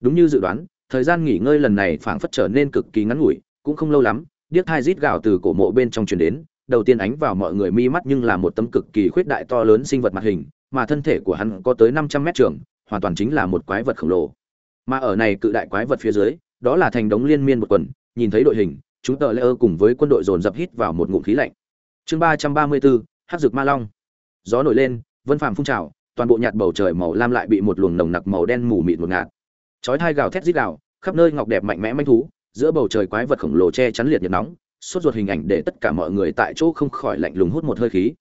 đúng như dự đoán, thời gian nghỉ ngơi lần này phảng phất trở nên cực kỳ ngắn ngủi, cũng không lâu lắm, điếc hai rít gạo từ cổ mộ bên trong truyền đến, đầu tiên ánh vào mọi người mi mắt nhưng là một tấm cực kỳ khuyết đại to lớn sinh vật mặt hình, mà thân thể của hắn có tới năm trăm mét trường, hoàn toàn chính là một quái vật khổng lồ. Mà ở này cự đại quái vật phía dưới, đó là thành đống liên miên một quần, nhìn thấy đội hình, chúng tờ lễ ơ cùng với quân đội dồn dập hít vào một ngụm khí lạnh. Chương ba trăm ba mươi bốn hát dược ma long. Gió nổi lên, vân phàm phun trào, toàn bộ nhạt bầu trời màu lam lại bị một luồng nồng nặc màu đen mù mịt một ngạt chói hai gào thét rít gào, khắp nơi ngọc đẹp mạnh mẽ manh thú, giữa bầu trời quái vật khổng lồ che chắn liệt nhiệt nóng, sốt ruột hình ảnh để tất cả mọi người tại chỗ không khỏi lạnh lùng hút một hơi khí.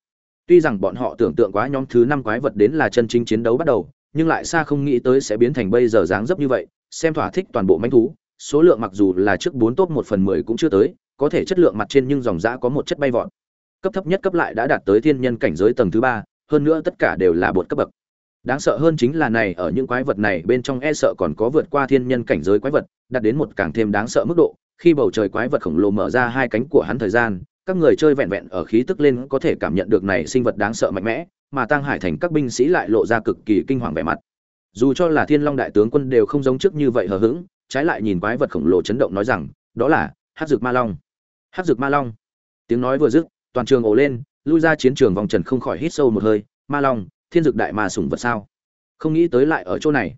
Tuy rằng bọn họ tưởng tượng quá nhóm thứ năm quái vật đến là chân chính chiến đấu bắt đầu, nhưng lại xa không nghĩ tới sẽ biến thành bây giờ dáng dấp như vậy, xem thỏa thích toàn bộ manh thú, số lượng mặc dù là trước bốn top một phần mười cũng chưa tới, có thể chất lượng mặt trên nhưng dòng dã có một chất bay vọt. Cấp thấp nhất cấp lại đã đạt tới thiên nhân cảnh giới tầng thứ ba, hơn nữa tất cả đều là bột cấp bậc đáng sợ hơn chính là này, ở những quái vật này bên trong e sợ còn có vượt qua thiên nhân cảnh giới quái vật, đạt đến một càng thêm đáng sợ mức độ. Khi bầu trời quái vật khổng lồ mở ra hai cánh của hắn thời gian, các người chơi vẹn vẹn ở khí tức lên có thể cảm nhận được này sinh vật đáng sợ mạnh mẽ, mà tăng hải thành các binh sĩ lại lộ ra cực kỳ kinh hoàng vẻ mặt. Dù cho là thiên long đại tướng quân đều không giống trước như vậy hờ hững, trái lại nhìn quái vật khổng lồ chấn động nói rằng, đó là hát dược ma long. Hát dược ma long. Tiếng nói vừa dứt, toàn trường ồ lên, lui ra chiến trường vòng trần không khỏi hít sâu một hơi. Ma long thiên dược đại ma sủng vật sao? Không nghĩ tới lại ở chỗ này.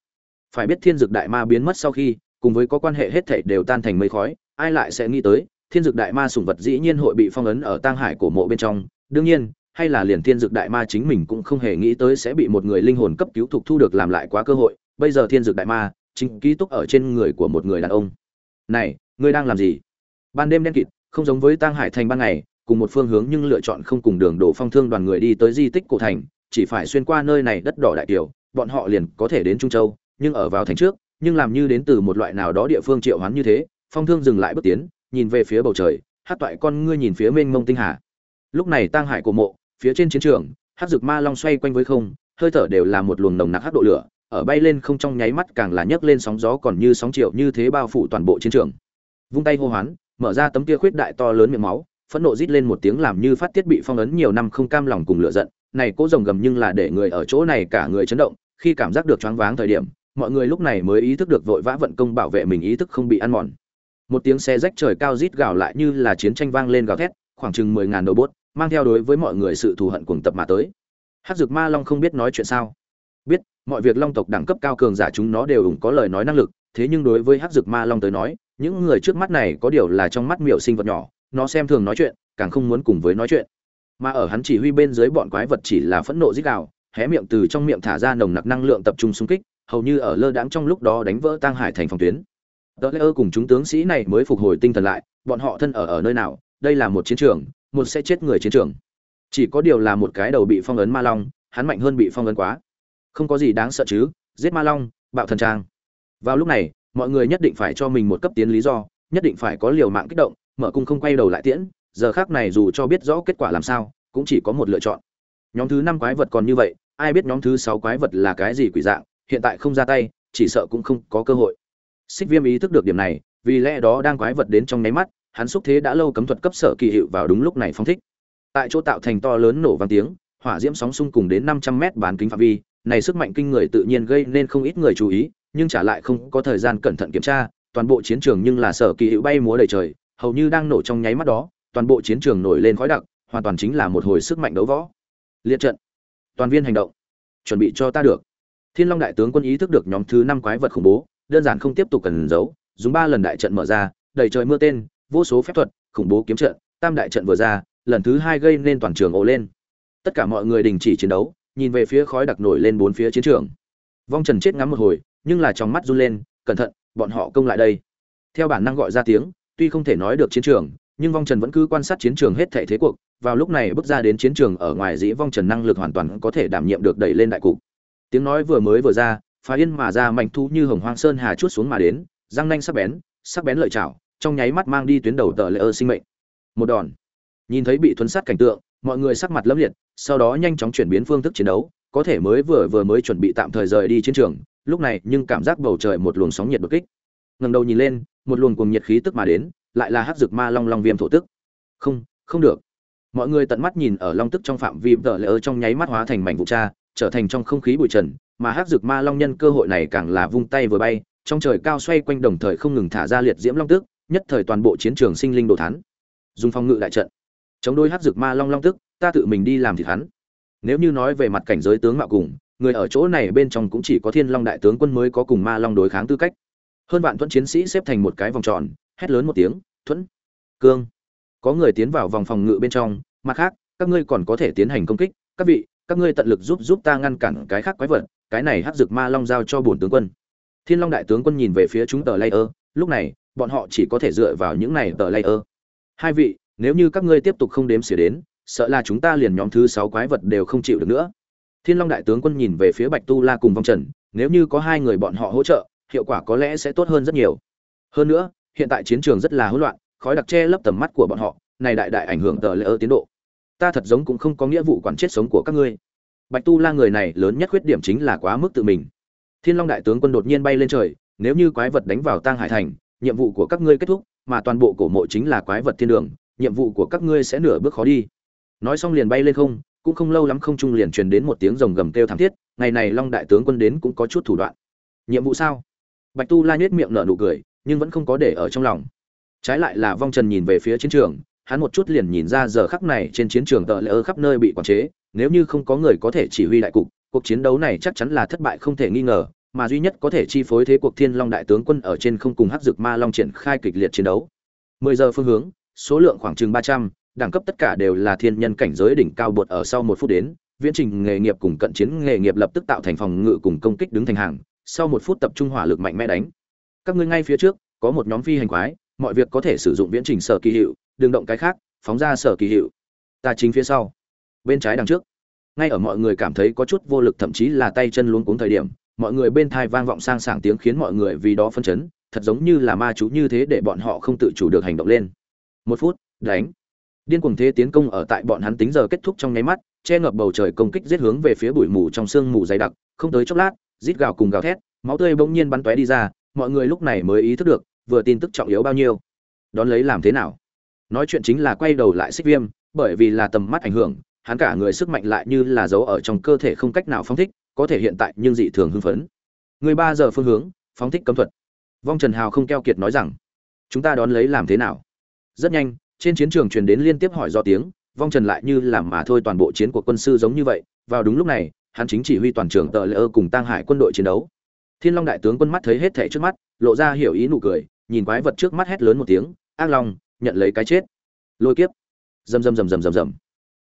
Phải biết thiên dược đại ma biến mất sau khi, cùng với có quan hệ hết thảy đều tan thành mây khói, ai lại sẽ nghĩ tới, thiên dược đại ma sủng vật dĩ nhiên hội bị phong ấn ở tang hải cổ mộ bên trong. Đương nhiên, hay là liền thiên dược đại ma chính mình cũng không hề nghĩ tới sẽ bị một người linh hồn cấp cứu thuộc thu được làm lại quá cơ hội. Bây giờ thiên dược đại ma chính ký túc ở trên người của một người đàn ông. Này, ngươi đang làm gì? Ban đêm đen kịt, không giống với tang hải thành ban ngày, cùng một phương hướng nhưng lựa chọn không cùng đường đổ phong thương đoàn người đi tới di tích cổ thành chỉ phải xuyên qua nơi này đất đỏ đại kiều, bọn họ liền có thể đến trung châu, nhưng ở vào thành trước, nhưng làm như đến từ một loại nào đó địa phương triệu hoán như thế, phong thương dừng lại bước tiến, nhìn về phía bầu trời, hát toại con ngươi nhìn phía mênh mông tinh hà. Lúc này tang hải cổ mộ, phía trên chiến trường, hát dược ma long xoay quanh với không, hơi thở đều là một luồng nồng nặc hát độ lửa, ở bay lên không trong nháy mắt càng là nhấc lên sóng gió còn như sóng triệu như thế bao phủ toàn bộ chiến trường. Vung tay hô hoán, mở ra tấm kia khuyết đại to lớn miệng máu phẫn nộ rít lên một tiếng làm như phát tiết bị phong ấn nhiều năm không cam lòng cùng lửa giận. Này cố rồng gầm nhưng là để người ở chỗ này cả người chấn động, khi cảm giác được choáng váng thời điểm, mọi người lúc này mới ý thức được vội vã vận công bảo vệ mình ý thức không bị ăn mòn. Một tiếng xe rách trời cao rít gào lại như là chiến tranh vang lên gào thét, khoảng chừng mười ngàn đầu bốt, mang theo đối với mọi người sự thù hận cuồng tập mà tới. Hát dược ma long không biết nói chuyện sao. Biết, mọi việc long tộc đẳng cấp cao cường giả chúng nó đều ủng có lời nói năng lực, thế nhưng đối với hát dược ma long tới nói, những người trước mắt này có điều là trong mắt miểu sinh vật nhỏ nó xem thường nói chuyện, càng không muốn cùng với nói chuyện. Mà ở hắn chỉ huy bên dưới bọn quái vật chỉ là phẫn nộ dích đạo hé miệng từ trong miệng thả ra nồng nặc năng lượng tập trung xung kích, hầu như ở lơ đãng trong lúc đó đánh vỡ tang hải thành phòng tuyến. Tờ lễ ơ cùng chúng tướng sĩ này mới phục hồi tinh thần lại, bọn họ thân ở ở nơi nào? Đây là một chiến trường, một sẽ chết người chiến trường. Chỉ có điều là một cái đầu bị phong ấn ma long, hắn mạnh hơn bị phong ấn quá. Không có gì đáng sợ chứ, giết ma long, bạo thần trang. Vào lúc này, mọi người nhất định phải cho mình một cấp tiến lý do, nhất định phải có liều mạng kích động mở cung không quay đầu lại tiễn, giờ khác này dù cho biết rõ kết quả làm sao, cũng chỉ có một lựa chọn. Nhóm thứ năm quái vật còn như vậy, ai biết nhóm thứ sáu quái vật là cái gì quỷ dạng, hiện tại không ra tay, chỉ sợ cũng không có cơ hội. Xích viêm ý thức được điểm này, vì lẽ đó đang quái vật đến trong nháy mắt, hắn xúc thế đã lâu cấm thuật cấp sở kỳ hiệu vào đúng lúc này phong thích. Tại chỗ tạo thành to lớn nổ vang tiếng, hỏa diễm sóng xung cùng đến năm trăm mét bán kính phạm vi, này sức mạnh kinh người tự nhiên gây nên không ít người chú ý, nhưng trả lại không có thời gian cẩn thận kiểm tra, toàn bộ chiến trường nhưng là sở kỳ hiệu bay múa đầy trời hầu như đang nổ trong nháy mắt đó, toàn bộ chiến trường nổi lên khói đặc, hoàn toàn chính là một hồi sức mạnh đấu võ. Liệt trận. Toàn viên hành động. Chuẩn bị cho ta được. Thiên long đại tướng quân ý thức được nhóm thứ năm quái vật khủng bố, đơn giản không tiếp tục cần giấu, dùng ba lần đại trận mở ra, đầy trời mưa tên, vô số phép thuật, khủng bố kiếm trận, tam đại trận vừa ra, lần thứ hai gây nên toàn trường ồ lên. Tất cả mọi người đình chỉ chiến đấu, nhìn về phía khói đặc nổi lên bốn phía chiến trường. Vong trần chết ngắm một hồi, nhưng là trong mắt run lên, cẩn thận, bọn họ công lại đây. Theo bản năng gọi ra tiếng tuy không thể nói được chiến trường, nhưng vong trần vẫn cứ quan sát chiến trường hết thảy thế cuộc, vào lúc này bước ra đến chiến trường ở ngoài dĩ vong trần năng lực hoàn toàn có thể đảm nhiệm được đẩy lên đại cục. Tiếng nói vừa mới vừa ra, phá yên mà ra mạnh thu như hồng hoang sơn hà chút xuống mà đến, răng nanh sắc bén sắc bén lợi chảo trong nháy mắt mang đi tuyến đầu tờ lệ ơ sinh mệnh. Một đòn. Nhìn thấy bị thuấn sát cảnh tượng, mọi người sắc mặt lâm liệt, sau đó nhanh chóng chuyển biến phương thức chiến đấu, có thể mới vừa vừa mới chuẩn bị tạm thời rời đi chiến trường, lúc này nhưng cảm giác bầu trời một luồng sóng nhiệt đột kích ngẩng đầu nhìn lên, một luồng cuồng nhiệt khí tức mà đến, lại là hắc dược ma long long viêm thổ tức. Không không được. Mọi người tận mắt nhìn ở long tức trong phạm vi tờ lỡ trong nháy mắt hóa thành mảnh vụ cha trở thành trong không khí bụi trần, mà hắc dược ma long nhân cơ hội này càng là vung tay vừa bay, trong trời cao xoay quanh đồng thời không ngừng thả ra liệt diễm long tức, nhất thời toàn bộ chiến trường sinh linh đồ thán. Dùng phòng ngự đại trận. Chống đối hắc dược ma long long tức, ta tự mình đi làm thì hắn. Nếu như nói về mặt cảnh giới tướng mạo cùng, người ở chỗ này bên trong cũng chỉ có thiên long đại tướng quân mới có cùng ma long đối kháng tư cách hơn vạn thuẫn chiến sĩ xếp thành một cái vòng tròn, hét lớn một tiếng, thuẫn, cương. Có người tiến vào vòng phòng ngự bên trong, mặt khác, các ngươi còn có thể tiến hành công kích. Các vị, các ngươi tận lực giúp giúp ta ngăn cản cái khác quái vật, cái này hắc dược ma long giao cho bổn tướng quân. Thiên long đại tướng quân nhìn về phía chúng tờ layer, lúc này, bọn họ chỉ có thể dựa vào những này tờ layer. Hai vị, nếu như các ngươi tiếp tục không đếm xỉa đến, sợ là chúng ta liền nhóm thứ sáu quái vật đều không chịu được nữa. Thiên long đại tướng quân nhìn về phía bạch tu la cùng vong trần, nếu như có hai người bọn họ hỗ trợ hiệu quả có lẽ sẽ tốt hơn rất nhiều. Hơn nữa, hiện tại chiến trường rất là hỗn loạn, khói đặc che lấp tầm mắt của bọn họ, này đại đại ảnh hưởng tờ lễ ơ tiến độ. Ta thật giống cũng không có nghĩa vụ quản chết sống của các ngươi. Bạch tu la người này lớn nhất khuyết điểm chính là quá mức tự mình. Thiên long đại tướng quân đột nhiên bay lên trời, nếu như quái vật đánh vào tang hải thành, nhiệm vụ của các ngươi kết thúc, mà toàn bộ cổ mộ chính là quái vật thiên đường, nhiệm vụ của các ngươi sẽ nửa bước khó đi. Nói xong liền bay lên không, cũng không lâu lắm không trung liền truyền đến một tiếng rồng gầm kêu thảm thiết, ngày này long đại tướng quân đến cũng có chút thủ đoạn. Nhiệm vụ sao? Bạch tu la nhếch miệng nở nụ cười, nhưng vẫn không có để ở trong lòng. Trái lại là vong trần nhìn về phía chiến trường, hắn một chút liền nhìn ra giờ khắc này trên chiến trường tợ lỡ khắp nơi bị quản chế, nếu như không có người có thể chỉ huy đại cục, cuộc chiến đấu này chắc chắn là thất bại không thể nghi ngờ, mà duy nhất có thể chi phối thế cuộc thiên long đại tướng quân ở trên không cùng hắc dực ma long triển khai kịch liệt chiến đấu. Mười giờ phương hướng, số lượng khoảng chừng ba trăm, đẳng cấp tất cả đều là thiên nhân cảnh giới đỉnh cao bột ở sau một phút đến, viễn trình nghề nghiệp cùng cận chiến nghề nghiệp lập tức tạo thành phòng ngự cùng công kích đứng thành hàng sau một phút tập trung hỏa lực mạnh mẽ đánh. Các ngươi ngay phía trước, có một nhóm phi hành quái, mọi việc có thể sử dụng viễn trình sở kỳ hiệu, đừng động cái khác, phóng ra sở kỳ hiệu. Ta chính phía sau, bên trái đằng trước. Ngay ở mọi người cảm thấy có chút vô lực, thậm chí là tay chân luống cuống thời điểm, mọi người bên thai vang vọng sang sảng tiếng khiến mọi người vì đó phân chấn, thật giống như là ma chú như thế để bọn họ không tự chủ được hành động lên. Một phút, đánh. Điên cuồng thế tiến công ở tại bọn hắn tính giờ kết thúc trong nháy mắt, che ngập bầu trời công kích giết hướng về phía bụi mù trong sương mù dày đặc, không tới chốc lát rít gào cùng gào thét, máu tươi bỗng nhiên bắn tóe đi ra, mọi người lúc này mới ý thức được, vừa tin tức trọng yếu bao nhiêu. Đón lấy làm thế nào? Nói chuyện chính là quay đầu lại xích viêm, bởi vì là tầm mắt ảnh hưởng, hắn cả người sức mạnh lại như là giấu ở trong cơ thể không cách nào phóng thích, có thể hiện tại nhưng dị thường hưng phấn. Người ba giờ phương hướng, phóng thích cấm thuật. Vong trần hào không keo kiệt nói rằng, chúng ta đón lấy làm thế nào? Rất nhanh, trên chiến trường truyền đến liên tiếp hỏi do tiếng, vong trần lại như làm mà thôi toàn bộ chiến của quân sư giống như vậy, vào đúng lúc này hắn chính chỉ huy toàn trường tờ lễ ơ cùng tăng hải quân đội chiến đấu. Thiên long đại tướng quân mắt thấy hết thẻ trước mắt, lộ ra hiểu ý nụ cười, nhìn quái vật trước mắt hét lớn một tiếng, ác long, nhận lấy cái chết. Lôi kiếp. Rầm rầm rầm rầm rầm rầm.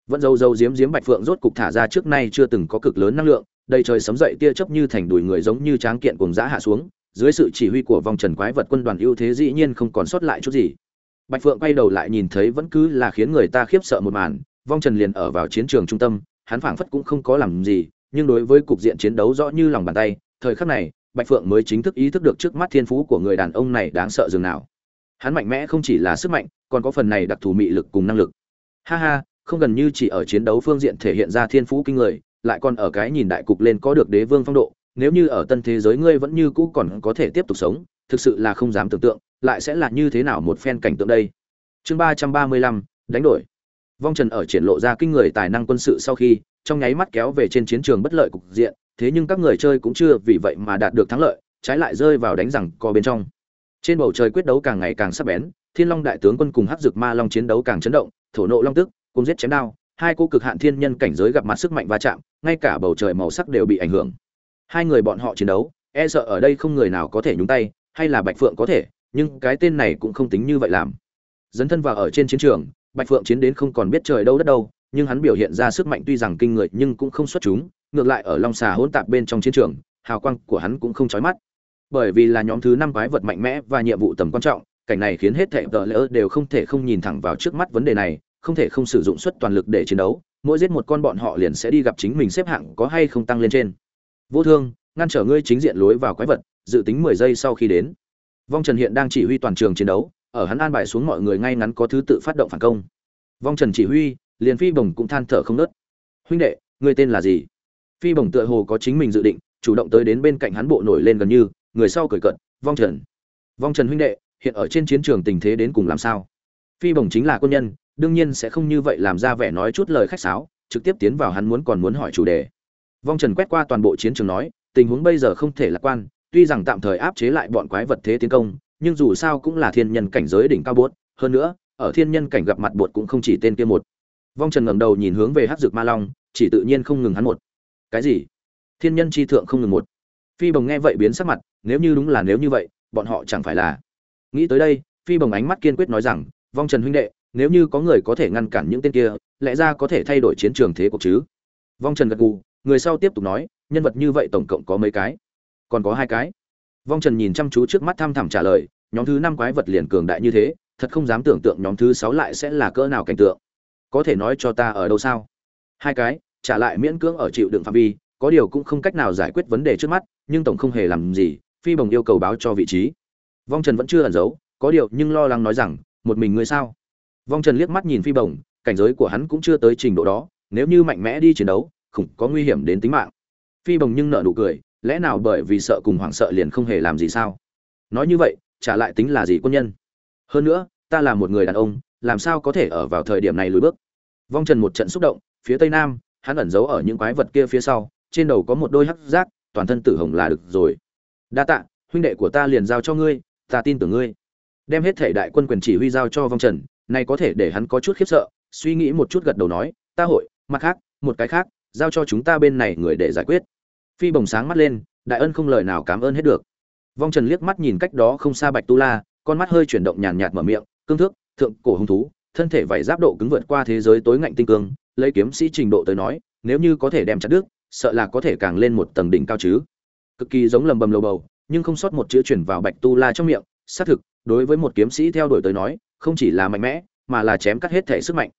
Vẫn dâu dâu diếm diếm bạch phượng rốt cục thả ra trước nay chưa từng có cực lớn năng lượng, đầy trời sấm dậy tia chớp như thành đùi người giống như tráng kiện cùng giã hạ xuống, dưới sự chỉ huy của vòng trần quái vật quân đoàn ưu thế dĩ nhiên không còn sót lại chút gì. Bạch phượng quay đầu lại nhìn thấy vẫn cứ là khiến người ta khiếp sợ một màn vong trần liền ở vào chiến trường trung tâm, hắn phảng phất cũng không có làm gì nhưng đối với cục diện chiến đấu rõ như lòng bàn tay, thời khắc này, bạch phượng mới chính thức ý thức được trước mắt thiên phú của người đàn ông này đáng sợ dường nào. Hắn mạnh mẽ không chỉ là sức mạnh, còn có phần này đặc thù mị lực cùng năng lực. Ha ha, không gần như chỉ ở chiến đấu phương diện thể hiện ra thiên phú kinh người, lại còn ở cái nhìn đại cục lên có được đế vương phong độ, nếu như ở tân thế giới ngươi vẫn như cũ còn có thể tiếp tục sống, thực sự là không dám tưởng tượng, lại sẽ là như thế nào một phen cảnh tượng đây. Chương ba trăm ba mươi lăm, đánh đổi. Vong trần ở triển lộ ra kinh người tài năng quân sự sau khi trong nháy mắt kéo về trên chiến trường bất lợi cục diện, thế nhưng các người chơi cũng chưa vì vậy mà đạt được thắng lợi, trái lại rơi vào đánh rằng co bên trong. Trên bầu trời quyết đấu càng ngày càng sắc bén, thiên long đại tướng quân cùng hắc dực ma long chiến đấu càng chấn động, thổ nộ long tức cùng giết chém đao, hai cô cực hạn thiên nhân cảnh giới gặp mặt sức mạnh va chạm, ngay cả bầu trời màu sắc đều bị ảnh hưởng. Hai người bọn họ chiến đấu e sợ ở đây không người nào có thể nhúng tay, hay là bạch phượng có thể, nhưng cái tên này cũng không tính như vậy làm. Dấn thân vào ở trên chiến trường, bạch phượng chiến đến không còn biết trời đâu đất đâu nhưng hắn biểu hiện ra sức mạnh tuy rằng kinh người nhưng cũng không xuất chúng, ngược lại ở long xà hỗn tạp bên trong chiến trường, hào quang của hắn cũng không chói mắt. Bởi vì là nhóm thứ năm quái vật mạnh mẽ và nhiệm vụ tầm quan trọng, cảnh này khiến hết thệ tờ lỡ đều không thể không nhìn thẳng vào trước mắt vấn đề này, không thể không sử dụng suất toàn lực để chiến đấu, mỗi giết một con bọn họ liền sẽ đi gặp chính mình xếp hạng có hay không tăng lên trên. Vô thương, ngăn trở ngươi chính diện lối vào quái vật, dự tính mười giây sau khi đến. Vong trần hiện đang chỉ huy toàn trường chiến đấu, ở hắn an bài xuống mọi người ngay ngắn có thứ tự phát động phản công. Vong trần chỉ huy liền phi bồng cũng than thở không nớt. Huynh đệ người tên là gì? Phi bồng tựa hồ có chính mình dự định, chủ động tới đến bên cạnh hắn bộ nổi lên gần như, người sau cười cận vong trần vong trần huynh đệ, hiện ở trên chiến trường tình thế đến cùng làm sao? Phi bồng chính là quân nhân, đương nhiên sẽ không như vậy làm ra vẻ nói chút lời khách sáo, trực tiếp tiến vào hắn muốn còn muốn hỏi chủ đề. Vong trần quét qua toàn bộ chiến trường nói, tình huống bây giờ không thể lạc quan, tuy rằng tạm thời áp chế lại bọn quái vật thế tiến công, nhưng dù sao cũng là thiên nhân cảnh giới đỉnh cao bốt hơn nữa, ở thiên nhân cảnh gặp mặt bột cũng không chỉ tên kia một vong trần ngẩng đầu nhìn hướng về hát dược ma long, chỉ tự nhiên không ngừng hắn một. Cái gì? Thiên nhân chi thượng không ngừng một. Phi bồng nghe vậy biến sắc mặt, nếu như đúng là nếu như vậy, bọn họ chẳng phải là. Nghĩ tới đây, phi bồng ánh mắt kiên quyết nói rằng, vong trần huynh đệ, nếu như có người có thể ngăn cản những tên kia, lẽ ra có thể thay đổi chiến trường thế cuộc chứ? Vong trần gật gù, người sau tiếp tục nói, nhân vật như vậy tổng cộng có mấy cái? Còn có hai cái? Vong trần nhìn chăm chú trước mắt thăm thẳm trả lời, nhóm thứ năm quái vật liền cường đại như thế, thật không dám tưởng tượng nhóm thứ sáu lại sẽ là cỡ nào cảnh tượng có thể nói cho ta ở đâu sao? Hai cái, trả lại miễn cưỡng ở chịu đựng phạm vi, có điều cũng không cách nào giải quyết vấn đề trước mắt, nhưng tổng không hề làm gì, phi bồng yêu cầu báo cho vị trí. Vong trần vẫn chưa ẩn giấu, có điều nhưng lo lắng nói rằng, một mình ngươi sao? Vong trần liếc mắt nhìn phi bồng, cảnh giới của hắn cũng chưa tới trình độ đó, nếu như mạnh mẽ đi chiến đấu khủng có nguy hiểm đến tính mạng. Phi bồng nhưng nợ nụ cười, lẽ nào bởi vì sợ cùng hoảng sợ liền không hề làm gì sao? Nói như vậy, trả lại tính là gì quân nhân? Hơn nữa, ta là một người đàn ông làm sao có thể ở vào thời điểm này lùi bước? Vong trần một trận xúc động, phía tây nam, hắn ẩn giấu ở những quái vật kia phía sau, trên đầu có một đôi hắc giác, toàn thân tử hồng là được rồi. Đa tạ, huynh đệ của ta liền giao cho ngươi, ta tin tưởng ngươi. Đem hết thể đại quân quyền chỉ huy giao cho vong trần này có thể để hắn có chút khiếp sợ, suy nghĩ một chút gật đầu nói, ta hội, mặt khác, một cái khác, giao cho chúng ta bên này người để giải quyết. Phi bồng sáng mắt lên, đại ân không lời nào cảm ơn hết được. Vong trần liếc mắt nhìn cách đó không xa bạch tu la, con mắt hơi chuyển động nhàn nhạt mở miệng, cương thước thượng cổ hung thú, thân thể vảy giáp độ cứng vượt qua thế giới tối ngạnh tinh cương, lấy kiếm sĩ trình độ tới nói, nếu như có thể đem chặt đứt, sợ là có thể càng lên một tầng đỉnh cao chứ. Cực kỳ giống lầm bầm lầu bầu, nhưng không sót một chữ chuyển vào bạch tu la trong miệng, xác thực, đối với một kiếm sĩ theo đuổi tới nói, không chỉ là mạnh mẽ, mà là chém cắt hết thể sức mạnh.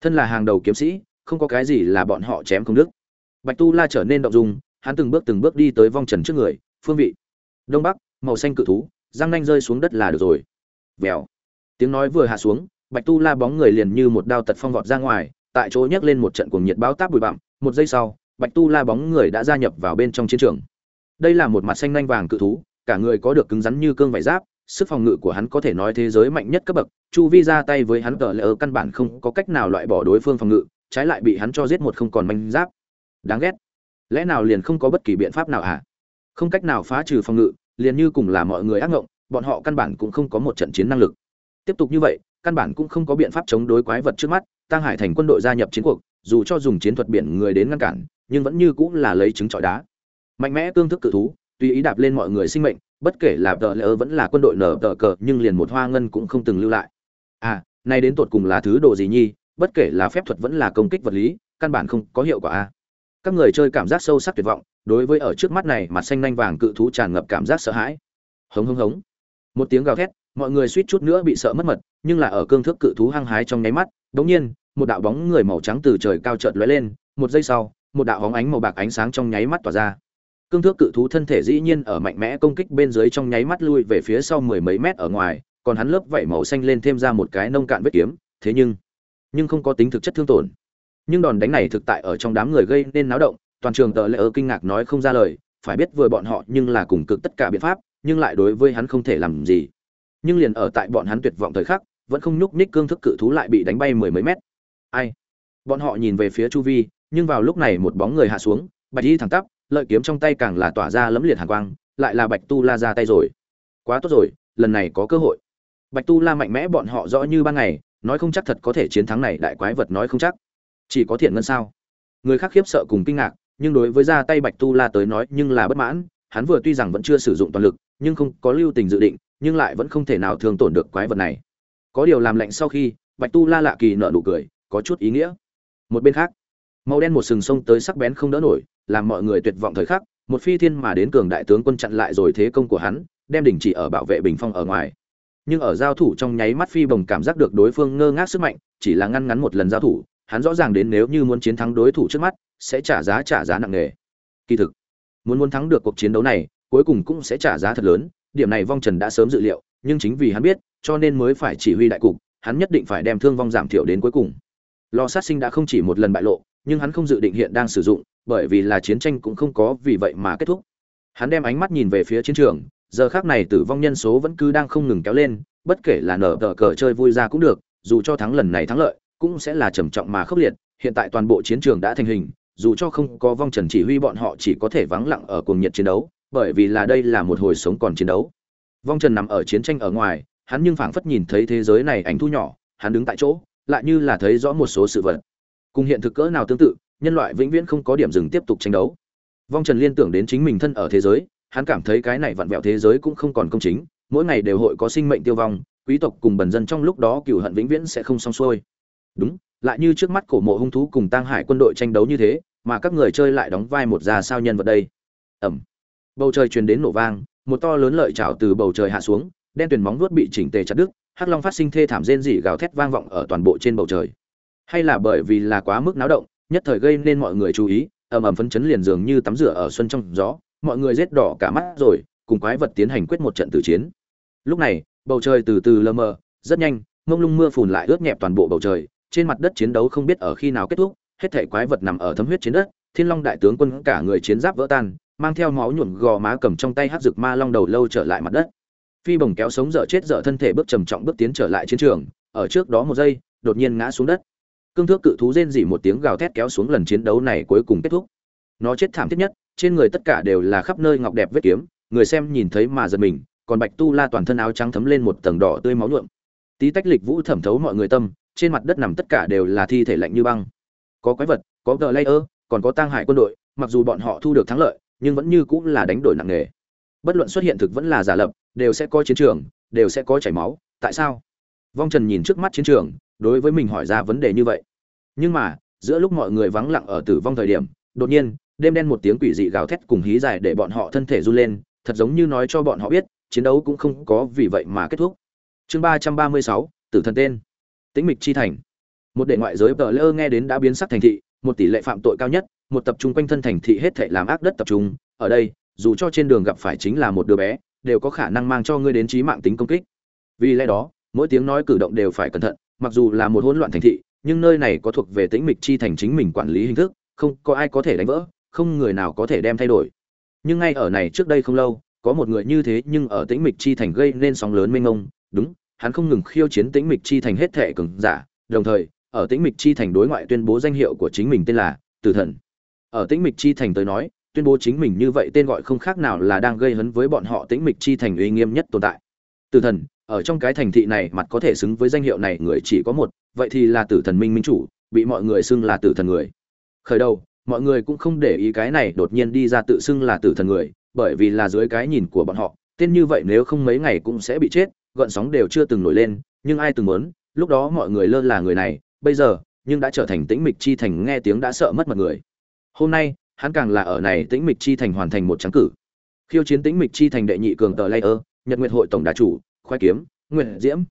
Thân là hàng đầu kiếm sĩ, không có cái gì là bọn họ chém không đứt. bạch tu la trở nên động dung, hắn từng bước từng bước đi tới vong trần trước người, phương vị, đông bắc, màu xanh cự thú, răng nanh rơi xuống đất là được rồi. Vèo tiếng nói vừa hạ xuống, bạch tu la bóng người liền như một đao tật phong vọt ra ngoài, tại chỗ nhấc lên một trận cuồng nhiệt báo táp bụi bặm. Một giây sau, bạch tu la bóng người đã gia nhập vào bên trong chiến trường. Đây là một mặt xanh nanh vàng cự thú, cả người có được cứng rắn như cương vải giáp, sức phòng ngự của hắn có thể nói thế giới mạnh nhất cấp bậc. Chu vi ra tay với hắn cỡ lỡ căn bản không có cách nào loại bỏ đối phương phòng ngự, trái lại bị hắn cho giết một không còn manh giáp. Đáng ghét. Lẽ nào liền không có bất kỳ biện pháp nào hả? Không cách nào phá trừ phòng ngự, liền như cùng là mọi người ác ngộng, bọn họ căn bản cũng không có một trận chiến năng lực tiếp tục như vậy, căn bản cũng không có biện pháp chống đối quái vật trước mắt tăng hải thành quân đội gia nhập chiến cuộc, dù cho dùng chiến thuật biển người đến ngăn cản, nhưng vẫn như cũng là lấy trứng trọi đá. Mạnh mẽ tương thức cự thú, tùy ý đạp lên mọi người sinh mệnh, bất kể là tờ lỡ vẫn là quân đội nở tờ cờ, nhưng liền một hoa ngân cũng không từng lưu lại. À nay đến tột cùng là thứ đồ gì nhi, bất kể là phép thuật vẫn là công kích vật lý, căn bản không có hiệu quả a các người chơi cảm giác sâu sắc tuyệt vọng, đối với ở trước mắt này mặt xanh nanh vàng cự thú tràn ngập cảm giác sợ hãi. Hống hống hống. Một tiếng gào thét mọi người suýt chút nữa bị sợ mất mật, nhưng là ở cương thước cự thú hăng hái trong nháy mắt, đống nhiên, một đạo bóng người màu trắng từ trời cao chợt lóe lên, một giây sau, một đạo hóng ánh màu bạc ánh sáng trong nháy mắt tỏa ra. Cương thước cự thú thân thể dĩ nhiên ở mạnh mẽ công kích bên dưới trong nháy mắt lui về phía sau mười mấy mét ở ngoài, còn hắn lớp vảy màu xanh lên thêm ra một cái nông cạn vết kiếm, thế nhưng nhưng không có tính thực chất thương tổn. Nhưng đòn đánh này thực tại ở trong đám người gây nên náo động, toàn trường tờ lệ ơ kinh ngạc nói không ra lời, phải biết vừa bọn họ nhưng là cùng cực tất cả biện pháp, nhưng lại đối với hắn không thể làm gì nhưng liền ở tại bọn hắn tuyệt vọng thời khắc, vẫn không nhúc ních cương thức cự thú lại bị đánh bay mười mấy mét. Ai? Bọn họ nhìn về phía chu vi, nhưng vào lúc này một bóng người hạ xuống, bạch y thẳng tắp, lợi kiếm trong tay càng là tỏa ra lẫm liệt hàn quang, lại là bạch tu la ra tay rồi. Quá tốt rồi, lần này có cơ hội. Bạch tu la mạnh mẽ bọn họ rõ như ban ngày, nói không chắc thật có thể chiến thắng này, đại quái vật nói không chắc. Chỉ có thiện ngân sao? Người khác khiếp sợ cùng kinh ngạc, nhưng đối với ra tay bạch tu la tới nói nhưng là bất mãn, hắn vừa tuy rằng vẫn chưa sử dụng toàn lực, nhưng không có lưu tình dự định nhưng lại vẫn không thể nào thương tổn được quái vật này. Có điều làm lạnh sau khi, bạch tu la lạ kỳ nợ nụ cười, có chút ý nghĩa. Một bên khác, màu đen một sừng sông tới sắc bén không đỡ nổi, làm mọi người tuyệt vọng thời khắc, một phi thiên mà đến cường đại tướng quân chặn lại rồi thế công của hắn, đem đình chỉ ở bảo vệ bình phong ở ngoài. Nhưng ở giao thủ trong nháy mắt phi bồng cảm giác được đối phương ngơ ngác sức mạnh, chỉ là ngăn ngắn một lần giao thủ, hắn rõ ràng đến nếu như muốn chiến thắng đối thủ trước mắt, sẽ trả giá trả giá nặng nề. Kỳ thực, muốn muốn thắng được cuộc chiến đấu này, cuối cùng cũng sẽ trả giá thật lớn điểm này vong trần đã sớm dự liệu, nhưng chính vì hắn biết, cho nên mới phải chỉ huy đại cục, hắn nhất định phải đem thương vong giảm thiểu đến cuối cùng. Lò sát sinh đã không chỉ một lần bại lộ, nhưng hắn không dự định hiện đang sử dụng, bởi vì là chiến tranh cũng không có vì vậy mà kết thúc. Hắn đem ánh mắt nhìn về phía chiến trường, giờ khác này tử vong nhân số vẫn cứ đang không ngừng kéo lên, bất kể là nở tờ cờ chơi vui ra cũng được, dù cho thắng lần này thắng lợi, cũng sẽ là trầm trọng mà khốc liệt, hiện tại toàn bộ chiến trường đã thành hình, dù cho không có vong trần chỉ huy bọn họ chỉ có thể vắng lặng ở cuồng nhiệt chiến đấu bởi vì là đây là một hồi sống còn chiến đấu. Vong trần nằm ở chiến tranh ở ngoài, hắn nhưng phảng phất nhìn thấy thế giới này ảnh thu nhỏ, hắn đứng tại chỗ, lại như là thấy rõ một số sự vật. Cùng hiện thực cỡ nào tương tự, nhân loại vĩnh viễn không có điểm dừng tiếp tục tranh đấu. Vong trần liên tưởng đến chính mình thân ở thế giới, hắn cảm thấy cái này vặn vẹo thế giới cũng không còn công chính, mỗi ngày đều hội có sinh mệnh tiêu vong, quý tộc cùng bần dân trong lúc đó cựu hận vĩnh viễn sẽ không xong xuôi. Đúng, lại như trước mắt cổ mộ hung thú cùng tang hải quân đội tranh đấu như thế, mà các người chơi lại đóng vai một già sao nhân vật đây. Ẩm bầu trời truyền đến nổ vang, một to lớn lợi chảo từ bầu trời hạ xuống, đen tuyền móng vuốt bị chỉnh tề chặt đứt, hắc long phát sinh thê thảm rên rỉ gào thét vang vọng ở toàn bộ trên bầu trời. Hay là bởi vì là quá mức náo động, nhất thời gây nên mọi người chú ý, ầm ầm phấn chấn liền dường như tắm rửa ở xuân trong gió, mọi người rết đỏ cả mắt rồi, cùng quái vật tiến hành quyết một trận tử chiến. Lúc này, bầu trời từ từ lơ mờ, rất nhanh ngông lung mưa phùn lại ướt nhẹp toàn bộ bầu trời, trên mặt đất chiến đấu không biết ở khi nào kết thúc, hết thể quái vật nằm ở thấm huyết trên đất, thiên long đại tướng quân cả người chiến giáp vỡ tan mang theo máu nhuộm gò má cầm trong tay hát rực ma long đầu lâu trở lại mặt đất. Phi bồng kéo sống dở chết dở thân thể bước trầm trọng bước tiến trở lại chiến trường, ở trước đó một giây, đột nhiên ngã xuống đất. Cương thước cự thú rên dỉ một tiếng gào thét kéo xuống lần chiến đấu này cuối cùng kết thúc. Nó chết thảm thiết nhất, trên người tất cả đều là khắp nơi ngọc đẹp vết kiếm, người xem nhìn thấy mà giật mình, còn bạch tu la toàn thân áo trắng thấm lên một tầng đỏ tươi máu nhuộm. Tí tách lịch vũ thẩm thấu mọi người tâm, trên mặt đất nằm tất cả đều là thi thể lạnh như băng. Có quái vật, có gờ layer, còn có tang hải quân đội, mặc dù bọn họ thu được thắng lợi nhưng vẫn như cũng là đánh đổi nặng nề. Bất luận xuất hiện thực vẫn là giả lập, đều sẽ có chiến trường, đều sẽ có chảy máu. Tại sao? Vong trần nhìn trước mắt chiến trường, đối với mình hỏi ra vấn đề như vậy. Nhưng mà, giữa lúc mọi người vắng lặng ở tử vong thời điểm, đột nhiên, đêm đen một tiếng quỷ dị gào thét cùng hí dài để bọn họ thân thể run lên, thật giống như nói cho bọn họ biết, chiến đấu cũng không có vì vậy mà kết thúc. Chương ba trăm ba mươi sáu, tử thần tên. Tĩnh mịch chi thành. Một đệ ngoại giới tờ lơ nghe đến đã biến sắc thành thị, một tỷ lệ phạm tội cao nhất một tập trung quanh thân thành thị hết thảy làm ác đất tập trung. Ở đây, dù cho trên đường gặp phải chính là một đứa bé, đều có khả năng mang cho ngươi đến chí mạng tính công kích. Vì lẽ đó, mỗi tiếng nói cử động đều phải cẩn thận, mặc dù là một hỗn loạn thành thị, nhưng nơi này có thuộc về tĩnh mịch chi thành chính mình quản lý hình thức, không có ai có thể đánh vỡ, không người nào có thể đem thay đổi. Nhưng ngay ở này trước đây không lâu, có một người như thế nhưng ở tĩnh mịch chi thành gây nên sóng lớn mênh mông. Đúng, hắn không ngừng khiêu chiến tĩnh mịch chi thành hết thệ cường giả, đồng thời, ở tĩnh mịch chi thành đối ngoại tuyên bố danh hiệu của chính mình tên là tử thần ở tĩnh mịch chi thành tới nói, tuyên bố chính mình như vậy tên gọi không khác nào là đang gây hấn với bọn họ tĩnh mịch chi thành uy nghiêm nhất tồn tại. Tử thần, ở trong cái thành thị này mặt có thể xứng với danh hiệu này người chỉ có một, vậy thì là tử thần minh minh chủ, bị mọi người xưng là tử thần người. Khởi đầu, mọi người cũng không để ý cái này đột nhiên đi ra tự xưng là tử thần người, bởi vì là dưới cái nhìn của bọn họ, tên như vậy nếu không mấy ngày cũng sẽ bị chết gợn sóng đều chưa từng nổi lên, nhưng ai từng muốn, lúc đó mọi người lơ là người này, bây giờ, nhưng đã trở thành tĩnh mịch chi thành nghe tiếng đã sợ mất mật người hôm nay, hắn càng là ở này tĩnh mịch chi thành hoàn thành một trắng cử. Khiêu chiến tĩnh mịch chi thành đệ nhị cường tờ layer, nhật nguyệt hội tổng đà chủ khoai kiếm, nguyệt diễm.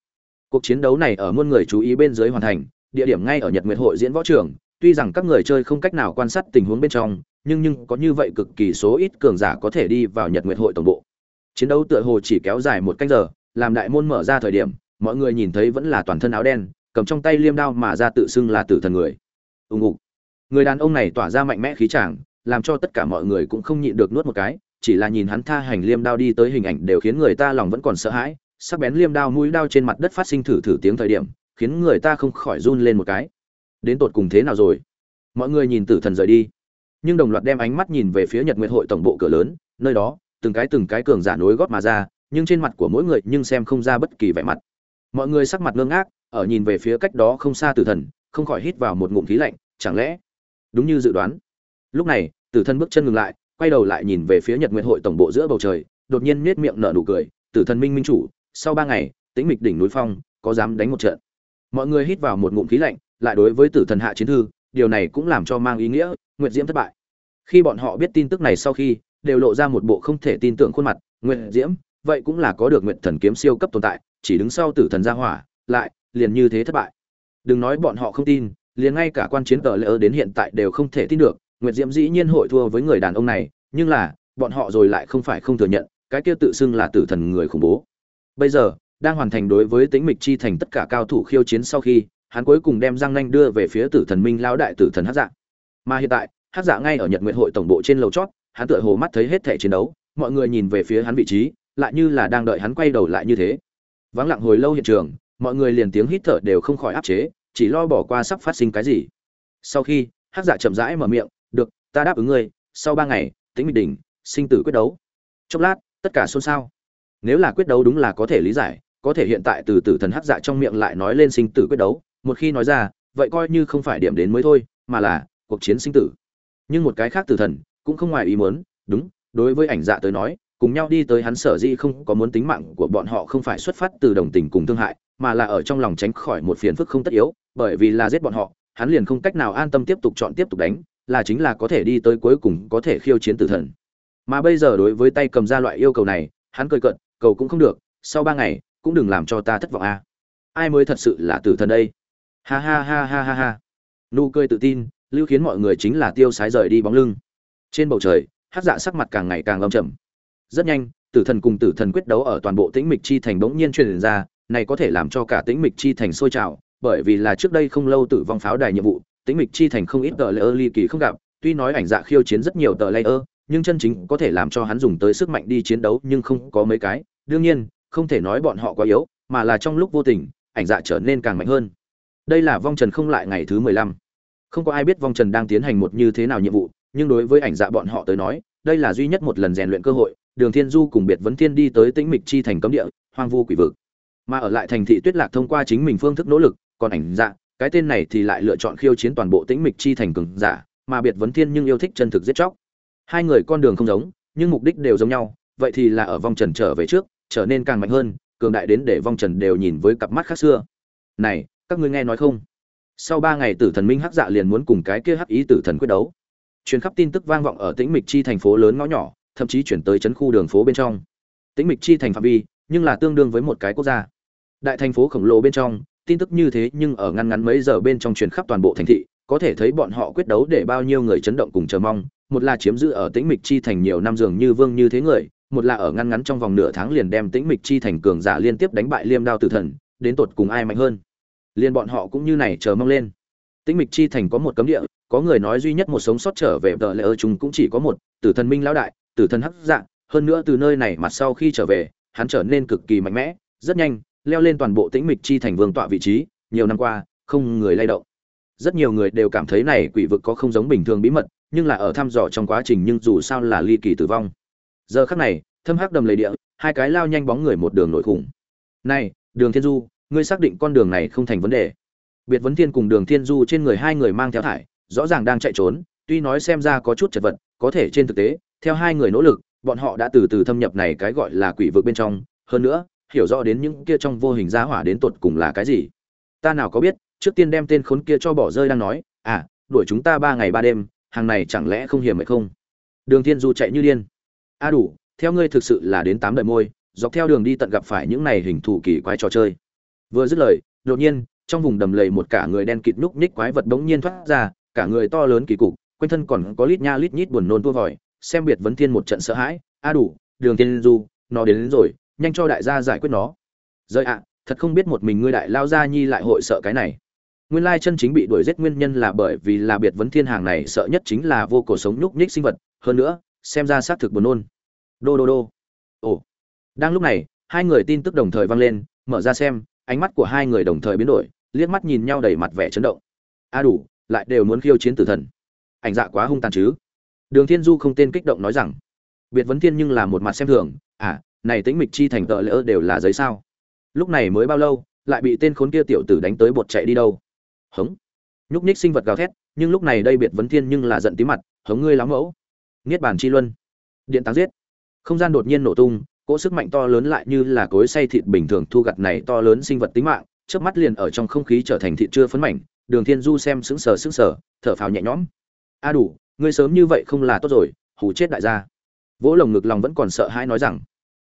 Cuộc chiến đấu này ở muôn người chú ý bên dưới hoàn thành, địa điểm ngay ở nhật nguyệt hội diễn võ trường. Tuy rằng các người chơi không cách nào quan sát tình huống bên trong, nhưng nhưng có như vậy cực kỳ số ít cường giả có thể đi vào nhật nguyệt hội tổng bộ. Chiến đấu tựa hồ chỉ kéo dài một canh giờ, làm đại môn mở ra thời điểm, mọi người nhìn thấy vẫn là toàn thân áo đen, cầm trong tay liêm đao mà ra tự xưng là tử thần người. Ùng ục người đàn ông này tỏa ra mạnh mẽ khí chàng, làm cho tất cả mọi người cũng không nhịn được nuốt một cái, chỉ là nhìn hắn tha hành liêm đao đi tới hình ảnh đều khiến người ta lòng vẫn còn sợ hãi. Sắc bén liêm đao mũi đao trên mặt đất phát sinh thử thử tiếng thời điểm, khiến người ta không khỏi run lên một cái. Đến tột cùng thế nào rồi? Mọi người nhìn tử thần rời đi. Nhưng đồng loạt đem ánh mắt nhìn về phía nhật nguyệt hội tổng bộ cửa lớn, nơi đó, từng cái từng cái cường giả nối gót mà ra, nhưng trên mặt của mỗi người nhưng xem không ra bất kỳ vẻ mặt. Mọi người sắc mặt ngơ ngác, ở nhìn về phía cách đó không xa tử thần, không khỏi hít vào một ngụm khí lạnh, chẳng lẽ đúng như dự đoán. Lúc này, tử thần bước chân ngừng lại, quay đầu lại nhìn về phía nhật nguyệt hội tổng bộ giữa bầu trời, đột nhiên nết miệng nở nụ cười, tử thần minh minh chủ, sau ba ngày, tĩnh mịch đỉnh núi phong, có dám đánh một trận? Mọi người hít vào một ngụm khí lạnh, lại đối với tử thần hạ chiến thư, điều này cũng làm cho mang ý nghĩa, nguyệt diễm thất bại. Khi bọn họ biết tin tức này sau khi, đều lộ ra một bộ không thể tin tưởng khuôn mặt, nguyệt diễm, vậy cũng là có được nguyệt thần kiếm siêu cấp tồn tại, chỉ đứng sau tử thần gia hỏa, lại liền như thế thất bại. Đừng nói bọn họ không tin liền ngay cả quan chiến tờ lỡ đến hiện tại đều không thể tin được, nguyệt diễm dĩ nhiên hội thua với người đàn ông này, nhưng là, bọn họ rồi lại không phải không thừa nhận, cái kia tự xưng là tử thần người khủng bố. Bây giờ, đang hoàn thành đối với tính mịch chi thành tất cả cao thủ khiêu chiến sau khi, hắn cuối cùng đem giang nanh đưa về phía tử thần minh lão đại tử thần hát dạ. Mà hiện tại hát dạ ngay ở nhật nguyện hội tổng bộ trên lầu chót, hắn tựa hồ mắt thấy hết thể chiến đấu, mọi người nhìn về phía hắn vị trí, lại như là đang đợi hắn quay đầu lại như thế. Vắng lặng hồi lâu hiện trường, mọi người liền tiếng hít thở đều không khỏi áp chế chỉ lo bỏ qua sắp phát sinh cái gì. Sau khi, hắc dạ chậm rãi mở miệng, được, ta đáp ứng ngươi, sau ba ngày tính mịch đỉnh, sinh tử quyết đấu. Chốc lát, tất cả xôn xao. Nếu là quyết đấu đúng là có thể lý giải, có thể hiện tại từ tử thần hắc dạ trong miệng lại nói lên sinh tử quyết đấu, một khi nói ra, vậy coi như không phải điểm đến mới thôi, mà là cuộc chiến sinh tử. Nhưng một cái khác tử thần, cũng không ngoài ý muốn, đúng, đối với ảnh dạ tới nói, cùng nhau đi tới hắn sở dĩ không có muốn tính mạng của bọn họ không phải xuất phát từ đồng tình cùng thương hại mà là ở trong lòng tránh khỏi một phiền phức không tất yếu, bởi vì là giết bọn họ, hắn liền không cách nào an tâm tiếp tục chọn tiếp tục đánh, là chính là có thể đi tới cuối cùng có thể khiêu chiến tử thần. Mà bây giờ đối với tay cầm ra loại yêu cầu này, hắn cười cận cầu cũng không được, sau ba ngày, cũng đừng làm cho ta thất vọng a. Ai mới thật sự là tử thần đây? Ha ha ha ha ha ha. Nụ cười tự tin, lưu khiến mọi người chính là tiêu sái rời đi bóng lưng. Trên bầu trời, hát dạ sắc mặt càng ngày càng lâm trầm. Rất nhanh, tử thần cùng tử thần quyết đấu ở toàn bộ tĩnh mịch chi thành bỗng nhiên truyền ra này có thể làm cho cả tĩnh mịch chi thành sôi trào, bởi vì là trước đây không lâu tử vong pháo đài nhiệm vụ, tĩnh mịch chi thành không ít tờ layer ly kỳ không gặp, tuy nói ảnh dạ khiêu chiến rất nhiều tờ layer, nhưng chân chính có thể làm cho hắn dùng tới sức mạnh đi chiến đấu nhưng không có mấy cái. Đương nhiên, không thể nói bọn họ quá yếu, mà là trong lúc vô tình, ảnh dạ trở nên càng mạnh hơn. Đây là vong trần không lại ngày thứ mười lăm. Không có ai biết vong trần đang tiến hành một như thế nào nhiệm vụ, nhưng đối với ảnh dạ bọn họ tới nói, đây là duy nhất một lần rèn luyện cơ hội, đường thiên du cùng biệt vấn thiên đi tới tĩnh mịch chi thành cấm địa, hoang vu quỷ vực mà ở lại thành thị tuyết lạc thông qua chính mình phương thức nỗ lực, còn ảnh dạ cái tên này thì lại lựa chọn khiêu chiến toàn bộ tĩnh mịch chi thành cường giả, mà biệt vấn thiên nhưng yêu thích chân thực giết chóc. Hai người con đường không giống, nhưng mục đích đều giống nhau, vậy thì là ở vong trần trở về trước, trở nên càng mạnh hơn, cường đại đến để vong trần đều nhìn với cặp mắt khác xưa. Này, các ngươi nghe nói không? Sau ba ngày tử thần minh hắc dạ liền muốn cùng cái kia hắc ý tử thần quyết đấu. Chuyến khắp tin tức vang vọng ở tĩnh mịch chi thành phố lớn ngõ nhỏ, thậm chí chuyển tới chấn khu đường phố bên trong. Tĩnh mịch chi thành phạm vi, nhưng là tương đương với một cái quốc gia đại thành phố khổng lồ bên trong, tin tức như thế nhưng ở ngăn ngắn mấy giờ bên trong truyền khắp toàn bộ thành thị, có thể thấy bọn họ quyết đấu để bao nhiêu người chấn động cùng chờ mong, một là chiếm giữ ở tĩnh mịch chi thành nhiều năm dường như vương như thế người, một là ở ngăn ngắn trong vòng nửa tháng liền đem tĩnh mịch chi thành cường giả liên tiếp đánh bại liêm đao tử thần, đến tột cùng ai mạnh hơn. Liền bọn họ cũng như này chờ mong lên. Tĩnh mịch chi thành có một cấm địa, có người nói duy nhất một sống sót trở về tờ lệ ơ chúng cũng chỉ có một, tử thần minh lão đại, tử thần hắc dạng hơn nữa từ nơi này mặt sau khi trở về, hắn trở nên cực kỳ mạnh mẽ, rất nhanh leo lên toàn bộ tĩnh mịch chi thành vương tọa vị trí, nhiều năm qua, không người lay động. Rất nhiều người đều cảm thấy này quỷ vực có không giống bình thường bí mật, nhưng là ở thăm dò trong quá trình nhưng dù sao là ly kỳ tử vong. Giờ khắc này, thâm hắc đầm lầy địa, hai cái lao nhanh bóng người một đường nội khủng. Này, đường thiên du, ngươi xác định con đường này không thành vấn đề. Biệt vấn thiên cùng đường thiên du trên người hai người mang theo thải, rõ ràng đang chạy trốn, tuy nói xem ra có chút chật vật, có thể trên thực tế, theo hai người nỗ lực, bọn họ đã từ từ thâm nhập này cái gọi là quỷ vực bên trong. Hơn nữa hiểu rõ đến những kia trong vô hình giá hỏa đến tột cùng là cái gì. Ta nào có biết trước tiên đem tên khốn kia cho bỏ rơi đang nói à đuổi chúng ta ba ngày ba đêm hàng này chẳng lẽ không hiểm hay không? Đường thiên du chạy như điên. A đủ theo ngươi thực sự là đến tám đời môi dọc theo đường đi tận gặp phải những này hình thù kỳ quái trò chơi. Vừa dứt lời đột nhiên trong vùng đầm lầy một cả người đen kịt núc nhích quái vật bỗng nhiên thoát ra cả người to lớn kỳ cục quanh thân còn có lít nha lít nhít buồn nôn tua vòi xem biệt vấn thiên một trận sợ hãi a đủ đường thiên du nó đến, đến rồi nhanh cho đại gia giải quyết nó. Rơi ạ, thật không biết một mình ngươi đại lao gia nhi lại hội sợ cái này. Nguyên lai chân chính bị đuổi giết nguyên nhân là bởi vì là biệt vấn thiên hàng này sợ nhất chính là vô cổ sống nhúc nhích sinh vật, hơn nữa, xem ra xác thực buồn nôn. Đô đô đô. Ồ. Đang lúc này, hai người tin tức đồng thời vang lên, mở ra xem, ánh mắt của hai người đồng thời biến đổi, liếc mắt nhìn nhau đầy mặt vẻ chấn động. A đủ, lại đều muốn khiêu chiến tử thần. Ảnh dạ quá hung tàn chứ. Đường thiên du không tên kích động nói rằng, biệt vấn thiên nhưng là một mặt xem thường à này tính mịch chi thành tợ lỡ đều là giấy sao? Lúc này mới bao lâu, lại bị tên khốn kia tiểu tử đánh tới bột chạy đi đâu? Hống. Nhúc nhích sinh vật gào thét, nhưng lúc này đây biệt vấn thiên nhưng là giận tí mặt, hống ngươi lắm mẫu. Niết bàn chi luân. Điện táng giết. Không gian đột nhiên nổ tung, cỗ sức mạnh to lớn lại như là cối xay thịt bình thường thu gặt này to lớn sinh vật tính mạng trước mắt liền ở trong không khí trở thành thịt chưa phấn mảnh, đường thiên du xem sững sờ sững sờ, thở phào nhẹ nhõm. A đủ, ngươi sớm như vậy không là tốt rồi, hù chết đại gia. Vỗ lồng ngực lòng vẫn còn sợ hãi nói rằng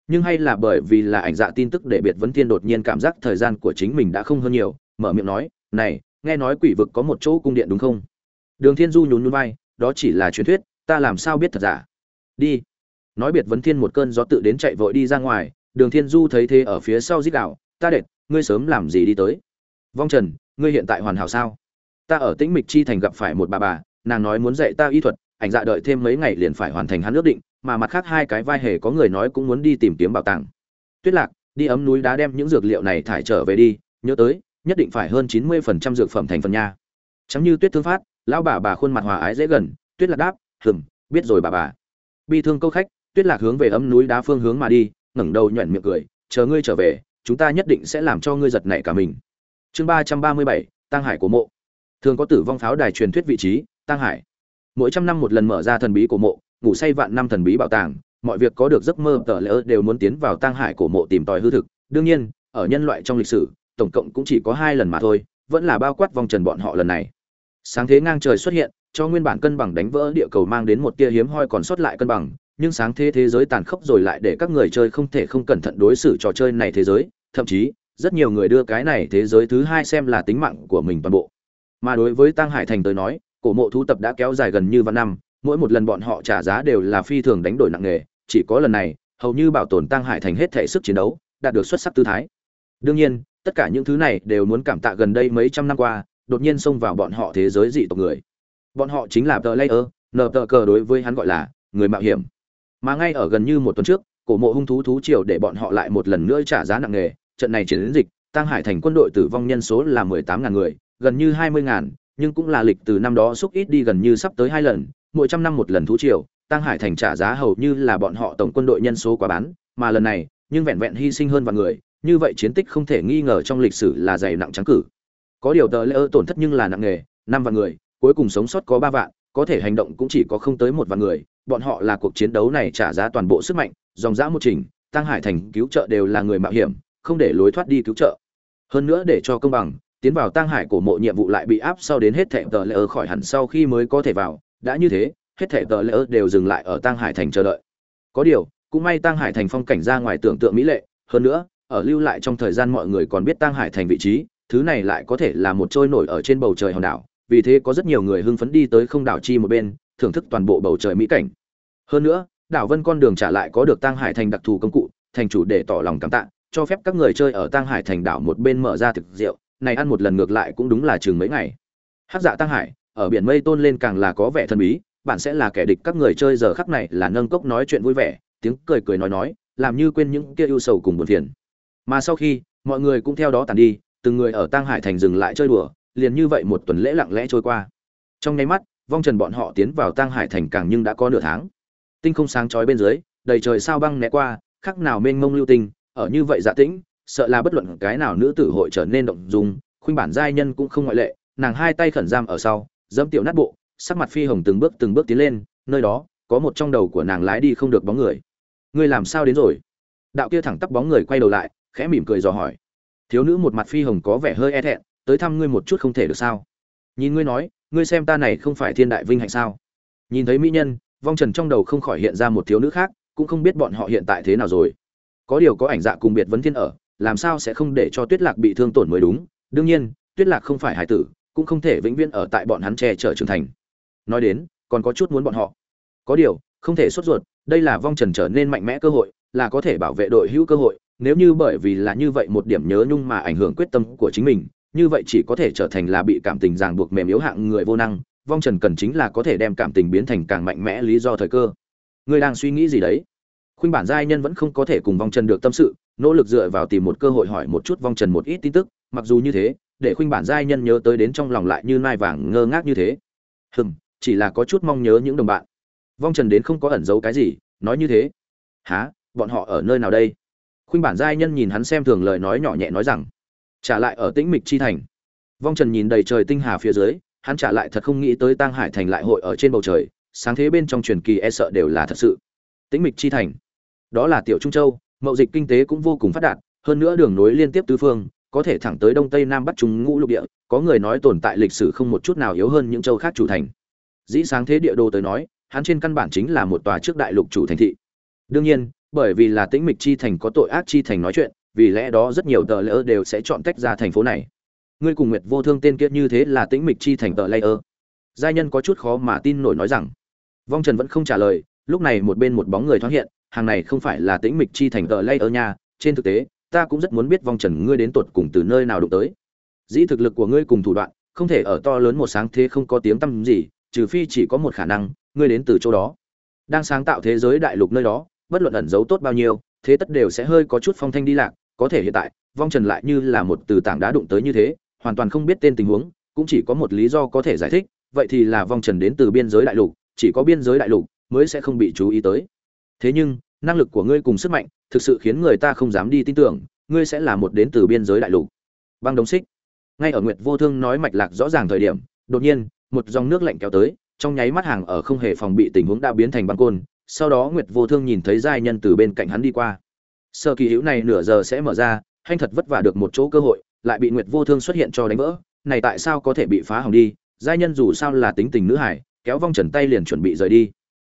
nhưng hay là bởi vì là ảnh dạ tin tức để biệt vấn thiên đột nhiên cảm giác thời gian của chính mình đã không hơn nhiều, mở miệng nói, này, nghe nói quỷ vực có một chỗ cung điện đúng không? Đường thiên du nhún nhún vai, đó chỉ là truyền thuyết, ta làm sao biết thật giả? Đi. Nói biệt vấn thiên một cơn gió tự đến chạy vội đi ra ngoài, đường thiên du thấy thế ở phía sau giết đạo ta đệt, ngươi sớm làm gì đi tới? Vong trần, ngươi hiện tại hoàn hảo sao? Ta ở tĩnh mịch chi thành gặp phải một bà bà, nàng nói muốn dạy ta y thuật, ảnh dạ đợi thêm mấy ngày liền phải hoàn thành hắn ước định mà mặt khác hai cái vai hề có người nói cũng muốn đi tìm kiếm bảo tàng. Tuyết lạc, đi ấm núi đá đem những dược liệu này thải trở về đi, nhớ tới, nhất định phải hơn chín mươi phần trăm dược phẩm thành phần nha. Chẳng như tuyết thương phát, lão bà bà khuôn mặt hòa ái dễ gần, tuyết lạc đáp, hừm, biết rồi bà bà. Bi thương câu khách, tuyết lạc hướng về ấm núi đá phương hướng mà đi, ngẩng đầu nhoẻn miệng cười, chờ ngươi trở về, chúng ta nhất định sẽ làm cho ngươi giật nảy cả mình. Chương ba trăm ba mươi bảy tăng hải của mộ. Thường có tử vong pháo đài truyền thuyết vị trí tăng hải. Mỗi trăm năm một lần mở ra thần bí của mộ ngủ say vạn năm thần bí bảo tàng, mọi việc có được giấc mơ tờ lỡ đều muốn tiến vào tang hải của mộ tìm tòi hư thực. Đương nhiên, ở nhân loại trong lịch sử, tổng cộng cũng chỉ có hai lần mà thôi, vẫn là bao quát vòng trần bọn họ lần này. Sáng thế ngang trời xuất hiện, cho nguyên bản cân bằng đánh vỡ địa cầu mang đến một tia hiếm hoi còn sót lại cân bằng, nhưng sáng thế thế giới tàn khốc rồi lại để các người chơi không thể không cẩn thận đối xử trò chơi này thế giới, thậm chí, rất nhiều người đưa cái này thế giới thứ hai xem là tính mạng của mình toàn bộ. Mà đối với tăng hải thành tới nói, cổ mộ thu tập đã kéo dài gần như vạn năm mỗi một lần bọn họ trả giá đều là phi thường đánh đổi nặng nề, chỉ có lần này, hầu như bảo tồn tăng hải thành hết thể sức chiến đấu, đạt được xuất sắc tư thái. Đương nhiên, tất cả những thứ này đều muốn cảm tạ gần đây mấy trăm năm qua, đột nhiên xông vào bọn họ thế giới dị tộc người. Bọn họ chính là tờ layer nờ tờ cờ đối với hắn gọi là người mạo hiểm. Mà ngay ở gần như một tuần trước, cổ mộ hung thú thú triều để bọn họ lại một lần nữa trả giá nặng nề. Trận này chiến dịch tăng hải thành quân đội tử vong nhân số là mười tám ngàn người, gần như hai mươi ngàn, nhưng cũng là lịch từ năm đó xúc ít đi gần như sắp tới hai lần mỗi trăm năm một lần thú triều tăng hải thành trả giá hầu như là bọn họ tổng quân đội nhân số quá bán, mà lần này, nhưng vẹn vẹn hy sinh hơn vạn người, như vậy chiến tích không thể nghi ngờ trong lịch sử là dày nặng trắng cử. Có điều tờ lễ ơ tổn thất nhưng là nặng nghề năm vạn người, cuối cùng sống sót có ba vạn, có thể hành động cũng chỉ có không tới một vạn người, bọn họ là cuộc chiến đấu này trả giá toàn bộ sức mạnh, dòng dã một trình tăng hải thành cứu trợ đều là người mạo hiểm, không để lối thoát đi cứu trợ. Hơn nữa để cho công bằng, tiến vào tăng hải cổ mộ nhiệm vụ lại bị áp sau đến hết thệ tờ lễ ơ khỏi hẳn sau khi mới có thể vào đã như thế, hết thể tờ lỡ đều dừng lại ở tăng hải thành chờ đợi. Có điều, cũng may tăng hải thành phong cảnh ra ngoài tưởng tượng mỹ lệ, hơn nữa, ở lưu lại trong thời gian mọi người còn biết tăng hải thành vị trí, thứ này lại có thể là một trôi nổi ở trên bầu trời hòn đảo, vì thế có rất nhiều người hưng phấn đi tới không đảo chi một bên, thưởng thức toàn bộ bầu trời mỹ cảnh. Hơn nữa, đảo vân con đường trả lại có được tăng hải thành đặc thù công cụ, thành chủ để tỏ lòng cảm tạ, cho phép các người chơi ở tăng hải thành đảo một bên mở ra thực rượu, này ăn một lần ngược lại cũng đúng là chừng mấy ngày. Hát dạ tăng hải ở biển mây tôn lên càng là có vẻ thần bí, bạn sẽ là kẻ địch. Các người chơi giờ khắc này là nâng cốc nói chuyện vui vẻ, tiếng cười cười nói nói, làm như quên những kia ưu sầu cùng buồn phiền. Mà sau khi, mọi người cũng theo đó tàn đi, từng người ở Tang hải thành dừng lại chơi đùa, liền như vậy một tuần lễ lặng lẽ trôi qua. Trong nháy mắt, vong trần bọn họ tiến vào Tang hải thành càng nhưng đã có nửa tháng. Tinh không sáng chói bên dưới, đầy trời sao băng né qua, khắc nào mênh mông lưu tinh, ở như vậy dạ tĩnh, sợ là bất luận cái nào nữ tử hội trở nên động dung, khuynh bản giai nhân cũng không ngoại lệ, nàng hai tay khẩn giam ở sau dẫm tiểu nát bộ, sắc mặt phi hồng từng bước từng bước tiến lên, nơi đó, có một trong đầu của nàng lái đi không được bóng người. Ngươi làm sao đến rồi? Đạo kia thẳng tắp bóng người quay đầu lại, khẽ mỉm cười dò hỏi. Thiếu nữ một mặt phi hồng có vẻ hơi e thẹn, tới thăm ngươi một chút không thể được sao? Nhìn ngươi nói, ngươi xem ta này không phải thiên đại vinh hạnh sao? Nhìn thấy mỹ nhân, vong trần trong đầu không khỏi hiện ra một thiếu nữ khác, cũng không biết bọn họ hiện tại thế nào rồi. Có điều có ảnh dạ cùng biệt vấn thiên ở, làm sao sẽ không để cho tuyết lạc bị thương tổn mới đúng? Đương nhiên, tuyết lạc không phải hải tử cũng không thể vĩnh viễn ở tại bọn hắn che chở trưởng thành. Nói đến, còn có chút muốn bọn họ. Có điều, không thể sốt ruột, đây là vong trần trở nên mạnh mẽ cơ hội, là có thể bảo vệ đội hữu cơ hội, nếu như bởi vì là như vậy một điểm nhớ nhung mà ảnh hưởng quyết tâm của chính mình, như vậy chỉ có thể trở thành là bị cảm tình ràng buộc mềm yếu hạng người vô năng, vong trần cần chính là có thể đem cảm tình biến thành càng mạnh mẽ lý do thời cơ. Ngươi đang suy nghĩ gì đấy? Khuynh bản giai nhân vẫn không có thể cùng vong trần được tâm sự, nỗ lực dựa vào tìm một cơ hội hỏi một chút vong trần một ít tin tức, mặc dù như thế để khuynh bản giai nhân nhớ tới đến trong lòng lại như nai vàng ngơ ngác như thế. Hừm, chỉ là có chút mong nhớ những đồng bạn. Vong trần đến không có ẩn giấu cái gì, nói như thế. Há bọn họ ở nơi nào đây? Khuynh bản giai nhân nhìn hắn xem thường lời nói nhỏ nhẹ nói rằng, trả lại ở tĩnh mịch chi thành. Vong trần nhìn đầy trời tinh hà phía dưới, hắn trả lại thật không nghĩ tới tăng hải thành lại hội ở trên bầu trời, sáng thế bên trong truyền kỳ e sợ đều là thật sự. Tĩnh mịch chi thành, đó là tiểu trung châu, mậu dịch kinh tế cũng vô cùng phát đạt, hơn nữa đường nối liên tiếp tứ phương có thể thẳng tới đông tây nam bắc trung ngũ lục địa, có người nói tồn tại lịch sử không một chút nào yếu hơn những châu khác chủ thành. Dĩ sáng thế địa đồ tới nói, hắn trên căn bản chính là một tòa trước đại lục chủ thành thị. Đương nhiên, bởi vì là tĩnh mịch chi thành có tội ác chi thành nói chuyện, vì lẽ đó rất nhiều tờ lỡ đều sẽ chọn tách ra thành phố này. Ngươi cùng nguyệt vô thương tên kia như thế là tĩnh mịch chi thành tờ layer. Giai nhân có chút khó mà tin nổi nói rằng, vong trần vẫn không trả lời, lúc này một bên một bóng người thoáng hiện, hàng này không phải là tĩnh mịch chi thành tờ layer nha, trên thực tế ta cũng rất muốn biết vong trần ngươi đến tột cùng từ nơi nào đụng tới. Dĩ thực lực của ngươi cùng thủ đoạn, không thể ở to lớn một sáng thế không có tiếng tăm gì, trừ phi chỉ có một khả năng, ngươi đến từ chỗ đó. Đang sáng tạo thế giới đại lục nơi đó, bất luận ẩn giấu tốt bao nhiêu, thế tất đều sẽ hơi có chút phong thanh đi lạc, có thể hiện tại, vong trần lại như là một từ tảng đá đụng tới như thế, hoàn toàn không biết tên tình huống, cũng chỉ có một lý do có thể giải thích, vậy thì là vong trần đến từ biên giới đại lục, chỉ có biên giới đại lục mới sẽ không bị chú ý tới. Thế nhưng, năng lực của ngươi cùng sức mạnh thực sự khiến người ta không dám đi tin tưởng, ngươi sẽ là một đến từ biên giới đại lục. Băng đống xích ngay ở nguyệt vô thương nói mạch lạc rõ ràng thời điểm, đột nhiên, một dòng nước lạnh kéo tới, trong nháy mắt hàng ở không hề phòng bị tình huống đã biến thành băng côn, sau đó nguyệt vô thương nhìn thấy giai nhân từ bên cạnh hắn đi qua. Sơ kỳ hữu này nửa giờ sẽ mở ra, hanh thật vất vả được một chỗ cơ hội, lại bị nguyệt vô thương xuất hiện cho đánh vỡ, này tại sao có thể bị phá hỏng đi, giai nhân dù sao là tính tình nữ hải, kéo vong trần tay liền chuẩn bị rời đi.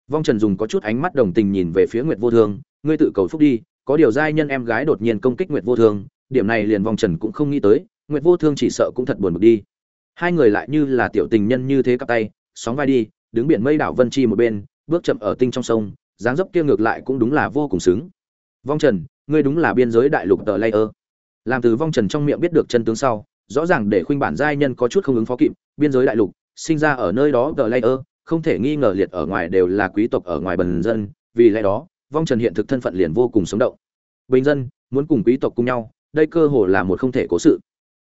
Vong trần dùng có chút ánh mắt đồng tình nhìn về phía nguyệt vô thương ngươi tự cầu phúc đi, có điều giai nhân em gái đột nhiên công kích nguyệt vô thương, điểm này liền vong trần cũng không nghĩ tới, nguyệt vô thương chỉ sợ cũng thật buồn bực đi. Hai người lại như là tiểu tình nhân như thế cặp tay, sóng vai đi, đứng biển mây đảo vân chi một bên, bước chậm ở tinh trong sông, dáng dấp kia ngược lại cũng đúng là vô cùng xứng. Vong trần, ngươi đúng là biên giới đại lục tờ layer. Làm từ vong trần trong miệng biết được chân tướng sau, rõ ràng để khuynh bản giai nhân có chút không ứng phó kịp, biên giới đại lục, sinh ra ở nơi đó tờ layer, không thể nghi ngờ liệt ở ngoài đều là quý tộc ở ngoài bần dân, vì lẽ đó vong trần hiện thực thân phận liền vô cùng sống động. Bình dân, muốn cùng quý tộc cùng nhau, đây cơ hồ là một không thể cố sự.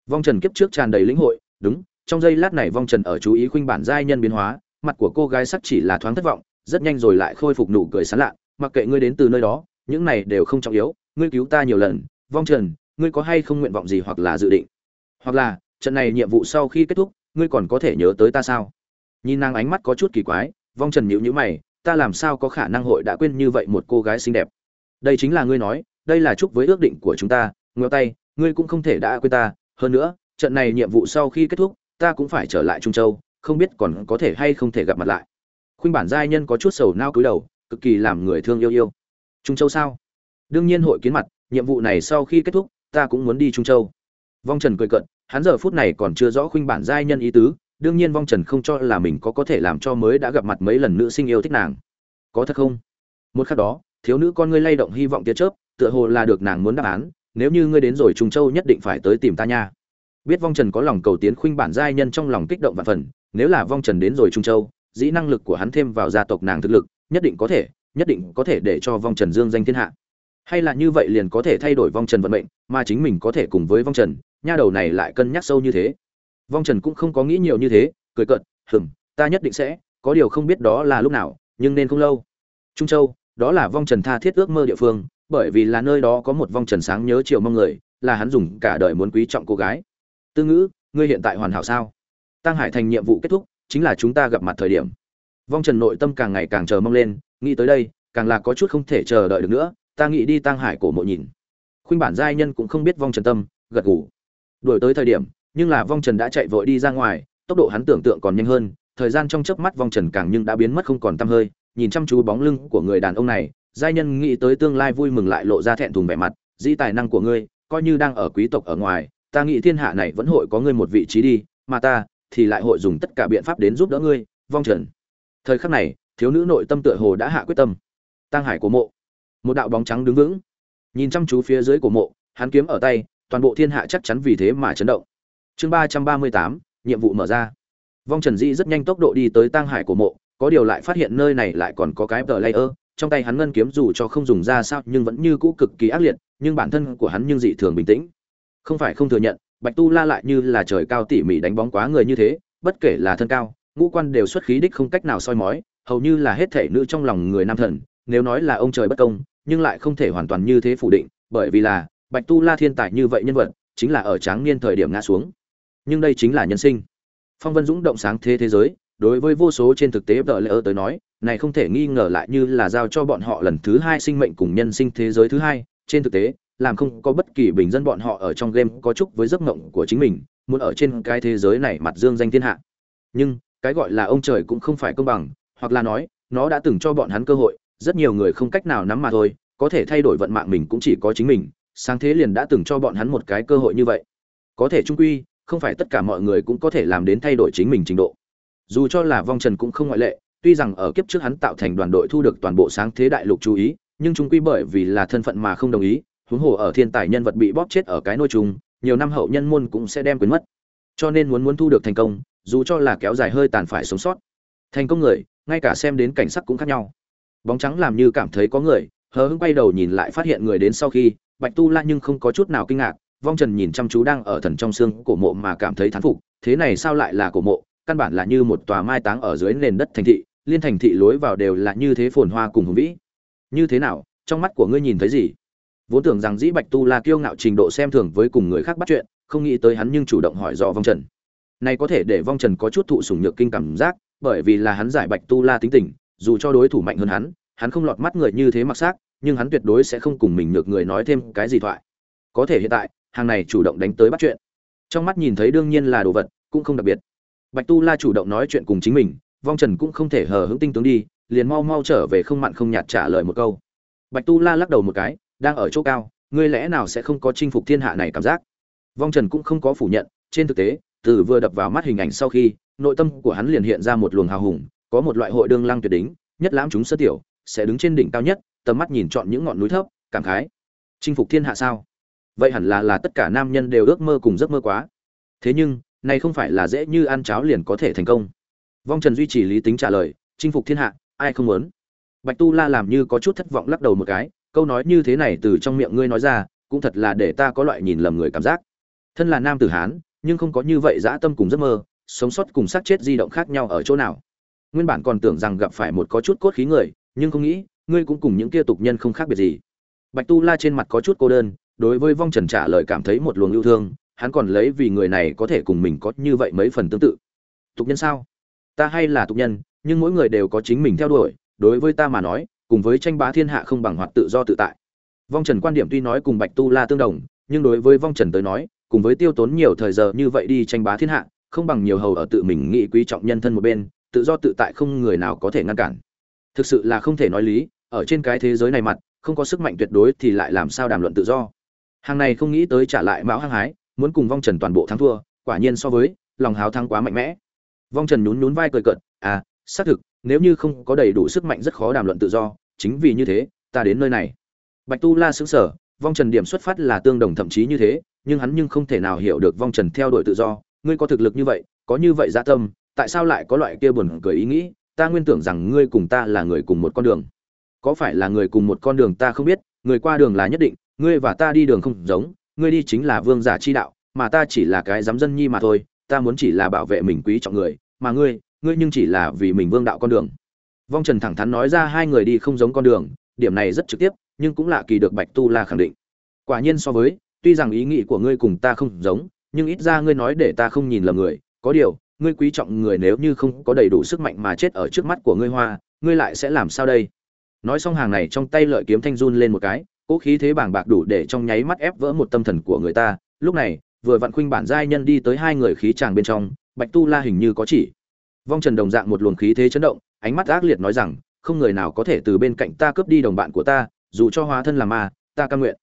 Vong trần kiếp trước tràn đầy lĩnh hội, đúng, trong giây lát này vong trần ở chú ý khuynh bản giai nhân biến hóa, mặt của cô gái sắc chỉ là thoáng thất vọng, rất nhanh rồi lại khôi phục nụ cười sán lạ, mặc kệ ngươi đến từ nơi đó, những này đều không trọng yếu, ngươi cứu ta nhiều lần, vong trần, ngươi có hay không nguyện vọng gì hoặc là dự định? Hoặc là, trận này nhiệm vụ sau khi kết thúc, ngươi còn có thể nhớ tới ta sao? Nhìn nàng ánh mắt có chút kỳ quái, vong trần nhíu nhíu mày ta làm sao có khả năng hội đã quên như vậy một cô gái xinh đẹp? Đây chính là ngươi nói, đây là chúc với ước định của chúng ta ngéo tay, ngươi cũng không thể đã quên ta. Hơn nữa, trận này nhiệm vụ sau khi kết thúc, ta cũng phải trở lại trung châu, không biết còn có thể hay không thể gặp mặt lại. Khuynh bản giai nhân có chút sầu nao cúi đầu, cực kỳ làm người thương yêu yêu. Trung châu sao? Đương nhiên hội kiến mặt, nhiệm vụ này sau khi kết thúc, ta cũng muốn đi trung châu. Vong trần cười cận hắn giờ phút này còn chưa rõ khuynh bản giai nhân ý tứ đương nhiên vong trần không cho là mình có có thể làm cho mới đã gặp mặt mấy lần nữ sinh yêu thích nàng. Có thật không? Một khắc đó, thiếu nữ con ngươi lay động hy vọng tia chớp, tựa hồ là được nàng muốn đáp án, nếu như ngươi đến rồi trung châu nhất định phải tới tìm ta nha. Biết vong trần có lòng cầu tiến khuynh bản giai nhân trong lòng kích động và phần, nếu là vong trần đến rồi trung châu, dĩ năng lực của hắn thêm vào gia tộc nàng thực lực, nhất định có thể, nhất định có thể để cho vong trần dương danh thiên hạ. Hay là như vậy liền có thể thay đổi vong trần vận mệnh, mà chính mình có thể cùng với vong trần, nha đầu này lại cân nhắc sâu như thế vong trần cũng không có nghĩ nhiều như thế, cười cợt, hừm, ta nhất định sẽ, có điều không biết đó là lúc nào, nhưng nên không lâu. Trung châu, đó là vong trần tha thiết ước mơ địa phương, bởi vì là nơi đó có một vong trần sáng nhớ chiều mong người, là hắn dùng cả đời muốn quý trọng cô gái. Tư ngữ, ngươi hiện tại hoàn hảo sao? Tăng hải thành nhiệm vụ kết thúc, chính là chúng ta gặp mặt thời điểm. Vong trần nội tâm càng ngày càng chờ mong lên, nghĩ tới đây, càng là có chút không thể chờ đợi được nữa, ta nghĩ đi tăng hải cổ mộ nhìn. Khuynh bản giai nhân cũng không biết vong trần tâm, gật gù. Đuổi tới thời điểm nhưng là vong trần đã chạy vội đi ra ngoài, tốc độ hắn tưởng tượng còn nhanh hơn, thời gian trong chớp mắt vong trần càng nhưng đã biến mất không còn tăm hơi, nhìn chăm chú bóng lưng của người đàn ông này, giai nhân nghĩ tới tương lai vui mừng lại lộ ra thẹn thùng vẻ mặt, dĩ tài năng của ngươi, coi như đang ở quý tộc ở ngoài, ta nghĩ thiên hạ này vẫn hội có ngươi một vị trí đi, mà ta thì lại hội dùng tất cả biện pháp đến giúp đỡ ngươi, vong trần. Thời khắc này, thiếu nữ nội tâm tựa hồ đã hạ quyết tâm. Tăng hải của mộ. Một đạo bóng trắng đứng vững. Nhìn chăm chú phía dưới của mộ, hắn kiếm ở tay, toàn bộ thiên hạ chắc chắn vì thế mà chấn động chương ba trăm ba mươi tám, nhiệm vụ mở ra. Vong trần dĩ rất nhanh tốc độ đi tới tang hải của mộ, có điều lại phát hiện nơi này lại còn có cái tờ layer, trong tay hắn ngân kiếm dù cho không dùng ra sao nhưng vẫn như cũ cực kỳ ác liệt, nhưng bản thân của hắn nhưng dị thường bình tĩnh. Không phải không thừa nhận, bạch tu la lại như là trời cao tỉ mỉ đánh bóng quá người như thế, bất kể là thân cao, ngũ quan đều xuất khí đích không cách nào soi mói, hầu như là hết thể nữ trong lòng người nam thần, nếu nói là ông trời bất công, nhưng lại không thể hoàn toàn như thế phủ định, bởi vì là bạch tu la thiên tài như vậy nhân vật, chính là ở tráng niên thời điểm ngã xuống nhưng đây chính là nhân sinh. Phong vân dũng động sáng thế thế giới, đối với vô số trên thực tế vợ lỡ tới nói, này không thể nghi ngờ lại như là giao cho bọn họ lần thứ hai sinh mệnh cùng nhân sinh thế giới thứ hai. Trên thực tế, làm không có bất kỳ bình dân bọn họ ở trong game có chúc với giấc mộng của chính mình, muốn ở trên cái thế giới này mặt dương danh thiên hạ. Nhưng, cái gọi là ông trời cũng không phải công bằng, hoặc là nói, nó đã từng cho bọn hắn cơ hội, rất nhiều người không cách nào nắm mà thôi, có thể thay đổi vận mạng mình cũng chỉ có chính mình, sáng thế liền đã từng cho bọn hắn một cái cơ hội như vậy. Có thể trung quy không phải tất cả mọi người cũng có thể làm đến thay đổi chính mình trình độ. Dù cho là vong trần cũng không ngoại lệ, tuy rằng ở kiếp trước hắn tạo thành đoàn đội thu được toàn bộ sáng thế đại lục chú ý, nhưng chúng quy bởi vì là thân phận mà không đồng ý, huống hồ ở thiên tài nhân vật bị bóp chết ở cái nôi chung, nhiều năm hậu nhân môn cũng sẽ đem quyến mất. Cho nên muốn muốn thu được thành công, dù cho là kéo dài hơi tàn phải sống sót. Thành công người, ngay cả xem đến cảnh sắc cũng khác nhau. Bóng trắng làm như cảm thấy có người, hờ hững quay đầu nhìn lại phát hiện người đến sau khi, bạch tu la nhưng không có chút nào kinh ngạc vong trần nhìn chăm chú đang ở thần trong xương cổ mộ mà cảm thấy thán phục, thế này sao lại là cổ mộ? Căn bản là như một tòa mai táng ở dưới nền đất thành thị, liên thành thị lối vào đều là như thế phồn hoa cùng hùng vĩ. Như thế nào? Trong mắt của ngươi nhìn thấy gì? Vốn tưởng rằng dĩ bạch tu la kiêu ngạo trình độ xem thường với cùng người khác bắt chuyện, không nghĩ tới hắn nhưng chủ động hỏi dò vong trần. Này có thể để vong trần có chút thụ sủng nhược kinh cảm giác, bởi vì là hắn giải bạch tu la tính tình, dù cho đối thủ mạnh hơn hắn hắn không lọt mắt người như thế mặc xác, nhưng hắn tuyệt đối sẽ không cùng mình nhược người nói thêm cái gì thoại. Có thể hiện tại hàng này chủ động đánh tới bắt chuyện. Trong mắt nhìn thấy đương nhiên là đồ vật, cũng không đặc biệt. Bạch tu la chủ động nói chuyện cùng chính mình, vong trần cũng không thể hờ hững tinh tướng đi, liền mau mau trở về không mặn không nhạt trả lời một câu. Bạch tu la lắc đầu một cái, đang ở chỗ cao, ngươi lẽ nào sẽ không có chinh phục thiên hạ này cảm giác? Vong trần cũng không có phủ nhận, trên thực tế, từ vừa đập vào mắt hình ảnh sau khi, nội tâm của hắn liền hiện ra một luồng hào hùng, có một loại hội đương lăng tuyệt đỉnh, nhất lãm chúng sơ tiểu, sẽ đứng trên đỉnh cao nhất, tầm mắt nhìn chọn những ngọn núi thấp, cảm khái. Chinh phục thiên hạ sao? Vậy hẳn là là tất cả nam nhân đều ước mơ cùng giấc mơ quá. Thế nhưng này không phải là dễ như ăn cháo liền có thể thành công. Vong trần duy trì lý tính trả lời, chinh phục thiên hạ, ai không muốn? Bạch tu la làm như có chút thất vọng lắc đầu một cái, câu nói như thế này từ trong miệng ngươi nói ra, cũng thật là để ta có loại nhìn lầm người cảm giác. Thân là nam tử hán, nhưng không có như vậy dã tâm cùng giấc mơ, sống sót cùng xác chết di động khác nhau ở chỗ nào. Nguyên bản còn tưởng rằng gặp phải một có chút cốt khí người, nhưng không nghĩ, ngươi cũng cùng những kia tục nhân không khác biệt gì. Bạch tu la trên mặt có chút cô đơn đối với vong trần trả lời cảm thấy một luồng yêu thương, hắn còn lấy vì người này có thể cùng mình có như vậy mấy phần tương tự. Tục nhân sao? Ta hay là tục nhân, nhưng mỗi người đều có chính mình theo đuổi, đối với ta mà nói, cùng với tranh bá thiên hạ không bằng hoạt tự do tự tại. Vong trần quan điểm tuy nói cùng bạch tu la tương đồng, nhưng đối với vong trần tới nói, cùng với tiêu tốn nhiều thời giờ như vậy đi tranh bá thiên hạ, không bằng nhiều hầu ở tự mình nghĩ quý trọng nhân thân một bên, tự do tự tại không người nào có thể ngăn cản. Thực sự là không thể nói lý, ở trên cái thế giới này mặt, không có sức mạnh tuyệt đối thì lại làm sao đàm luận tự do? Hàng này không nghĩ tới trả lại mão hăng hái, muốn cùng vong trần toàn bộ thắng thua, quả nhiên so với lòng háo thắng quá mạnh mẽ. Vong trần nhún nhún vai cười cợt à xác thực, nếu như không có đầy đủ sức mạnh rất khó đàm luận tự do, chính vì như thế, ta đến nơi này. Bạch tu la xứng sở vong trần điểm xuất phát là tương đồng thậm chí như thế, nhưng hắn nhưng không thể nào hiểu được vong trần theo đuổi tự do. Ngươi có thực lực như vậy, có như vậy gia tâm, tại sao lại có loại kia buồn cười ý nghĩ? Ta nguyên tưởng rằng ngươi cùng ta là người cùng một con đường. Có phải là người cùng một con đường ta không biết, người qua đường là nhất định ngươi và ta đi đường không giống, ngươi đi chính là vương giả chi đạo, mà ta chỉ là cái giám dân nhi mà thôi, ta muốn chỉ là bảo vệ mình quý trọng người, mà ngươi ngươi nhưng chỉ là vì mình vương đạo con đường. Vong trần thẳng thắn nói ra hai người đi không giống con đường, điểm này rất trực tiếp, nhưng cũng lạ kỳ được bạch tu la khẳng định. Quả nhiên so với, tuy rằng ý nghĩ của ngươi cùng ta không giống, nhưng ít ra ngươi nói để ta không nhìn lầm người, có điều, ngươi quý trọng người nếu như không có đầy đủ sức mạnh mà chết ở trước mắt của ngươi hoa, ngươi lại sẽ làm sao đây? Nói xong hàng này trong tay lợi kiếm thanh run lên một cái cỗ khí thế bảng bạc đủ để trong nháy mắt ép vỡ một tâm thần của người ta. Lúc này, vừa vặn khuynh bản giai nhân đi tới hai người khí tràng bên trong, bạch tu la hình như có chỉ. Vong trần đồng dạng một luồng khí thế chấn động, ánh mắt ác liệt nói rằng, không người nào có thể từ bên cạnh ta cướp đi đồng bạn của ta, dù cho hóa thân là ma, ta cam nguyện.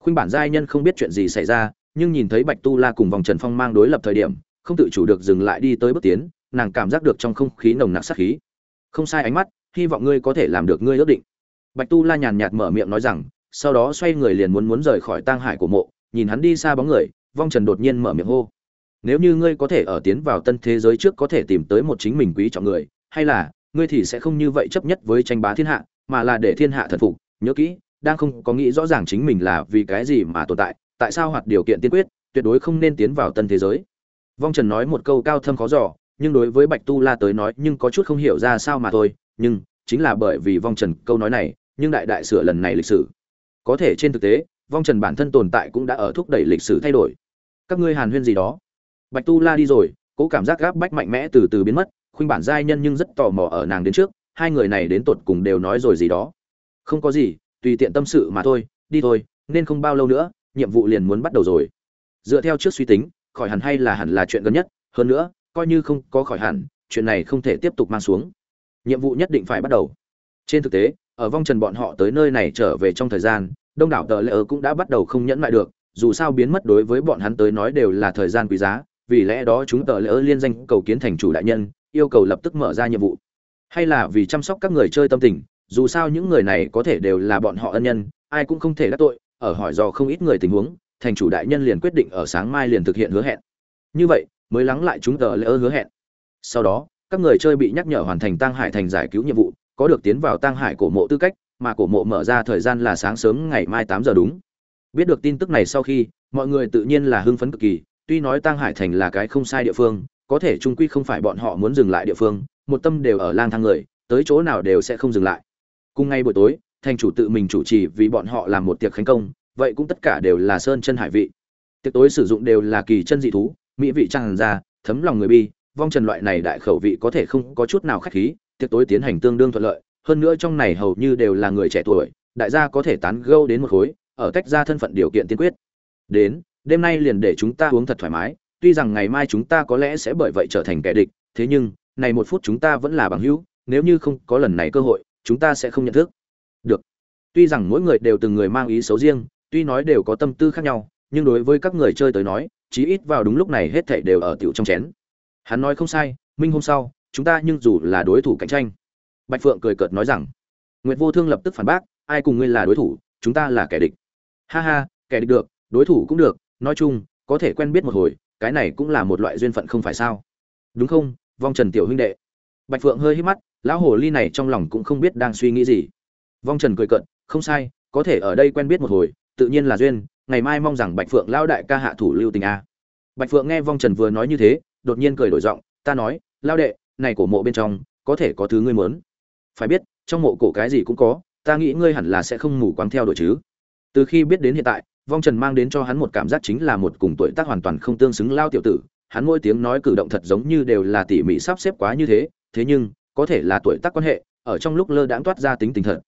Khuynh bản giai nhân không biết chuyện gì xảy ra, nhưng nhìn thấy bạch tu la cùng vòng trần phong mang đối lập thời điểm, không tự chủ được dừng lại đi tới bước tiến, nàng cảm giác được trong không khí nồng nặc sát khí. Không sai ánh mắt, hy vọng ngươi có thể làm được ngươi ước định. Bạch tu la nhàn nhạt mở miệng nói rằng sau đó xoay người liền muốn muốn rời khỏi tang hải của mộ, nhìn hắn đi xa bóng người, vong trần đột nhiên mở miệng hô. Nếu như ngươi có thể ở tiến vào tân thế giới trước có thể tìm tới một chính mình quý trọng người, hay là, ngươi thì sẽ không như vậy chấp nhất với tranh bá thiên hạ, mà là để thiên hạ thần phục. Nhớ kỹ, đang không có nghĩ rõ ràng chính mình là vì cái gì mà tồn tại tại sao hoạt điều kiện tiên quyết, tuyệt đối không nên tiến vào tân thế giới. Vong trần nói một câu cao thâm khó giỏ nhưng đối với bạch tu la tới nói, nhưng có chút không hiểu ra sao mà thôi, nhưng, chính là bởi vì vong trần câu nói này, nhưng đại đại sửa lần này lịch sử có thể trên thực tế, vong trần bản thân tồn tại cũng đã ở thúc đẩy lịch sử thay đổi. Các ngươi hàn huyên gì đó? Bạch tu la đi rồi, cố cảm giác gáp bách mạnh mẽ từ từ biến mất, khuynh bản giai nhân nhưng rất tò mò ở nàng đến trước, hai người này đến tột cùng đều nói rồi gì đó. Không có gì, tùy tiện tâm sự mà thôi, đi thôi, nên không bao lâu nữa, nhiệm vụ liền muốn bắt đầu rồi. Dựa theo trước suy tính, khỏi hẳn hay là hẳn là chuyện gần nhất, hơn nữa, coi như không có khỏi hẳn, chuyện này không thể tiếp tục mang xuống. Nhiệm vụ nhất định phải bắt đầu. Trên thực tế ở vong trần bọn họ tới nơi này trở về trong thời gian, đông đảo tờ lễ ơ cũng đã bắt đầu không nhẫn lại được, dù sao biến mất đối với bọn hắn tới nói đều là thời gian quý giá, vì lẽ đó chúng tờ lễ ơ liên danh cầu kiến thành chủ đại nhân, yêu cầu lập tức mở ra nhiệm vụ. Hay là vì chăm sóc các người chơi tâm tình, dù sao những người này có thể đều là bọn họ ân nhân, ai cũng không thể đắc tội, ở hỏi do không ít người tình huống, thành chủ đại nhân liền quyết định ở sáng mai liền thực hiện hứa hẹn. Như vậy, mới lắng lại chúng tờ lễ ơ hứa hẹn. Sau đó, các người chơi bị nhắc nhở hoàn thành tăng hải thành giải cứu nhiệm vụ có được tiến vào tang hải cổ mộ tư cách, mà cổ mộ mở ra thời gian là sáng sớm ngày mai tám giờ đúng. Biết được tin tức này sau khi, mọi người tự nhiên là hưng phấn cực kỳ, tuy nói tang hải thành là cái không sai địa phương, có thể trung quy không phải bọn họ muốn dừng lại địa phương, một tâm đều ở lang thang người, tới chỗ nào đều sẽ không dừng lại. Cùng ngay buổi tối, thành chủ tự mình chủ trì vì bọn họ làm một tiệc khánh công, vậy cũng tất cả đều là sơn chân hải vị. Tiệc tối sử dụng đều là kỳ chân dị thú, mỹ vị tràn ra, thấm lòng người bi, vong trần loại này đại khẩu vị có thể không có chút nào khách khí tiệc tối tiến hành tương đương thuận lợi, hơn nữa trong này hầu như đều là người trẻ tuổi, đại gia có thể tán gẫu đến một khối, ở tách ra thân phận điều kiện tiên quyết. Đến, đêm nay liền để chúng ta uống thật thoải mái, tuy rằng ngày mai chúng ta có lẽ sẽ bởi vậy trở thành kẻ địch, thế nhưng, này một phút chúng ta vẫn là bằng hữu, nếu như không có lần này cơ hội, chúng ta sẽ không nhận thức. Được. Tuy rằng mỗi người đều từng người mang ý xấu riêng, tuy nói đều có tâm tư khác nhau, nhưng đối với các người chơi tới nói, chí ít vào đúng lúc này hết thảy đều ở tiểu trong chén. Hắn nói không sai, minh hôm sau chúng ta nhưng dù là đối thủ cạnh tranh. Bạch phượng cười cợt nói rằng, nguyệt vô thương lập tức phản bác, ai cùng ngươi là đối thủ, chúng ta là kẻ địch. Ha ha, kẻ địch được, đối thủ cũng được, nói chung, có thể quen biết một hồi, cái này cũng là một loại duyên phận không phải sao? Đúng không, vong trần tiểu huynh đệ? Bạch phượng hơi hít mắt, lão hồ ly này trong lòng cũng không biết đang suy nghĩ gì. Vong trần cười cợt, không sai, có thể ở đây quen biết một hồi, tự nhiên là duyên, ngày mai mong rằng bạch phượng lao đại ca hạ thủ lưu tình a. Bạch phượng nghe vong trần vừa nói như thế, đột nhiên cười đổi giọng, ta nói lao đệ này cổ mộ bên trong, có thể có thứ ngươi muốn. Phải biết, trong mộ cổ cái gì cũng có, ta nghĩ ngươi hẳn là sẽ không mù quáng theo đuổi chứ. Từ khi biết đến hiện tại, vong trần mang đến cho hắn một cảm giác chính là một cùng tuổi tác hoàn toàn không tương xứng lao tiểu tử. Hắn mỗi tiếng nói cử động thật giống như đều là tỉ mỉ sắp xếp quá như thế thế nhưng, có thể là tuổi tác quan hệ, ở trong lúc lơ đãng toát ra tính tình thật.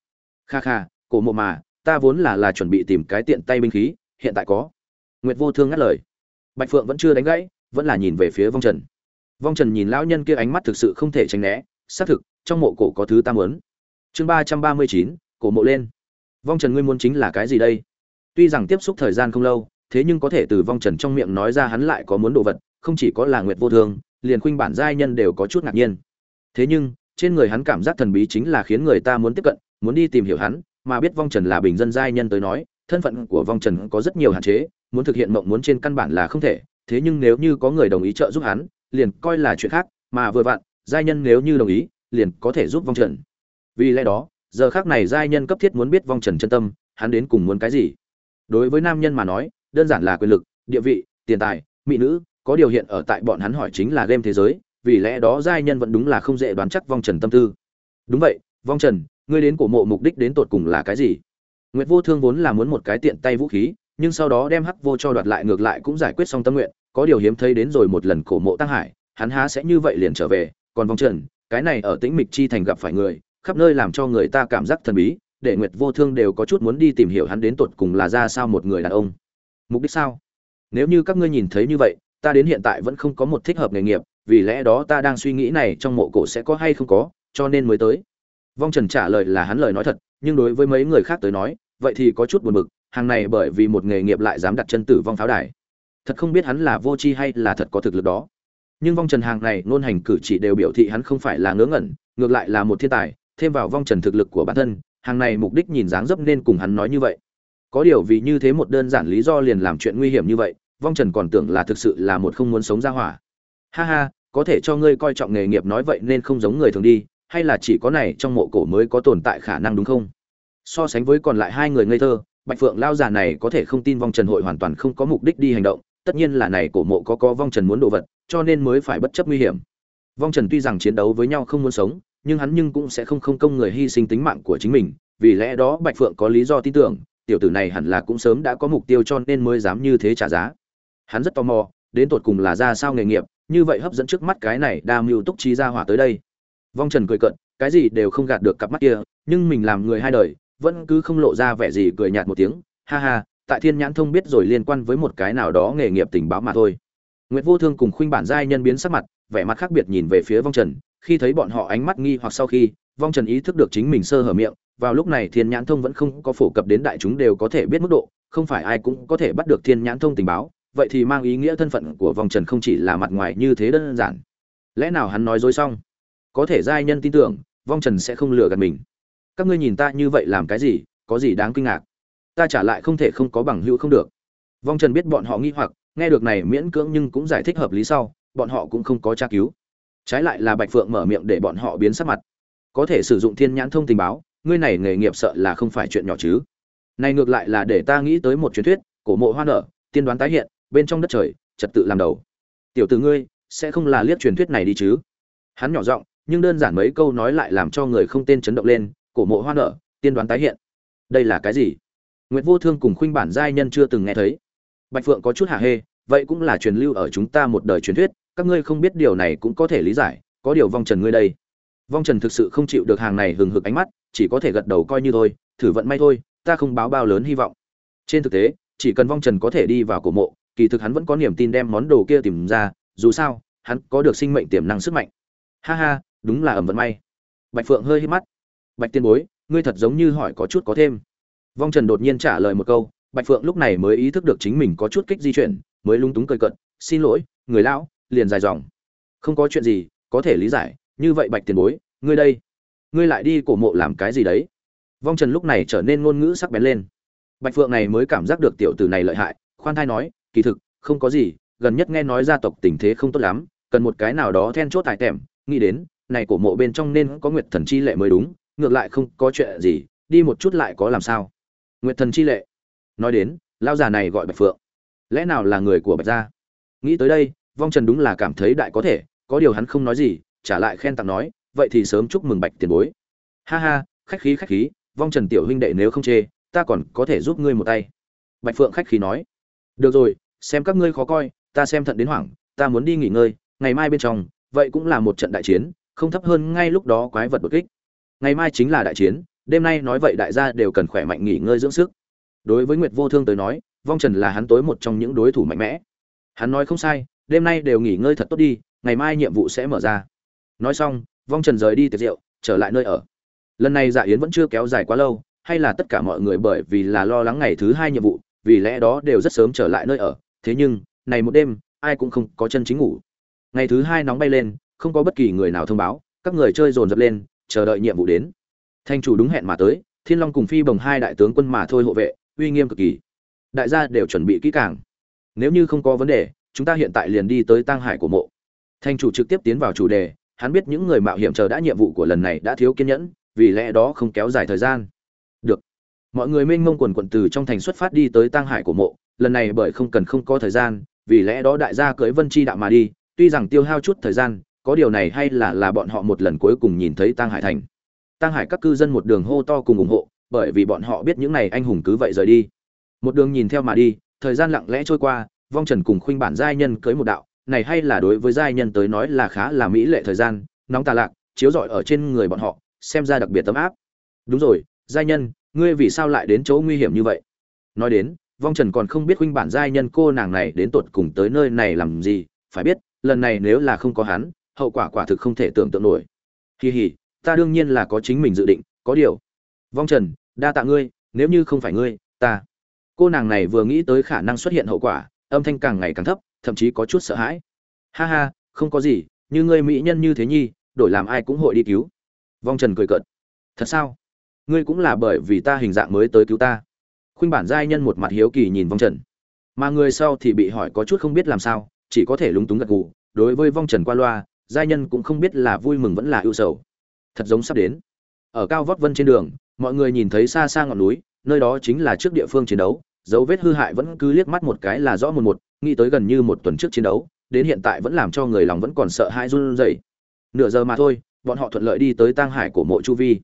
Kha kha, cổ mộ mà, ta vốn là là chuẩn bị tìm cái tiện tay binh khí, hiện tại có. Nguyệt vô thương ngắt lời. Bạch phượng vẫn chưa đánh gãy, vẫn là nhìn về phía vong trần vong trần nhìn lão nhân kia ánh mắt thực sự không thể tránh né, xác thực, trong mộ cổ có thứ ta muốn. Chương ba trăm ba mươi chín, cổ mộ lên. Vong trần ngươi muốn chính là cái gì đây? Tuy rằng tiếp xúc thời gian không lâu, thế nhưng có thể từ vong trần trong miệng nói ra hắn lại có muốn đồ vật, không chỉ có là nguyệt vô thương liền khuynh bản giai nhân đều có chút ngạc nhiên. Thế nhưng, trên người hắn cảm giác thần bí chính là khiến người ta muốn tiếp cận, muốn đi tìm hiểu hắn, mà biết vong trần là bình dân giai nhân tới nói, thân phận của vong trần có rất nhiều hạn chế, muốn thực hiện mộng muốn trên căn bản là không thể, thế nhưng nếu như có người đồng ý trợ giúp hắn liền coi là chuyện khác, mà vừa vặn, giai nhân nếu như đồng ý, liền có thể giúp vong trần. Vì lẽ đó, giờ khác này giai nhân cấp thiết muốn biết vong trần chân tâm, hắn đến cùng muốn cái gì? Đối với nam nhân mà nói, đơn giản là quyền lực, địa vị, tiền tài, mỹ nữ, có điều hiện ở tại bọn hắn hỏi chính là game thế giới, vì lẽ đó giai nhân vẫn đúng là không dễ đoán chắc vong trần tâm tư. Đúng vậy, vong trần, ngươi đến cổ mộ mục đích đến tột cùng là cái gì? Nguyệt vô thương vốn là muốn một cái tiện tay vũ khí nhưng sau đó đem hắc vô cho đoạt lại, ngược lại cũng giải quyết xong tâm nguyện. Có điều hiếm thấy đến rồi một lần cổ mộ tăng hải, hắn há sẽ như vậy liền trở về. Còn vong trần, cái này ở tĩnh mịch chi thành gặp phải người, khắp nơi làm cho người ta cảm giác thần bí, để nguyệt vô thương đều có chút muốn đi tìm hiểu hắn đến tột cùng là ra sao một người đàn ông. Mục đích sao? Nếu như các ngươi nhìn thấy như vậy, ta đến hiện tại vẫn không có một thích hợp nghề nghiệp, vì lẽ đó ta đang suy nghĩ này trong mộ cổ sẽ có hay không có, cho nên mới tới. Vong trần trả lời là hắn lời nói thật, nhưng đối với mấy người khác tới nói, vậy thì có chút buồn bực hàng này bởi vì một nghề nghiệp lại dám đặt chân tử vong pháo đài. Thật không biết hắn là vô tri hay là thật có thực lực đó. Nhưng vong trần hàng này ngôn hành cử chỉ đều biểu thị hắn không phải là ngớ ngẩn, ngược lại là một thiên tài, thêm vào vong trần thực lực của bản thân, hàng này mục đích nhìn dáng dấp nên cùng hắn nói như vậy. Có điều vì như thế một đơn giản lý do liền làm chuyện nguy hiểm như vậy, vong trần còn tưởng là thực sự là một không muốn sống ra hỏa. Ha ha, có thể cho ngươi coi trọng nghề nghiệp nói vậy nên không giống người thường đi, hay là chỉ có này trong mộ cổ mới có tồn tại khả năng đúng không? So sánh với còn lại hai người ngây thơ bạch phượng lao già này có thể không tin vong trần hội hoàn toàn không có mục đích đi hành động, tất nhiên là này cổ mộ có có vong trần muốn đồ vật, cho nên mới phải bất chấp nguy hiểm. Vong trần tuy rằng chiến đấu với nhau không muốn sống, nhưng hắn nhưng cũng sẽ không không công người hy sinh tính mạng của chính mình, vì lẽ đó bạch phượng có lý do tin tưởng, tiểu tử này hẳn là cũng sớm đã có mục tiêu cho nên mới dám như thế trả giá. Hắn rất tò mò, đến tột cùng là ra sao nghề nghiệp, như vậy hấp dẫn trước mắt cái này đa mưu túc trí ra hỏa tới đây. Vong trần cười cận cái gì đều không gạt được cặp mắt kia, nhưng mình làm người hai đời vẫn cứ không lộ ra vẻ gì cười nhạt một tiếng ha ha tại thiên nhãn thông biết rồi liên quan với một cái nào đó nghề nghiệp tình báo mà thôi Nguyệt Vô Thương cùng Khuynh Bản giai nhân biến sắc mặt, vẻ mặt khác biệt nhìn về phía Vong Trần, khi thấy bọn họ ánh mắt nghi hoặc sau khi, Vong Trần ý thức được chính mình sơ hở miệng, vào lúc này Thiên Nhãn Thông vẫn không có phổ cập đến đại chúng đều có thể biết mức độ, không phải ai cũng có thể bắt được Thiên Nhãn Thông tình báo, vậy thì mang ý nghĩa thân phận của Vong Trần không chỉ là mặt ngoài như thế đơn giản. Lẽ nào hắn nói dối xong? Có thể giai nhân tin tưởng, Vong Trần sẽ không lừa gạt mình. Các ngươi nhìn ta như vậy làm cái gì, có gì đáng kinh ngạc? Ta trả lại không thể không có bằng hữu không được. Vong Trần biết bọn họ nghi hoặc, nghe được này miễn cưỡng nhưng cũng giải thích hợp lý sau bọn họ cũng không có tra cứu. Trái lại là bạch phượng mở miệng để bọn họ biến sắc mặt. Có thể sử dụng thiên nhãn thông tình báo ngươi này nghề nghiệp sợ là không phải chuyện nhỏ chứ. Này ngược lại là để ta nghĩ tới một truyền thuyết cổ mộ hoa nở tiên đoán tái hiện bên trong đất trời trật tự làm đầu. Tiểu tử ngươi sẽ không là liếc truyền thuyết này đi chứ? Hắn nhỏ giọng nhưng đơn giản mấy câu nói lại làm cho người không tên chấn động lên cổ mộ hoa nở, tiên đoán tái hiện. Đây là cái gì? Nguyễn vô thương cùng khuynh bản giai nhân chưa từng nghe thấy. Bạch phượng có chút hạ hê, vậy cũng là truyền lưu ở chúng ta một đời truyền thuyết, các ngươi không biết điều này cũng có thể lý giải, có điều vong trần ngươi đây. Vong trần thực sự không chịu được hàng này hừng hực ánh mắt, chỉ có thể gật đầu coi như thôi, thử vận may thôi, ta không báo bao lớn hy vọng. Trên thực tế, chỉ cần vong trần có thể đi vào cổ mộ, kỳ thực hắn vẫn có niềm tin đem món đồ kia tìm ra, dù sao, hắn có được sinh mệnh tiềm năng sức mạnh. Ha ha, đúng là ẩm vận may. Bạch phượng hơi hít mắt bạch tiên bối, ngươi thật giống như hỏi có chút có thêm. Vong trần đột nhiên trả lời một câu, bạch phượng lúc này mới ý thức được chính mình có chút kích di chuyển, mới lung túng cười cận xin lỗi, người lão, liền dài dòng. Không có chuyện gì, có thể lý giải, như vậy bạch tiền bối, ngươi đây, ngươi lại đi cổ mộ làm cái gì đấy? Vong trần lúc này trở nên ngôn ngữ sắc bén lên. Bạch phượng này mới cảm giác được tiểu tử này lợi hại, khoan thai nói, kỳ thực, không có gì, gần nhất nghe nói gia tộc tình thế không tốt lắm, cần một cái nào đó then chốt tài tẻm, nghĩ đến, này cổ mộ bên trong nên có nguyệt thần chi lệ mới đúng ngược lại không có chuyện gì, đi một chút lại có làm sao? Nguyệt thần chi lệ. Nói đến lao già này gọi bạch phượng. Lẽ nào là người của bạch gia? Nghĩ tới đây, vong trần đúng là cảm thấy đại có thể, có điều hắn không nói gì, trả lại khen tặng nói, vậy thì sớm chúc mừng bạch tiền bối. Ha ha, khách khí khách khí, vong trần tiểu huynh đệ nếu không chê, ta còn có thể giúp ngươi một tay. Bạch phượng khách khí nói. Được rồi, xem các ngươi khó coi, ta xem thận đến hoảng, ta muốn đi nghỉ ngơi, ngày mai bên trong, vậy cũng là một trận đại chiến, không thấp hơn ngay lúc đó quái vật đột kích ngày mai chính là đại chiến, đêm nay nói vậy đại gia đều cần khỏe mạnh nghỉ ngơi dưỡng sức. Đối với nguyệt vô thương tới nói, vong trần là hắn tối một trong những đối thủ mạnh mẽ. Hắn nói không sai, đêm nay đều nghỉ ngơi thật tốt đi, ngày mai nhiệm vụ sẽ mở ra. Nói xong, vong trần rời đi tiệc rượu, trở lại nơi ở. Lần này dạ yến vẫn chưa kéo dài quá lâu, hay là tất cả mọi người bởi vì là lo lắng ngày thứ hai nhiệm vụ, vì lẽ đó đều rất sớm trở lại nơi ở. Thế nhưng, này một đêm, ai cũng không có chân chính ngủ. Ngày thứ hai nóng bay lên, không có bất kỳ người nào thông báo, các người chơi dồn dập lên chờ đợi nhiệm vụ đến. Thanh chủ đúng hẹn mà tới, thiên long cùng phi bồng hai đại tướng quân mà thôi hộ vệ, uy nghiêm cực kỳ. Đại gia đều chuẩn bị kỹ càng. Nếu như không có vấn đề, chúng ta hiện tại liền đi tới tang hải của mộ. Thanh chủ trực tiếp tiến vào chủ đề, hắn biết những người mạo hiểm chờ đã nhiệm vụ của lần này đã thiếu kiên nhẫn, vì lẽ đó không kéo dài thời gian. Được. Mọi người mênh mông quần quận từ trong thành xuất phát đi tới tang hải của mộ, lần này bởi không cần không có thời gian, vì lẽ đó đại gia cưới vân chi đạo mà đi, tuy rằng tiêu hao chút thời gian có điều này hay là là bọn họ một lần cuối cùng nhìn thấy tang hải thành. Tang hải các cư dân một đường hô to cùng ủng hộ, bởi vì bọn họ biết những này anh hùng cứ vậy rời đi. Một đường nhìn theo mà đi, thời gian lặng lẽ trôi qua, vong trần cùng khuynh bản giai nhân cưới một đạo, này hay là đối với giai nhân tới nói là khá là mỹ lệ thời gian, nóng tà lạc, chiếu rọi ở trên người bọn họ, xem ra đặc biệt tấm áp. Đúng rồi, giai nhân, ngươi vì sao lại đến chỗ nguy hiểm như vậy? Nói đến, vong trần còn không biết huynh bản giai nhân cô nàng này đến tột cùng tới nơi này làm gì, phải biết, lần này nếu là không có hắn hậu quả quả thực không thể tưởng tượng nổi. Kỳ hỉ ta đương nhiên là có chính mình dự định, có điều. Vong trần, đa tạ ngươi, nếu như không phải ngươi, ta. Cô nàng này vừa nghĩ tới khả năng xuất hiện hậu quả, âm thanh càng ngày càng thấp, thậm chí có chút sợ hãi. Ha ha, không có gì, như ngươi mỹ nhân như thế nhi, đổi làm ai cũng hội đi cứu. Vong trần cười cợt. Thật sao? Ngươi cũng là bởi vì ta hình dạng mới tới cứu ta. Khuynh bản giai nhân một mặt hiếu kỳ nhìn vong trần. Mà người sau thì bị hỏi có chút không biết làm sao, chỉ có thể lúng túng gật gù. Đối với vong trần qua loa giai nhân cũng không biết là vui mừng vẫn là ưu sầu. Thật giống sắp đến. Ở cao vót vân trên đường, mọi người nhìn thấy xa xa ngọn núi, nơi đó chính là trước địa phương chiến đấu, dấu vết hư hại vẫn cứ liếc mắt một cái là rõ một một, nghĩ tới gần như một tuần trước chiến đấu, đến hiện tại vẫn làm cho người lòng vẫn còn sợ hãi run rẩy. Nửa giờ mà thôi, bọn họ thuận lợi đi tới tang hải của mộ chu vi.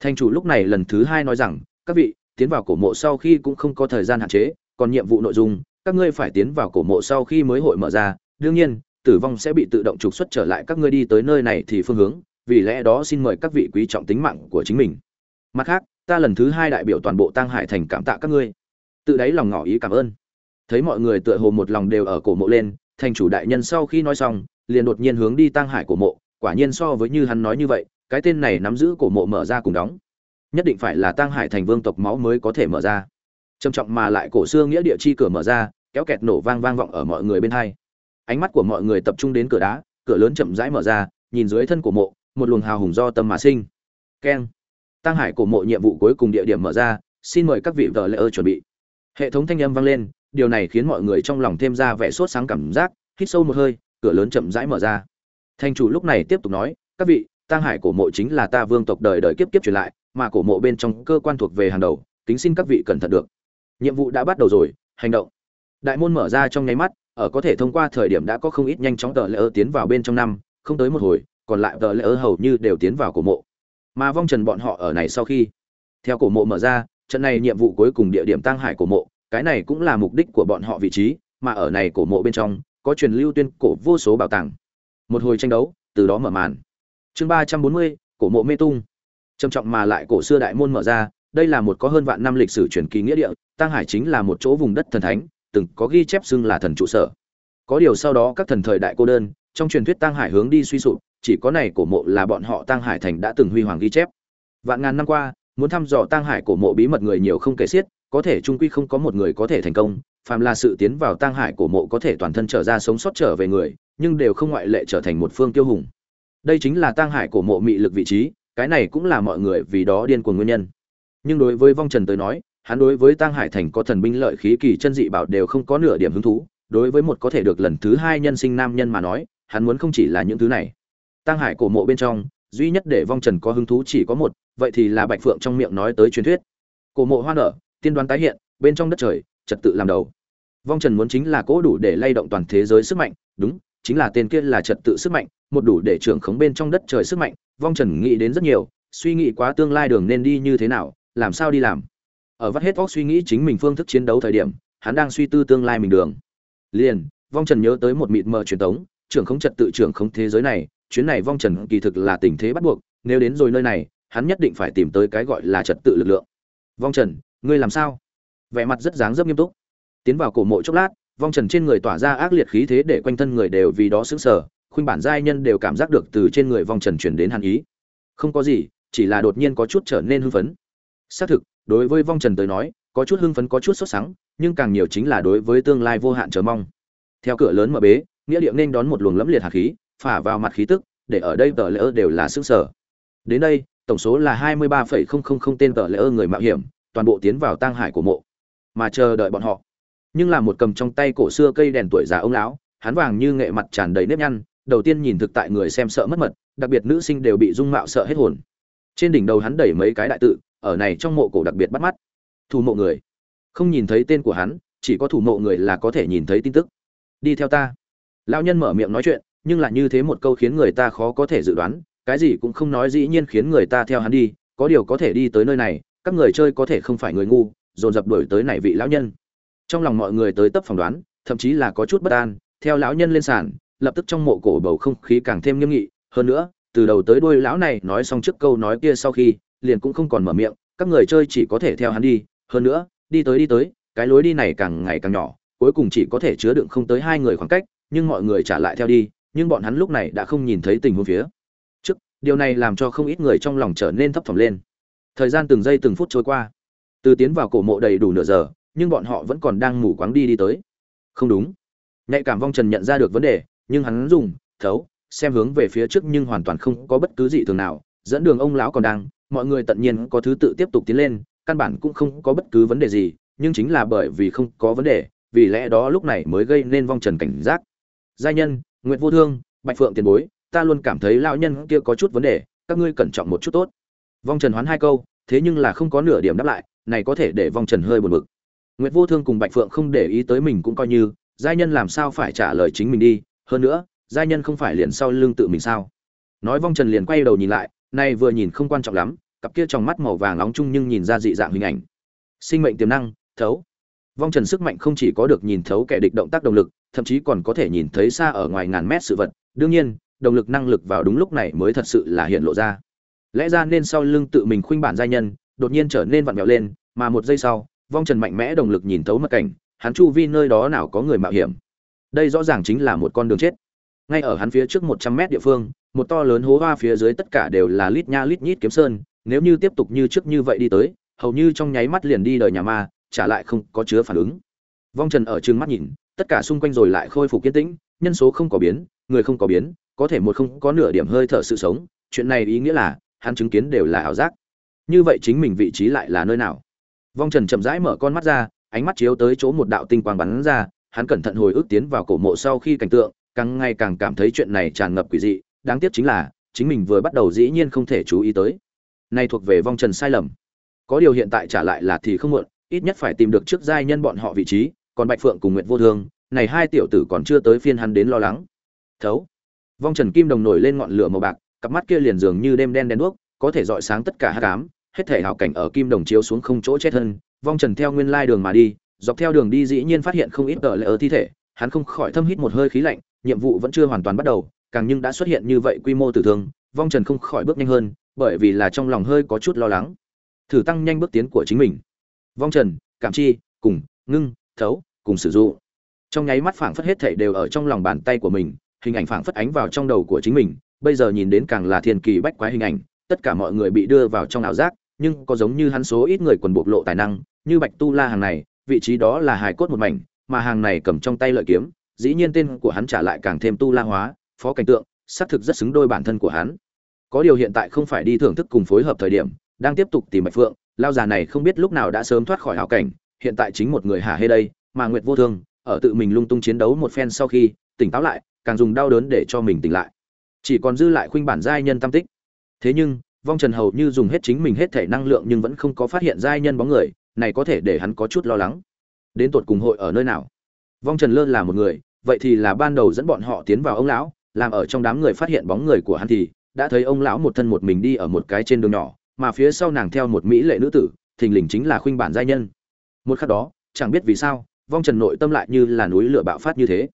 Thanh chủ lúc này lần thứ hai nói rằng, các vị, tiến vào cổ mộ sau khi cũng không có thời gian hạn chế, còn nhiệm vụ nội dung, các ngươi phải tiến vào cổ mộ sau khi mới hội mở ra. Đương nhiên tử vong sẽ bị tự động trục xuất trở lại các ngươi đi tới nơi này thì phương hướng, vì lẽ đó xin mời các vị quý trọng tính mạng của chính mình. Mặt khác, ta lần thứ hai đại biểu toàn bộ tăng hải thành cảm tạ các ngươi. Tự đáy lòng ngỏ ý cảm ơn. Thấy mọi người tựa hồ một lòng đều ở cổ mộ lên, thành chủ đại nhân sau khi nói xong, liền đột nhiên hướng đi tăng hải cổ mộ, quả nhiên so với như hắn nói như vậy, cái tên này nắm giữ cổ mộ mở ra cùng đóng. Nhất định phải là tăng hải thành vương tộc máu mới có thể mở ra. Trầm trọng mà lại cổ xưa nghĩa địa chi cửa mở ra, kéo kẹt nổ vang vang vọng ở mọi người bên hai ánh mắt của mọi người tập trung đến cửa đá, cửa lớn chậm rãi mở ra, nhìn dưới thân của mộ, một luồng hào hùng do tâm mà sinh. Keng. Tăng hải của mộ nhiệm vụ cuối cùng địa điểm mở ra, xin mời các vị vợ lễ ơ chuẩn bị. Hệ thống thanh âm vang lên, điều này khiến mọi người trong lòng thêm ra vẻ sốt sáng cảm giác, hít sâu một hơi, cửa lớn chậm rãi mở ra. Thanh chủ lúc này tiếp tục nói, các vị tăng hải cổ mộ chính là ta vương tộc đời đời kiếp kiếp truyền lại, mà cổ mộ bên trong cơ quan thuộc về hàng đầu, kính xin các vị cẩn thận được. Nhiệm vụ đã bắt đầu rồi, hành động. Đại môn mở ra trong nháy mắt ở có thể thông qua thời điểm đã có không ít nhanh chóng tờ lỡ tiến vào bên trong năm, không tới một hồi, còn lại tờ lỡ hầu như đều tiến vào cổ mộ. Mà vong trần bọn họ ở này sau khi, theo cổ mộ mở ra, trận này nhiệm vụ cuối cùng địa điểm tăng hải cổ mộ, cái này cũng là mục đích của bọn họ vị trí, mà ở này cổ mộ bên trong, có truyền lưu tuyên cổ vô số bảo tàng. Một hồi tranh đấu, từ đó mở màn. Chương ba trăm bốn mươi, cổ mộ mê tung. Trầm trọng mà lại cổ xưa đại môn mở ra, đây là một có hơn vạn năm lịch sử truyền kỳ nghĩa địa, tăng hải chính là một chỗ vùng đất thần thánh từng có ghi chép xưng là thần trụ sở. Có điều sau đó các thần thời đại cô đơn, trong truyền thuyết tăng hải hướng đi suy sụp, chỉ có này cổ mộ là bọn họ tăng hải thành đã từng huy hoàng ghi chép. Vạn ngàn năm qua, muốn thăm dò tăng hải cổ mộ bí mật người nhiều không kể xiết, có thể trung quy không có một người có thể thành công, phàm là sự tiến vào tăng hải cổ mộ có thể toàn thân trở ra sống sót trở về người, nhưng đều không ngoại lệ trở thành một phương tiêu hùng. Đây chính là tăng hải cổ mộ mị lực vị trí, cái này cũng là mọi người vì đó điên cuồng nguyên nhân. Nhưng đối với vong trần tới nói hắn đối với tang hải thành có thần binh lợi khí kỳ chân dị bảo đều không có nửa điểm hứng thú, đối với một có thể được lần thứ hai nhân sinh nam nhân mà nói, hắn muốn không chỉ là những thứ này. Tang hải cổ mộ bên trong, duy nhất để vong trần có hứng thú chỉ có một, vậy thì là bạch phượng trong miệng nói tới truyền thuyết. Cổ mộ hoa nở, tiên đoán tái hiện, bên trong đất trời, trật tự làm đầu. Vong trần muốn chính là cố đủ để lay động toàn thế giới sức mạnh, đúng, chính là tên kia là trật tự sức mạnh, một đủ để trưởng khống bên trong đất trời sức mạnh, vong trần nghĩ đến rất nhiều, suy nghĩ quá tương lai đường nên đi như thế nào, làm sao đi làm ở vắt hết óc suy nghĩ chính mình phương thức chiến đấu thời điểm, hắn đang suy tư tương lai mình đường. Liền, vong trần nhớ tới một mịt mờ truyền thống, trưởng không trật tự trưởng không thế giới này, chuyến này vong trần kỳ thực là tình thế bắt buộc, nếu đến rồi nơi này, hắn nhất định phải tìm tới cái gọi là trật tự lực lượng. Vong trần, ngươi làm sao? Vẻ mặt rất dáng dấp nghiêm túc. Tiến vào cổ mộ chốc lát, vong trần trên người tỏa ra ác liệt khí thế để quanh thân người đều vì đó sững sờ, khuynh bản giai nhân đều cảm giác được từ trên người vong trần chuyển đến hàn ý. Không có gì, chỉ là đột nhiên có chút trở nên hưng phấn. Xác thực đối với vong trần tới nói, có chút hưng phấn, có chút sốt sắng, nhưng càng nhiều chính là đối với tương lai vô hạn chờ mong. Theo cửa lớn mở bế, nghĩa địa nên đón một luồng lẫm liệt hạt khí, phả vào mặt khí tức, để ở đây tờ lỡ đều là xương sở đến đây, tổng số là hai mươi ba phẩy không không không tên tờ lỡ người mạo hiểm, toàn bộ tiến vào tang hải của mộ. Mà chờ đợi bọn họ. Nhưng là một cầm trong tay cổ xưa cây đèn tuổi già ông lão, hắn vàng như nghệ mặt tràn đầy nếp nhăn, đầu tiên nhìn thực tại người xem sợ mất mật, đặc biệt nữ sinh đều bị dung mạo sợ hết hồn. Trên đỉnh đầu hắn đẩy mấy cái đại tự ở này trong mộ cổ đặc biệt bắt mắt. Thủ mộ người. Không nhìn thấy tên của hắn, chỉ có thủ mộ người là có thể nhìn thấy tin tức. Đi theo ta. Lão nhân mở miệng nói chuyện, nhưng là như thế một câu khiến người ta khó có thể dự đoán, cái gì cũng không nói dĩ nhiên khiến người ta theo hắn đi, có điều có thể đi tới nơi này, các người chơi có thể không phải người ngu, dồn dập đuổi tới này vị lão nhân. Trong lòng mọi người tới tấp phỏng đoán, thậm chí là có chút bất an, theo lão nhân lên sàn, lập tức trong mộ cổ bầu không khí càng thêm nghiêm nghị. Hơn nữa, từ đầu tới đuôi lão này nói xong trước câu nói kia sau khi liền cũng không còn mở miệng, các người chơi chỉ có thể theo hắn đi, hơn nữa, đi tới đi tới, cái lối đi này càng ngày càng nhỏ, cuối cùng chỉ có thể chứa đựng không tới hai người khoảng cách, nhưng mọi người trả lại theo đi, nhưng bọn hắn lúc này đã không nhìn thấy tình huống phía trước. Điều này làm cho không ít người trong lòng trở nên thấp thỏm lên. Thời gian từng giây từng phút trôi qua. Từ tiến vào cổ mộ đầy đủ nửa giờ, nhưng bọn họ vẫn còn đang ngủ quáng đi đi tới. Không đúng. Nhạy cảm vong trần nhận ra được vấn đề, nhưng hắn dùng, thấu, xem hướng về phía trước nhưng hoàn toàn không có bất cứ gì thường nào, dẫn đường ông lão còn đang mọi người tận nhiên có thứ tự tiếp tục tiến lên, căn bản cũng không có bất cứ vấn đề gì, nhưng chính là bởi vì không có vấn đề, vì lẽ đó lúc này mới gây nên vong trần cảnh giác. Giai nhân nguyện vô thương, bạch phượng tiền bối, ta luôn cảm thấy lão nhân kia có chút vấn đề, các ngươi cẩn trọng một chút tốt. Vong trần hoán hai câu, thế nhưng là không có nửa điểm đáp lại, này có thể để vong trần hơi buồn bực. Nguyệt vô thương cùng bạch phượng không để ý tới mình cũng coi như giai nhân làm sao phải trả lời chính mình đi, hơn nữa giai nhân không phải liền sau lưng tự mình sao? Nói vong trần liền quay đầu nhìn lại nay vừa nhìn không quan trọng lắm, cặp kia trong mắt màu vàng nóng chung nhưng nhìn ra dị dạng hình ảnh. Sinh mệnh tiềm năng, thấu. Vong trần sức mạnh không chỉ có được nhìn thấu kẻ địch động tác động lực, thậm chí còn có thể nhìn thấy xa ở ngoài ngàn mét sự vật. Đương nhiên, động lực năng lực vào đúng lúc này mới thật sự là hiện lộ ra. Lẽ ra nên sau lưng tự mình khuynh bản giai nhân, đột nhiên trở nên vặn vẹo lên, mà một giây sau, vong trần mạnh mẽ động lực nhìn thấu mật cảnh, hắn chu vi nơi đó nào có người mạo hiểm. Đây rõ ràng chính là một con đường chết ngay ở hắn phía trước một trăm mét địa phương, một to lớn hố hoa phía dưới tất cả đều là lít nha lít nhít kiếm sơn, nếu như tiếp tục như trước như vậy đi tới, hầu như trong nháy mắt liền đi đời nhà ma, trả lại không có chứa phản ứng. Vong trần ở trừng mắt nhìn, tất cả xung quanh rồi lại khôi phục kiên tĩnh, nhân số không có biến, người không có biến, có thể một không có nửa điểm hơi thở sự sống, chuyện này ý nghĩa là, hắn chứng kiến đều là ảo giác. Như vậy chính mình vị trí lại là nơi nào? Vong trần chậm rãi mở con mắt ra, ánh mắt chiếu tới chỗ một đạo tinh quang bắn ra, hắn cẩn thận hồi ức tiến vào cổ mộ sau khi cảnh tượng càng ngày càng cảm thấy chuyện này tràn ngập quỷ dị, đáng tiếc chính là, chính mình vừa bắt đầu dĩ nhiên không thể chú ý tới. Nay thuộc về vong trần sai lầm. Có điều hiện tại trả lại là thì không muộn, ít nhất phải tìm được trước giai nhân bọn họ vị trí, còn bạch phượng cùng nguyện vô thương, này hai tiểu tử còn chưa tới phiên hắn đến lo lắng. Thấu. Vong trần kim đồng nổi lên ngọn lửa màu bạc, cặp mắt kia liền dường như đêm đen đen đuốc, có thể dọi sáng tất cả hát cám hết thể hảo cảnh ở kim đồng chiếu xuống không chỗ chết thân. Vong trần theo nguyên lai đường mà đi, dọc theo đường đi dĩ nhiên phát hiện không ít tờ lỡ ở thi thể, hắn không khỏi thâm hít một hơi khí lạnh nhiệm vụ vẫn chưa hoàn toàn bắt đầu, càng nhưng đã xuất hiện như vậy quy mô tử thương, vong trần không khỏi bước nhanh hơn, bởi vì là trong lòng hơi có chút lo lắng. Thử tăng nhanh bước tiến của chính mình. Vong trần, cảm chi, cùng, ngưng, thấu, cùng sử dụng. Trong nháy mắt phảng phất hết thảy đều ở trong lòng bàn tay của mình, hình ảnh phảng phất ánh vào trong đầu của chính mình, bây giờ nhìn đến càng là thiên kỳ bách quái hình ảnh, tất cả mọi người bị đưa vào trong ảo giác, nhưng có giống như hắn số ít người quần bộc lộ tài năng, như bạch tu la hàng này, vị trí đó là hài cốt một mảnh, mà hàng này cầm trong tay lợi kiếm dĩ nhiên tên của hắn trả lại càng thêm tu la hóa, phó cảnh tượng, xác thực rất xứng đôi bản thân của hắn. Có điều hiện tại không phải đi thưởng thức cùng phối hợp thời điểm, đang tiếp tục tìm bạch phượng, lao già này không biết lúc nào đã sớm thoát khỏi hảo cảnh, hiện tại chính một người hà hê đây, mà nguyệt vô thương, ở tự mình lung tung chiến đấu một phen sau khi, tỉnh táo lại, càng dùng đau đớn để cho mình tỉnh lại. Chỉ còn dư lại khuynh bản giai nhân tam tích. Thế nhưng, vong trần hầu như dùng hết chính mình hết thể năng lượng nhưng vẫn không có phát hiện giai nhân bóng người, này có thể để hắn có chút lo lắng. Đến tột cùng hội ở nơi nào? Vong trần lơ là một người vậy thì là ban đầu dẫn bọn họ tiến vào ông lão, làm ở trong đám người phát hiện bóng người của hắn thì, đã thấy ông lão một thân một mình đi ở một cái trên đường nhỏ, mà phía sau nàng theo một mỹ lệ nữ tử, thình lình chính là khuynh bản giai nhân. Một khắc đó, chẳng biết vì sao, vong trần nội tâm lại như là núi lửa bạo phát như thế.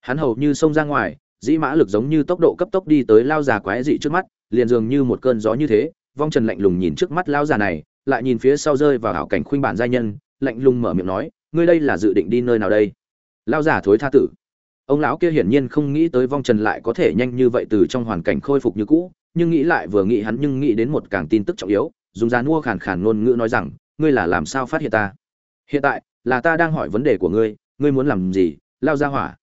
Hắn hầu như xông ra ngoài, dĩ mã lực giống như tốc độ cấp tốc đi tới lao già quái dị trước mắt, liền dường như một cơn gió như thế, vong trần lạnh lùng nhìn trước mắt lao già này, lại nhìn phía sau rơi vào hảo cảnh khuynh bản giai nhân, lạnh lùng mở miệng nói, ngươi đây là dự định đi nơi nào đây? Lao già thối tha tử ông lão kia hiển nhiên không nghĩ tới vong trần lại có thể nhanh như vậy từ trong hoàn cảnh khôi phục như cũ, nhưng nghĩ lại vừa nghĩ hắn nhưng nghĩ đến một càng tin tức trọng yếu, dùng ra mua khàn khàn ngôn ngữ nói rằng, ngươi là làm sao phát hiện ta? Hiện tại, là ta đang hỏi vấn đề của ngươi ngươi muốn làm gì? Lao ra hỏa.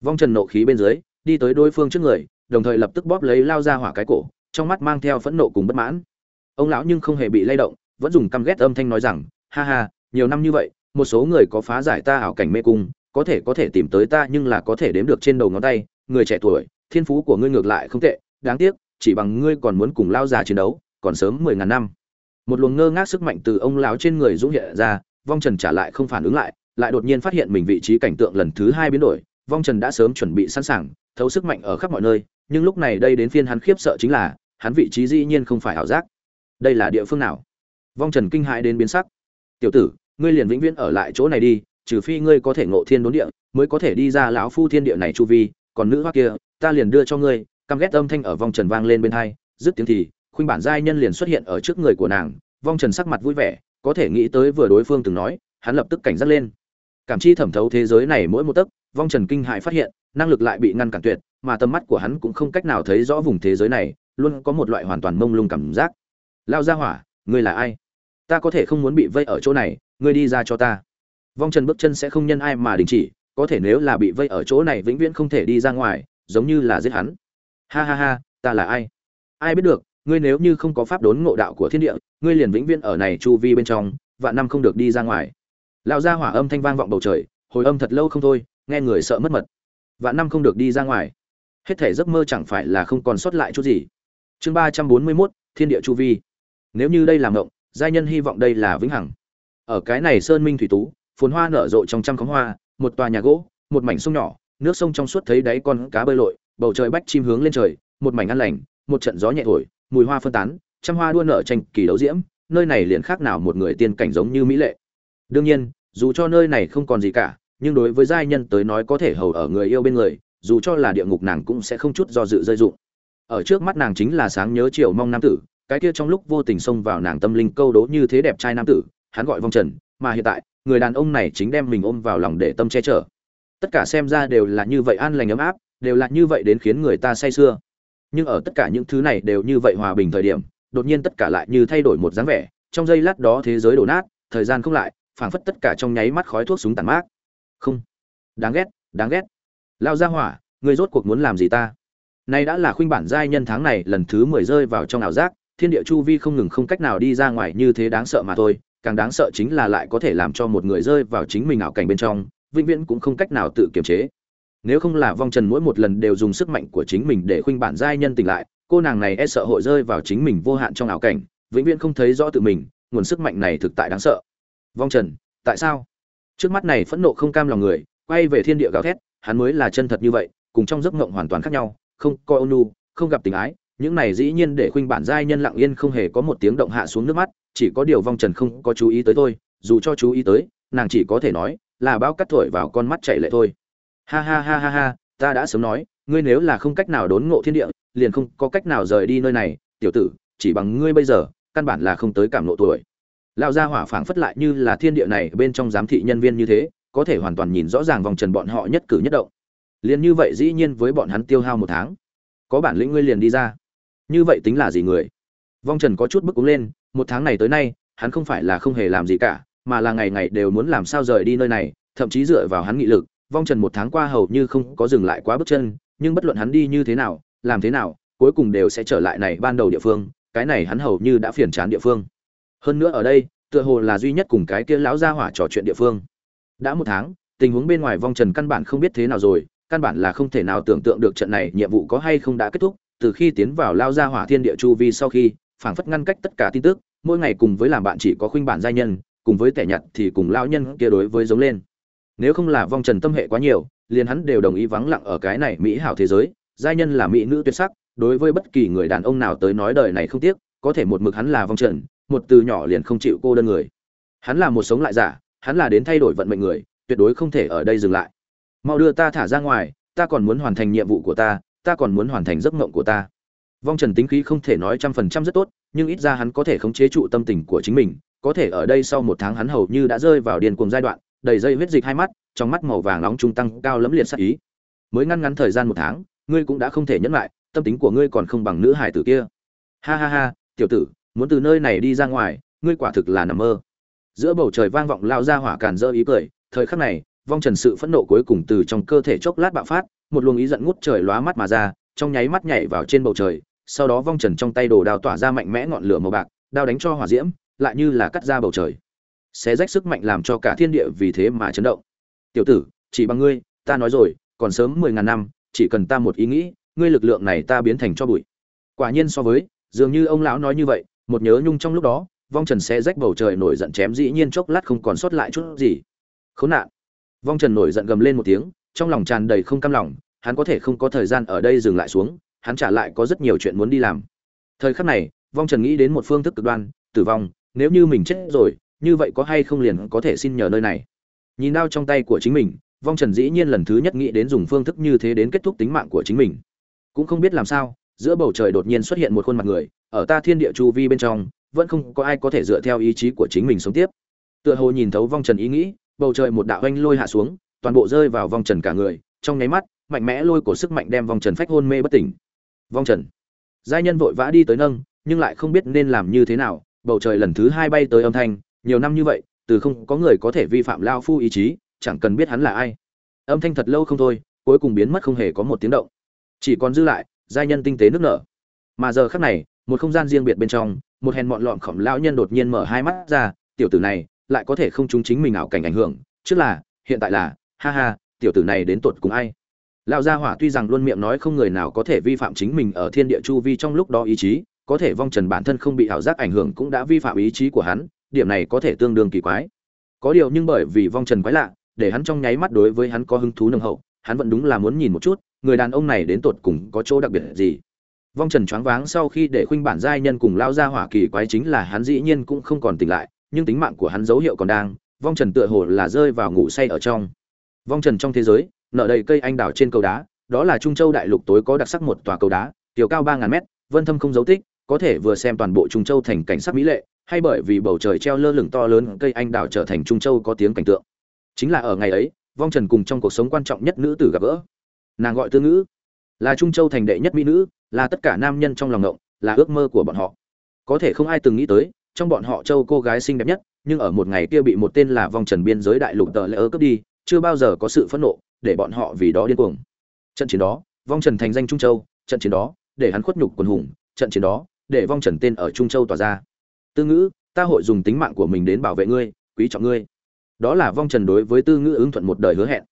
Vong trần nộ khí bên dưới, đi tới đối phương trước người, đồng thời lập tức bóp lấy lao ra hỏa cái cổ, trong mắt mang theo phẫn nộ cùng bất mãn. Ông lão nhưng không hề bị lay động, vẫn dùng căm ghét âm thanh nói rằng, ha ha, nhiều năm như vậy, một số người có phá giải ta ảo cảnh mê cung có thể có thể tìm tới ta nhưng là có thể đếm được trên đầu ngón tay, người trẻ tuổi, thiên phú của ngươi ngược lại không tệ, đáng tiếc, chỉ bằng ngươi còn muốn cùng lao già chiến đấu, còn sớm mười ngàn năm. Một luồng ngơ ngác sức mạnh từ ông lão trên người dũng hiện ra, vong trần trả lại không phản ứng lại lại đột nhiên phát hiện mình vị trí cảnh tượng lần thứ hai biến đổi, vong trần đã sớm chuẩn bị sẵn sàng, thấu sức mạnh ở khắp mọi nơi, nhưng lúc này đây đến phiên hắn khiếp sợ chính là, hắn vị trí dĩ nhiên không phải ảo giác. Đây là địa phương nào? Vong trần kinh hãi đến biến sắc. Tiểu tử, ngươi liền vĩnh viễn ở lại chỗ này đi trừ phi ngươi có thể ngộ thiên đốn địa, mới có thể đi ra lão phu thiên địa này chu vi, còn nữ hoa kia, ta liền đưa cho ngươi. Căm ghét âm thanh ở vong trần vang lên bên hai, dứt tiếng thì, khuynh bản giai nhân liền xuất hiện ở trước người của nàng, vong trần sắc mặt vui vẻ, có thể nghĩ tới vừa đối phương từng nói, hắn lập tức cảnh giác lên. Cảm chi thẩm thấu thế giới này mỗi một tấc, vong trần kinh hại phát hiện, năng lực lại bị ngăn cản tuyệt, mà tầm mắt của hắn cũng không cách nào thấy rõ vùng thế giới này, luôn có một loại hoàn toàn mông lung cảm giác. Lao ra hỏa, ngươi là ai? Ta có thể không muốn bị vây ở chỗ này, ngươi đi ra cho ta vong trần bước chân sẽ không nhân ai mà đình chỉ, có thể nếu là bị vây ở chỗ này vĩnh viễn không thể đi ra ngoài, giống như là giết hắn. Ha ha ha, ta là ai? Ai biết được, ngươi nếu như không có pháp đốn ngộ đạo của thiên địa, ngươi liền vĩnh viễn ở này chu vi bên trong, vạn năm không được đi ra ngoài. Lão gia hỏa âm thanh vang vọng bầu trời, hồi âm thật lâu không thôi, nghe người sợ mất mật. Vạn năm không được đi ra ngoài. Hết thể giấc mơ chẳng phải là không còn sót lại chút gì. Chương ba trăm bốn mươi mốt, thiên địa chu vi. Nếu như đây là ngộng giai nhân hy vọng đây là vĩnh hằng. Ở cái này sơn minh thủy tú phồn hoa nở rộ trong trăm khóm hoa, một tòa nhà gỗ, một mảnh sông nhỏ, nước sông trong suốt thấy đáy con cá bơi lội, bầu trời bách chim hướng lên trời, một mảnh ăn lành, một trận gió nhẹ thổi, mùi hoa phân tán, trăm hoa đua nở tranh kỳ đấu diễm, nơi này liền khác nào một người tiên cảnh giống như mỹ lệ. Đương nhiên, dù cho nơi này không còn gì cả, nhưng đối với giai nhân tới nói có thể hầu ở người yêu bên người, dù cho là địa ngục nàng cũng sẽ không chút do dự rơi dụng. Ở trước mắt nàng chính là sáng nhớ chiều mong nam tử, cái kia trong lúc vô tình xông vào nàng tâm linh câu đố như thế đẹp trai nam tử, hắn gọi vong trần, mà hiện tại người đàn ông này chính đem mình ôm vào lòng để tâm che chở. Tất cả xem ra đều là như vậy an lành ấm áp, đều là như vậy đến khiến người ta say sưa. Nhưng ở tất cả những thứ này đều như vậy hòa bình thời điểm, đột nhiên tất cả lại như thay đổi một dáng vẻ, trong giây lát đó thế giới đổ nát, thời gian không lại, phảng phất tất cả trong nháy mắt khói thuốc súng tàn mát. Không. Đáng ghét đáng ghét. Lao ra hỏa người rốt cuộc muốn làm gì ta? Nay đã là khuynh bản giai nhân tháng này, lần thứ mười rơi vào trong ảo giác, thiên địa chu vi không ngừng không cách nào đi ra ngoài như thế đáng sợ mà thôi càng đáng sợ chính là lại có thể làm cho một người rơi vào chính mình ảo cảnh bên trong, vĩnh viễn cũng không cách nào tự kiềm chế. Nếu không là vong trần mỗi một lần đều dùng sức mạnh của chính mình để khuynh bản giai nhân tỉnh lại, cô nàng này e sợ hội rơi vào chính mình vô hạn trong ảo cảnh, vĩnh viễn không thấy rõ tự mình, nguồn sức mạnh này thực tại đáng sợ. Vong trần, tại sao? Trước mắt này phẫn nộ không cam lòng người, quay về thiên địa gào thét, hắn mới là chân thật như vậy, cùng trong giấc mộng hoàn toàn khác nhau, không coi ônu không gặp tình ái những này dĩ nhiên để khuynh bản giai nhân lặng yên không hề có một tiếng động hạ xuống nước mắt, chỉ có điều vong trần không có chú ý tới thôi, dù cho chú ý tới, nàng chỉ có thể nói là bao cắt thổi vào con mắt chạy lệ thôi. Ha ha ha ha ha, ta đã sớm nói, ngươi nếu là không cách nào đốn ngộ thiên địa, liền không có cách nào rời đi nơi này, tiểu tử, chỉ bằng ngươi bây giờ, căn bản là không tới cảm lộ tuổi. Lão gia hỏa phảng phất lại như là thiên địa này bên trong giám thị nhân viên như thế, có thể hoàn toàn nhìn rõ ràng vòng trần bọn họ nhất cử nhất động. Liền như vậy dĩ nhiên với bọn hắn tiêu hao một tháng. Có bản lĩnh ngươi liền đi ra như vậy tính là gì người? Vong trần có chút bức cúng lên, một tháng này tới nay, hắn không phải là không hề làm gì cả, mà là ngày ngày đều muốn làm sao rời đi nơi này, thậm chí dựa vào hắn nghị lực, vong trần một tháng qua hầu như không có dừng lại quá bước chân, nhưng bất luận hắn đi như thế nào, làm thế nào, cuối cùng đều sẽ trở lại này ban đầu địa phương, cái này hắn hầu như đã phiền chán địa phương. Hơn nữa ở đây, tựa hồ là duy nhất cùng cái kia lão gia hỏa trò chuyện địa phương. Đã một tháng, tình huống bên ngoài vong trần căn bản không biết thế nào rồi, căn bản là không thể nào tưởng tượng được trận này nhiệm vụ có hay không đã kết thúc từ khi tiến vào lao ra hỏa thiên địa chu vi sau khi, phảng phất ngăn cách tất cả tin tức, mỗi ngày cùng với làm bạn chỉ có khuynh bản giai nhân, cùng với tẻ nhặt thì cùng lao nhân kia đối với giống lên. Nếu không là vong trần tâm hệ quá nhiều, liền hắn đều đồng ý vắng lặng ở cái này mỹ hảo thế giới, giai nhân là mỹ nữ tuyệt sắc, đối với bất kỳ người đàn ông nào tới nói đời này không tiếc, có thể một mực hắn là vong trần, một từ nhỏ liền không chịu cô đơn người. Hắn là một sống lại giả, hắn là đến thay đổi vận mệnh người, tuyệt đối không thể ở đây dừng lại. Mau đưa ta thả ra ngoài, ta còn muốn hoàn thành nhiệm vụ của ta ta còn muốn hoàn thành giấc mộng của ta. Vong trần tính khí không thể nói trăm phần trăm rất tốt, nhưng ít ra hắn có thể khống chế trụ tâm tình của chính mình. Có thể ở đây sau một tháng hắn hầu như đã rơi vào điên cuồng giai đoạn, đầy dây huyết dịch hai mắt, trong mắt màu vàng nóng trung tăng cao lẫm liệt sắc ý. Mới ngăn ngắn thời gian một tháng, ngươi cũng đã không thể nhẫn lại, tâm tính của ngươi còn không bằng nữ hải tử kia. Ha ha ha, tiểu tử, muốn từ nơi này đi ra ngoài, ngươi quả thực là nằm mơ. Giữa bầu trời vang vọng lao ra hỏa càn dơ ý cười, thời khắc này, vong trần sự phẫn nộ cuối cùng từ trong cơ thể chốc lát bạo phát một luồng ý giận ngút trời lóa mắt mà ra, trong nháy mắt nhảy vào trên bầu trời, sau đó vong trần trong tay đồ đao tỏa ra mạnh mẽ ngọn lửa màu bạc, đao đánh cho hỏa diễm, lại như là cắt ra bầu trời. Xé rách sức mạnh làm cho cả thiên địa vì thế mà chấn động. Tiểu tử, chỉ bằng ngươi, ta nói rồi, còn sớm mười ngàn năm, chỉ cần ta một ý nghĩ, ngươi lực lượng này ta biến thành cho bụi. Quả nhiên so với, dường như ông lão nói như vậy, một nhớ nhung trong lúc đó, vong trần xé rách bầu trời nổi giận chém dĩ nhiên chốc lát không còn sót lại chút gì. Khốn nạn. Vong trần nổi giận gầm lên một tiếng trong lòng tràn đầy không cam lòng, hắn có thể không có thời gian ở đây dừng lại xuống, hắn trả lại có rất nhiều chuyện muốn đi làm. Thời khắc này, vong trần nghĩ đến một phương thức cực đoan, tử vong, nếu như mình chết rồi, như vậy có hay không liền có thể xin nhờ nơi này. Nhìn đao trong tay của chính mình, vong trần dĩ nhiên lần thứ nhất nghĩ đến dùng phương thức như thế đến kết thúc tính mạng của chính mình. Cũng không biết làm sao, giữa bầu trời đột nhiên xuất hiện một khuôn mặt người, ở ta thiên địa chu vi bên trong, vẫn không có ai có thể dựa theo ý chí của chính mình sống tiếp. Tựa hồ nhìn thấu vong trần ý nghĩ, bầu trời một đạo oanh lôi hạ xuống toàn bộ rơi vào vòng trần cả người, trong nháy mắt, mạnh mẽ lôi cổ sức mạnh đem vòng trần phách hôn mê bất tỉnh. Vòng trần. Giai nhân vội vã đi tới nâng, nhưng lại không biết nên làm như thế nào, bầu trời lần thứ hai bay tới âm thanh, nhiều năm như vậy, từ không có người có thể vi phạm lao phu ý chí, chẳng cần biết hắn là ai. Âm thanh thật lâu không thôi, cuối cùng biến mất không hề có một tiếng động. Chỉ còn dư lại, giai nhân tinh tế nước nở. Mà giờ khắc này, một không gian riêng biệt bên trong, một hèn mọn lọn khổng lão nhân đột nhiên mở hai mắt ra, tiểu tử này lại có thể không chúng chính mình ảo cảnh ảnh hưởng, trước là, hiện tại là ha ha, tiểu tử này đến tột cùng ai? Lão gia hỏa tuy rằng luôn miệng nói không người nào có thể vi phạm chính mình ở thiên địa chu vi trong lúc đó ý chí, có thể vong trần bản thân không bị ảo giác ảnh hưởng cũng đã vi phạm ý chí của hắn, điểm này có thể tương đương kỳ quái. Có điều nhưng bởi vì vong trần quái lạ, để hắn trong nháy mắt đối với hắn có hứng thú nồng hậu, hắn vẫn đúng là muốn nhìn một chút, người đàn ông này đến tột cùng có chỗ đặc biệt gì. Vong trần choáng váng sau khi để khuynh bản giai nhân cùng lao ra hỏa kỳ quái chính là hắn dĩ nhiên cũng không còn tỉnh lại, nhưng tính mạng của hắn dấu hiệu còn đang, vong trần tựa hồ là rơi vào ngủ say ở trong vong trần trong thế giới nợ đầy cây anh đào trên cầu đá, đó là trung châu đại lục tối có đặc sắc một tòa cầu đá, chiều cao ba ngàn mét, vân thâm không dấu tích, có thể vừa xem toàn bộ trung châu thành cảnh sắc mỹ lệ, hay bởi vì bầu trời treo lơ lửng to lớn, cây anh đào trở thành trung châu có tiếng cảnh tượng. Chính là ở ngày ấy, vong trần cùng trong cuộc sống quan trọng nhất nữ tử gặp gỡ. Nàng gọi tư ngữ. Là trung châu thành đệ nhất mỹ nữ, là tất cả nam nhân trong lòng ngộng, là ước mơ của bọn họ. Có thể không ai từng nghĩ tới, trong bọn họ châu cô gái xinh đẹp nhất, nhưng ở một ngày kia bị một tên là vong trần biên giới đại lục tờ lễ ơ cướp đi chưa bao giờ có sự phẫn nộ, để bọn họ vì đó điên cuồng. Trận chiến đó, vong trần thành danh trung châu, trận chiến đó, để hắn khuất nhục quần hùng, trận chiến đó, để vong trần tên ở trung châu tỏa ra. Tư ngữ, ta hội dùng tính mạng của mình đến bảo vệ ngươi, quý trọng ngươi. Đó là vong trần đối với tư ngữ ứng thuận một đời hứa hẹn.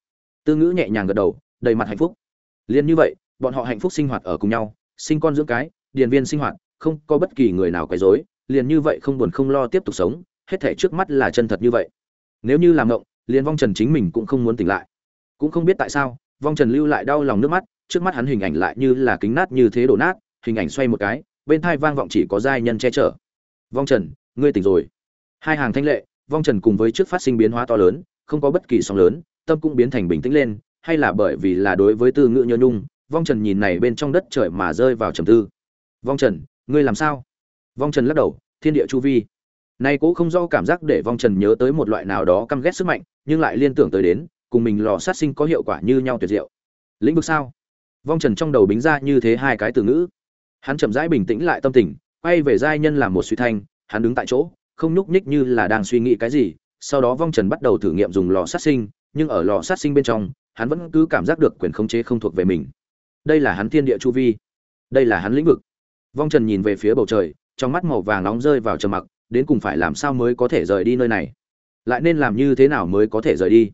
Tư ngữ nhẹ nhàng gật đầu, đầy mặt hạnh phúc. Liền như vậy, bọn họ hạnh phúc sinh hoạt ở cùng nhau, sinh con dưỡng cái, điền viên sinh hoạt, không có bất kỳ người nào quấy rối, liền như vậy không buồn không lo tiếp tục sống, hết thể trước mắt là chân thật như vậy. Nếu như làm ngộng liền vong trần chính mình cũng không muốn tỉnh lại. Cũng không biết tại sao, vong trần lưu lại đau lòng nước mắt, trước mắt hắn hình ảnh lại như là kính nát như thế đổ nát, hình ảnh xoay một cái, bên thai vang vọng chỉ có giai nhân che chở. Vong trần, ngươi tỉnh rồi. Hai hàng thanh lệ, vong trần cùng với trước phát sinh biến hóa to lớn, không có bất kỳ sóng lớn, tâm cũng biến thành bình tĩnh lên, hay là bởi vì là đối với tư ngữ nhớ nhung, vong trần nhìn này bên trong đất trời mà rơi vào trầm tư. Vong trần, ngươi làm sao? Vong trần lắc đầu, thiên địa chu vi nay cũng không do cảm giác để vong trần nhớ tới một loại nào đó căm ghét sức mạnh, nhưng lại liên tưởng tới đến, cùng mình lò sát sinh có hiệu quả như nhau tuyệt diệu. Lĩnh vực sao? Vong trần trong đầu bính ra như thế hai cái từ ngữ. Hắn chậm rãi bình tĩnh lại tâm tình, quay về giai nhân làm một suy thanh, hắn đứng tại chỗ, không nhúc nhích như là đang suy nghĩ cái gì, sau đó vong trần bắt đầu thử nghiệm dùng lò sát sinh, nhưng ở lò sát sinh bên trong, hắn vẫn cứ cảm giác được quyền khống chế không thuộc về mình. Đây là hắn thiên địa chu vi. Đây là hắn lĩnh vực. Vong trần nhìn về phía bầu trời, trong mắt màu vàng nóng rơi vào trầm mặc đến cùng phải làm sao mới có thể rời đi nơi này? Lại nên làm như thế nào mới có thể rời đi?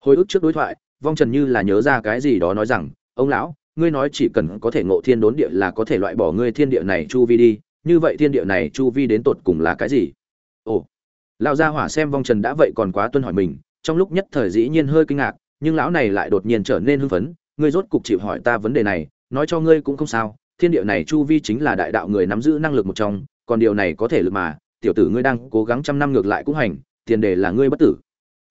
Hồi ức trước đối thoại, vong trần như là nhớ ra cái gì đó nói rằng, ông lão, ngươi nói chỉ cần có thể ngộ thiên đốn địa là có thể loại bỏ ngươi thiên địa này chu vi đi, như vậy thiên địa này chu vi đến tột cùng là cái gì? Ồ, lão gia hỏa xem vong trần đã vậy còn quá tuân hỏi mình, trong lúc nhất thời dĩ nhiên hơi kinh ngạc, nhưng lão này lại đột nhiên trở nên hưng phấn, ngươi rốt cục chịu hỏi ta vấn đề này, nói cho ngươi cũng không sao, thiên địa này chu vi chính là đại đạo người nắm giữ năng lực một trong, còn điều này có thể lực mà tiểu tử ngươi đang cố gắng trăm năm ngược lại cũng hành, tiền đề là ngươi bất tử.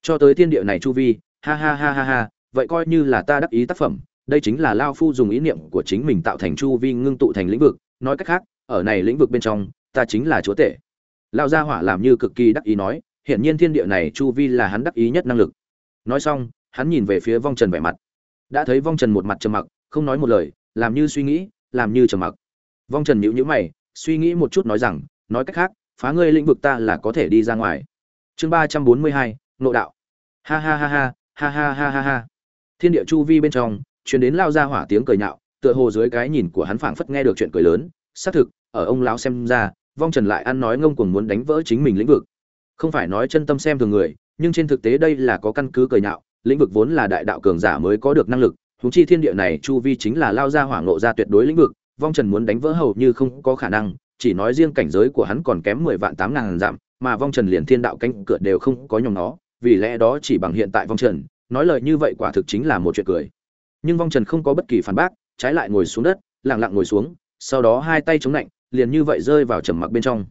Cho tới thiên địa này chu vi, ha ha ha ha ha, vậy coi như là ta đắc ý tác phẩm, đây chính là lao phu dùng ý niệm của chính mình tạo thành chu vi ngưng tụ thành lĩnh vực. Nói cách khác, ở này lĩnh vực bên trong, ta chính là chúa tể. Lao gia hỏa làm như cực kỳ đắc ý nói, hiển nhiên thiên địa này chu vi là hắn đắc ý nhất năng lực. Nói xong, hắn nhìn về phía vong trần vẻ mặt. Đã thấy vong trần một mặt trầm mặc, không nói một lời, làm như suy nghĩ, làm như trầm mặc. Vong trần nhíu nhíu mày, suy nghĩ một chút nói rằng, nói cách khác phá ngươi lĩnh vực ta là có thể đi ra ngoài. Chương ba trăm bốn mươi hai nộ đạo. Ha ha ha ha ha ha ha ha ha. Thiên địa chu vi bên trong, truyền đến lao ra hỏa tiếng cười nhạo, tựa hồ dưới cái nhìn của hắn phảng phất nghe được chuyện cười lớn. Xác thực, ở ông lão xem ra, vong trần lại ăn nói ngông cuồng muốn đánh vỡ chính mình lĩnh vực. Không phải nói chân tâm xem thường người, nhưng trên thực tế đây là có căn cứ cười nhạo, lĩnh vực vốn là đại đạo cường giả mới có được năng lực húng chi thiên địa này chu vi chính là lao ra hỏa ngộ ra tuyệt đối lĩnh vực, vong trần muốn đánh vỡ hầu như không có khả năng chỉ nói riêng cảnh giới của hắn còn kém mười vạn tám ngàn dặm, mà vong trần liền thiên đạo cánh cửa đều không có nhòm nó, vì lẽ đó chỉ bằng hiện tại vong trần, nói lời như vậy quả thực chính là một chuyện cười. Nhưng vong trần không có bất kỳ phản bác, trái lại ngồi xuống đất, lặng lặng ngồi xuống, sau đó hai tay chống lạnh liền như vậy rơi vào trầm mặc bên trong.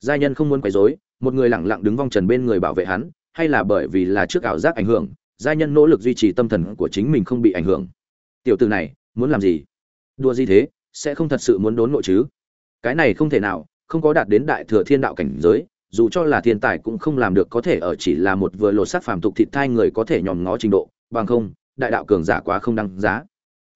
Giai nhân không muốn quấy rối, một người lặng lặng đứng vong trần bên người bảo vệ hắn, hay là bởi vì là trước ảo giác ảnh hưởng giai nhân nỗ lực duy trì tâm thần của chính mình không bị ảnh hưởng. Tiểu tử này, muốn làm gì? Đua gì thế? Sẽ không thật sự muốn đốn nội chứ? Cái này không thể nào, không có đạt đến đại thừa thiên đạo cảnh giới, dù cho là thiên tài cũng không làm được có thể ở chỉ là một vừa lột xác phàm tục thịt thai người có thể nhòm ngó trình độ, bằng không, đại đạo cường giả quá không đăng giá.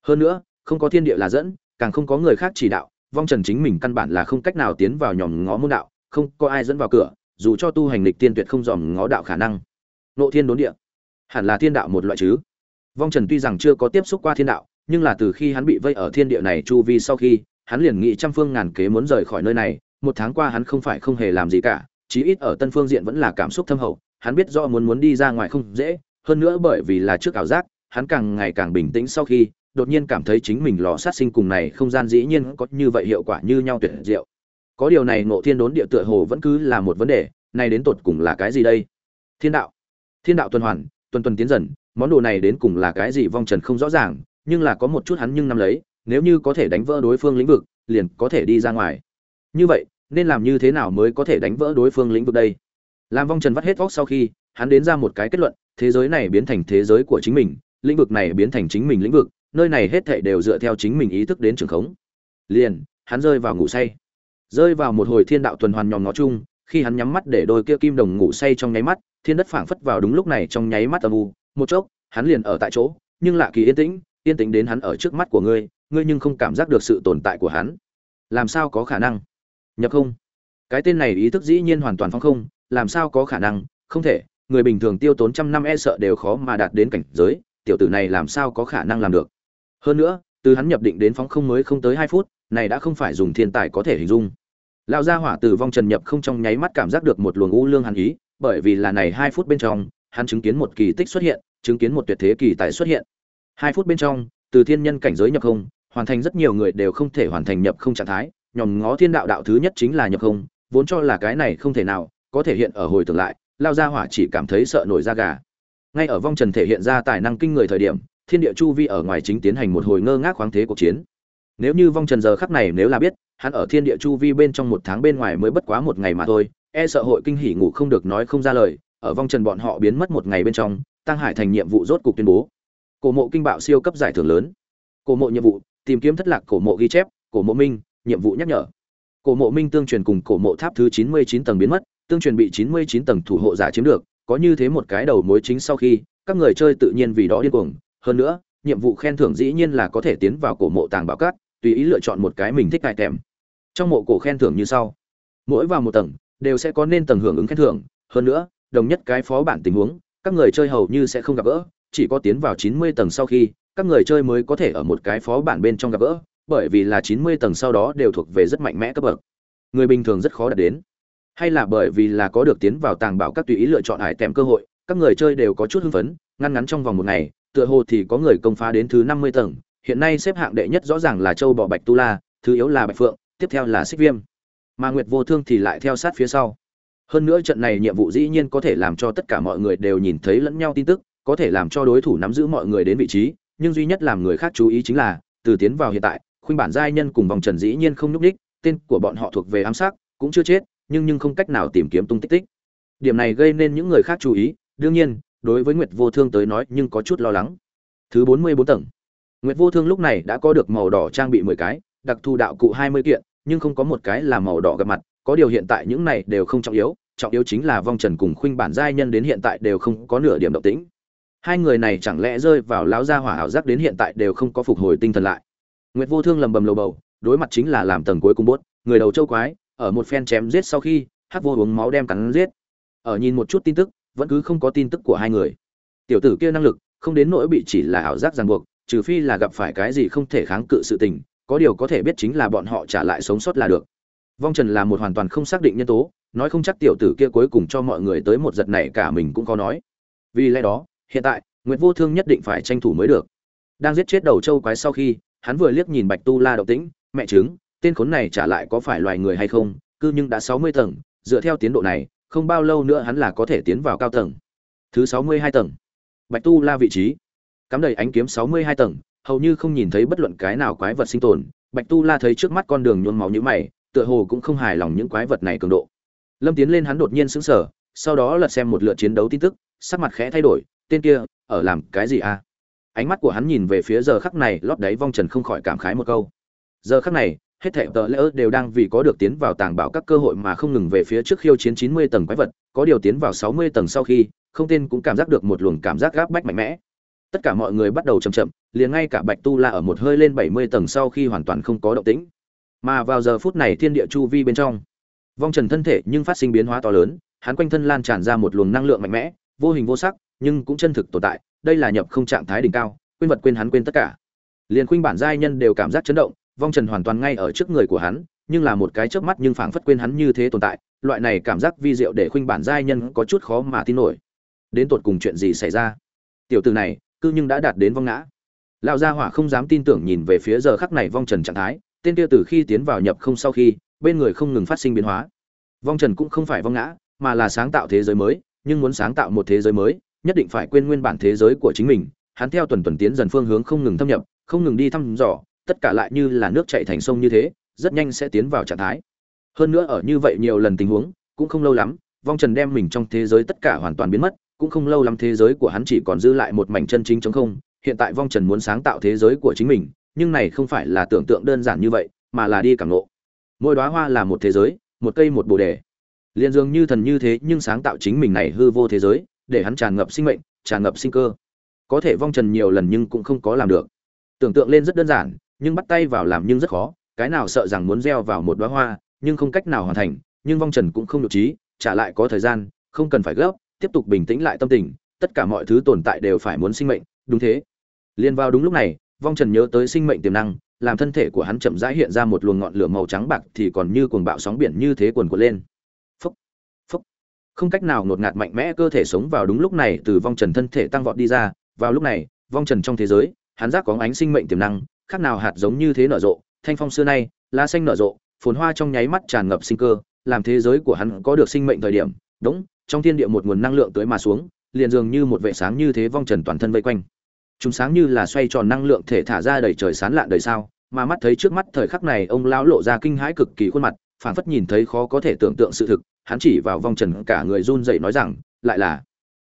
Hơn nữa, không có thiên địa là dẫn, càng không có người khác chỉ đạo, vong trần chính mình căn bản là không cách nào tiến vào nhòm ngó môn đạo, không có ai dẫn vào cửa, dù cho tu hành lịch tiên tuyệt không dòm ngó đạo khả năng. Nộ thiên đốn địa. Hẳn là thiên đạo một loại chứ. Vong trần tuy rằng chưa có tiếp xúc qua thiên đạo, nhưng là từ khi hắn bị vây ở thiên địa này chu vi sau khi hắn liền nghĩ trăm phương ngàn kế muốn rời khỏi nơi này, một tháng qua hắn không phải không hề làm gì cả, chí ít ở tân phương diện vẫn là cảm xúc thâm hậu, hắn biết rõ muốn muốn đi ra ngoài không dễ, hơn nữa bởi vì là trước ảo giác, hắn càng ngày càng bình tĩnh sau khi, đột nhiên cảm thấy chính mình lò sát sinh cùng này không gian dĩ nhiên có như vậy hiệu quả như nhau tuyệt diệu. Có điều này ngộ thiên đốn địa tựa hồ vẫn cứ là một vấn đề, này đến tột cùng là cái gì đây? Thiên đạo. Thiên đạo tuần hoàn, tuần tuần tiến dần, món đồ này đến cùng là cái gì vong trần không rõ ràng, nhưng là có một chút hắn nhưng nắm lấy nếu như có thể đánh vỡ đối phương lĩnh vực, liền có thể đi ra ngoài. Như vậy, nên làm như thế nào mới có thể đánh vỡ đối phương lĩnh vực đây? Làm vong trần vắt hết vóc sau khi, hắn đến ra một cái kết luận, thế giới này biến thành thế giới của chính mình, lĩnh vực này biến thành chính mình lĩnh vực, nơi này hết thảy đều dựa theo chính mình ý thức đến trường khống. Liền, hắn rơi vào ngủ say. Rơi vào một hồi thiên đạo tuần hoàn nhòm ngó chung, khi hắn nhắm mắt để đôi kia kim đồng ngủ say trong nháy mắt, thiên đất phảng phất vào đúng lúc này trong nháy mắt âm u. Một chốc, hắn liền ở tại chỗ, nhưng lạ kỳ yên tĩnh yên tĩnh đến hắn ở trước mắt của ngươi ngươi nhưng không cảm giác được sự tồn tại của hắn. Làm sao có khả năng? Nhập không? Cái tên này ý thức dĩ nhiên hoàn toàn phong không, làm sao có khả năng? Không thể, người bình thường tiêu tốn trăm năm e sợ đều khó mà đạt đến cảnh giới, tiểu tử này làm sao có khả năng làm được? Hơn nữa, từ hắn nhập định đến phóng không mới không tới hai phút, này đã không phải dùng thiên tài có thể hình dung. Lão gia hỏa từ vong trần nhập không trong nháy mắt cảm giác được một luồng u lương hàn ý, bởi vì là này hai phút bên trong, hắn chứng kiến một kỳ tích xuất hiện, chứng kiến một tuyệt thế kỳ tài xuất hiện. Hai phút bên trong từ thiên nhân cảnh giới nhập không, hoàn thành rất nhiều người đều không thể hoàn thành nhập không trạng thái, nhòm ngó thiên đạo đạo thứ nhất chính là nhập không, vốn cho là cái này không thể nào, có thể hiện ở hồi tưởng lại, lao gia hỏa chỉ cảm thấy sợ nổi da gà. Ngay ở vong trần thể hiện ra tài năng kinh người thời điểm, thiên địa chu vi ở ngoài chính tiến hành một hồi ngơ ngác khoáng thế cuộc chiến. Nếu như vong trần giờ khắc này nếu là biết, hắn ở thiên địa chu vi bên trong một tháng bên ngoài mới bất quá một ngày mà thôi e sợ hội kinh hỉ ngủ không được nói không ra lời, ở vong trần bọn họ biến mất một ngày bên trong, tăng hải thành nhiệm vụ rốt cục tuyên bố cổ mộ kinh bạo siêu cấp giải thưởng lớn. Cổ mộ nhiệm vụ, tìm kiếm thất lạc cổ mộ ghi chép, cổ mộ minh, nhiệm vụ nhắc nhở. Cổ mộ minh tương truyền cùng cổ mộ tháp thứ chín mươi chín tầng biến mất, tương truyền bị chín mươi chín tầng thủ hộ giả chiếm được, có như thế một cái đầu mối chính sau khi, các người chơi tự nhiên vì đó điên cuồng. Hơn nữa, nhiệm vụ khen thưởng dĩ nhiên là có thể tiến vào cổ mộ tàng bảo cát, tùy ý lựa chọn một cái mình thích cài kèm trong mộ cổ khen thưởng như sau. Mỗi vào một tầng, đều sẽ có nên tầng hưởng ứng khen thưởng. Hơn nữa, đồng nhất cái phó bản tình huống, các người chơi hầu như sẽ không gặp gỡ chỉ có tiến vào 90 tầng sau khi, các người chơi mới có thể ở một cái phó bản bên trong gặp gỡ, bởi vì là 90 tầng sau đó đều thuộc về rất mạnh mẽ cấp bậc. Người bình thường rất khó đạt đến. Hay là bởi vì là có được tiến vào tàng bảo các tùy ý lựa chọn hải tèm cơ hội, các người chơi đều có chút hưng phấn, ngăn ngắn trong vòng một ngày, tựa hồ thì có người công phá đến thứ 50 tầng, hiện nay xếp hạng đệ nhất rõ ràng là châu bò bạch tu la, thứ yếu là bạch phượng, tiếp theo là xích viêm. Mà nguyệt vô thương thì lại theo sát phía sau. Hơn nữa trận này nhiệm vụ dĩ nhiên có thể làm cho tất cả mọi người đều nhìn thấy lẫn nhau tin tức có thể làm cho đối thủ nắm giữ mọi người đến vị trí, nhưng duy nhất làm người khác chú ý chính là, từ tiến vào hiện tại, khuynh bản giai nhân cùng vòng trần dĩ nhiên không nhúc ních tên của bọn họ thuộc về ám sát, cũng chưa chết, nhưng nhưng không cách nào tìm kiếm tung tích tích. Điểm này gây nên những người khác chú ý, đương nhiên, đối với nguyệt vô thương tới nói nhưng có chút lo lắng. Thứ bốn mươi bốn tầng. Nguyệt vô thương lúc này đã có được màu đỏ trang bị mười cái, đặc thù đạo cụ hai mươi kiện, nhưng không có một cái là màu đỏ gặp mặt, có điều hiện tại những này đều không trọng yếu trọng yếu chính là vong trần cùng khuynh bản giai nhân đến hiện tại đều không có nửa điểm động tĩnh hai người này chẳng lẽ rơi vào lão gia hỏa ảo giác đến hiện tại đều không có phục hồi tinh thần lại. Nguyệt vô thương lầm bầm lầu bầu, đối mặt chính là làm tầng cuối cùng bốt, người đầu châu quái, ở một phen chém giết sau khi, hắc vô uống máu đem cắn giết. Ở nhìn một chút tin tức, vẫn cứ không có tin tức của hai người. Tiểu tử kia năng lực, không đến nỗi bị chỉ là ảo giác ràng buộc, trừ phi là gặp phải cái gì không thể kháng cự sự tình, có điều có thể biết chính là bọn họ trả lại sống sót là được. Vong trần là một hoàn toàn không xác định nhân tố, nói không chắc tiểu tử kia cuối cùng cho mọi người tới một giật này cả mình cũng có nói. Vì lẽ đó hiện tại, nguyệt vô thương nhất định phải tranh thủ mới được. Đang giết chết đầu châu quái sau khi, hắn vừa liếc nhìn bạch tu la động tĩnh, mẹ chứng tên khốn này trả lại có phải loài người hay không? Cư nhưng đã sáu mươi tầng, dựa theo tiến độ này, không bao lâu nữa hắn là có thể tiến vào cao tầng. Thứ sáu mươi hai tầng. Bạch tu la vị trí. Cắm đầy ánh kiếm sáu mươi hai tầng, hầu như không nhìn thấy bất luận cái nào quái vật sinh tồn. Bạch tu la thấy trước mắt con đường nhuôn máu như mày, tựa hồ cũng không hài lòng những quái vật này cường độ. Lâm tiến lên hắn đột nhiên sững sờ, sau đó lật xem một lượt chiến đấu tin tức, sắc mặt khẽ thay đổi tên kia ở làm cái gì à ánh mắt của hắn nhìn về phía giờ khắc này lót đáy vong trần không khỏi cảm khái một câu giờ khắc này hết thảy tờ lỡ đều đang vì có được tiến vào tàng bảo các cơ hội mà không ngừng về phía trước khiêu chiến 90 tầng quái vật, có điều tiến vào 60 tầng sau khi, không tên cũng cảm giác được một luồng cảm giác gáp bách mạnh mẽ. Tất cả mọi người bắt đầu chậm chậm, liền ngay cả Bạch Tu La ở một hơi lên 70 tầng sau khi hoàn toàn không có động tĩnh. Mà vào giờ phút này thiên địa chu vi bên trong, vong trần thân thể nhưng phát sinh biến hóa to lớn, hắn quanh thân lan tràn ra một luồng năng lượng mạnh mẽ, vô hình vô sắc, nhưng cũng chân thực tồn tại, đây là nhập không trạng thái đỉnh cao, quên vật quên hắn quên tất cả. Liên khuynh bản giai nhân đều cảm giác chấn động, vong trần hoàn toàn ngay ở trước người của hắn nhưng là một cái chớp mắt nhưng phảng phất quên hắn như thế tồn tại loại này cảm giác vi diệu để khuynh bản giai nhân có chút khó mà tin nổi. Đến tột cùng chuyện gì xảy ra? Tiểu từ này cư nhưng đã đạt đến vong ngã. Lão gia hỏa không dám tin tưởng nhìn về phía giờ khắc này vong trần trạng thái tên kia từ khi tiến vào nhập không sau khi bên người không ngừng phát sinh biến hóa. Vong trần cũng không phải vong ngã mà là sáng tạo thế giới mới nhưng muốn sáng tạo một thế giới mới nhất định phải quên nguyên bản thế giới của chính mình hắn theo tuần tuần tiến dần phương hướng không ngừng thâm nhập không ngừng đi thăm dò tất cả lại như là nước chảy thành sông như thế, rất nhanh sẽ tiến vào trạng thái. Hơn nữa ở như vậy nhiều lần tình huống, cũng không lâu lắm, vong trần đem mình trong thế giới tất cả hoàn toàn biến mất, cũng không lâu lắm thế giới của hắn chỉ còn dư lại một mảnh chân chính trống không. Hiện tại vong trần muốn sáng tạo thế giới của chính mình, nhưng này không phải là tưởng tượng đơn giản như vậy, mà là đi cảm ngộ. Mỗi đóa hoa là một thế giới, một cây một bồ đề. Liên dường như thần như thế, nhưng sáng tạo chính mình này hư vô thế giới, để hắn tràn ngập sinh mệnh, tràn ngập sinh cơ. Có thể vong trần nhiều lần nhưng cũng không có làm được. Tưởng tượng lên rất đơn giản, nhưng bắt tay vào làm nhưng rất khó cái nào sợ rằng muốn gieo vào một đoá hoa nhưng không cách nào hoàn thành nhưng vong trần cũng không nhục trí trả lại có thời gian không cần phải gấp tiếp tục bình tĩnh lại tâm tình tất cả mọi thứ tồn tại đều phải muốn sinh mệnh đúng thế liên vào đúng lúc này vong trần nhớ tới sinh mệnh tiềm năng làm thân thể của hắn chậm rãi hiện ra một luồng ngọn lửa màu trắng bạc thì còn như cuồng bạo sóng biển như thế cuồn cuộn lên không cách nào ngột ngạt mạnh mẽ cơ thể sống vào đúng lúc này từ vong trần thân thể tăng vọt đi ra. Vào lúc này vong trần trong thế giới hắn giác có ánh sinh mệnh tiềm năng khác nào hạt giống như thế nở rộ, thanh phong xưa nay, lá xanh nở rộ, phồn hoa trong nháy mắt tràn ngập sinh cơ, làm thế giới của hắn có được sinh mệnh thời điểm, đúng, trong thiên địa một nguồn năng lượng tới mà xuống, liền dường như một vệ sáng như thế vong trần toàn thân vây quanh. Chúng sáng như là xoay tròn năng lượng thể thả ra đầy trời sáng lạn đời sao, mà mắt thấy trước mắt thời khắc này ông lão lộ ra kinh hãi cực kỳ khuôn mặt phảng phất nhìn thấy khó có thể tưởng tượng sự thực hắn chỉ vào vong trần cả người run rẩy nói rằng, lại là,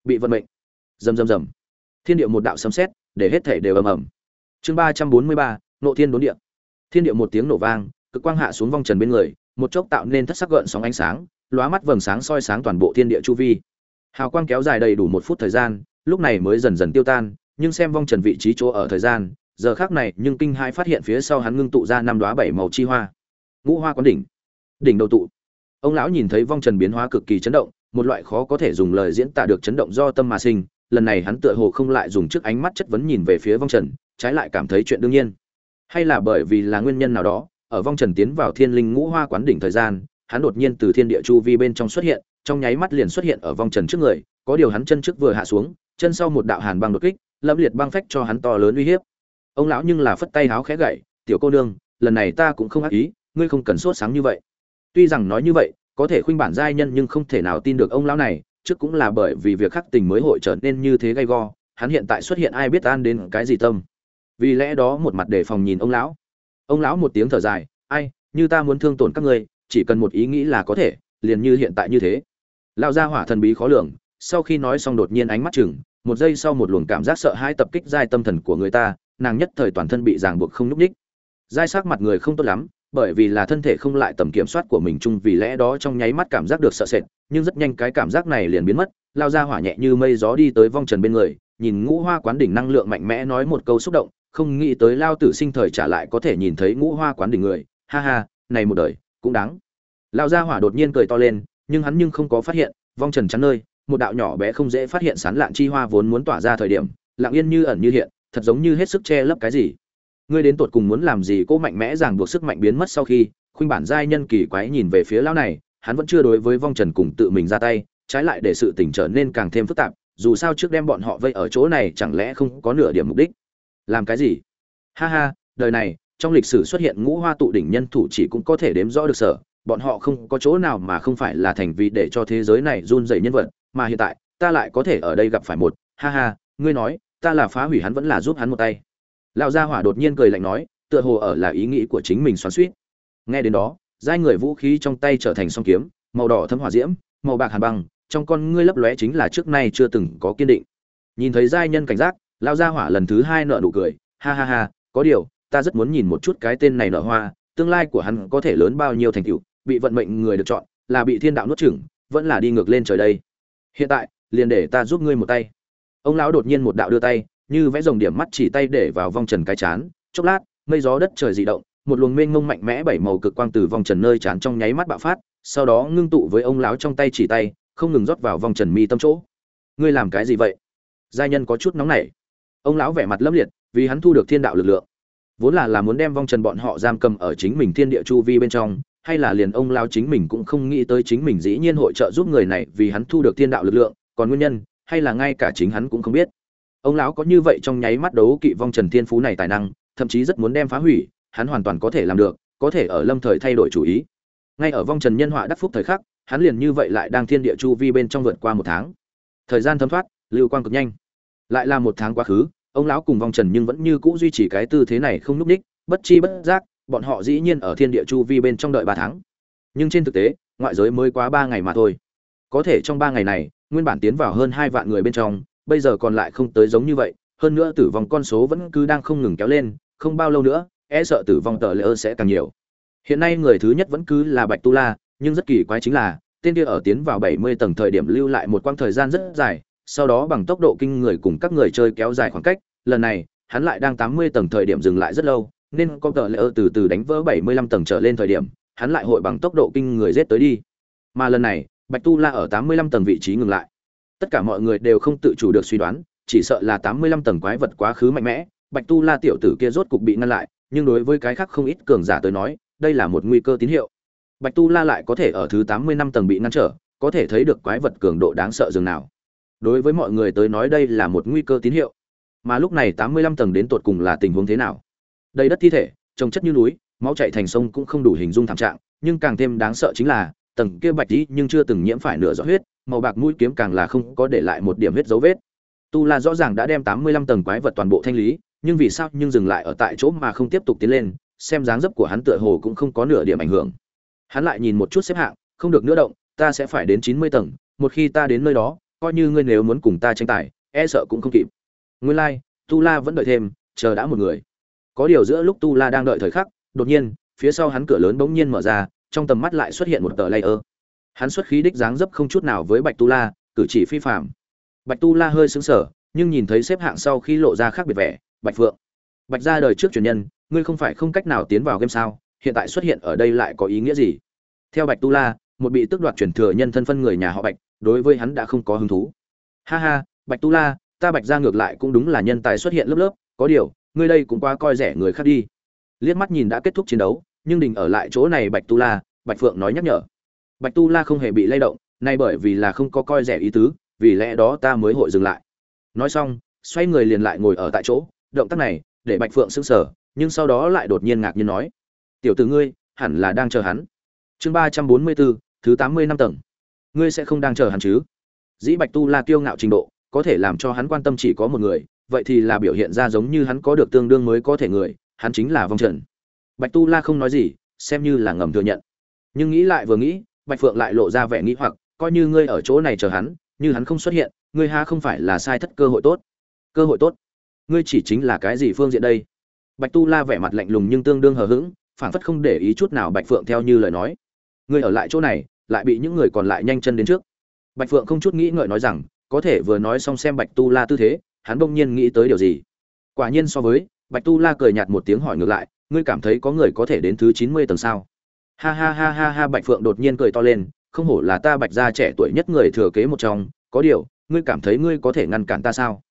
bị vận mệnh. Rầm rầm rầm. Thiên địa một đạo sấm sét, để hết thể đều ầm ầm. Chương ba trăm bốn mươi ba nộ thiên đốn địa. Thiên địa một tiếng nổ vang, cực quang hạ xuống vong trần bên người, một chốc tạo nên thất sắc gợn sóng ánh sáng, lóa mắt vầng sáng soi sáng toàn bộ thiên địa chu vi. Hào quang kéo dài đầy đủ một phút thời gian, lúc này mới dần dần tiêu tan, nhưng xem vong trần vị trí chỗ ở thời gian, giờ khác này nhưng kinh hai phát hiện phía sau hắn ngưng tụ ra năm đoá bảy màu chi hoa. Ngũ hoa quán đỉnh. Đỉnh đầu tụ ông lão nhìn thấy vong trần biến hóa cực kỳ chấn động, một loại khó có thể dùng lời diễn tả được chấn động do tâm mà sinh. Lần này hắn tựa hồ không lại dùng trước ánh mắt chất vấn nhìn về phía vong trần, trái lại cảm thấy chuyện đương nhiên. Hay là bởi vì là nguyên nhân nào đó, ở vong trần tiến vào thiên linh ngũ hoa quán đỉnh thời gian, hắn đột nhiên từ thiên địa chu vi bên trong xuất hiện, trong nháy mắt liền xuất hiện ở vong trần trước người, có điều hắn chân trước vừa hạ xuống, chân sau một đạo hàn băng đột kích lâm liệt băng phách cho hắn to lớn uy hiếp. Ông lão nhưng là phất tay háo khẽ gậy, tiểu cô nương, lần này ta cũng không ác ý, ngươi không cần sốt sáng như vậy tuy rằng nói như vậy, có thể khuynh bản giai nhân nhưng không thể nào tin được ông lão này, trước cũng là bởi vì việc khắc tình mới hội trở nên như thế gay go, hắn hiện tại xuất hiện ai biết an đến cái gì tâm. Vì lẽ đó một mặt đề phòng nhìn ông lão. Ông lão một tiếng thở dài, ai, như ta muốn thương tổn các ngươi, chỉ cần một ý nghĩ là có thể, liền như hiện tại như thế. Lao ra hỏa thần bí khó lường, sau khi nói xong đột nhiên ánh mắt chừng, một giây sau một luồng cảm giác sợ hãi tập kích giai tâm thần của người ta, nàng nhất thời toàn thân bị ràng buộc không nhúc ních giai sắc mặt người không tốt lắm bởi vì là thân thể không lại tầm kiểm soát của mình chung vì lẽ đó trong nháy mắt cảm giác được sợ sệt, nhưng rất nhanh cái cảm giác này liền biến mất, lao ra hỏa nhẹ như mây gió đi tới vong trần bên người, nhìn ngũ hoa quán đỉnh năng lượng mạnh mẽ nói một câu xúc động, không nghĩ tới lao tử sinh thời trả lại có thể nhìn thấy ngũ hoa quán đỉnh người, ha ha, này một đời, cũng đáng. Lao ra hỏa đột nhiên cười to lên, nhưng hắn nhưng không có phát hiện, vong trần chắn nơi, một đạo nhỏ bé không dễ phát hiện sán lạn chi hoa vốn muốn tỏa ra thời điểm, lặng yên như ẩn như hiện, thật giống như hết sức che lấp cái gì ngươi đến tột cùng muốn làm gì cô mạnh mẽ ràng buộc sức mạnh biến mất sau khi, khuynh bản giai nhân kỳ quái nhìn về phía lão này, hắn vẫn chưa đối với vong trần cùng tự mình ra tay, trái lại để sự tình trở nên càng thêm phức tạp, dù sao trước đem bọn họ vây ở chỗ này chẳng lẽ không có nửa điểm mục đích? Làm cái gì? Ha ha, đời này, trong lịch sử xuất hiện ngũ hoa tụ đỉnh nhân thủ chỉ cũng có thể đếm rõ được sở, bọn họ không có chỗ nào mà không phải là thành vị để cho thế giới này run dày nhân vật, mà hiện tại, ta lại có thể ở đây gặp phải một, ha ha, ngươi nói, ta là phá hủy hắn vẫn là giúp hắn một tay lão gia hỏa đột nhiên cười lạnh nói, tựa hồ ở là ý nghĩ của chính mình xoắn suýt nghe đến đó, giai người vũ khí trong tay trở thành song kiếm, màu đỏ thấm hỏa diễm, màu bạc hàn băng, trong con ngươi lấp lóe chính là trước nay chưa từng có kiên định. Nhìn thấy giai nhân cảnh giác, lão gia hỏa lần thứ hai nợ nụ cười, ha ha ha, có điều, ta rất muốn nhìn một chút cái tên này nở hoa, tương lai của hắn có thể lớn bao nhiêu thành tựu, bị vận mệnh người được chọn, là bị thiên đạo nuốt chửng, vẫn là đi ngược lên trời đây. Hiện tại, liền để ta giúp ngươi một tay. Ông lão đột nhiên một đạo đưa tay như vẽ rồng điểm mắt chỉ tay để vào vòng trần cái chán, chốc lát, mây gió đất trời dị động, một luồng mênh mông mạnh mẽ bảy màu cực quang từ vòng trần nơi chán trong nháy mắt bạo phát, sau đó ngưng tụ với ông lão trong tay chỉ tay, không ngừng rót vào vòng trần mi tâm chỗ. Ngươi làm cái gì vậy? Gia nhân có chút nóng nảy. Ông lão vẻ mặt lâm liệt, vì hắn thu được thiên đạo lực lượng. Vốn là là muốn đem vong trần bọn họ giam cầm ở chính mình thiên địa chu vi bên trong, hay là liền ông lão chính mình cũng không nghĩ tới chính mình dĩ nhiên hội trợ giúp người này vì hắn thu được thiên đạo lực lượng, còn nguyên nhân, hay là ngay cả chính hắn cũng không biết ông lão có như vậy trong nháy mắt đấu kỵ vong trần thiên phú này tài năng, thậm chí rất muốn đem phá hủy, hắn hoàn toàn có thể làm được, có thể ở lâm thời thay đổi chủ ý. Ngay ở vong trần nhân họa đắc phúc thời khắc, hắn liền như vậy lại đang thiên địa chu vi bên trong vượt qua một tháng. Thời gian thấm thoát, lưu quang cực nhanh. Lại là một tháng quá khứ, ông lão cùng vong trần nhưng vẫn như cũ duy trì cái tư thế này không núp ních bất chi bất giác, bọn họ dĩ nhiên ở thiên địa chu vi bên trong đợi ba tháng. Nhưng trên thực tế, ngoại giới mới quá ba ngày mà thôi. Có thể trong ba ngày này, nguyên bản tiến vào hơn hai vạn người bên trong bây giờ còn lại không tới giống như vậy, hơn nữa tử vong con số vẫn cứ đang không ngừng kéo lên, không bao lâu nữa e sợ tử vong tờ lỡ sẽ càng nhiều. Hiện nay người thứ nhất vẫn cứ là bạch tu la, nhưng rất kỳ quái chính là, tên kia ở tiến vào bảy mươi tầng thời điểm lưu lại một quãng thời gian rất dài, sau đó bằng tốc độ kinh người cùng các người chơi kéo dài khoảng cách, lần này, hắn lại đang tám mươi tầng thời điểm dừng lại rất lâu, nên có tờ lỡ từ từ đánh vỡ bảy mươi lăm tầng trở lên thời điểm, hắn lại hội bằng tốc độ kinh người giết tới đi. Mà lần này, bạch tu la ở tám mươi lăm tầng vị trí ngừng lại tất cả mọi người đều không tự chủ được suy đoán, chỉ sợ là tám mươi lăm tầng quái vật quá khứ mạnh mẽ, bạch tu la tiểu tử kia rốt cục bị ngăn lại, nhưng đối với cái khác không ít cường giả tới nói, đây là một nguy cơ tín hiệu. Bạch tu la lại có thể ở thứ tám mươi năm tầng bị ngăn trở, có thể thấy được quái vật cường độ đáng sợ dường nào. Đối với mọi người tới nói đây là một nguy cơ tín hiệu. Mà lúc này tám mươi lăm tầng đến tột cùng là tình huống thế nào? Đầy đất thi thể, trồng chất như núi, máu chạy thành sông cũng không đủ hình dung thảm trạng, nhưng càng thêm đáng sợ chính là tầng kia bạch tí nhưng chưa từng nhiễm phải nửa giọt huyết màu bạc mũi kiếm càng là không có để lại một điểm huyết dấu vết. Tu la rõ ràng đã đem tám mươi lăm tầng quái vật toàn bộ thanh lý nhưng vì sao nhưng dừng lại ở tại chỗ mà không tiếp tục tiến lên xem dáng dấp của hắn tựa hồ cũng không có nửa điểm ảnh hưởng. Hắn lại nhìn một chút xếp hạng không được nữa động ta sẽ phải đến chín mươi tầng một khi ta đến nơi đó coi như ngươi nếu muốn cùng ta tranh tài e sợ cũng không kịp. Nguyên lai、like, tu la vẫn đợi thêm chờ đã một người. Có điều giữa lúc tu la đang đợi thời khắc đột nhiên phía sau hắn cửa lớn bỗng nhiên mở ra trong tầm mắt lại xuất hiện một tờ layer. Hắn xuất khí đích dáng dấp không chút nào với bạch tu la, cử chỉ phi phạm bạch tu la hơi xứng sở nhưng nhìn thấy xếp hạng sau khi lộ ra khác biệt vẻ, bạch phượng. Bạch ra đời trước truyền nhân, ngươi không phải không cách nào tiến vào game sao? Hiện tại xuất hiện ở đây lại có ý nghĩa gì? Theo bạch tu la, một bị tước đoạt truyền thừa nhân thân phân người nhà họ bạch, đối với hắn đã không có hứng thú. Ha ha, bạch tu la, ta bạch ra ngược lại cũng đúng là nhân tài xuất hiện lớp lớp, có điều, ngươi đây cũng quá coi rẻ người khác đi. Liếc mắt nhìn đã kết thúc chiến đấu nhưng đình ở lại chỗ này bạch tu la, bạch phượng nói nhắc nhở. Bạch tu la không hề bị lay động, nay bởi vì là không có coi rẻ ý tứ, vì lẽ đó ta mới hội dừng lại. Nói xong, xoay người liền lại ngồi ở tại chỗ, động tác này để bạch phượng sững sờ, nhưng sau đó lại đột nhiên ngạc nhiên nói, tiểu tử ngươi, hẳn là đang chờ hắn. Chương ba trăm bốn mươi bốn, thứ tám mươi năm tầng. Ngươi sẽ không đang chờ hắn chứ? Dĩ bạch tu la kiêu ngạo trình độ, có thể làm cho hắn quan tâm chỉ có một người, vậy thì là biểu hiện ra giống như hắn có được tương đương mới có thể người, hắn chính là vong trần bạch tu la không nói gì, xem như là ngầm thừa nhận. Nhưng nghĩ lại vừa nghĩ, bạch phượng lại lộ ra vẻ nghĩ hoặc, coi như ngươi ở chỗ này chờ hắn, như hắn không xuất hiện, ngươi ha không phải là sai thất cơ hội tốt? Cơ hội tốt? Ngươi chỉ chính là cái gì phương diện đây? Bạch tu la vẻ mặt lạnh lùng nhưng tương đương hờ hững phản phất không để ý chút nào bạch phượng theo như lời nói. Ngươi ở lại chỗ này, lại bị những người còn lại nhanh chân đến trước. Bạch phượng không chút nghĩ ngợi nói rằng, có thể vừa nói xong xem bạch tu la tư thế, hắn bỗng nhiên nghĩ tới điều gì. Quả nhiên so với, bạch tu la cười nhạt một tiếng hỏi ngược lại ngươi cảm thấy có người có thể đến thứ chín mươi tầng sao? Ha ha ha ha ha, bạch phượng đột nhiên cười to lên, không hổ là ta bạch gia trẻ tuổi nhất người thừa kế một trong, có điều, ngươi cảm thấy ngươi có thể ngăn cản ta sao?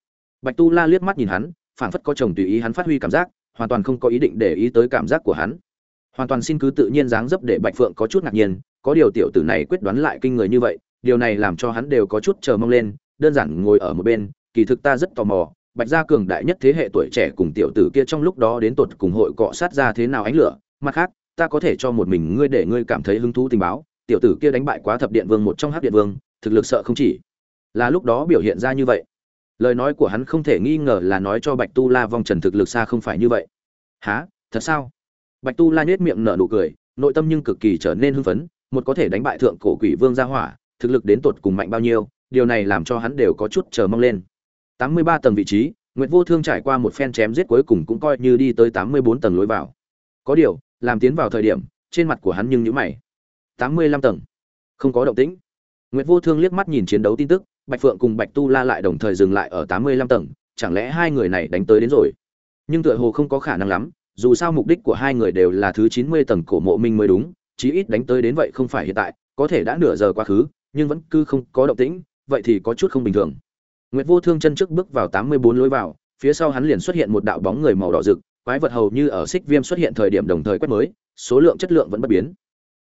Bạch tu la liếc mắt nhìn hắn, phảng phất có chồng tùy ý hắn phát huy cảm giác, hoàn toàn không có ý định để ý tới cảm giác của hắn. Hoàn toàn xin cứ tự nhiên dáng dấp để bạch phượng có chút ngạc nhiên, có điều tiểu tử này quyết đoán lại kinh người như vậy, điều này làm cho hắn đều có chút chờ mong lên, đơn giản ngồi ở một bên, kỳ thực ta rất tò mò bạch gia cường đại nhất thế hệ tuổi trẻ cùng tiểu tử kia trong lúc đó đến tột cùng hội cọ sát ra thế nào ánh lửa. Mặt khác, ta có thể cho một mình ngươi để ngươi cảm thấy hứng thú tình báo. Tiểu tử kia đánh bại quá thập điện vương một trong hắc điện vương, thực lực sợ không chỉ. Là lúc đó biểu hiện ra như vậy. Lời nói của hắn không thể nghi ngờ là nói cho bạch tu la vong trần thực lực xa không phải như vậy. Há thật sao? Bạch tu la nhếch miệng nở nụ cười, nội tâm nhưng cực kỳ trở nên hưng phấn. Một có thể đánh bại thượng cổ quỷ vương gia hỏa, thực lực đến tột cùng mạnh bao nhiêu, điều này làm cho hắn đều có chút chờ mong lên tám mươi ba tầng vị trí, nguyệt vô thương trải qua một phen chém giết cuối cùng cũng coi như đi tới tám mươi bốn tầng lối vào. Có điều, làm tiến vào thời điểm, trên mặt của hắn nhưng nhíu mày. tám mươi lăm tầng. Không có động tĩnh. Nguyệt vô thương liếc mắt nhìn chiến đấu tin tức, bạch phượng cùng bạch tu la lại đồng thời dừng lại ở tám mươi lăm tầng, chẳng lẽ hai người này đánh tới đến rồi? Nhưng tựa hồ không có khả năng lắm, dù sao mục đích của hai người đều là thứ chín mươi tầng cổ mộ minh mới đúng, chí ít đánh tới đến vậy không phải hiện tại, có thể đã nửa giờ quá khứ, nhưng vẫn cứ không có động tĩnh, vậy thì có chút không bình thường nguyệt vô thương chân trước bước vào tám mươi bốn lối vào phía sau hắn liền xuất hiện một đạo bóng người màu đỏ rực quái vật hầu như ở xích viêm xuất hiện thời điểm đồng thời quét mới số lượng chất lượng vẫn bất biến.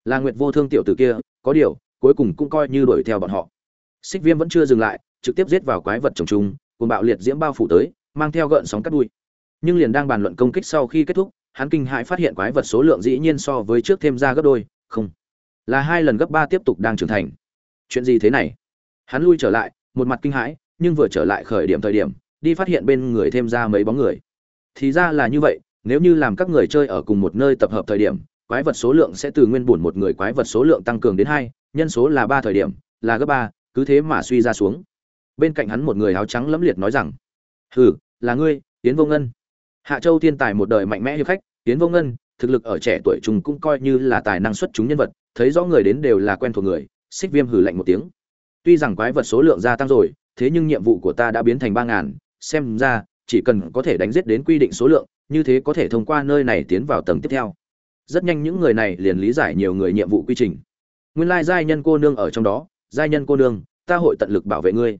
Là nguyệt vô thương tiểu tử kia có điều cuối cùng cũng coi như đuổi theo bọn họ. Xích viêm vẫn chưa dừng lại trực tiếp giết vào quái vật trùng trùng, cuồng bạo liệt diễm bao phủ tới mang theo gợn sóng cắt đuôi. Nhưng liền đang bàn luận công kích sau khi kết thúc hắn kinh hãi phát hiện quái vật số lượng dĩ nhiên so với trước thêm ra gấp đôi không. Là hai lần gấp ba tiếp tục đang trưởng thành. Chuyện gì thế này? Hắn lui trở lại một mặt kinh hãi nhưng vừa trở lại khởi điểm thời điểm, đi phát hiện bên người thêm ra mấy bóng người. Thì ra là như vậy, nếu như làm các người chơi ở cùng một nơi tập hợp thời điểm, quái vật số lượng sẽ từ nguyên bổn một người quái vật số lượng tăng cường đến hai, nhân số là ba thời điểm, là gấp ba, cứ thế mà suy ra xuống. Bên cạnh hắn một người áo trắng lẫm liệt nói rằng, hừ, là ngươi tiến vô ngân. Hạ châu thiên tài một đời mạnh mẽ hiệp khách tiến vô ngân, thực lực ở trẻ tuổi chúng cũng coi như là tài năng xuất chúng nhân vật, thấy rõ người đến đều là quen thuộc người, xích viêm hừ lạnh một tiếng. Tuy rằng quái vật số lượng gia tăng rồi thế nhưng nhiệm vụ của ta đã biến thành ba ngàn, xem ra, chỉ cần có thể đánh giết đến quy định số lượng, như thế có thể thông qua nơi này tiến vào tầng tiếp theo. Rất nhanh những người này liền lý giải nhiều người nhiệm vụ quy trình. Nguyên lai giai nhân cô nương ở trong đó, giai nhân cô nương, ta hội tận lực bảo vệ ngươi.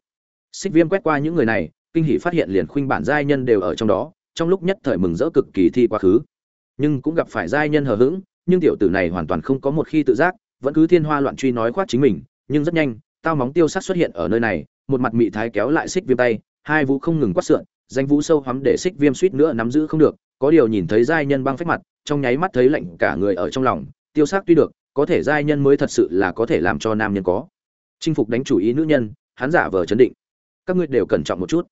Xích viêm quét qua những người này, kinh hỷ phát hiện liền khuynh bản giai nhân đều ở trong đó, trong lúc nhất thời mừng rỡ cực kỳ thi quá khứ. Nhưng cũng gặp phải giai nhân hờ hững, nhưng tiểu tử này hoàn toàn không có một khi tự giác, vẫn cứ thiên hoa loạn truy nói khoác chính mình, nhưng rất nhanh, tao móng tiêu sát xuất hiện ở nơi này một mặt mị thái kéo lại xích viêm tay, hai vũ không ngừng quát sượn, danh vũ sâu hắm để xích viêm suýt nữa nắm giữ không được, có điều nhìn thấy giai nhân băng phách mặt, trong nháy mắt thấy lạnh cả người ở trong lòng, tiêu xác tuy được, có thể giai nhân mới thật sự là có thể làm cho nam nhân có. Chinh phục đánh chủ ý nữ nhân, hắn giả vờ chấn định. Các ngươi đều cẩn trọng một chút.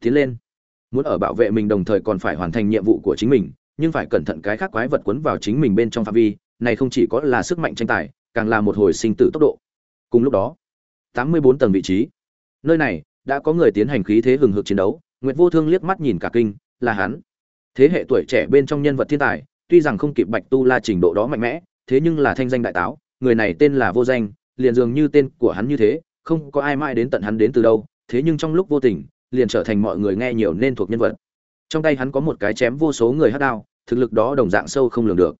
Tiến lên. Muốn ở bảo vệ mình đồng thời còn phải hoàn thành nhiệm vụ của chính mình, nhưng phải cẩn thận cái khác quái vật quấn vào chính mình bên trong phạm vi, này không chỉ có là sức mạnh tranh tài, càng là một hồi sinh tử tốc độ. Cùng lúc đó, tám mươi bốn tầng vị trí nơi này đã có người tiến hành khí thế hừng hực chiến đấu, nguyệt vô thương liếc mắt nhìn cả kinh, là hắn. Thế hệ tuổi trẻ bên trong nhân vật thiên tài, tuy rằng không kịp bạch tu la trình độ đó mạnh mẽ, thế nhưng là thanh danh đại táo, người này tên là vô danh, liền dường như tên của hắn như thế, không có ai mãi đến tận hắn đến từ đâu, thế nhưng trong lúc vô tình, liền trở thành mọi người nghe nhiều nên thuộc nhân vật. Trong tay hắn có một cái chém vô số người hát đao, thực lực đó đồng dạng sâu không lường được.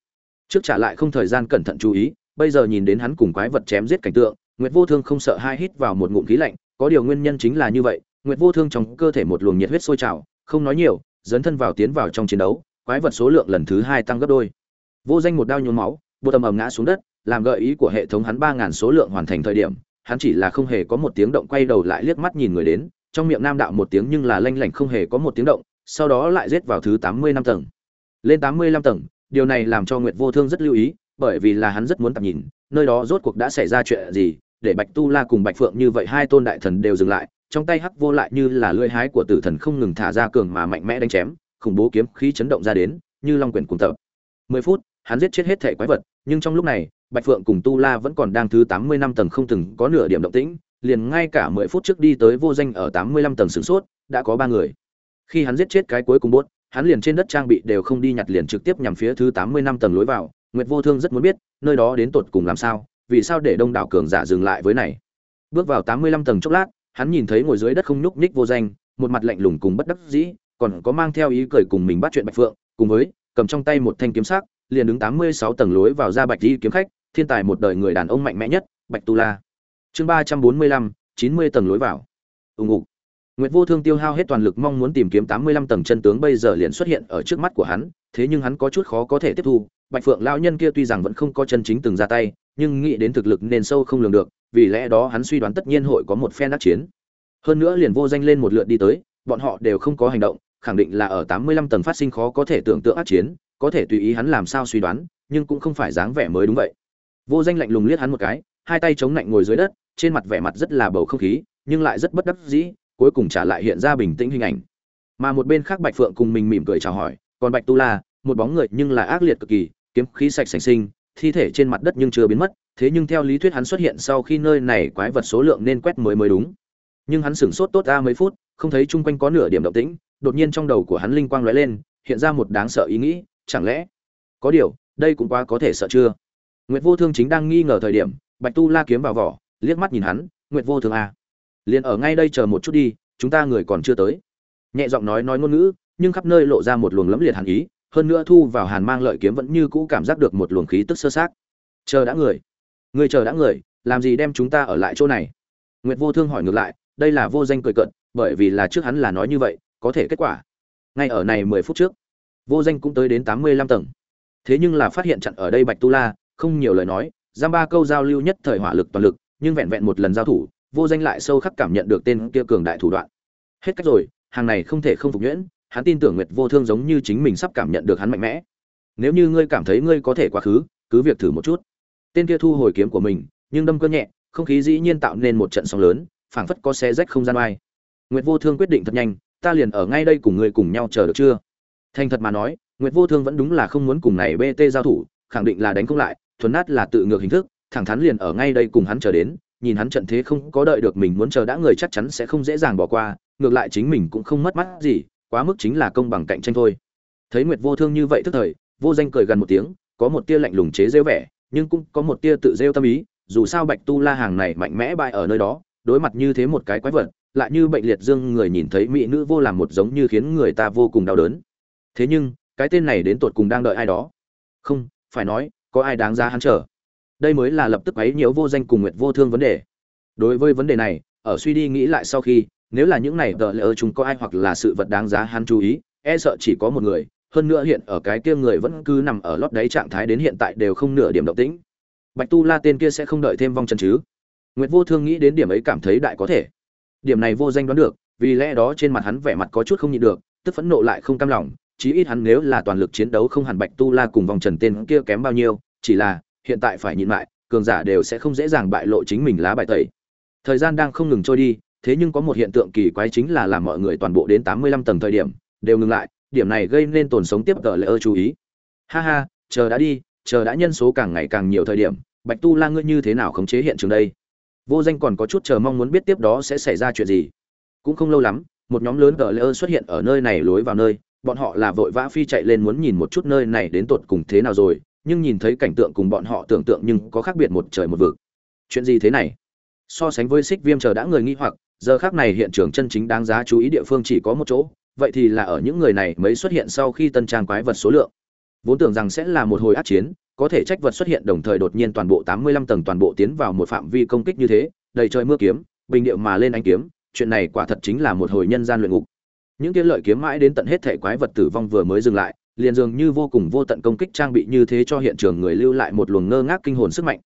Trước trả lại không thời gian cẩn thận chú ý, bây giờ nhìn đến hắn cùng quái vật chém giết cảnh tượng, nguyệt vô thương không sợ hai hít vào một ngụm khí lạnh có điều nguyên nhân chính là như vậy, nguyệt vô thương trong cơ thể một luồng nhiệt huyết sôi trào, không nói nhiều, dấn thân vào tiến vào trong chiến đấu, quái vật số lượng lần thứ hai tăng gấp đôi. Vô danh một đao nhuốm máu vô tầm ầm ngã xuống đất, làm gợi ý của hệ thống hắn ba ngàn số lượng hoàn thành thời điểm, hắn chỉ là không hề có một tiếng động quay đầu lại liếc mắt nhìn người đến, trong miệng nam đạo một tiếng nhưng là lanh lảnh không hề có một tiếng động, sau đó lại rết vào thứ tám mươi năm tầng. Lên tám mươi lăm tầng, điều này làm cho nguyệt vô thương rất lưu ý, bởi vì là hắn rất muốn tập nhìn, nơi đó rốt cuộc đã xảy ra chuyện gì để bạch tu la cùng bạch phượng như vậy hai tôn đại thần đều dừng lại, trong tay hắc vô lại như là lưỡi hái của tử thần không ngừng thả ra cường mà mạnh mẽ đánh chém, khủng bố kiếm khí chấn động ra đến, như long quyển cùng tập. Mười phút, hắn giết chết hết thể quái vật, nhưng trong lúc này, bạch phượng cùng tu la vẫn còn đang thứ tám mươi năm tầng không từng có nửa điểm động tĩnh, liền ngay cả mười phút trước đi tới vô danh ở tám mươi lăm tầng sửng sốt, đã có ba người. Khi hắn giết chết cái cuối cùng bốt, hắn liền trên đất trang bị đều không đi nhặt liền trực tiếp nhằm phía thứ tám mươi năm tầng lối vào, nguyệt vô thương rất muốn biết, nơi đó đến tột cùng làm sao vì sao để đông đảo cường giả dừng lại với này? Bước vào tám mươi lăm tầng chốc lát hắn nhìn thấy ngồi dưới đất không nhúc nhích vô danh một mặt lạnh lùng cùng bất đắc dĩ còn có mang theo ý cười cùng mình bắt chuyện bạch phượng cùng với cầm trong tay một thanh kiếm sắc liền đứng tám mươi sáu tầng lối vào ra bạch Di kiếm khách thiên tài một đời người đàn ông mạnh mẽ nhất bạch tu la. Chương ba trăm bốn mươi lăm chín mươi tầng lối vào. Ùng ục. Nguyệt Vô Thương tiêu hao hết toàn lực mong muốn tìm kiếm 85 tầng chân tướng bây giờ liền xuất hiện ở trước mắt của hắn, thế nhưng hắn có chút khó có thể tiếp thu, Bạch Phượng lão nhân kia tuy rằng vẫn không có chân chính từng ra tay, nhưng nghĩ đến thực lực nên sâu không lường được, vì lẽ đó hắn suy đoán tất nhiên hội có một phen đắc chiến. Hơn nữa liền vô danh lên một lượt đi tới, bọn họ đều không có hành động, khẳng định là ở 85 tầng phát sinh khó có thể tưởng tượng ác chiến, có thể tùy ý hắn làm sao suy đoán, nhưng cũng không phải dáng vẻ mới đúng vậy. Vô danh lạnh lùng liếc hắn một cái, hai tay chống lạnh ngồi dưới đất, trên mặt vẻ mặt rất là bầu không khí, nhưng lại rất bất đắc dĩ, cuối cùng trả lại hiện ra bình tĩnh hình ảnh mà một bên khác bạch phượng cùng mình mỉm cười chào hỏi còn bạch tu la một bóng người nhưng là ác liệt cực kỳ kiếm khí sạch sành sinh thi thể trên mặt đất nhưng chưa biến mất, thế nhưng theo lý thuyết hắn xuất hiện sau khi nơi này quái vật số lượng nên quét mới mới đúng. Nhưng hắn sửng sốt tốt ra mấy phút, không thấy chung quanh có nửa điểm động tĩnh, đột nhiên trong đầu của hắn linh quang lóe lên, hiện ra một đáng sợ ý nghĩ, chẳng lẽ có điều, đây cũng quá có thể sợ chưa? Nguyệt vô thương chính đang nghi ngờ thời điểm, bạch tu la kiếm vào vỏ, liếc mắt nhìn hắn, nguyệt vô thương à liền ở ngay đây chờ một chút đi, chúng ta người còn chưa tới. Nhẹ giọng nói nói ngôn ngữ, nhưng khắp nơi lộ ra một luồng lẫm liệt hàn ý hơn nữa thu vào hàn mang lợi kiếm vẫn như cũ cảm giác được một luồng khí tức sơ sát chờ đã người. Người chờ đã người, làm gì đem chúng ta ở lại chỗ này? Nguyệt vô thương hỏi ngược lại, đây là vô danh cười cận, bởi vì là trước hắn là nói như vậy, có thể kết quả. Ngay ở này mười phút trước, vô danh cũng tới đến tám mươi lăm tầng. Thế nhưng là phát hiện chặn ở đây bạch tu la, không nhiều lời nói, giam ba câu giao lưu nhất thời hỏa lực toàn lực, nhưng vẹn vẹn một lần giao thủ, vô danh lại sâu khắc cảm nhận được tên kia cường đại thủ đoạn. Hết cách rồi, hàng này không thể không phục nhuyễn hắn tin tưởng nguyệt vô thương giống như chính mình sắp cảm nhận được hắn mạnh mẽ. Nếu như ngươi cảm thấy ngươi có thể quá khứ cứ việc thử một chút. Tên kia thu hồi kiếm của mình nhưng đâm cơ nhẹ không khí dĩ nhiên tạo nên một trận sóng lớn phảng phất có xé rách không gian oai. Nguyệt vô thương quyết định thật nhanh ta liền ở ngay đây cùng ngươi cùng nhau chờ được chưa? Thành thật mà nói nguyệt vô thương vẫn đúng là không muốn cùng này bt giao thủ khẳng định là đánh không lại thuần nát là tự ngược hình thức thẳng thắn liền ở ngay đây cùng hắn chờ đến nhìn hắn trận thế không có đợi được mình muốn chờ đã người chắc chắn sẽ không dễ dàng bỏ qua, ngược lại chính mình cũng không mất mắt gì, quá mức chính là công bằng cạnh tranh thôi. Thấy Nguyệt Vô Thương như vậy tức thời, Vô Danh cười gần một tiếng, có một tia lạnh lùng chế giễu vẻ, nhưng cũng có một tia tự giễu tâm ý, dù sao Bạch Tu La hàng này mạnh mẽ bại ở nơi đó, đối mặt như thế một cái quái vật, lại như bệnh liệt dương người nhìn thấy mỹ nữ vô làm một giống như khiến người ta vô cùng đau đớn. Thế nhưng, cái tên này đến tột cùng đang đợi ai đó? Không, phải nói, có ai đáng giá hắn chờ đây mới là lập tức ấy nhiễu vô danh cùng nguyệt vô thương vấn đề đối với vấn đề này ở suy đi nghĩ lại sau khi nếu là những này tờ lỡ chúng có ai hoặc là sự vật đáng giá hắn chú ý e sợ chỉ có một người, hơn nữa hiện ở cái kia người vẫn cứ nằm ở lót đáy trạng thái đến hiện tại đều không nửa điểm động tĩnh. Bạch tu la tên kia sẽ không đợi thêm vong chân chứ? Nguyệt vô thương nghĩ đến điểm ấy cảm thấy đại có thể. Điểm này vô danh đoán được, vì lẽ đó trên mặt hắn vẻ mặt có chút không nhịn được, tức phẫn nộ lại không cam lòng, chí ít hắn nếu là toàn lực chiến đấu không hẳn bạch tu la cùng vòng trần tên kia kém bao nhiêu, chỉ là, hiện tại phải nhịn lại, cường giả đều sẽ không dễ dàng bại lộ chính mình lá bài tẩy. Thời gian đang không ngừng trôi đi thế nhưng có một hiện tượng kỳ quái chính là làm mọi người toàn bộ đến tám mươi lăm tầng thời điểm, đều ngừng lại, điểm này gây nên tồn sống tiếp tờ lễ ơ chú ý. Ha ha, chờ đã đi, chờ đã nhân số càng ngày càng nhiều thời điểm, bạch tu la ngươi như thế nào khống chế hiện trường đây? Vô danh còn có chút chờ mong muốn biết tiếp đó sẽ xảy ra chuyện gì. Cũng không lâu lắm, một nhóm lớn tờ lễ ơ xuất hiện ở nơi này lối vào nơi, bọn họ là vội vã phi chạy lên muốn nhìn một chút nơi này đến tột cùng thế nào rồi, nhưng nhìn thấy cảnh tượng cùng bọn họ tưởng tượng nhưng có khác biệt một trời một vực. Chuyện gì thế này? So sánh với xích viêm chờ đã người nghi hoặc giờ khác này hiện trường chân chính đáng giá chú ý địa phương chỉ có một chỗ, vậy thì là ở những người này mới xuất hiện sau khi tân trang quái vật số lượng. Vốn tưởng rằng sẽ là một hồi át chiến, có thể trách vật xuất hiện đồng thời đột nhiên toàn bộ tám mươi lăm tầng toàn bộ tiến vào một phạm vi công kích như thế, đầy trời mưa kiếm, bình điệu mà lên anh kiếm, chuyện này quả thật chính là một hồi nhân gian luyện ngục. Những kia lợi kiếm mãi đến tận hết thể quái vật tử vong vừa mới dừng lại, liền dường như vô cùng vô tận công kích trang bị như thế cho hiện trường người lưu lại một luồng ngơ ngác kinh hồn sức mạnh.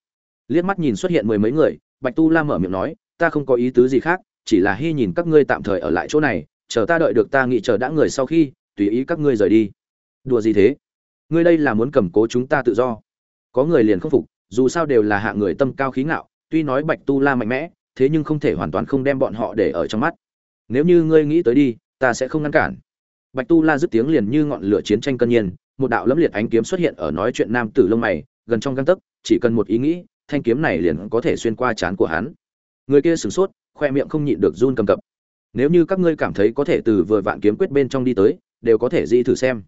Liếc mắt nhìn xuất hiện mười mấy người, bạch tu la mở miệng nói, ta không có ý tứ gì khác chỉ là hy nhìn các ngươi tạm thời ở lại chỗ này, chờ ta đợi được ta nghĩ chờ đã người sau khi, tùy ý các ngươi rời đi. Đùa gì thế? Ngươi đây là muốn cầm cố chúng ta tự do. Có người liền không phục, dù sao đều là hạ người tâm cao khí ngạo, tuy nói bạch tu la mạnh mẽ, thế nhưng không thể hoàn toàn không đem bọn họ để ở trong mắt. Nếu như ngươi nghĩ tới đi, ta sẽ không ngăn cản. Bạch tu la dứt tiếng liền như ngọn lửa chiến tranh cân nhiên, một đạo lẫm liệt ánh kiếm xuất hiện ở nói chuyện nam tử lông mày, gần trong găng tấc, chỉ cần một ý nghĩ, thanh kiếm này liền có thể xuyên qua trán của hắn. Người kia sửng sốt khoe miệng không nhịn được run cầm cập. Nếu như các ngươi cảm thấy có thể từ vừa vạn kiếm quyết bên trong đi tới, đều có thể di thử xem.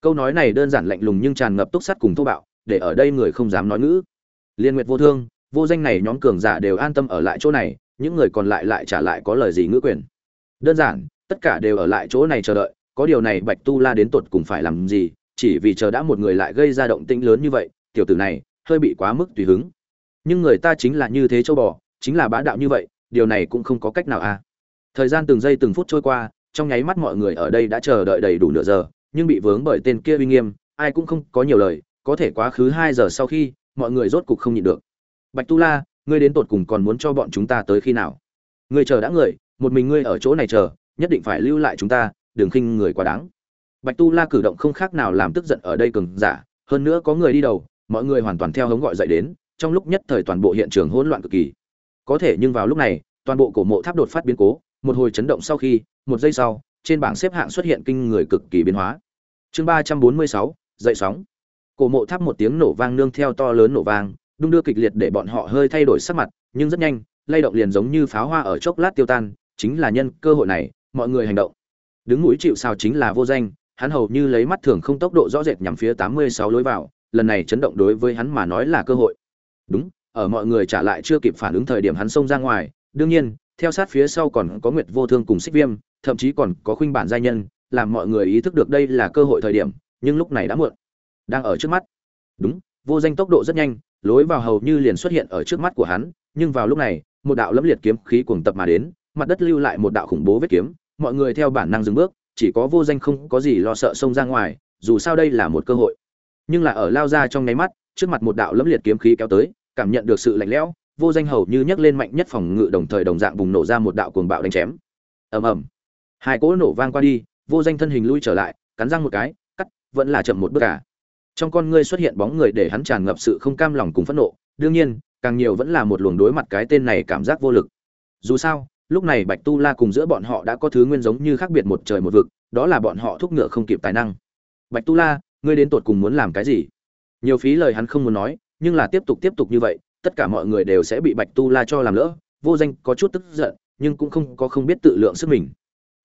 Câu nói này đơn giản lạnh lùng nhưng tràn ngập túc sắt cùng thô bạo, để ở đây người không dám nói ngữ. Liên nguyệt vô thương, vô danh này nhóm cường giả đều an tâm ở lại chỗ này, những người còn lại lại trả lại có lời gì ngữ quyền. Đơn giản, tất cả đều ở lại chỗ này chờ đợi, có điều này bạch tu la đến tột cùng phải làm gì, chỉ vì chờ đã một người lại gây ra động tĩnh lớn như vậy, tiểu tử này, hơi bị quá mức tùy hứng. Nhưng người ta chính là như thế châu bò, chính là bá đạo như vậy điều này cũng không có cách nào à. Thời gian từng giây từng phút trôi qua, trong nháy mắt mọi người ở đây đã chờ đợi đầy đủ nửa giờ, nhưng bị vướng bởi tên kia uy nghiêm, ai cũng không có nhiều lời, có thể quá khứ hai giờ sau khi, mọi người rốt cục không nhịn được. Bạch tu la, ngươi đến tột cùng còn muốn cho bọn chúng ta tới khi nào? Ngươi chờ đã người, một mình ngươi ở chỗ này chờ, nhất định phải lưu lại chúng ta, đừng khinh người quá đáng. Bạch tu la cử động không khác nào làm tức giận ở đây cường giả, hơn nữa có người đi đầu, mọi người hoàn toàn theo hống gọi dậy đến, trong lúc nhất thời toàn bộ hiện trường hỗn loạn cực kỳ có thể nhưng vào lúc này, toàn bộ cổ mộ tháp đột phát biến cố, một hồi chấn động sau khi, một giây sau, trên bảng xếp hạng xuất hiện kinh người cực kỳ biến hóa. Chương ba trăm bốn mươi sáu, dậy sóng. Cổ mộ tháp một tiếng nổ vang nương theo to lớn nổ vang, đung đưa kịch liệt để bọn họ hơi thay đổi sắc mặt, nhưng rất nhanh, lay động liền giống như pháo hoa ở chốc lát tiêu tan, chính là nhân cơ hội này, mọi người hành động. Đứng mũi chịu sao chính là vô danh, hắn hầu như lấy mắt thường không tốc độ rõ rệt nhằm phía tám mươi sáu lối vào, lần này chấn động đối với hắn mà nói là cơ hội. Đúng ở mọi người trả lại chưa kịp phản ứng thời điểm hắn xông ra ngoài. Đương nhiên, theo sát phía sau còn có nguyệt vô thương cùng xích viêm, thậm chí còn có khuynh bản giai nhân, làm mọi người ý thức được đây là cơ hội thời điểm, nhưng lúc này đã muộn. Đang ở trước mắt. Đúng, vô danh tốc độ rất nhanh, lối vào hầu như liền xuất hiện ở trước mắt của hắn, nhưng vào lúc này, một đạo lẫm liệt kiếm khí cuồng tập mà đến, mặt đất lưu lại một đạo khủng bố vết kiếm. Mọi người theo bản năng dừng bước, chỉ có vô danh không có gì lo sợ xông ra ngoài, dù sao đây là một cơ hội. Nhưng là ở lao ra trong nháy mắt, trước mặt một đạo lẫm liệt kiếm khí kéo tới cảm nhận được sự lạnh lẽo, vô danh hầu như nhấc lên mạnh nhất phòng ngự đồng thời đồng dạng bùng nổ ra một đạo cuồng bạo đánh chém. Ầm ầm. Hai cỗ nổ vang qua đi, vô danh thân hình lui trở lại, cắn răng một cái, cắt, vẫn là chậm một bước cả. Trong con ngươi xuất hiện bóng người để hắn tràn ngập sự không cam lòng cùng phẫn nộ, đương nhiên, càng nhiều vẫn là một luồng đối mặt cái tên này cảm giác vô lực. Dù sao, lúc này bạch tu la cùng giữa bọn họ đã có thứ nguyên giống như khác biệt một trời một vực, đó là bọn họ thúc ngựa không kịp tài năng. Bạch tu la, ngươi đến tột cùng muốn làm cái gì? Nhiều phí lời hắn không muốn nói nhưng là tiếp tục tiếp tục như vậy, tất cả mọi người đều sẽ bị bạch tu la cho làm lỡ, vô danh có chút tức giận, nhưng cũng không có không biết tự lượng sức mình.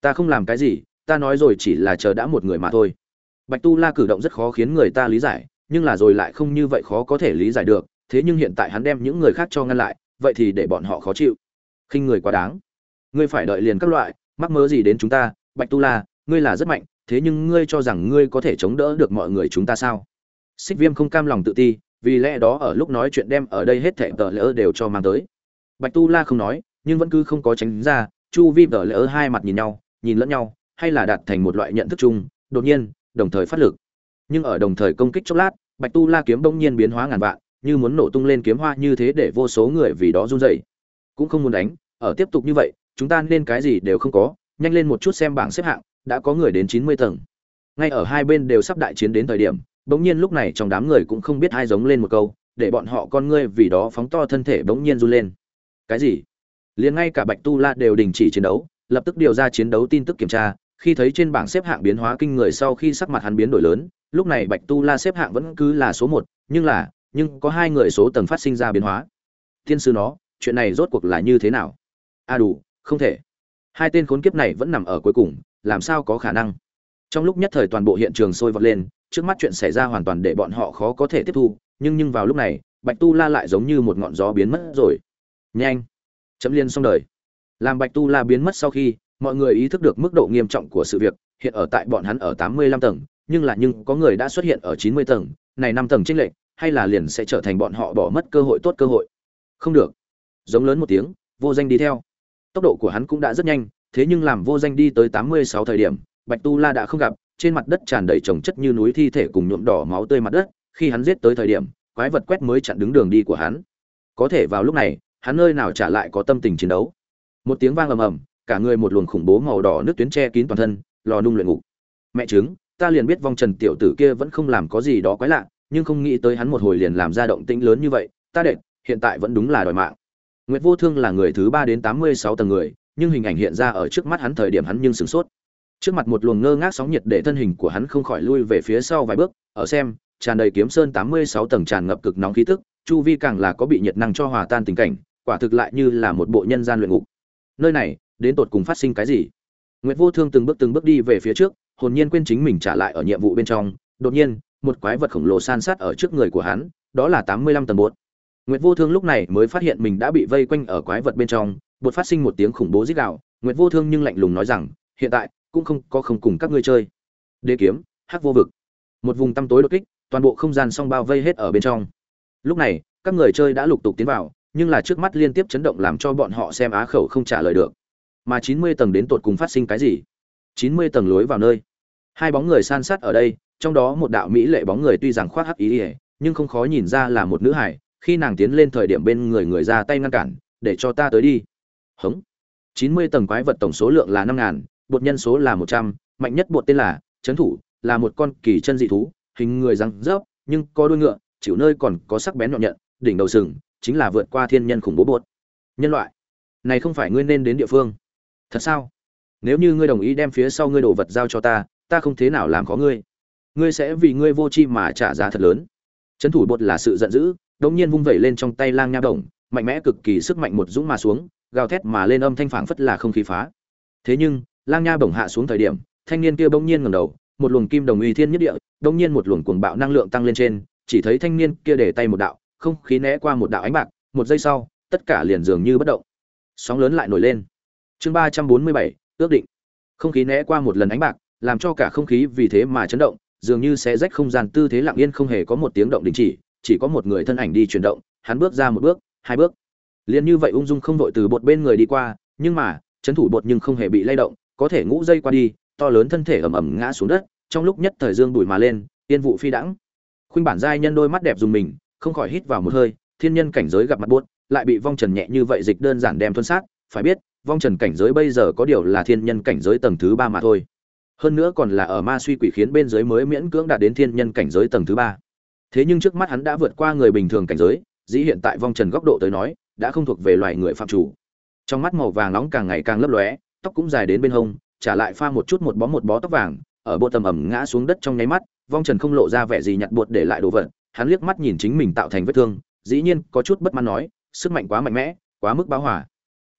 Ta không làm cái gì, ta nói rồi chỉ là chờ đã một người mà thôi. Bạch tu la cử động rất khó khiến người ta lý giải, nhưng là rồi lại không như vậy khó có thể lý giải được, thế nhưng hiện tại hắn đem những người khác cho ngăn lại, vậy thì để bọn họ khó chịu. Khinh người quá đáng. Ngươi phải đợi liền các loại, mắc mớ gì đến chúng ta, bạch tu la, ngươi là rất mạnh, thế nhưng ngươi cho rằng ngươi có thể chống đỡ được mọi người chúng ta sao? Xích viêm không cam lòng tự ti vì lẽ đó ở lúc nói chuyện đem ở đây hết thảy tờ lỡ đều cho mang tới. Bạch tu la không nói, nhưng vẫn cứ không có tránh ra, chu vi tờ lỡ hai mặt nhìn nhau, nhìn lẫn nhau, hay là đạt thành một loại nhận thức chung, đột nhiên, đồng thời phát lực. Nhưng ở đồng thời công kích chốc lát, bạch tu la kiếm bỗng nhiên biến hóa ngàn vạn, như muốn nổ tung lên kiếm hoa như thế để vô số người vì đó run rẩy. Cũng không muốn đánh, ở tiếp tục như vậy, chúng ta nên cái gì đều không có, nhanh lên một chút xem bảng xếp hạng, đã có người đến chín mươi tầng. Ngay ở hai bên đều sắp đại chiến đến thời điểm bỗng nhiên lúc này trong đám người cũng không biết ai giống lên một câu, để bọn họ con ngươi vì đó phóng to thân thể bỗng nhiên run lên. Cái gì? Liền ngay cả bạch tu la đều đình chỉ chiến đấu, lập tức điều ra chiến đấu tin tức kiểm tra, khi thấy trên bảng xếp hạng biến hóa kinh người sau khi sắc mặt hắn biến đổi lớn, lúc này bạch tu la xếp hạng vẫn cứ là số một, nhưng là, nhưng có hai người số tầng phát sinh ra biến hóa. Tiên sư nó, chuyện này rốt cuộc là như thế nào? A à đủ, không thể. Hai tên khốn kiếp này vẫn nằm ở cuối cùng, làm sao có khả năng? Trong lúc nhất thời toàn bộ hiện trường sôi vọt lên trước mắt chuyện xảy ra hoàn toàn để bọn họ khó có thể tiếp thu, nhưng nhưng vào lúc này, bạch tu la lại giống như một ngọn gió biến mất rồi. Nhanh! Chấm liên xong đời. Làm bạch tu la biến mất sau khi, mọi người ý thức được mức độ nghiêm trọng của sự việc, hiện ở tại bọn hắn ở tám mươi lăm tầng, nhưng là nhưng có người đã xuất hiện ở chín mươi tầng, này năm tầng trinh lệch, hay là liền sẽ trở thành bọn họ bỏ mất cơ hội tốt cơ hội? Không được. Giống lớn một tiếng, vô danh đi theo. Tốc độ của hắn cũng đã rất nhanh, thế nhưng làm vô danh đi tới tám mươi sáu thời điểm, bạch tu la đã không gặp trên mặt đất tràn đầy trồng chất như núi thi thể cùng nhuộm đỏ máu tươi mặt đất khi hắn giết tới thời điểm quái vật quét mới chặn đứng đường đi của hắn. Có thể vào lúc này hắn nơi nào trả lại có tâm tình chiến đấu. Một tiếng vang ầm ầm cả người một luồng khủng bố màu đỏ nước tuyến che kín toàn thân lò nung luyện ngục. Mẹ chứng ta liền biết vong trần tiểu tử kia vẫn không làm có gì đó quái lạ nhưng không nghĩ tới hắn một hồi liền làm ra động tĩnh lớn như vậy ta đệ hiện tại vẫn đúng là đòi mạng. Nguyệt Vô Thương là người thứ ba đến tám mươi sáu tầng người, nhưng hình ảnh hiện ra ở trước mắt hắn thời điểm hắn nhưng sửng sốt. Trước mặt một luồng ngơ ngác sóng nhiệt để thân hình của hắn không khỏi lui về phía sau vài bước, ở xem, tràn đầy kiếm sơn tám mươi sáu tầng tràn ngập cực nóng khí tức, chu vi càng là có bị nhiệt năng cho hòa tan tình cảnh, quả thực lại như là một bộ nhân gian luyện ngục. Nơi này, đến tột cùng phát sinh cái gì? Nguyệt Vô Thương từng bước từng bước đi về phía trước, hồn nhiên quên chính mình trả lại ở nhiệm vụ bên trong, đột nhiên, một quái vật khổng lồ san sát ở trước người của hắn, đó là tám mươi lăm tầng bột. Nguyệt Vô Thương lúc này mới phát hiện mình đã bị vây quanh ở quái vật bên trong, bột phát sinh một tiếng khủng bố rít gào, Nguyệt Vô Thương nhưng lạnh lùng nói rằng, hiện tại cũng không có không cùng các ngươi chơi. Đế kiếm, hắc vô vực. Một vùng tăm tối đột kích, toàn bộ không gian song bao vây hết ở bên trong. Lúc này, các người chơi đã lục tục tiến vào, nhưng là trước mắt liên tiếp chấn động làm cho bọn họ xem á khẩu không trả lời được. Mà 90 tầng đến tột cùng phát sinh cái gì? 90 tầng lối vào nơi. Hai bóng người san sát ở đây, trong đó một đạo mỹ lệ bóng người tuy rằng khoác hắc ý, ý nhưng không khó nhìn ra là một nữ hải, khi nàng tiến lên thời điểm bên người người ra tay ngăn cản để cho ta tới đi hống chín mươi tầng quái vật tổng số lượng là năm ngàn bột nhân số là một trăm mạnh nhất bột tên là trấn thủ là một con kỳ chân dị thú hình người răng rớp nhưng có đuôi ngựa chịu nơi còn có sắc bén nhọn nhận đỉnh đầu sừng chính là vượt qua thiên nhân khủng bố bột. Nhân loại này không phải ngươi nên đến địa phương. Thật sao? Nếu như ngươi đồng ý đem phía sau ngươi đồ vật giao cho ta ta không thế nào làm khó ngươi. Ngươi sẽ vì ngươi vô chi mà trả giá thật lớn. Trấn thủ bột là sự giận dữ đột nhiên vung vẩy lên trong tay lang nha đồng, mạnh mẽ cực kỳ sức mạnh một dũng mà xuống, gào thét mà lên âm thanh phảng phất là không khí phá. Thế nhưng, lang nha bổng hạ xuống thời điểm, thanh niên kia bỗng nhiên ngẩng đầu, một luồng kim đồng uy thiên nhất địa, bỗng nhiên một luồng cuồng bạo năng lượng tăng lên trên, chỉ thấy thanh niên kia để tay một đạo, không khí né qua một đạo ánh bạc, một giây sau, tất cả liền dường như bất động. Sóng lớn lại nổi lên. Chương ba trăm bốn mươi bảy ước định. Không khí né qua một lần ánh bạc, làm cho cả không khí vì thế mà chấn động, dường như sẽ rách không gian tư thế lặng yên không hề có một tiếng động đình chỉ, chỉ có một người thân ảnh đi chuyển động, hắn bước ra một bước, hai bước. Liên như vậy ung dung không đội từ bột bên người đi qua, nhưng mà, chấn thủ bột nhưng không hề bị lay động, có thể ngũ dây qua đi, to lớn thân thể ầm ầm ngã xuống đất, trong lúc nhất thời dương bụi mà lên, tiên vụ phi đãng. Khuynh bản giai nhân đôi mắt đẹp dùng mình, không khỏi hít vào một hơi, thiên nhân cảnh giới gặp mặt buốt, lại bị vong trần nhẹ như vậy dịch đơn giản đem thuần sát, phải biết, vong trần cảnh giới bây giờ có điều là thiên nhân cảnh giới tầng thứ ba mà thôi. Hơn nữa còn là ở ma suy quỷ khiến bên dưới mới miễn cưỡng đạt đến thiên nhân cảnh giới tầng thứ ba thế nhưng trước mắt hắn đã vượt qua người bình thường cảnh giới dĩ hiện tại vong trần góc độ tới nói đã không thuộc về loài người phạm chủ trong mắt màu vàng nóng càng ngày càng lấp lóe tóc cũng dài đến bên hông, trả lại pha một chút một bó một bó tóc vàng, ở bộ tầm ẩm ngã xuống đất trong nháy mắt, vong trần không lộ ra vẻ gì nhặt bột để lại đồ vật, hắn liếc mắt nhìn chính mình tạo thành vết thương, dĩ nhiên có chút bất mãn nói, sức mạnh quá mạnh mẽ, quá mức báo hỏa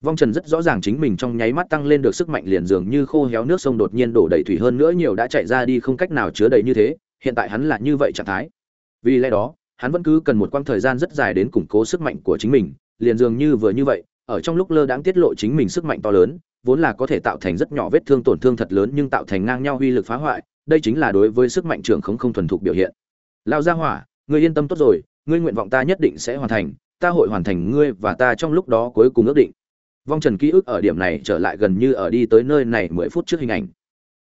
vong trần rất rõ ràng chính mình trong nháy mắt tăng lên được sức mạnh liền dường như khô héo nước sông đột nhiên đổ đầy thủy hơn nữa nhiều đã chạy ra đi không cách nào chứa đầy như thế, hiện tại hắn là như vậy trạng thái. Vì lẽ đó, hắn vẫn cứ cần một quãng thời gian rất dài đến củng cố sức mạnh của chính mình, liền dường như vừa như vậy, ở trong lúc lơ đãng tiết lộ chính mình sức mạnh to lớn vốn là có thể tạo thành rất nhỏ vết thương tổn thương thật lớn nhưng tạo thành ngang nhau uy lực phá hoại, đây chính là đối với sức mạnh trưởng không không thuần thục biểu hiện. Lao gia hỏa, ngươi yên tâm tốt rồi, ngươi nguyện vọng ta nhất định sẽ hoàn thành, ta hội hoàn thành ngươi và ta trong lúc đó cuối cùng ước định. Vong trần ký ức ở điểm này trở lại gần như ở đi tới nơi này mười phút trước hình ảnh.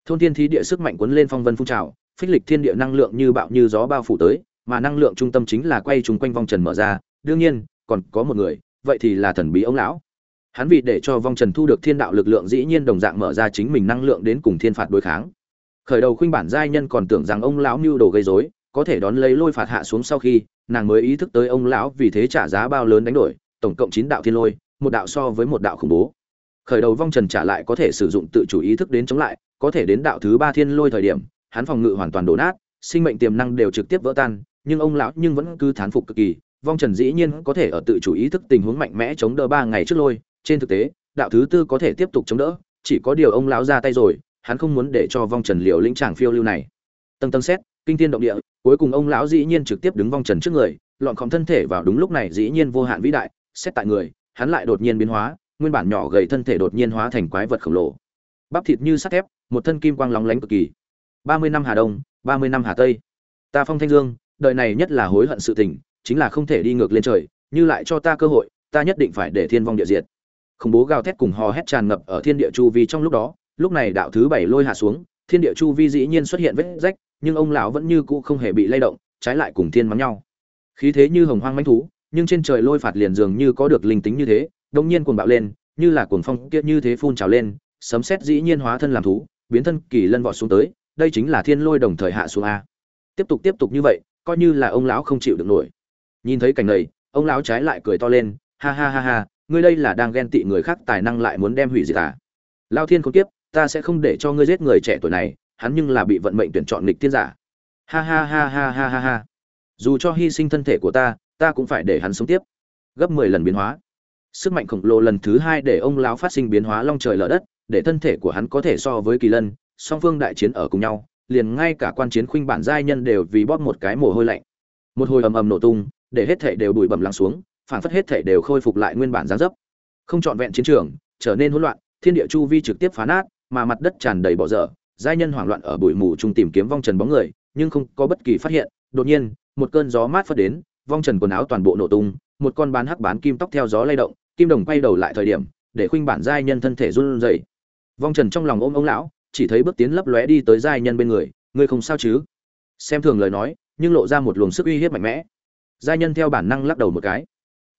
Thôn thiên thí địa sức mạnh cuốn lên phong vân phun trào, phích lịch thiên địa năng lượng như bạo như gió bao phủ tới, mà năng lượng trung tâm chính là quay trùng quanh vong trần mở ra. Đương nhiên, còn có một người, vậy thì là thần bí ông lão hắn vì để cho vong trần thu được thiên đạo lực lượng dĩ nhiên đồng dạng mở ra chính mình năng lượng đến cùng thiên phạt đối kháng. Khởi đầu khuynh bản giai nhân còn tưởng rằng ông lão mưu đồ gây rối, có thể đón lấy lôi phạt hạ xuống sau khi, nàng mới ý thức tới ông lão vì thế trả giá bao lớn đánh đổi, tổng cộng chín đạo thiên lôi, một đạo so với một đạo khủng bố. Khởi đầu vong trần trả lại có thể sử dụng tự chủ ý thức đến chống lại, có thể đến đạo thứ ba thiên lôi thời điểm, hắn phòng ngự hoàn toàn đổ nát, sinh mệnh tiềm năng đều trực tiếp vỡ tan, nhưng ông lão nhưng vẫn cứ thán phục cực kỳ, vong trần dĩ nhiên có thể ở tự chủ ý thức tình huống mạnh mẽ chống đỡ ba ngày trước lôi trên thực tế, đạo thứ tư có thể tiếp tục chống đỡ, chỉ có điều ông lão ra tay rồi, hắn không muốn để cho vong trần liều lĩnh tràng phiêu lưu này. Tầng tầng xét, kinh thiên động địa, cuối cùng ông lão dĩ nhiên trực tiếp đứng vong trần trước người, lọn khom thân thể vào đúng lúc này dĩ nhiên vô hạn vĩ đại, xét tại người, hắn lại đột nhiên biến hóa, nguyên bản nhỏ gầy thân thể đột nhiên hóa thành quái vật khổng lồ. Bắp thịt như sắt thép, một thân kim quang lóng lánh cực kỳ. Ba mươi năm hà đông, ba mươi năm hà tây. Ta phong thanh dương, đời này nhất là hối hận sự tình, chính là không thể đi ngược lên trời, như lại cho ta cơ hội, ta nhất định phải để thiên vong địa diệt khủng bố gào thét cùng hò hét tràn ngập ở thiên địa chu vi trong lúc đó, lúc này đạo thứ bảy lôi hạ xuống, thiên địa chu vi dĩ nhiên xuất hiện vết rách, nhưng ông lão vẫn như cũ không hề bị lay động, trái lại cùng thiên mắng nhau. Khí thế như hồng hoang manh thú, nhưng trên trời lôi phạt liền dường như có được linh tính như thế đông nhiên cuồng bạo lên, như là cuồng phong kiệt như thế phun trào lên, sấm sét dĩ nhiên hóa thân làm thú, biến thân kỳ lân vọt xuống tới, đây chính là thiên lôi đồng thời hạ xuống a. Tiếp tục tiếp tục như vậy, coi như là ông lão không chịu được nổi. Nhìn thấy cảnh này, ông lão trái lại cười to lên, ha ha ha ha ngươi đây là đang ghen tị người khác tài năng lại muốn đem hủy diệt à lao thiên khốn kiếp, ta sẽ không để cho ngươi giết người trẻ tuổi này hắn nhưng là bị vận mệnh tuyển chọn nghịch thiên giả. Ha ha ha ha ha ha ha. Dù cho hy sinh thân thể của ta ta cũng phải để hắn sống tiếp. Gấp mười lần biến hóa. Sức mạnh khổng lồ lần thứ hai để ông lão phát sinh biến hóa long trời lở đất để thân thể của hắn có thể so với kỳ lân song phương đại chiến ở cùng nhau liền ngay cả quan chiến khuynh bản giai nhân đều vì bóp một cái mồ hôi lạnh. Một hồi ầm ầm nổ tung để hết thảy đều bụi bẩm lắng xuống phản phất hết thể đều khôi phục lại nguyên bản dáng dấp. Không trọn vẹn chiến trường, trở nên hỗn loạn, thiên địa chu vi trực tiếp phá nát, mà mặt đất tràn đầy bỏ dở, giai nhân hoảng loạn ở bụi mù chung tìm kiếm vong trần bóng người, nhưng không có bất kỳ phát hiện. Đột nhiên, một cơn gió mát phất đến, vong trần quần áo toàn bộ nổ tung, một con bán hắc bán kim tóc theo gió lay động, kim đồng quay đầu lại thời điểm, để khuynh bản giai nhân thân thể run rẩy. Vong trần trong lòng ôm ông lão, chỉ thấy bước tiến lấp lóe đi tới giai nhân bên người, ngươi không sao chứ? Xem thường lời nói, nhưng lộ ra một luồng sức uy hiếp mạnh mẽ. Giai nhân theo bản năng lắc đầu một cái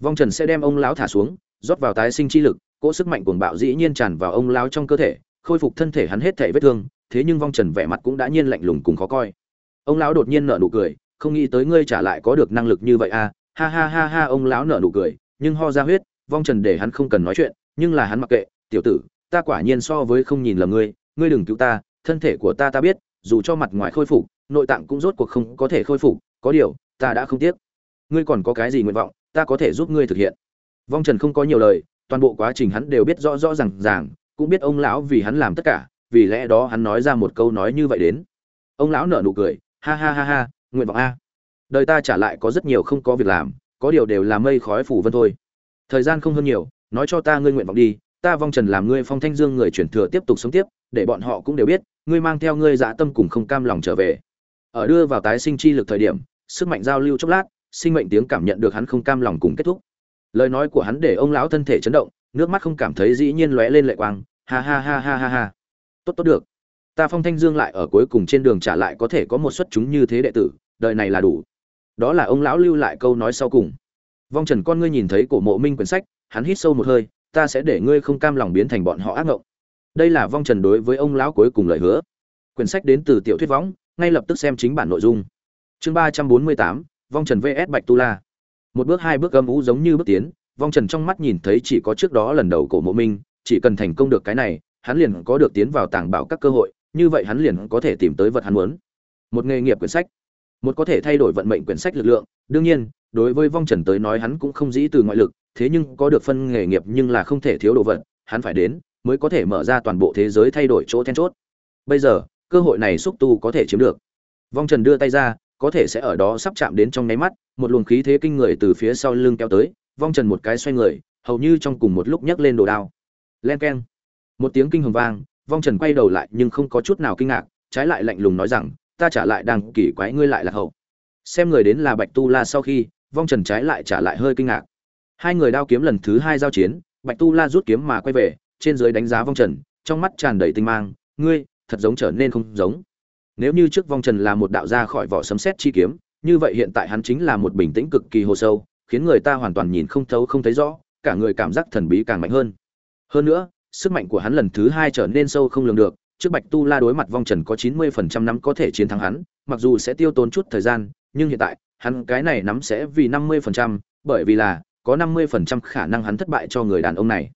vong trần sẽ đem ông lão thả xuống, rót vào tái sinh chi lực, cỗ sức mạnh cuồng bạo dĩ nhiên tràn vào ông lão trong cơ thể, khôi phục thân thể hắn hết thể vết thương, thế nhưng vong trần vẻ mặt cũng đã nhiên lạnh lùng cùng khó coi. Ông lão đột nhiên nở nụ cười, không nghĩ tới ngươi trả lại có được năng lực như vậy à? Ha ha ha ha, ông lão nở nụ cười, nhưng ho ra huyết, vong trần để hắn không cần nói chuyện, nhưng là hắn mặc kệ, tiểu tử, ta quả nhiên so với không nhìn lầm ngươi ngươi đừng cứu ta, thân thể của ta ta biết, dù cho mặt ngoài khôi phục, nội tạng cũng rốt cuộc không có thể khôi phục, có điều, ta đã không tiếc. Ngươi còn có cái gì nguyện vọng ta có thể giúp ngươi thực hiện. Vong trần không có nhiều lời, toàn bộ quá trình hắn đều biết rõ rõ r à n g ràng, cũng biết ông lão vì hắn làm tất cả, vì lẽ đó hắn nói ra một câu nói như vậy đến. Ông lão nở nụ cười, ha ha ha ha, nguyện vọng a. Đời ta trả lại có rất nhiều không có việc làm, có điều đều là mây khói phủ vân thôi. Thời gian không hơn nhiều, nói cho ta ngươi nguyện vọng đi, ta vong trần làm ngươi phong thanh dương người chuyển thừa tiếp tục sống tiếp, để bọn họ cũng đều biết, ngươi mang theo ngươi dạ tâm cùng không cam lòng trở về. Ở đưa vào tái sinh chi lực thời điểm, sức mạnh giao lưu chốc lát sinh mệnh tiếng cảm nhận được hắn không cam lòng cùng kết thúc. Lời nói của hắn để ông lão thân thể chấn động, nước mắt không cảm thấy dĩ nhiên lóe lên lệ quang. Ha ha ha ha ha ha. Tốt tốt được. Ta phong thanh dương lại ở cuối cùng trên đường trả lại có thể có một suất chúng như thế đệ tử, đời này là đủ. Đó là ông lão lưu lại câu nói sau cùng. Vong trần, con ngươi nhìn thấy cổ mộ minh quyển sách, hắn hít sâu một hơi, ta sẽ để ngươi không cam lòng biến thành bọn họ ác ngộng. Đây là vong trần đối với ông lão cuối cùng lời hứa. Quyển sách đến từ tiểu thuyết võng, ngay lập tức xem chính bản nội dung. Chương ba trăm bốn mươi tám vong trần vs bạch tu la. Một bước hai bước gâm ú giống như bước tiến, vong trần trong mắt nhìn thấy chỉ có trước đó lần đầu cổ mộ minh, chỉ cần thành công được cái này, hắn liền có được tiến vào tàng bảo các cơ hội, như vậy hắn liền có thể tìm tới vật hắn muốn. Một nghề nghiệp quyển sách. Một có thể thay đổi vận mệnh quyển sách lực lượng, đương nhiên, đối với vong trần tới nói hắn cũng không dĩ từ ngoại lực, thế nhưng có được phân nghề nghiệp nhưng là không thể thiếu đồ vật, hắn phải đến, mới có thể mở ra toàn bộ thế giới thay đổi chỗ then chốt. Bây giờ, cơ hội này xúc tu có thể chiếm được. Vong trần đưa tay ra có thể sẽ ở đó sắp chạm đến trong nháy mắt, một luồng khí thế kinh người từ phía sau lưng kéo tới, vong trần một cái xoay người, hầu như trong cùng một lúc nhấc lên đồ đao. Len keng. Một tiếng kinh hồng vang, vong trần quay đầu lại nhưng không có chút nào kinh ngạc, trái lại lạnh lùng nói rằng, ta trả lại đang kỳ quái ngươi lại là hậu. Xem người đến là bạch tu la sau khi, vong trần trái lại trả lại hơi kinh ngạc. Hai người đao kiếm lần thứ hai giao chiến, bạch tu la rút kiếm mà quay về, trên dưới đánh giá vong trần, trong mắt tràn đầy tinh mang, ngươi, thật giống trở nên không giống nếu như trước vong trần là một đạo gia khỏi vỏ sấm sét chi kiếm, như vậy hiện tại hắn chính là một bình tĩnh cực kỳ hồ sâu, khiến người ta hoàn toàn nhìn không thấu, không thấy rõ, cả người cảm giác thần bí càng mạnh hơn. Hơn nữa, sức mạnh của hắn lần thứ hai trở nên sâu không lường được, trước bạch tu la đối mặt vong trần có chín mươi phần trăm nắm có thể chiến thắng hắn, mặc dù sẽ tiêu tốn chút thời gian, nhưng hiện tại, hắn cái này nắm sẽ vì năm mươi phần trăm, bởi vì là, có năm mươi phần trăm khả năng hắn thất bại cho người đàn ông này.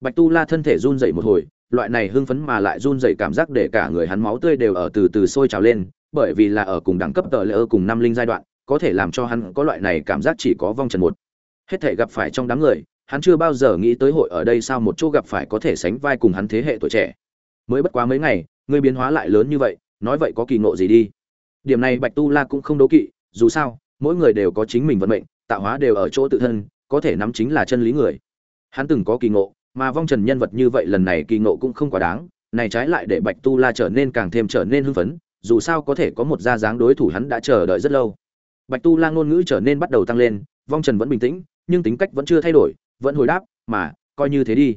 Bạch tu la thân thể run dậy một hồi loại này hưng phấn mà lại run rẩy cảm giác để cả người hắn máu tươi đều ở từ từ sôi trào lên, bởi vì là ở cùng đẳng cấp tờ lỡ cùng năm linh giai đoạn, có thể làm cho hắn có loại này cảm giác chỉ có vong trần một. Hết thể gặp phải trong đám người, hắn chưa bao giờ nghĩ tới hội ở đây sao một chỗ gặp phải có thể sánh vai cùng hắn thế hệ tuổi trẻ. Mới bất quá mấy ngày, người biến hóa lại lớn như vậy, nói vậy có kỳ ngộ gì đi. Điểm này bạch tu la cũng không đố kỵ, dù sao, mỗi người đều có chính mình vận mệnh, tạo hóa đều ở chỗ tự thân, có thể nắm chính là chân lý người. Hắn từng có kỳ ngộ mà vong trần nhân vật như vậy lần này kỳ ngộ cũng không quá đáng, này trái lại để bạch tu la trở nên càng thêm trở nên hưng phấn, dù sao có thể có một gia dáng đối thủ hắn đã chờ đợi rất lâu. Bạch tu la ngôn ngữ trở nên bắt đầu tăng lên, vong trần vẫn bình tĩnh, nhưng tính cách vẫn chưa thay đổi, vẫn hồi đáp, mà, coi như thế đi.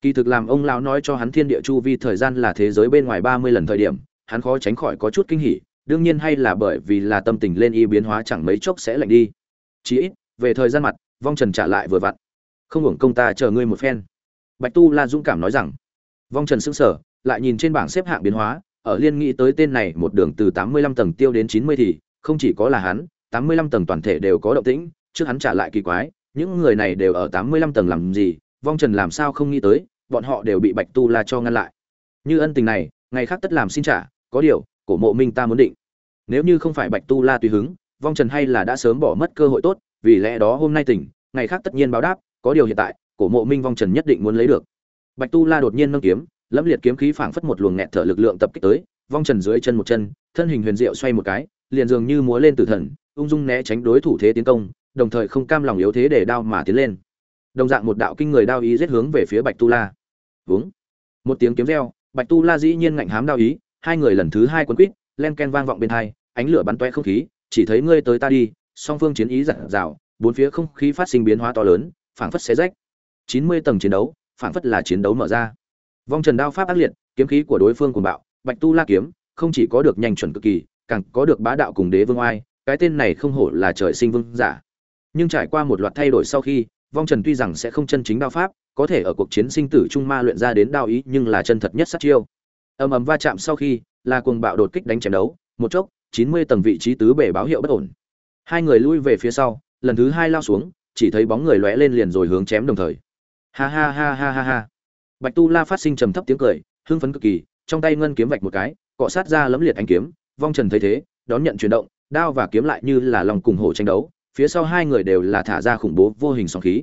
Kỳ thực làm ông lão nói cho hắn thiên địa chu vi thời gian là thế giới bên ngoài ba mươi lần thời điểm, hắn khó tránh khỏi có chút kinh hỉ, đương nhiên hay là bởi vì là tâm tình lên y biến hóa chẳng mấy chốc sẽ lạnh đi. Chí ít, về thời gian mặt, vong trần trả lại vừa vặn. Không hưởng công ta chờ ngươi một phen bạch tu la dũng cảm nói rằng, vong trần sững sờ, lại nhìn trên bảng xếp hạng biến hóa, ở liên nghĩ tới tên này, một đường từ tám mươi lăm tầng tiêu đến chín mươi thì, không chỉ có là hắn, tám mươi lăm tầng toàn thể đều có động tĩnh, trước hắn trả lại kỳ quái, những người này đều ở tám mươi lăm tầng làm gì, vong trần làm sao không nghĩ tới, bọn họ đều bị bạch tu la cho ngăn lại. Như ân tình này, ngày khác tất làm xin trả, có điều, cổ mộ minh ta muốn định. Nếu như không phải bạch tu la tùy hứng, vong trần hay là đã sớm bỏ mất cơ hội tốt, vì lẽ đó hôm nay tỉnh, ngày khác tất nhiên báo đáp, có điều hiện tại cổ mộ minh vong trần nhất định muốn lấy được. Bạch tu la đột nhiên nâng kiếm, lẫm liệt kiếm khí phảng phất một luồng nghẹt thở lực lượng tập kích tới, vong trần dưới chân một chân, thân hình huyền diệu xoay một cái, liền dường như múa lên tử thần, ung dung né tránh đối thủ thế tiến công, đồng thời không cam lòng yếu thế để đao mà tiến lên. Đồng dạng một đạo kinh người đao ý giết hướng về phía bạch tu la. Vướng một tiếng kiếm reo, bạch tu la dĩ nhiên ngạnh hám đao ý, hai người lần thứ hai quấn quýt, len ken vang vọng bên hai, ánh lửa bắn toe không khí, chỉ thấy ngươi tới ta đi, song phương chiến ý giặt rào bốn phía không khí phát sinh biến hóa to lớn, phảng phất xé rách chín mươi tầng chiến đấu, phảng phất là chiến đấu mở ra. Vong trần đao pháp ác liệt, kiếm khí của đối phương cuồng bạo, bạch tu la kiếm, không chỉ có được nhanh chuẩn cực kỳ, càng có được bá đạo cùng đế vương oai, cái tên này không hổ là trời sinh vương giả. Nhưng trải qua một loạt thay đổi sau khi, vong trần tuy rằng sẽ không chân chính đao pháp, có thể ở cuộc chiến sinh tử trung ma luyện ra đến đao ý nhưng là chân thật nhất sát chiêu. Ầm ầm va chạm sau khi, là cuồng bạo đột kích đánh chém đấu, một chốc, chín mươi tầng vị trí tứ bể báo hiệu bất ổn. Hai người lui về phía sau, lần thứ hai lao xuống, chỉ thấy bóng người lóe lên liền rồi hướng chém đồng thời ha ha ha ha ha ha. Bạch tu la phát sinh trầm thấp tiếng cười, hưng phấn cực kỳ, trong tay ngân kiếm vạch một cái, cọ sát ra lấm liệt ánh kiếm, vong trần thấy thế, đón nhận chuyển động, đao và kiếm lại như là lòng cùng hổ tranh đấu, phía sau hai người đều là thả ra khủng bố vô hình sóng khí.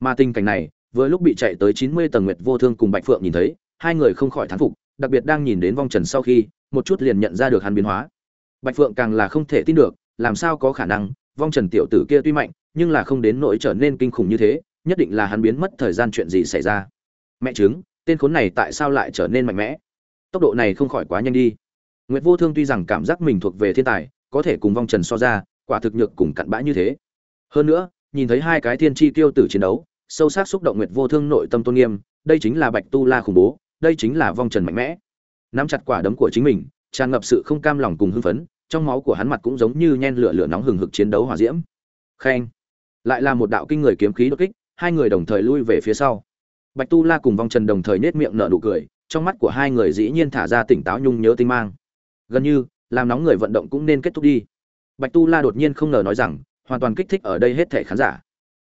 Mà tình cảnh này, vừa lúc bị chạy tới chín mươi tầng nguyệt vô thương cùng bạch phượng nhìn thấy, hai người không khỏi thán phục, đặc biệt đang nhìn đến vong trần sau khi, một chút liền nhận ra được hắn biến hóa. Bạch phượng càng là không thể tin được, làm sao có khả năng, vong trần tiểu tử kia tuy mạnh, nhưng là không đến nỗi trở nên kinh khủng như thế nhất định là hắn biến mất thời gian chuyện gì xảy ra mẹ chứng tên khốn này tại sao lại trở nên mạnh mẽ tốc độ này không khỏi quá nhanh đi Nguyệt Vô Thương tuy rằng cảm giác mình thuộc về thiên tài, có thể cùng vong trần so ra, quả thực nhược cùng cặn bã như thế. Hơn nữa, nhìn thấy hai cái thiên chi tiêu tử chiến đấu, sâu sắc xúc động Nguyệt Vô Thương nội tâm tôn nghiêm, đây chính là Bạch Tu La khủng bố, đây chính là vong trần mạnh mẽ. Nắm chặt quả đấm của chính mình, tràn ngập sự không cam lòng cùng hưng phấn, trong máu của hắn mặt cũng giống như nhen lửa lửa nóng hừng hực chiến đấu hỏa diễm. Khen, lại là một đạo kinh người kiếm khí đột kích, hai người đồng thời lui về phía sau. Bạch Tu La cùng vong trần đồng thời nhếch miệng nở nụ cười, trong mắt của hai người dĩ nhiên thả ra tỉnh táo nhung nhớ tinh mang. Gần như làm nóng người vận động cũng nên kết thúc đi. Bạch tu la đột nhiên không ngờ nói rằng hoàn toàn kích thích ở đây hết thể khán giả.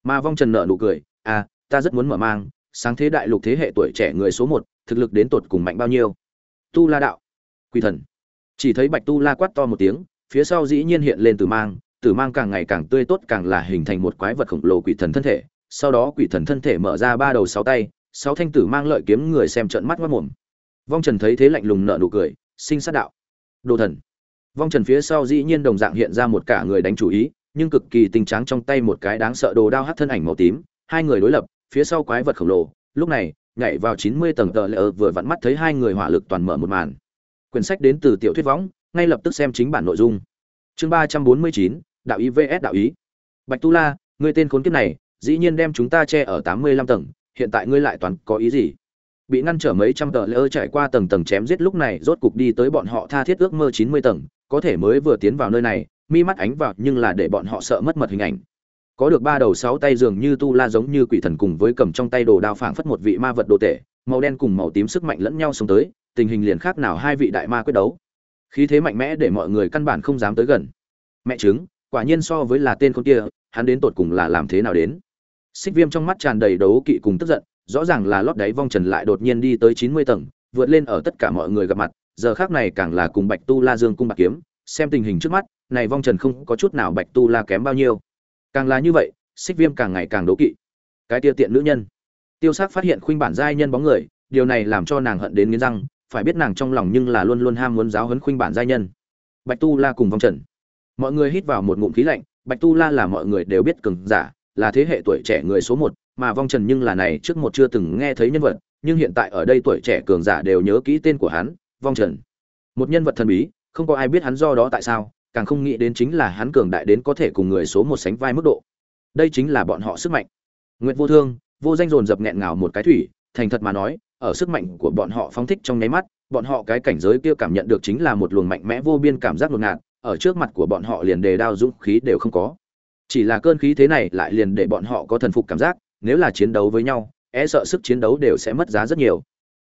Mà vong trần nở nụ cười à ta rất muốn mở mang sáng thế đại lục thế hệ tuổi trẻ người số một thực lực đến tột cùng mạnh bao nhiêu? Tu la đạo quỷ thần. Chỉ thấy bạch tu la quát to một tiếng phía sau dĩ nhiên hiện lên từ mang tử mang càng ngày càng tươi tốt càng là hình thành một quái vật khổng lồ quỷ thần thân thể sau đó quỷ thần thân thể mở ra ba đầu sáu tay, sáu thanh tử mang lợi kiếm người xem trợn mắt mất mồm. Vong trần thấy thế lạnh lùng nợ nụ cười, sinh sát đạo. Đồ thần. Vong trần phía sau dĩ nhiên đồng dạng hiện ra một cả người đánh chủ ý, nhưng cực kỳ tinh tráng trong tay một cái đáng sợ đồ đao hát thân ảnh màu tím, hai người đối lập, phía sau quái vật khổng lồ, lúc này, nhảy vào chín mươi tầng tờ lỡ vừa vặn mắt thấy hai người hỏa lực toàn mở một màn. Quyển sách đến từ tiểu thuyết võng, ngay lập tức xem chính bản nội dung. Chương ba trăm bốn mươi chín, đạo ý vs đạo ý. Bạch tu la, người tên khốn kiếp này dĩ nhiên đem chúng ta che ở tám mươi lăm tầng, hiện tại ngươi lại toàn có ý gì? Bị ngăn trở mấy trăm tờ lơ trải qua tầng tầng chém giết lúc này rốt cục đi tới bọn họ tha thiết ước mơ chín mươi tầng, có thể mới vừa tiến vào nơi này, mi mắt ánh vào nhưng là để bọn họ sợ mất mật hình ảnh. Có được ba đầu sáu tay dường như tu la giống như quỷ thần cùng với cầm trong tay đồ đao phảng phất một vị ma vật đồ tể, màu đen cùng màu tím sức mạnh lẫn nhau sống tới, tình hình liền khác nào hai vị đại ma quyết đấu. Khí thế mạnh mẽ để mọi người căn bản không dám tới gần. Mẹ chứng quả nhiên so với là tên con kia, hắn đến tột cùng là làm thế nào đến? Xích viêm trong mắt tràn đầy đấu kỵ cùng tức giận, rõ ràng là lót đáy vong trần lại đột nhiên đi tới chín mươi tầng, vượt lên ở tất cả mọi người gặp mặt, giờ khác này càng là cùng bạch tu la dương cung bạc kiếm, xem tình hình trước mắt, này vong trần không có chút nào bạch tu la kém bao nhiêu. Càng là như vậy, xích viêm càng ngày càng đố kỵ. Cái tiêu tiện nữ nhân. Tiêu s c phát hiện khuynh bản giai nhân bóng người, điều này làm cho nàng hận đến nghiến răng, phải biết nàng trong lòng nhưng là luôn luôn ham muốn giáo huấn khuynh bản giai nhân. Bạch tu la cùng vong trần. Mọi người hít vào một ngụm khí lạnh, bạch tu la là mọi người đều biết cường giả là thế hệ tuổi trẻ người số một, mà vong trần nhưng là này trước một chưa từng nghe thấy nhân vật, nhưng hiện tại ở đây tuổi trẻ cường giả đều nhớ kỹ tên của hắn, vong trần. Một nhân vật thần bí, không có ai biết hắn do đó tại sao, càng không nghĩ đến chính là hắn cường đại đến có thể cùng người số một sánh vai mức độ. Đây chính là bọn họ sức mạnh. Nguyệt vô thương, vô danh dồn dập nghẹn ngào một cái thủy, thành thật mà nói, ở sức mạnh của bọn họ phóng thích trong nháy mắt, bọn họ cái cảnh giới kia cảm nhận được chính là một luồng mạnh mẽ vô biên cảm giác ngột ngạt, ở trước mặt của bọn họ liền đề đao dũng khí đều không có chỉ là cơn khí thế này lại liền để bọn họ có thần phục cảm giác, nếu là chiến đấu với nhau e sợ sức chiến đấu đều sẽ mất giá rất nhiều.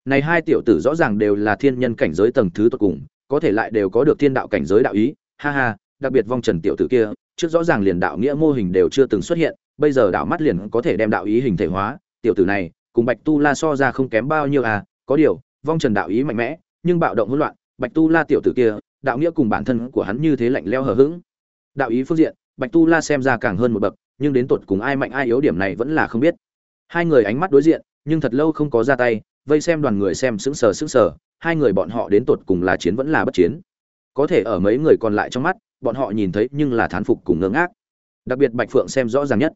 Này hai tiểu tử rõ ràng đều là thiên nhân cảnh giới tầng thứ tột cùng, có thể lại đều có được thiên đạo cảnh giới đạo ý. Ha ha, đặc biệt vong trần tiểu tử kia, trước rõ ràng liền đạo nghĩa mô hình đều chưa từng xuất hiện, bây giờ đạo mắt liền có thể đem đạo ý hình thể hóa. Tiểu tử này, cùng bạch tu la so ra không kém bao nhiêu à có điều, vong trần đạo ý mạnh mẽ, nhưng bạo động hỗn loạn. Bạch tu la tiểu tử kia, đạo nghĩa cùng bản thân của hắn như thế lạnh leo hờ hững. Đạo ý phương diện bạch tu la xem ra càng hơn một bậc, nhưng đến tột cùng ai mạnh ai yếu điểm này vẫn là không biết. Hai người ánh mắt đối diện, nhưng thật lâu không có ra tay, vây xem đoàn người xem sững sờ sững sờ, hai người bọn họ đến tột cùng là chiến vẫn là bất chiến. Có thể ở mấy người còn lại trong mắt, bọn họ nhìn thấy nhưng là thán phục cùng ngơ ngác. Đặc biệt bạch phượng xem rõ ràng nhất.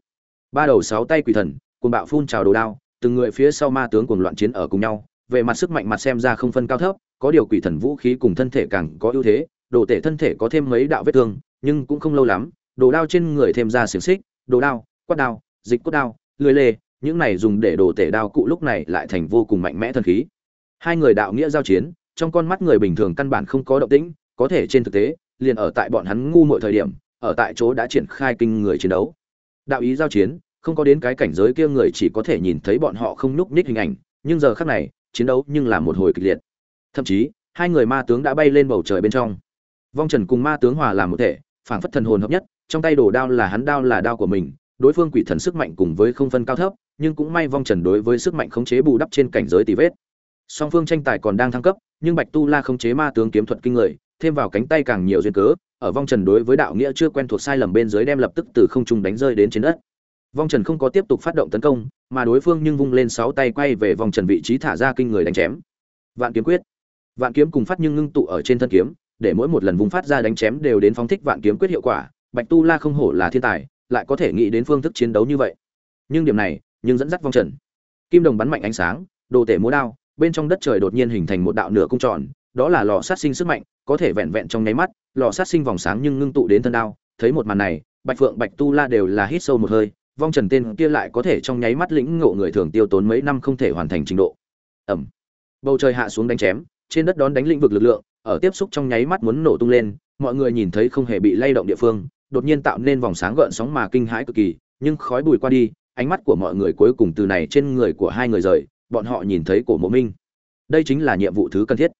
Ba đầu sáu tay quỷ thần cùng bạo phun trào đồ đao, từng người phía sau ma tướng cùng loạn chiến ở cùng nhau, về mặt sức mạnh mặt xem ra không phân cao thấp, có điều quỷ thần vũ khí cùng thân thể càng có ưu thế, đồ tể thân thể có thêm mấy đạo vết thương, nhưng cũng không lâu lắm đồ đao trên người thêm ra xiềng xích, đồ đao, quát đao, dịch cốt đao, lưới lê, những này dùng để đồ tể đao cụ lúc này lại thành vô cùng mạnh mẽ thần khí. Hai người đạo nghĩa giao chiến, trong con mắt người bình thường căn bản không có động tĩnh, có thể trên thực tế, liền ở tại bọn hắn ngu mọi thời điểm, ở tại chỗ đã triển khai kinh người chiến đấu. Đạo ý giao chiến, không có đến cái cảnh giới kia người chỉ có thể nhìn thấy bọn họ không núp ních hình ảnh, nhưng giờ khắc này, chiến đấu nhưng là một hồi kịch liệt. Thậm chí, hai người ma tướng đã bay lên bầu trời bên trong. Vong trần cùng ma tướng hòa làm một thể, phảng phất thần hồn hợp nhất trong tay đồ đao là hắn đao là đao của mình, đối phương quỷ thần sức mạnh cùng với không phân cao thấp, nhưng cũng may vong trần đối với sức mạnh khống chế bù đắp trên cảnh giới tỷ vết. Song phương tranh tài còn đang thăng cấp, nhưng bạch tu la khống chế ma tướng kiếm thuật kinh người, thêm vào cánh tay càng nhiều duyên cớ, ở vong trần đối với đạo nghĩa chưa quen thuộc sai lầm bên dưới đem lập tức từ không trung đánh rơi đến trên đất. Vong trần không có tiếp tục phát động tấn công, mà đối phương nhưng vung lên sáu tay quay về vong trần vị trí thả ra kinh người đánh chém. Vạn kiếm quyết. Vạn kiếm cùng phát nhưng ngưng tụ ở trên thân kiếm, để mỗi một lần vùng phát ra đánh chém đều đến phóng thích vạn kiếm quyết hiệu quả bạch tu la không hổ là thiên tài, lại có thể nghĩ đến phương thức chiến đấu như vậy. Nhưng điểm này, nhưng dẫn dắt vong trần. Kim đồng bắn mạnh ánh sáng, đồ tể múa đao, bên trong đất trời đột nhiên hình thành một đạo nửa cung tròn, đó là lò sát sinh sức mạnh, có thể vẹn vẹn trong nháy mắt, lò sát sinh vòng sáng nhưng ngưng tụ đến thân đao. Thấy một màn này, bạch phượng, bạch tu la đều là hít sâu một hơi, vong trần tên kia lại có thể trong nháy mắt lĩnh ngộ người thường tiêu tốn mấy năm không thể hoàn thành trình độ. Ẩm. Bầu trời hạ xuống đánh chém, trên đất đón đánh lĩnh vực lực lượng, ở tiếp xúc trong nháy mắt muốn nổ tung lên, mọi người nhìn thấy không hề bị lay động địa phương đột nhiên tạo nên vòng sáng gợn sóng mà kinh hãi cực kỳ, nhưng khói bùi qua đi, ánh mắt của mọi người cuối cùng từ này trên người của hai người rời, bọn họ nhìn thấy cổ mộ minh. Đây chính là nhiệm vụ thứ cần thiết.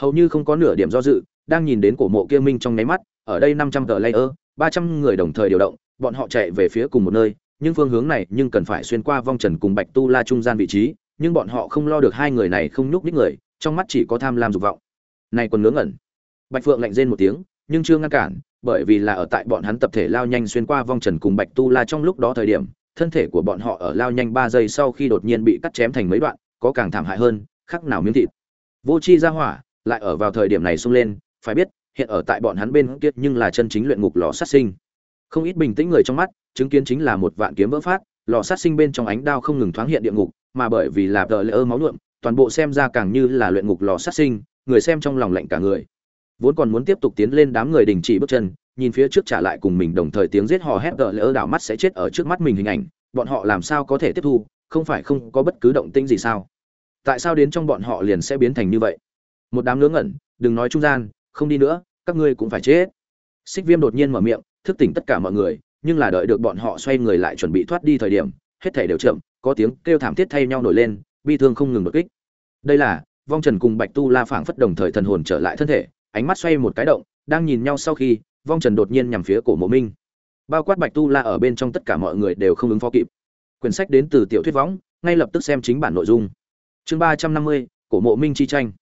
Hầu như không có nửa điểm do dự, đang nhìn đến cổ mộ kia minh trong nháy mắt, ở đây năm trăm tờ layer, ba trăm người đồng thời điều động, bọn họ chạy về phía cùng một nơi, nhưng phương hướng này nhưng cần phải xuyên qua vong trần cùng bạch tu la trung gian vị trí, nhưng bọn họ không lo được hai người này không nhúc nhích người, trong mắt chỉ có tham lam dục vọng. Này còn ngớ ngẩn. Bạch phượng lạnh rên một tiếng, nhưng chưa ngăn cản bởi vì là ở tại bọn hắn tập thể lao nhanh xuyên qua vong trần cùng bạch tu la trong lúc đó thời điểm, thân thể của bọn họ ở lao nhanh ba giây sau khi đột nhiên bị cắt chém thành mấy đoạn, có càng thảm hại hơn, khắc nào miếng thịt. Vô chi ra hỏa lại ở vào thời điểm này xông lên, phải biết, hiện ở tại bọn hắn bên kia nhưng là chân chính luyện ngục lò sát sinh. Không ít bình tĩnh người trong mắt, chứng kiến chính là một vạn kiếm vỡ phát, lò sát sinh bên trong ánh đao không ngừng thoáng hiện địa ngục, mà bởi vì là tờ lỡ máu nhuộm, toàn bộ xem ra càng như là luyện ngục lò sát sinh, người xem trong lòng lạnh cả người vốn còn muốn tiếp tục tiến lên đám người đình chỉ bước chân, nhìn phía trước trả lại cùng mình đồng thời tiếng giết hò hét tờ lỡ đảo mắt sẽ chết ở trước mắt mình hình ảnh, bọn họ làm sao có thể tiếp thu, không phải không có bất cứ động tĩnh gì sao? Tại sao đến trong bọn họ liền sẽ biến thành như vậy? Một đám ngớ ngẩn, đừng nói trung gian, không đi nữa, các ngươi cũng phải chết. Xích viêm đột nhiên mở miệng, thức tỉnh tất cả mọi người, nhưng là đợi được bọn họ xoay người lại chuẩn bị thoát đi thời điểm, hết thể đều chậm, có tiếng kêu thảm thiết thay nhau nổi lên, bi thương không ngừng đột kích. Đây là, vong trần cùng bạch tu la phảng phất đồng thời thần hồn trở lại thân thể ánh mắt xoay một cái động, đang nhìn nhau sau khi, vong trần đột nhiên nhằm phía cổ mộ minh. Bao quát bạch tu la ở bên trong tất cả mọi người đều không ứng phó kịp. Quyển sách đến từ tiểu thuyết võng, ngay lập tức xem chính bản nội dung. Chương ba trăm năm mươi, cổ mộ minh chi tranh.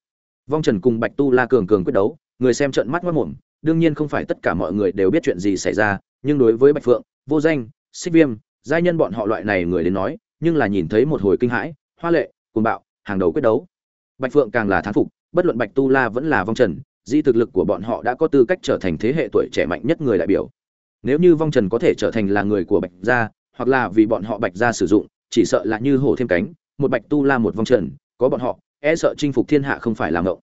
Vong trần cùng bạch tu la cường cường quyết đấu, người xem trợn mắt mất mồm, đương nhiên không phải tất cả mọi người đều biết chuyện gì xảy ra, nhưng đối với bạch phượng, vô danh, xích viêm, giai nhân bọn họ loại này người đến nói, nhưng là nhìn thấy một hồi kinh hãi, hoa lệ, cuồng bạo, hàng đầu quyết đấu. Bạch phượng càng là thán phục, bất luận bạch tu la vẫn là vong trần di thực lực của bọn họ đã có tư cách trở thành thế hệ tuổi trẻ mạnh nhất người đại biểu. Nếu như vong trần có thể trở thành là người của bạch gia, hoặc là vì bọn họ bạch gia sử dụng, chỉ sợ là như hổ thêm cánh, một bạch tu la một vong trần, có bọn họ e sợ chinh phục thiên hạ không phải là ngộng.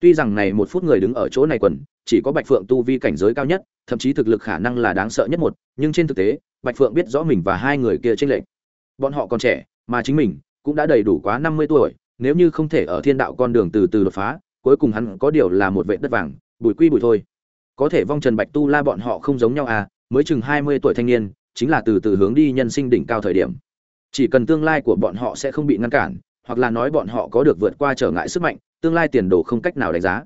Tuy rằng này một phút người đứng ở chỗ này quần, chỉ có bạch phượng tu vi cảnh giới cao nhất, thậm chí thực lực khả năng là đáng sợ nhất một, nhưng trên thực tế, bạch phượng biết rõ mình và hai người kia tranh lệch. Bọn họ còn trẻ, mà chính mình cũng đã đầy đủ quá năm mươi tuổi, nếu như không thể ở thiên đạo con đường từ từ đột phá cuối cùng hắn có điều là một vệ đất vàng, bùi quy bùi thôi. Có thể vong trần bạch tu la bọn họ không giống nhau à mới chừng hai mươi tuổi thanh niên, chính là từ từ hướng đi nhân sinh đỉnh cao thời điểm. Chỉ cần tương lai của bọn họ sẽ không bị ngăn cản, hoặc là nói bọn họ có được vượt qua trở ngại sức mạnh, tương lai tiền đồ không cách nào đánh giá.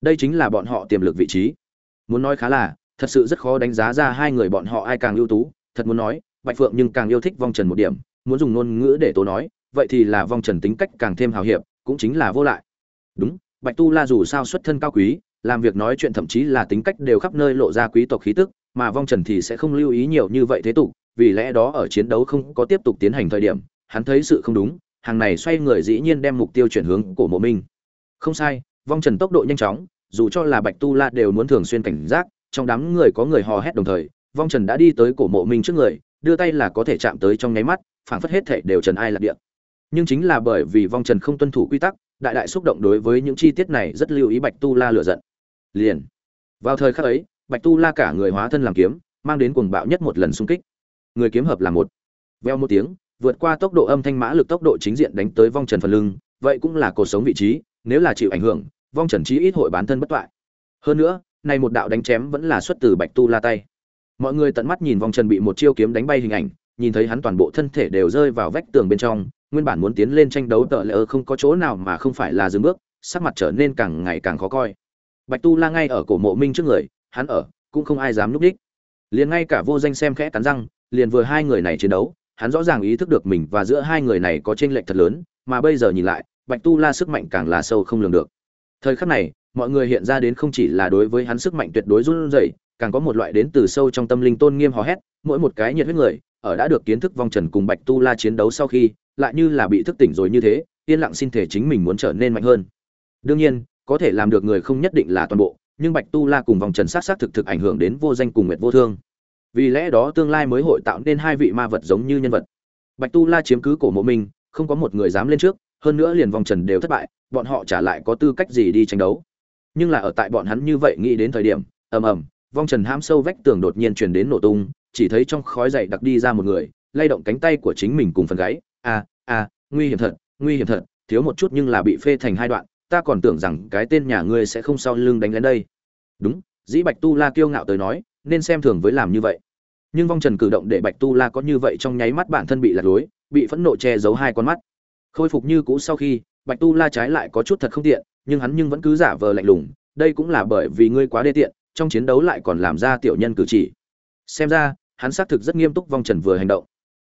Đây chính là bọn họ tiềm lực vị trí. Muốn nói khá là, thật sự rất khó đánh giá ra hai người bọn họ ai càng ưu tú, thật muốn nói, bạch phượng nhưng càng yêu thích vong trần một điểm, muốn dùng ngôn ngữ để tố nói, vậy thì là vong trần tính cách càng thêm hào hiệp, cũng chính là vô lại. Đúng bạch tu la dù sao xuất thân cao quý, làm việc nói chuyện thậm chí là tính cách đều khắp nơi lộ ra quý tộc khí tức, mà vong trần thì sẽ không lưu ý nhiều như vậy thế tục, vì lẽ đó ở chiến đấu không có tiếp tục tiến hành thời điểm, hắn thấy sự không đúng, hàng này xoay người dĩ nhiên đem mục tiêu chuyển hướng của mộ minh. Không sai, vong trần tốc độ nhanh chóng, dù cho là bạch tu la đều muốn thường xuyên cảnh giác, trong đám người có người hò hét đồng thời, vong trần đã đi tới cổ mộ minh trước người, đưa tay là có thể chạm tới trong nháy mắt, phảng phất hết thể đều trần ai lạc địa. Nhưng chính là bởi vì vong trần không tuân thủ quy tắc đại đại xúc động đối với những chi tiết này rất lưu ý bạch tu la lựa giận. Liền. Vào thời khắc ấy, bạch tu la cả người hóa thân làm kiếm, mang đến cuồng bạo nhất một lần xung kích. Người kiếm hợp là một. Veo một tiếng, vượt qua tốc độ âm thanh mã lực tốc độ chính diện đánh tới vong trần phần lưng, vậy cũng là cuộc sống vị trí, nếu là chịu ảnh hưởng, vong trần chí ít hội bán thân bất toại. Hơn nữa, này một đạo đánh chém vẫn là xuất từ bạch tu la tay. Mọi người tận mắt nhìn vong trần bị một chiêu kiếm đánh bay hình ảnh, nhìn thấy hắn toàn bộ thân thể đều rơi vào vách tường bên trong nguyên bản muốn tiến lên tranh đấu tợ lỡ không có chỗ nào mà không phải là dừng bước, sắc mặt trở nên càng ngày càng khó coi. Bạch tu la ngay ở cổ mộ minh trước người, hắn ở, cũng không ai dám núp đích. Liền ngay cả vô danh xem khẽ cắn răng, liền vừa hai người này chiến đấu, hắn rõ ràng ý thức được mình và giữa hai người này có chênh lệch thật lớn, mà bây giờ nhìn lại, bạch tu la sức mạnh càng là sâu không lường được. Thời khắc này, mọi người hiện ra đến không chỉ là đối với hắn sức mạnh tuyệt đối run rẩy, càng có một loại đến từ sâu trong tâm linh tôn nghiêm hò hét, mỗi một cái nhiệt huyết người ở đã được kiến thức vong trần cùng bạch tu la chiến đấu sau khi, lại như là bị thức tỉnh rồi như thế, yên lặng xin thể chính mình muốn trở nên mạnh hơn. Đương nhiên, có thể làm được người không nhất định là toàn bộ, nhưng bạch tu la cùng vòng trần sát sát thực thực ảnh hưởng đến vô danh cùng nguyệt vô thương. Vì lẽ đó tương lai mới hội tạo nên hai vị ma vật giống như nhân vật. Bạch tu la chiếm cứ cổ mộ minh không có một người dám lên trước, hơn nữa liền vòng trần đều thất bại, bọn họ trả lại có tư cách gì đi tranh đấu. Nhưng là ở tại bọn hắn như vậy nghĩ đến thời điểm, ầm ầm, vong trần hãm sâu vách tường đột nhiên truyền đến nổ tung chỉ thấy trong khói dậy đặc đi ra một người, lay động cánh tay của chính mình cùng phần gáy. A a nguy hiểm thật, nguy hiểm thật, thiếu một chút nhưng là bị phê thành hai đoạn, ta còn tưởng rằng cái tên nhà ngươi sẽ không sau lưng đánh lên đây. Đúng, dĩ bạch tu la kiêu ngạo tới nói, nên xem thường với làm như vậy. Nhưng vong trần cử động để bạch tu la có như vậy trong nháy mắt bản thân bị lạc lối, bị phẫn nộ che giấu hai con mắt. Khôi phục như cũ sau khi, bạch tu la trái lại có chút thật không tiện, nhưng hắn nhưng vẫn cứ giả vờ lạnh lùng, đây cũng là bởi vì ngươi quá đê tiện, trong chiến đấu lại còn làm ra tiểu nhân cử chỉ. Xem ra hắn xác thực rất nghiêm túc vong trần vừa hành động.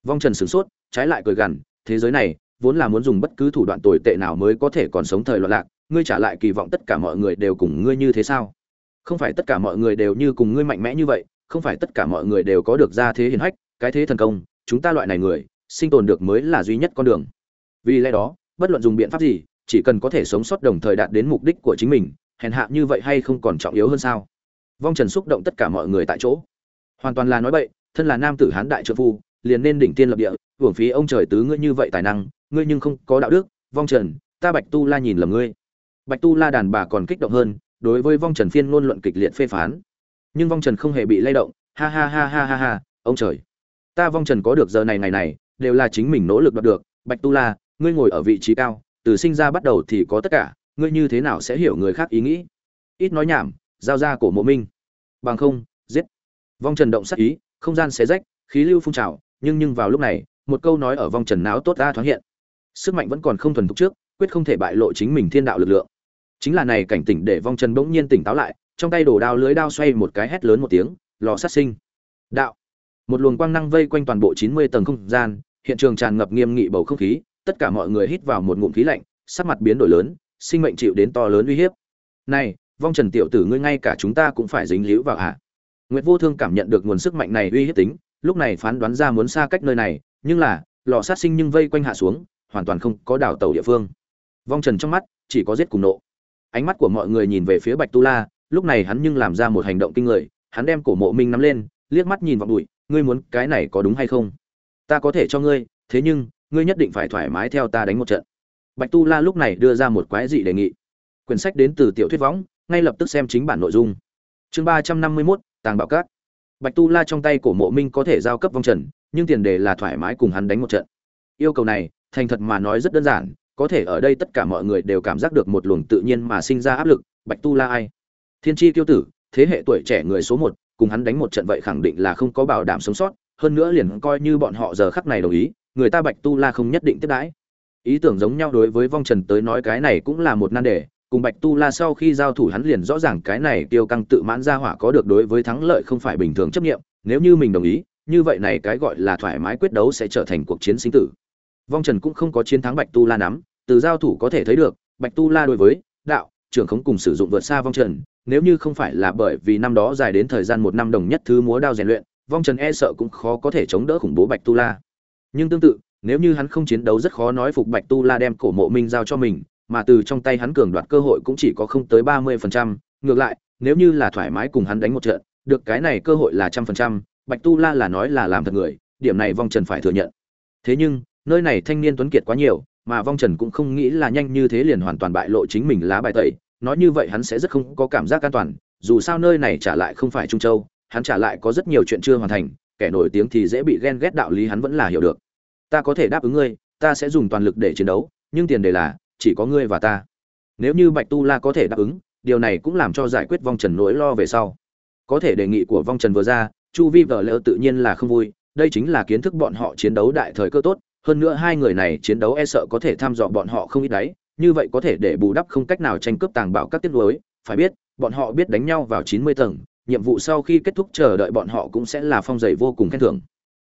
Vong trần sửng sốt, trái lại cười gằn, thế giới này, vốn là muốn dùng bất cứ thủ đoạn tồi tệ nào mới có thể còn sống thời loạn lạc, ngươi trả lại kỳ vọng tất cả mọi người đều cùng ngươi như thế sao? Không phải tất cả mọi người đều như cùng ngươi mạnh mẽ như vậy, không phải tất cả mọi người đều có được ra thế hiển hách, cái thế thần công, chúng ta loại này người, sinh tồn được mới là duy nhất con đường. Vì lẽ đó, bất luận dùng biện pháp gì, chỉ cần có thể sống sót đồng thời đạt đến mục đích của chính mình, hèn hạ như vậy hay không còn trọng yếu hơn sao? Vong trần xúc động tất cả mọi người tại chỗ hoàn toàn là nói bậy, thân là nam tử hán đại trợ phu, liền nên đỉnh tiên lập địa, hưởng phí ông trời tứ ngươi như vậy tài năng, ngươi nhưng không có đạo đức, vong trần, ta bạch tu la nhìn lầm ngươi. Bạch tu la đàn bà còn kích động hơn, đối với vong trần phiên ngôn luận kịch liệt phê phán. Nhưng vong trần không hề bị lay động, ha ha ha ha ha ha, ông trời. Ta vong trần có được giờ này ngày này, đều là chính mình nỗ lực đạt được. Bạch tu la, ngươi ngồi ở vị trí cao, từ sinh ra bắt đầu thì có tất cả, ngươi như thế nào sẽ hiểu người khác ý nghĩ? Ít nói nhảm, giao ra cổ mộ minh. Bằng không vong trần động sắc ý, không gian xé rách, khí lưu phun trào, nhưng nhưng vào lúc này, một câu nói ở vong trần não tốt ta thoáng hiện. Sức mạnh vẫn còn không thuần thục trước, quyết không thể bại lộ chính mình thiên đạo lực lượng. Chính là này cảnh tỉnh để vong trần bỗng nhiên tỉnh táo lại, trong tay đổ đao lưới đao xoay một cái hét lớn một tiếng, lò sát sinh. Đạo. Một luồng quang năng vây quanh toàn bộ chín mươi tầng không gian, hiện trường tràn ngập nghiêm nghị bầu không khí, tất cả mọi người hít vào một ngụm khí lạnh, sắc mặt biến đổi lớn, sinh mệnh chịu đến to lớn uy hiếp. Này, vong trần tiểu tử ngươi ngay cả chúng ta cũng phải dính líu vào hạ nguyệt vô thương cảm nhận được nguồn sức mạnh này uy hiếp tính, lúc này phán đoán ra muốn xa cách nơi này, nhưng là, lò sát sinh nhưng vây quanh hạ xuống, hoàn toàn không có đảo tàu địa phương. Vong trần trong mắt, chỉ có giết cùng nộ. Ánh mắt của mọi người nhìn về phía bạch tu la, lúc này hắn nhưng làm ra một hành động kinh người, hắn đem cổ mộ minh nắm lên, liếc mắt nhìn vào bụi ngươi muốn cái này có đúng hay không? Ta có thể cho ngươi, thế nhưng, ngươi nhất định phải thoải mái theo ta đánh một trận. Bạch tu la lúc này đưa ra một quái dị đề nghị. Quyển sách đến từ tiểu thuyết võng, ngay lập tức xem chính bản nội dung. Chương ba trăm năm mươi mốt tàng bảo cát. Bạch tu la trong tay cổ mộ minh có thể giao cấp vong trần, nhưng tiền đề là thoải mái cùng hắn đánh một trận. Yêu cầu này, thành thật mà nói rất đơn giản, có thể ở đây tất cả mọi người đều cảm giác được một luồng tự nhiên mà sinh ra áp lực, bạch tu la ai? Thiên tri tiêu tử, thế hệ tuổi trẻ người số một, cùng hắn đánh một trận vậy khẳng định là không có bảo đảm sống sót, hơn nữa liền coi như bọn họ giờ khắc này đồng ý, người ta bạch tu la không nhất định tiếp đãi. Ý tưởng giống nhau đối với vong trần tới nói cái này cũng là một nan đề cùng bạch tu la sau khi giao thủ hắn liền rõ ràng cái này tiêu căng tự mãn ra hỏa có được đối với thắng lợi không phải bình thường chấp niệm. nếu như mình đồng ý, như vậy này cái gọi là thoải mái quyết đấu sẽ trở thành cuộc chiến sinh tử vong trần cũng không có chiến thắng bạch tu la nắm, từ giao thủ có thể thấy được, bạch tu la đối với đạo, trưởng khống cùng sử dụng vượt xa vong trần, nếu như không phải là bởi vì năm đó dài đến thời gian một năm đồng nhất thứ múa đao rèn luyện, vong trần e sợ cũng khó có thể chống đỡ khủng bố bạch tu la nhưng tương tự, nếu như hắn không chiến đấu rất khó nói phục bạch tu la đem cổ mộ minh giao cho mình mà từ trong tay hắn cường đoạt cơ hội cũng chỉ có không tới ba mươi phần trăm. Ngược lại, nếu như là thoải mái cùng hắn đánh một trận, được cái này cơ hội là trăm phần trăm. Bạch tu la là nói là làm thật người, điểm này vong trần phải thừa nhận. Thế nhưng, nơi này thanh niên tuấn kiệt quá nhiều, mà vong trần cũng không nghĩ là nhanh như thế liền hoàn toàn bại lộ chính mình lá bài tẩy. Nói như vậy hắn sẽ rất không có cảm giác an toàn, dù sao nơi này trả lại không phải trung châu, hắn trả lại có rất nhiều chuyện chưa hoàn thành, kẻ nổi tiếng thì dễ bị ghen ghét đạo lý hắn vẫn là hiểu được. Ta có thể đáp ứng ngươi, ta sẽ dùng toàn lực để chiến đấu, nhưng tiền đề là chỉ có ngươi và ta. Nếu như bạch tu la có thể đáp ứng, điều này cũng làm cho giải quyết vong trần nỗi lo về sau. Có thể đề nghị của vong trần vừa ra, chu vi vợ lỡ tự nhiên là không vui, đây chính là kiến thức bọn họ chiến đấu đại thời cơ tốt, hơn nữa hai người này chiến đấu e sợ có thể tham dò bọn họ không ít đấy, như vậy có thể để bù đắp không cách nào tranh cướp tàng bảo các tiết lối. Phải biết, bọn họ biết đánh nhau vào chín mươi tầng, nhiệm vụ sau khi kết thúc chờ đợi bọn họ cũng sẽ là phong dày vô cùng khen thưởng.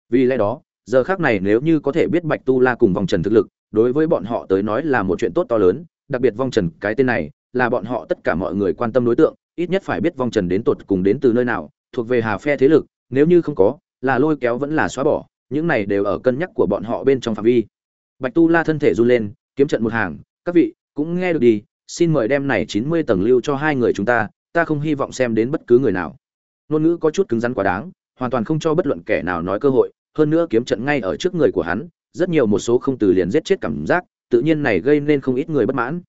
Vì lẽ đó, giờ khác này nếu như có thể biết bạch tu la cùng vòng trần thực lực đối với bọn họ tới nói là một chuyện tốt to lớn, đặc biệt vong trần, cái tên này, là bọn họ tất cả mọi người quan tâm đối tượng, ít nhất phải biết vong trần đến tột cùng đến từ nơi nào, thuộc về hà phe thế lực, nếu như không có, là lôi kéo vẫn là xóa bỏ, những này đều ở cân nhắc của bọn họ bên trong phạm vi. Bạch tu la thân thể run lên, kiếm trận một hàng, các vị, cũng nghe được đi, xin mời đem này chín mươi tầng lưu cho hai người chúng ta ta không hy vọng xem đến bất cứ người nào. Ngôn ngữ có chút cứng rắn quá đáng, hoàn toàn không cho bất luận kẻ nào nói cơ hội, hơn nữa kiếm trận ngay ở trước người của hắn rất nhiều một số không từ liền giết chết cảm giác, tự nhiên này gây nên không ít người bất mãn.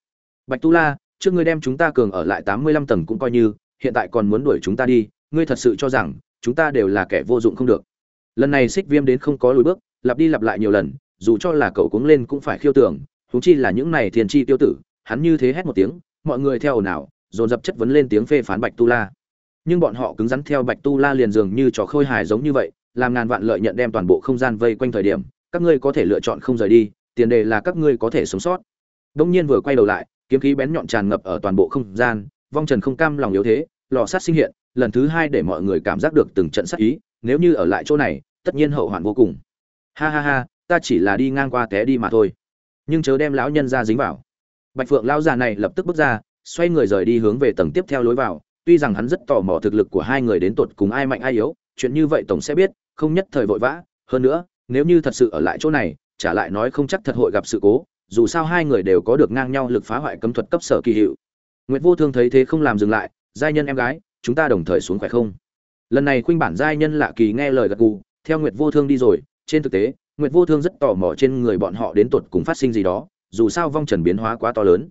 Bạch tu la, trước ngươi đem chúng ta cường ở lại tám mươi lăm tầng cũng coi như, hiện tại còn muốn đuổi chúng ta đi, ngươi thật sự cho rằng, chúng ta đều là kẻ vô dụng không được. Lần này xích viêm đến không có lùi bước, lặp đi lặp lại nhiều lần, dù cho là cậu cuống lên cũng phải khiêu tưởng, huống chi là những này thiên chi tiêu tử, hắn như thế hét một tiếng, mọi người theo ồn ào, dồn dập chất vấn lên tiếng phê phán bạch tu la. Nhưng bọn họ cứng rắn theo bạch tu la liền dường như trò khôi hài giống như vậy, làm ngàn vạn lợi nhận đem toàn bộ không gian vây quanh thời điểm các ngươi có thể lựa chọn không rời đi, tiền đề là các ngươi có thể sống sót. Đông nhiên vừa quay đầu lại, kiếm khí bén nhọn tràn ngập ở toàn bộ không gian, vong trần không cam lòng yếu thế, lò sát sinh hiện, lần thứ hai để mọi người cảm giác được từng trận sát ý, nếu như ở lại chỗ này, tất nhiên hậu hoạn vô cùng. Ha ha ha, ta chỉ là đi ngang qua té đi mà thôi. Nhưng chớ đem lão nhân ra dính vào. Bạch phượng lão già này lập tức bước ra, xoay người rời đi hướng về tầng tiếp theo lối vào. Tuy rằng hắn rất tò mò thực lực của hai người đến tột cùng ai mạnh ai yếu, chuyện như vậy tổng sẽ biết, không nhất thời vội vã. Hơn nữa nếu như thật sự ở lại chỗ này, trả lại nói không chắc thật hội gặp sự cố, dù sao hai người đều có được ngang nhau lực phá hoại cấm thuật cấp sở kỳ hiệu. Nguyễn vô thương thấy thế không làm dừng lại, giai nhân em gái, chúng ta đồng thời xuống khỏe không? Lần này khuynh bản giai nhân lạ kỳ nghe lời gật gù, theo nguyệt vô thương đi rồi, trên thực tế, nguyệt vô thương rất tò mò trên người bọn họ đến tột cùng phát sinh gì đó, dù sao vong trần biến hóa quá to lớn.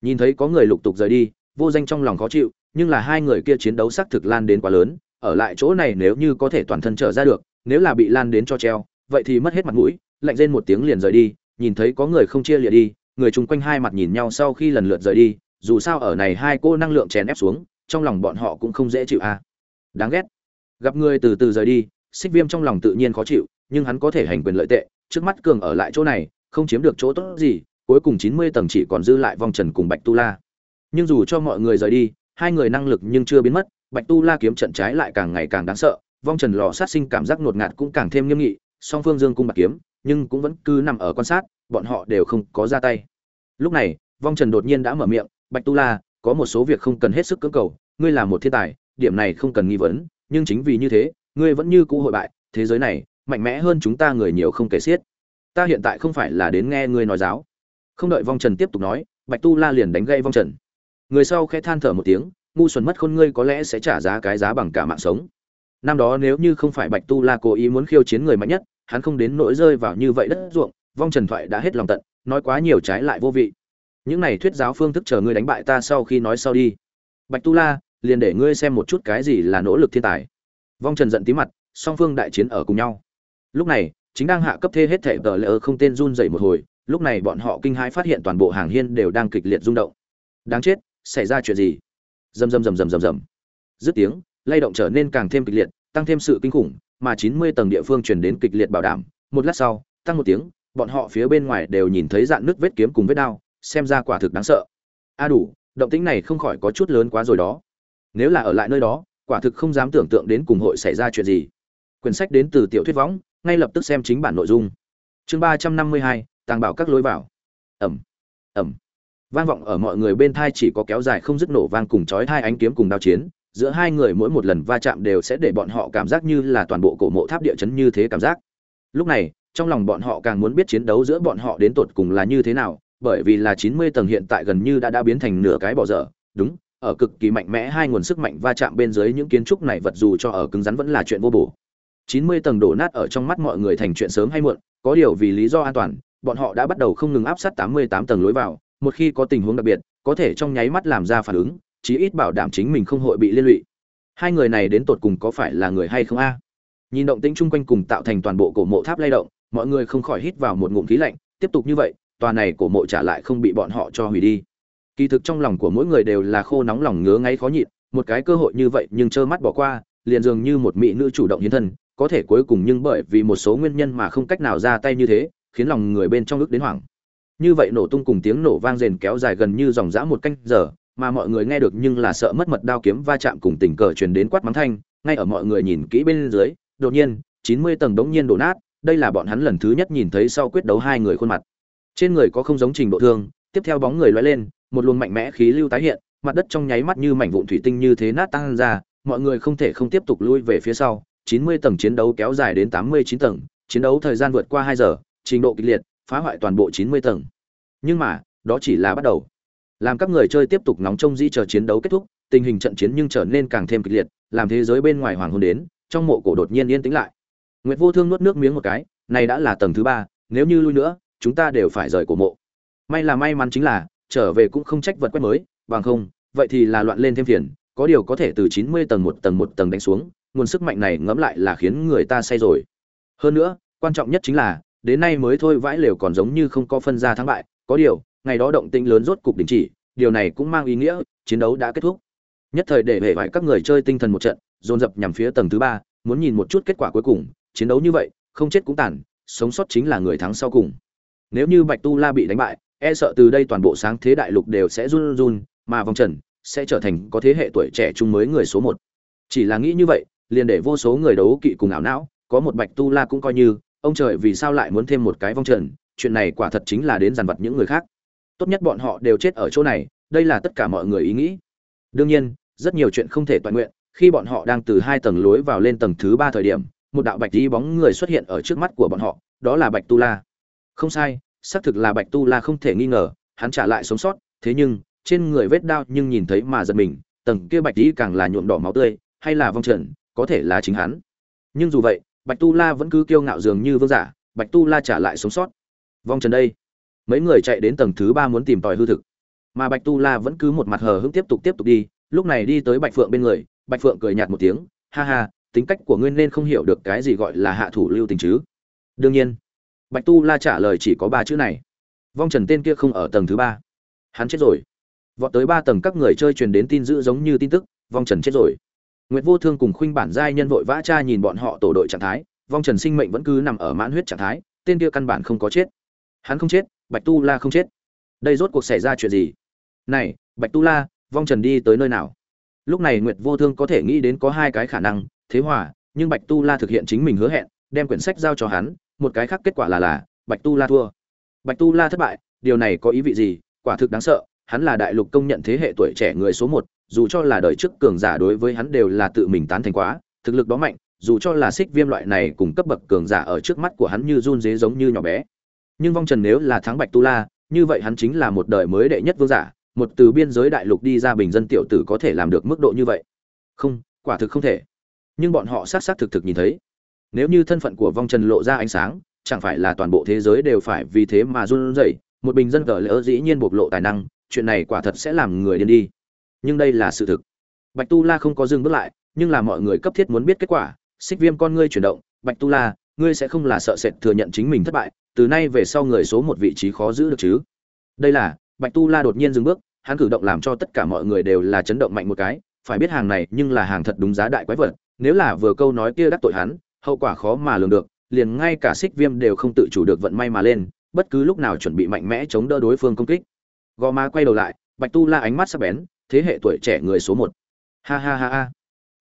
Nhìn thấy có người lục tục rời đi, vô danh trong lòng khó chịu, nhưng là hai người kia chiến đấu xác thực lan đến quá lớn, ở lại chỗ này nếu như có thể toàn thân trở ra được, nếu là bị lan đến cho treo vậy thì mất hết mặt mũi, lạnh rên một tiếng liền rời đi, nhìn thấy có người không chia lìa đi, người chung quanh hai mặt nhìn nhau sau khi lần lượt rời đi, dù sao ở này hai cô năng lượng chèn ép xuống, trong lòng bọn họ cũng không dễ chịu à. Đáng ghét. Gặp người từ từ rời đi, xích viêm trong lòng tự nhiên khó chịu, nhưng hắn có thể hành quyền lợi tệ, trước mắt cường ở lại chỗ này, không chiếm được chỗ tốt gì, cuối cùng chín mươi tầng chỉ còn dư lại vong trần cùng bạch tu la. Nhưng dù cho mọi người rời đi, hai người năng lực nhưng chưa biến mất, bạch tu la kiếm trận trái lại càng ngày càng đáng sợ, vong trần lò sát sinh cảm giác ngột ngạt cũng càng thêm nghiêm nghị song phương dương cung bạc kiếm, nhưng cũng vẫn cứ nằm ở quan sát, bọn họ đều không có ra tay. Lúc này, vong trần đột nhiên đã mở miệng, bạch tu la, có một số việc không cần hết sức cưỡng cầu, ngươi là một thiên tài, điểm này không cần nghi vấn, nhưng chính vì như thế, ngươi vẫn như cũ hội bại, thế giới này, mạnh mẽ hơn chúng ta người nhiều không kể xiết. Ta hiện tại không phải là đến nghe ngươi nói giáo. Không đợi vong trần tiếp tục nói, bạch tu la liền đánh gây vong trần. Người sau khẽ than thở một tiếng, ngu xuẩn mất khôn ngươi có lẽ sẽ trả giá cái giá bằng cả mạng sống. Năm đó nếu như không phải bạch tu la cố ý muốn khiêu chiến người mạnh nhất hắn không đến nỗi rơi vào như vậy đất ruộng, vong trần thoại đã hết lòng tận, nói quá nhiều trái lại vô vị. Những này thuyết giáo phương thức chờ ngươi đánh bại ta sau khi nói sau đi. Bạch tu la, liền để ngươi xem một chút cái gì là nỗ lực thiên tài. Vong trần giận tí mặt, song phương đại chiến ở cùng nhau. Lúc này, chính đang hạ cấp thê hết thể tờ lỡ không tên run dậy một hồi, lúc này bọn họ kinh hãi phát hiện toàn bộ hàng hiên đều đang kịch liệt rung động. Đáng chết, xảy ra chuyện gì? Rầm rầm rầm rầm rầm rầm. Dứt tiếng, lay động trở nên càng thêm kịch liệt tăng thêm sự kinh khủng mà chín mươi tầng địa phương truyền đến kịch liệt bảo đảm. Một lát sau, tăng một tiếng, bọn họ phía bên ngoài đều nhìn thấy dạn nước vết kiếm cùng vết đao, xem ra quả thực đáng sợ. A đủ, động tĩnh này không khỏi có chút lớn quá rồi đó. Nếu là ở lại nơi đó, quả thực không dám tưởng tượng đến cùng hội xảy ra chuyện gì. Quyển sách đến từ tiểu thuyết võng, ngay lập tức xem chính bản nội dung. Chương ba trăm năm mươi hai, tàng bảo các lối vào. Ầm ầm vang vọng ở mọi người bên thai chỉ có kéo dài không dứt nổ vang cùng chói hai ánh kiếm cùng đao chiến giữa hai người mỗi một lần va chạm đều sẽ để bọn họ cảm giác như là toàn bộ cổ mộ tháp địa chấn như thế cảm giác. Lúc này, trong lòng bọn họ càng muốn biết chiến đấu giữa bọn họ đến tột cùng là như thế nào, bởi vì là chín mươi tầng hiện tại gần như đã đã biến thành nửa cái bỏ dở. Đúng, ở cực kỳ mạnh mẽ hai nguồn sức mạnh va chạm bên dưới những kiến trúc này vật dù cho ở cứng rắn vẫn là chuyện vô bổ. Chín mươi tầng đổ nát ở trong mắt mọi người thành chuyện sớm hay muộn, có điều vì lý do an toàn, bọn họ đã bắt đầu không ngừng áp sát tám mươi tám tầng lối vào, một khi có tình huống đặc biệt, có thể trong nháy mắt làm ra phản ứng chí ít bảo đảm chính mình không hội bị liên lụy. Hai người này đến tột cùng có phải là người hay không a? Nhìn động tĩnh chung quanh cùng tạo thành toàn bộ cổ mộ tháp lay động, mọi người không khỏi hít vào một ngụm khí lạnh, tiếp tục như vậy, tòa này cổ mộ trả lại không bị bọn họ cho hủy đi. Kỳ thực trong lòng của mỗi người đều là khô nóng lòng ngứa ngáy khó nhịn, một cái cơ hội như vậy nhưng trơ mắt bỏ qua, liền dường như một mỹ nữ chủ động hiến thân, có thể cuối cùng nhưng bởi vì một số nguyên nhân mà không cách nào ra tay như thế, khiến lòng người bên trong ức đến hoảng. Như vậy nổ tung cùng tiếng nổ vang rền kéo dài gần như dòng dã một canh giờ mà mọi người nghe được nhưng là sợ mất mật đao kiếm va chạm cùng tình cờ truyền đến quát mắng thanh, ngay ở mọi người nhìn kỹ bên dưới, đột nhiên, chín mươi tầng đống nhiên đổ nát, đây là bọn hắn lần thứ nhất nhìn thấy sau quyết đấu hai người khuôn mặt. Trên người có không giống trình độ thương, tiếp theo bóng người lóe lên, một luồng mạnh mẽ khí lưu tái hiện, mặt đất trong nháy mắt như mảnh vụn thủy tinh như thế nát tan ra, mọi người không thể không tiếp tục lui về phía sau, chín mươi tầng chiến đấu kéo dài đến tám mươi chín tầng, chiến đấu thời gian vượt qua hai giờ, trình độ kịch liệt, phá hoại toàn bộ chín mươi tầng. Nhưng mà, đó chỉ là bắt đầu làm các người chơi tiếp tục nóng trông dĩ chờ chiến đấu kết thúc, tình hình trận chiến nhưng trở nên càng thêm kịch liệt, làm thế giới bên ngoài hoàng hôn đến, trong mộ cổ đột nhiên yên tĩnh lại. Nguyệt vô thương nuốt nước miếng một cái, này đã là tầng thứ ba, nếu như lui nữa, chúng ta đều phải rời cổ mộ. May là may mắn chính là, trở về cũng không trách vật quét mới, bằng không, vậy thì là loạn lên thêm phiền, có điều có thể từ chín mươi tầng một tầng một tầng đánh xuống, nguồn sức mạnh này ngẫm lại là khiến người ta say rồi. Hơn nữa, quan trọng nhất chính là, đến nay mới thôi vãi lều còn giống như không có phân ra thắng bại, có điều ngày đó động tĩnh lớn rốt cục đình chỉ, điều này cũng mang ý nghĩa, chiến đấu đã kết thúc. Nhất thời để hệ vải các người chơi tinh thần một trận, dồn dập nhằm phía tầng thứ ba, muốn nhìn một chút kết quả cuối cùng. Chiến đấu như vậy, không chết cũng tàn, sống sót chính là người thắng sau cùng. Nếu như bạch tu la bị đánh bại e sợ từ đây toàn bộ sáng thế đại lục đều sẽ run run, mà vòng trần sẽ trở thành có thế hệ tuổi trẻ chung mới người số một. Chỉ là nghĩ như vậy, liền để vô số người đấu kỵ cùng ảo não, có một bạch tu la cũng coi như, ông trời vì sao lại muốn thêm một cái vong trần, chuyện này quả thật chính là đến giàn vật những người khác tốt nhất bọn họ đều chết ở chỗ này, đây là tất cả mọi người ý nghĩ. Đương nhiên, rất nhiều chuyện không thể toàn nguyện, khi bọn họ đang từ hai tầng lối vào lên tầng thứ ba thời điểm, một đạo bạch đi bóng người xuất hiện ở trước mắt của bọn họ, đó là bạch tu la. Không sai, xác thực là bạch tu la không thể nghi ngờ, hắn trả lại sống sót, thế nhưng, trên người vết đao nhưng nhìn thấy mà giật mình, tầng kia bạch đi càng là nhuộm đỏ máu tươi, hay là vong trần, có thể là chính hắn. Nhưng dù vậy, bạch tu la vẫn cứ kiêu ngạo dường như vương giả, bạch tu la trả lại sống sót. Vong trần đây mấy người chạy đến tầng thứ ba muốn tìm tòi hư thực. Mà bạch tu la vẫn cứ một mặt hờ hững tiếp tục tiếp tục đi lúc này đi tới bạch phượng bên người bạch phượng cười nhạt một tiếng ha ha tính cách của ngươi nên không hiểu được cái gì gọi là hạ thủ lưu tình chứ? Đương nhiên. Bạch tu la trả lời chỉ có ba chữ này. Vong trần tên kia không ở tầng thứ ba. Hắn chết rồi. Vọt tới ba tầng các người chơi truyền đến tin dữ giống như tin tức vong trần chết rồi. Nguyệt Vô Thương cùng Khuynh Bản giai nhân vội vã tra nhìn bọn họ tổ đội trạng thái, vong trần sinh mệnh vẫn cứ nằm ở mãn huyết trạng thái, tên kia căn bản không có chết. Hắn không chết, Bạch Tu La không chết. Đây rốt cuộc xảy ra chuyện gì? Này, Bạch Tu La, vong trần đi tới nơi nào? Lúc này Nguyệt Vô Thương có thể nghĩ đến có hai cái khả năng, thế hòa, nhưng Bạch Tu La thực hiện chính mình hứa hẹn, đem quyển sách giao cho hắn, một cái khác kết quả là là Bạch Tu La thua. bạch tu la thất bại điều này có ý vị gì quả thực đáng sợ hắn là đại lục công nhận thế hệ tuổi trẻ người số một dù cho là đời trước cường giả đối với hắn đều là tự mình tán thành quá thực lực đó mạnh dù cho là xích viêm loại này cùng cấp bậc cường giả ở trước mắt của hắn như run dế giống như nhỏ bé nhưng vong trần nếu là thắng bạch tu la, như vậy hắn chính là một đời mới đệ nhất vương giả, một từ biên giới đại lục đi ra bình dân tiểu tử có thể làm được mức độ như vậy. Không, quả thực không thể. Nhưng bọn họ xác xác thực thực nhìn thấy. Nếu như thân phận của vong trần lộ ra ánh sáng, chẳng phải là toàn bộ thế giới đều phải vì thế mà run rẩy, một bình dân cờ lỡ dĩ nhiên bộc lộ tài năng, chuyện này quả thật sẽ làm người điên đi. Nhưng đây là sự thực. Bạch tu la không có dừng bước lại, nhưng là mọi người cấp thiết muốn biết kết quả. Xích viêm con ngươi chuyển động. Bạch tu la, ngươi sẽ không là sợ sệt thừa nhận chính mình thất bại từ nay về sau người số một vị trí khó giữ được chứ. Đây là, bạch tu la đột nhiên dừng bước, hắn cử động làm cho tất cả mọi người đều là chấn động mạnh một cái, phải biết hàng này nhưng là hàng thật đúng giá đại quái vật, nếu là vừa câu nói kia đắc tội hắn, hậu quả khó mà lường được, liền ngay cả xích viêm đều không tự chủ được vận may mà lên, bất cứ lúc nào chuẩn bị mạnh mẽ chống đỡ đối phương công kích. Gò má quay đầu lại, bạch tu la ánh mắt sắc bén, thế hệ tuổi trẻ người số một. Ha ha ha ha.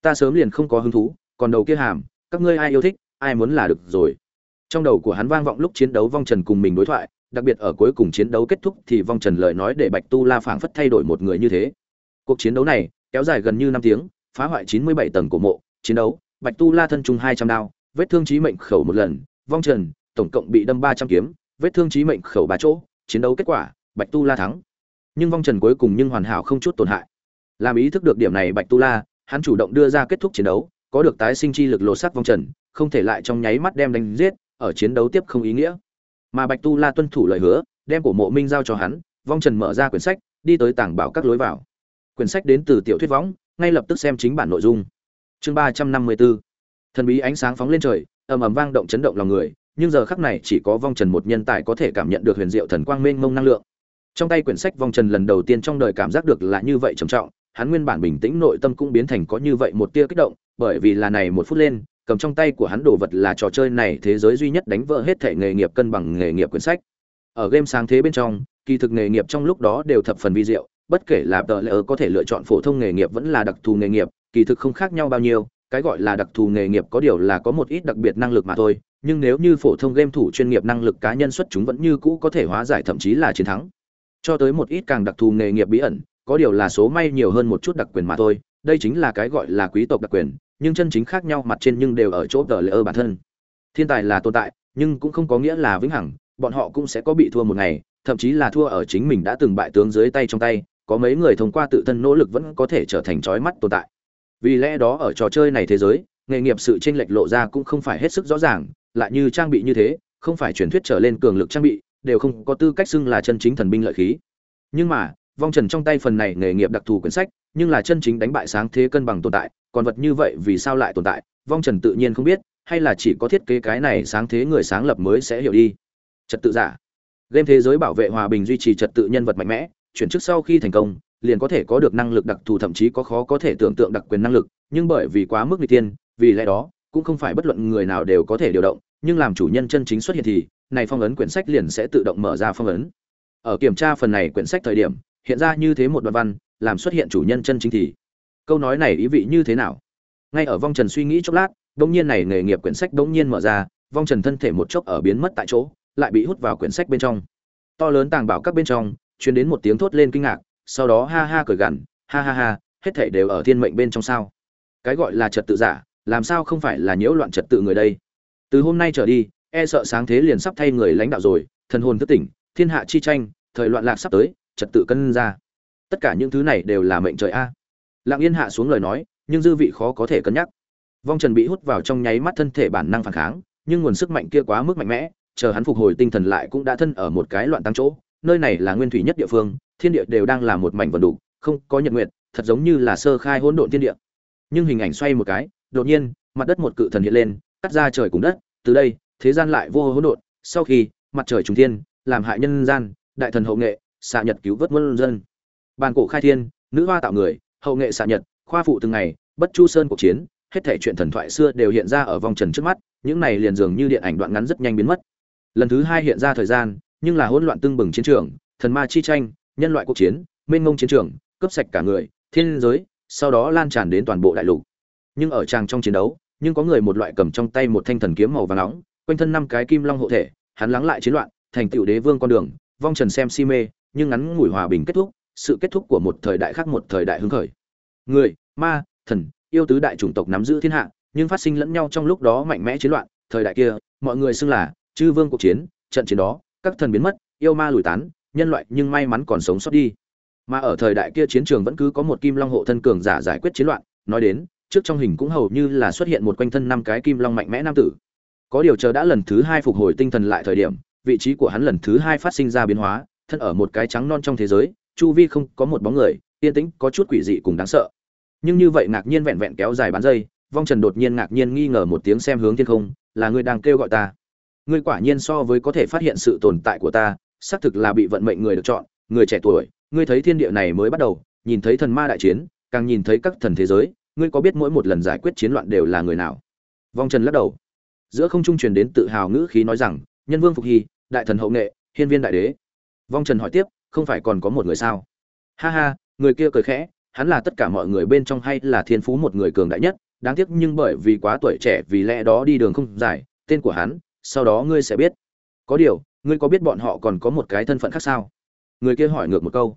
Ta sớm liền không có hứng thú, còn đầu kia hàm, các ngươi ai yêu thích, ai muốn là được rồi trong đầu của hắn vang vọng lúc chiến đấu vong trần cùng mình đối thoại, đặc biệt ở cuối cùng chiến đấu kết thúc thì vong trần lời nói để bạch tu la phảng phất thay đổi một người như thế. Cuộc chiến đấu này kéo dài gần như năm tiếng, phá hoại chín mươi bảy tầng của mộ, chiến đấu, bạch tu la thân trung hai trăm đao, vết thương chí mệnh khẩu một lần, vong trần, tổng cộng bị đâm ba trăm kiếm, vết thương chí mệnh khẩu ba chỗ, chiến đấu kết quả, bạch tu la thắng. Nhưng vong trần cuối cùng nhưng hoàn hảo không chút tổn hại. Làm ý thức được điểm này, bạch tu la, hắn chủ động đưa ra kết thúc chiến đấu, có được tái sinh chi lực lột sắc vong trần, không thể lại trong nháy mắt đem đánh giết ở chiến đấu tiếp không ý nghĩa. Mà bạch tu la tuân thủ lời hứa, đem cổ mộ minh giao cho hắn, vong trần mở ra quyển sách, đi tới tảng bảo các lối vào. Quyển sách đến từ tiểu thuyết võng, ngay lập tức xem chính bản nội dung. Chương ba trăm năm mươi bốn thần bí ánh sáng phóng lên trời, ầm ầm vang động chấn động lòng người, nhưng giờ khắc này chỉ có vong trần một nhân tài có thể cảm nhận được huyền diệu thần quang mênh mông năng lượng. Trong tay quyển sách, vong trần lần đầu tiên trong đời cảm giác được là như vậy trầm trọng, hắn nguyên bản bình tĩnh nội tâm cũng biến thành có như vậy một tia kích động, bởi vì là này một phút lên cầm trong tay của hắn đồ vật là trò chơi này thế giới duy nhất đánh vỡ hết thể nghề nghiệp cân bằng nghề nghiệp quyển sách. Ở game sáng thế bên trong, kỳ thực nghề nghiệp trong lúc đó đều thập phần vi diệu, bất kể là tờ lỡ có thể lựa chọn phổ thông nghề nghiệp vẫn là đặc thù nghề nghiệp, kỳ thực không khác nhau bao nhiêu, cái gọi là đặc thù nghề nghiệp có điều là có một ít đặc biệt năng lực mà thôi, nhưng nếu như phổ thông game thủ chuyên nghiệp năng lực cá nhân xuất chúng vẫn như cũ có thể hóa giải thậm chí là chiến thắng. Cho tới một ít càng đặc thù nghề nghiệp bí ẩn, có điều là số may nhiều hơn một chút đặc quyền mà thôi, đây chính là cái gọi là quý tộc đặc quyền nhưng chân chính khác nhau mặt trên nhưng đều ở chỗ tờ lỡ bản thân. Thiên tài là tồn tại, nhưng cũng không có nghĩa là vĩnh hằng, bọn họ cũng sẽ có bị thua một ngày, thậm chí là thua ở chính mình đã từng bại tướng dưới tay trong tay, có mấy người thông qua tự thân nỗ lực vẫn có thể trở thành trói mắt tồn tại. Vì lẽ đó ở trò chơi này thế giới, nghề nghiệp sự chênh lệch lộ ra cũng không phải hết sức rõ ràng, lại như trang bị như thế, không phải truyền thuyết trở lên cường lực trang bị, đều không có tư cách xưng là chân chính thần binh lợi khí. Nhưng mà, vong trần trong tay phần này nghề nghiệp đặc thù quyển sách, nhưng là chân chính đánh bại sáng thế cân bằng tồn tại còn vật như vậy vì sao lại tồn tại, vong trần tự nhiên không biết, hay là chỉ có thiết kế cái này sáng thế người sáng lập mới sẽ hiểu đi. Trật tự giả. Game thế giới bảo vệ hòa bình duy trì trật tự nhân vật mạnh mẽ, chuyển chức sau khi thành công, liền có thể có được năng lực đặc thù thậm chí có khó có thể tưởng tượng đặc quyền năng lực, nhưng bởi vì quá mức n tiên vì lẽ đó, cũng không phải bất luận người nào đều có thể điều động, nhưng làm chủ nhân chân chính xuất hiện thì, này phong ấn quyển sách liền sẽ tự động mở ra phong ấn. Ở kiểm tra phần này quyển sách thời điểm, hiện ra như thế một đoạn văn, làm xuất hiện chủ nhân chân chính thì câu nói này ý vị như thế nào? Ngay ở vong trần suy nghĩ chốc lát bỗng nhiên này nghề nghiệp quyển sách bỗng nhiên mở ra, vong trần thân thể một chốc ở biến mất tại chỗ, lại bị hút vào quyển sách bên trong. To lớn tàng bảo các bên trong, truyền đến một tiếng thốt lên kinh ngạc, sau đó ha ha cười gằn, ha ha ha, hết thảy đều ở thiên mệnh bên trong sao? Cái gọi là trật tự giả, làm sao không phải là nhiễu loạn trật tự người đây? Từ hôm nay trở đi e sợ sáng thế liền sắp thay người lãnh đạo rồi, thần hồn thức tỉnh, thiên hạ chi tranh, thời loạn lạc sắp tới, trật tự cân ra. Tất cả những thứ này đều là mệnh trời a lặng yên hạ xuống lời nói nhưng dư vị khó có thể cân nhắc. Vong trần bị hút vào trong nháy mắt thân thể bản năng phản kháng nhưng nguồn sức mạnh kia quá mức mạnh mẽ chờ hắn phục hồi tinh thần lại cũng đã thân ở một cái loạn tăng chỗ. Nơi này là nguyên thủy nhất địa phương thiên địa đều đang là một mảnh vần đủ không có nhật nguyện, thật giống như là sơ khai hỗn độn thiên địa. Nhưng hình ảnh xoay một cái đột nhiên mặt đất một cự thần hiện lên cắt ra trời cùng đất từ đây thế gian lại vô hỗn độn sau khi mặt trời trùng thiên làm hại nhân gian đại thần hậu nghệ xạ nhật cứu vớt muôn dân. Bàn cổ khai thiên nữ hoa tạo người hậu nghệ xạ nhật, khoa phụ từng ngày, bất chu sơn cuộc chiến, hết thể chuyện thần thoại xưa đều hiện ra ở vòng trần trước mắt, những này liền dường như điện ảnh đoạn ngắn rất nhanh biến mất. Lần thứ hai hiện ra thời gian, nhưng là hỗn loạn tương bừng chiến trường, thần ma chi tranh, nhân loại cuộc chiến, mênh mông chiến trường, cướp sạch cả người, thiên giới, sau đó lan tràn đến toàn bộ đại lục. Nhưng ở tràng trong chiến đấu, nhưng có người một loại cầm trong tay một thanh thần kiếm màu vàng nóng, quanh thân năm cái kim long hộ thể, hắn lắng lại chiến loạn, thành tựu đế vương con đường, vong trần xem si mê, nhưng ngắn ngủi hòa bình kết thúc sự kết thúc của một thời đại khác một thời đại hứng khởi. Người, ma, thần, yêu tứ đại chủng tộc nắm giữ thiên hạ, nhưng phát sinh lẫn nhau trong lúc đó mạnh mẽ chiến loạn, thời đại kia, mọi người xưng là chư vương cuộc chiến, trận chiến đó, các thần biến mất, yêu ma lùi tán, nhân loại nhưng may mắn còn sống sót đi. Mà ở thời đại kia chiến trường vẫn cứ có một kim long hộ thân cường giả giải quyết chiến loạn, nói đến, trước trong hình cũng hầu như là xuất hiện một quanh thân năm cái kim long mạnh mẽ nam tử. Có điều chờ đã lần thứ hai phục hồi tinh thần lại thời điểm, vị trí của hắn lần thứ hai phát sinh ra biến hóa, thân ở một cái trắng non trong thế giới chu vi không có một bóng người, yên tĩnh, có chút quỷ dị cùng đáng sợ. Nhưng như vậy ngạc nhiên vẹn vẹn kéo dài bán dây vong trần đột nhiên ngạc nhiên nghi ngờ một tiếng xem hướng thiên không, là ngươi đang kêu gọi ta. Ngươi quả nhiên so với có thể phát hiện sự tồn tại của ta, xác thực là bị vận mệnh người được chọn, người trẻ tuổi ngươi thấy thiên địa này mới bắt đầu, nhìn thấy thần ma đại chiến, càng nhìn thấy các thần thế giới ngươi có biết mỗi một lần giải quyết chiến loạn đều là người nào? Vong trần lắc đầu. Giữa không trung truyền đến tự hào ngữ khí nói rằng, nhân vương phục hy, đại thần hậu nghệ, hiên viên đại đế. Vong trần hỏi tiếp không phải còn có một người sao? Ha ha, người kia cười khẽ, hắn là tất cả mọi người bên trong hay là thiên phú một người cường đại nhất? Đáng tiếc nhưng bởi vì quá tuổi trẻ vì lẽ đó đi đường không dài, tên của hắn, sau đó ngươi sẽ biết. Có điều, ngươi có biết bọn họ còn có một cái thân phận khác sao? Người kia hỏi ngược một câu.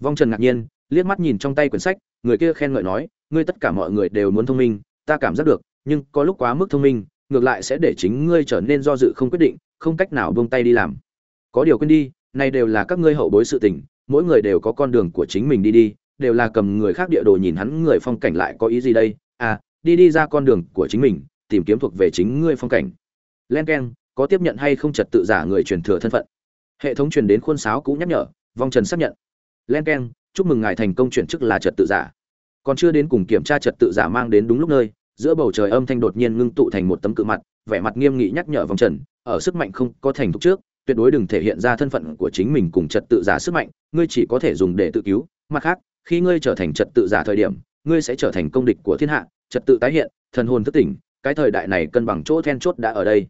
Vong trần ngạc nhiên, liếc mắt nhìn trong tay quyển sách, người kia khen ngợi nói, ngươi tất cả mọi người đều muốn thông minh, ta cảm giác được, nhưng có lúc quá mức thông minh, ngược lại sẽ để chính ngươi trở nên do dự không quyết định, không cách nào buông tay đi làm. Có điều quên đi này đều là các ngươi hậu bối sự tình, mỗi người đều có con đường của chính mình đi đi, đều là cầm người khác địa đồ nhìn hắn người phong cảnh lại có ý gì đây? À đi đi ra con đường của chính mình, tìm kiếm thuộc về chính ngươi phong cảnh. Len k có tiếp nhận hay không trật tự giả người truyền thừa thân phận? Hệ thống truyền đến khuôn sáo cũ nhắc nhở, vong trần xác nhận. Len k chúc mừng ngài thành công chuyển chức là trật tự giả. Còn chưa đến cùng kiểm tra trật tự giả mang đến đúng lúc nơi, giữa bầu trời âm thanh đột nhiên ngưng tụ thành một tấm cự mặt, vẻ mặt nghiêm nghị nhắc nhở vong trần, ở sức mạnh không có thành thúc trước tuyệt đối đừng thể hiện ra thân phận của chính mình cùng trật tự giả sức mạnh, ngươi chỉ có thể dùng để tự cứu. Mặt khác, khi ngươi trở thành trật tự giả thời điểm, ngươi sẽ trở thành công địch của thiên hạ, trật tự tái hiện, thần hồn thức tỉnh, cái thời đại này cân bằng chỗ then chốt đã ở đây.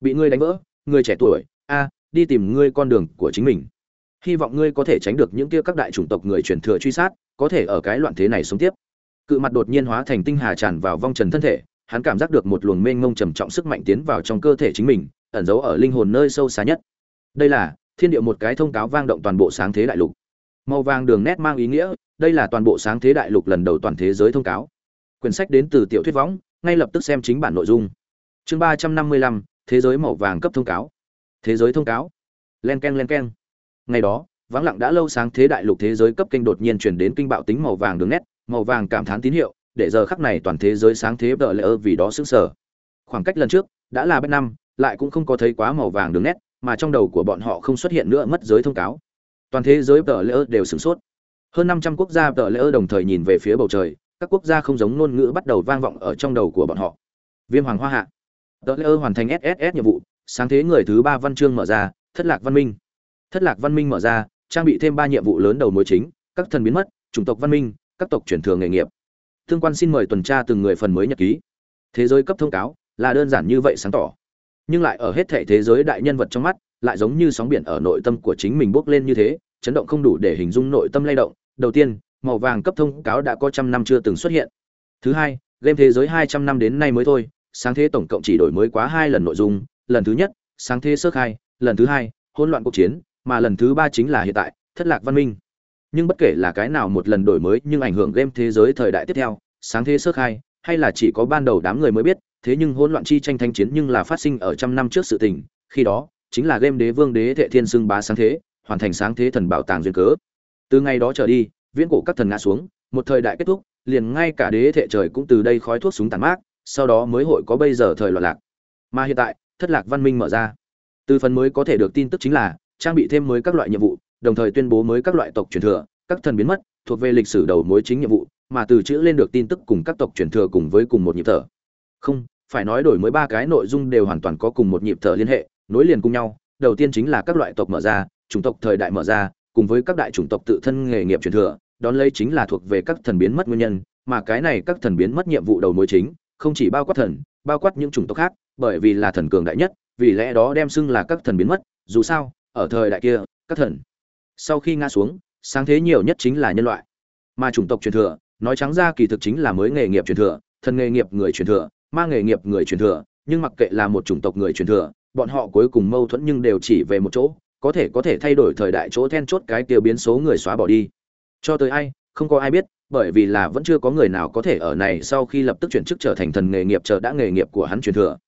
Bị ngươi đánh vỡ ngươi trẻ tuổi, a, đi tìm ngươi con đường của chính mình. Hy vọng ngươi có thể tránh được những kia các đại chủng tộc người truyền thừa truy sát, có thể ở cái loạn thế này sống tiếp. Cự mặt đột nhiên hóa thành tinh hà tràn vào vong trần thân thể, hắn cảm giác được một luồng mênh mông trầm trọng sức mạnh tiến vào trong cơ thể chính mình ẩn giấu ở linh hồn nơi sâu xa nhất. Đây là, thiên địa một cái thông cáo vang động toàn bộ sáng thế đại lục. Màu vàng đường nét mang ý nghĩa, đây là toàn bộ sáng thế đại lục lần đầu toàn thế giới thông cáo. Quyển sách đến từ tiểu thuyết võng, ngay lập tức xem chính bản nội dung. Chương ba trăm năm mươi lăm, thế giới màu vàng cấp thông cáo. Thế giới thông cáo. Len keng, len k ngày đó, vắng lặng đã lâu sáng thế đại lục thế giới cấp kênh đột nhiên chuyển đến kinh bạo tính màu vàng đường nét, màu vàng cảm thán tín hiệu, để giờ khắc này toàn thế giới sáng thế đợi lẽ vì đó sững sờ. Khoảng cách lần trước, đã là bên năm lại cũng không có thấy quá màu vàng đường nét, mà trong đầu của bọn họ không xuất hiện nữa mất giới thông cáo. Toàn thế giới tờ lễ ơ đều sửng sốt. Hơn năm trăm quốc gia tờ lễ ơ đồng thời nhìn về phía bầu trời, các quốc gia không giống ngôn ngữ bắt đầu vang vọng ở trong đầu của bọn họ. Viêm hoàng hoa hạ. Tờ lễ ơ hoàn thành sss nhiệm vụ, sáng thế người thứ ba văn chương mở ra, thất lạc văn minh. Thất lạc văn minh mở ra, trang bị thêm ba nhiệm vụ lớn đầu mối chính, các thần biến mất, chủng tộc văn minh, các tộc truyền thường nghề nghiệp. Tương quan xin mời tuần tra từng người phần mới nhật ký. Thế giới cấp thông cáo là đơn giản như vậy sáng tỏ nhưng lại ở hết thể thế giới đại nhân vật trong mắt, lại giống như sóng biển ở nội tâm của chính mình bốc lên như thế, chấn động không đủ để hình dung nội tâm lay động. Đầu tiên, màu vàng cấp thông cáo đã có trăm năm chưa từng xuất hiện. Thứ hai, game thế giới hai trăm năm đến nay mới thôi, sáng thế tổng cộng chỉ đổi mới quá hai lần nội dung, lần thứ nhất, sáng thế sơ khai, lần thứ hai, hỗn loạn cuộc chiến, mà lần thứ ba chính là hiện tại, thất lạc văn minh. Nhưng bất kể là cái nào một lần đổi mới nhưng ảnh hưởng game thế giới thời đại tiếp theo, sáng thế sơ khai hay là chỉ có ban đầu đám người mới biết, thế nhưng hỗn loạn chi tranh thanh chiến nhưng là phát sinh ở trăm năm trước sự tình, khi đó, chính là game đế vương đế thệ thiên xưng bá sáng thế, hoàn thành sáng thế thần bảo tàng duyên cớ. Từ ngày đó trở đi, viễn cổ các thần ngã xuống, một thời đại kết thúc, liền ngay cả đế thệ trời cũng từ đây khói thuốc súng tàn mát, sau đó mới hội có bây giờ thời loạn lạc. Mà hiện tại, thất lạc văn minh mở ra. Từ phần mới có thể được tin tức chính là, trang bị thêm mới các loại nhiệm vụ, đồng thời tuyên bố mới các loại tộc truyền thừa, các thần biến mất, thuộc về lịch sử đầu mối chính nhiệm vụ mà từ chữ lên được tin tức cùng các tộc truyền thừa cùng với cùng một nhịp thở. Không, phải nói đổi mới ba cái nội dung đều hoàn toàn có cùng một nhịp thở liên hệ, nối liền cùng nhau. Đầu tiên chính là các loại tộc mở ra, chủng tộc thời đại mở ra, cùng với các đại chủng tộc tự thân nghề nghiệp truyền thừa, đón lấy chính là thuộc về các thần biến mất nguyên nhân, mà cái này các thần biến mất nhiệm vụ đầu mối chính, không chỉ bao quát thần, bao quát những chủng tộc khác, bởi vì là thần cường đại nhất, vì lẽ đó đem xưng là các thần biến mất, dù sao, ở thời đại kia, các thần sau khi ngã xuống, sáng thế nhiều nhất chính là nhân loại. Mà chủng tộc truyền thừa nói trắng ra kỳ thực chính là mới nghề nghiệp truyền thừa, thần nghề nghiệp người truyền thừa, ma nghề nghiệp người truyền thừa, nhưng mặc kệ là một chủng tộc người truyền thừa, bọn họ cuối cùng mâu thuẫn nhưng đều chỉ về một chỗ, có thể có thể thay đổi thời đại chỗ then chốt cái tiêu biến số người xóa bỏ đi. Cho tới ai, không có ai biết, bởi vì là vẫn chưa có người nào có thể ở này sau khi lập tức chuyển chức trở thành thần nghề nghiệp chờ đã nghề nghiệp của hắn truyền thừa.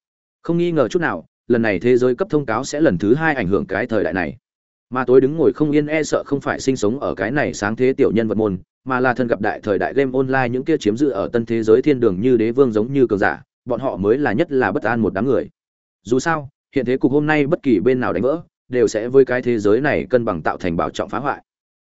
Không nghi ngờ chút nào, lần này thế giới cấp thông cáo sẽ lần thứ hai ảnh hưởng cái thời đại này mà tối đứng ngồi không yên e sợ không phải sinh sống ở cái này sáng thế tiểu nhân vật môn, mà là thân gặp đại thời đại game online những kia chiếm giữ ở tân thế giới thiên đường như đế vương giống như cường giả, bọn họ mới là nhất là bất an một đám người. Dù sao, hiện thế cục hôm nay bất kỳ bên nào đánh vỡ, đều sẽ với cái thế giới này cân bằng tạo thành bảo trọng phá hoại.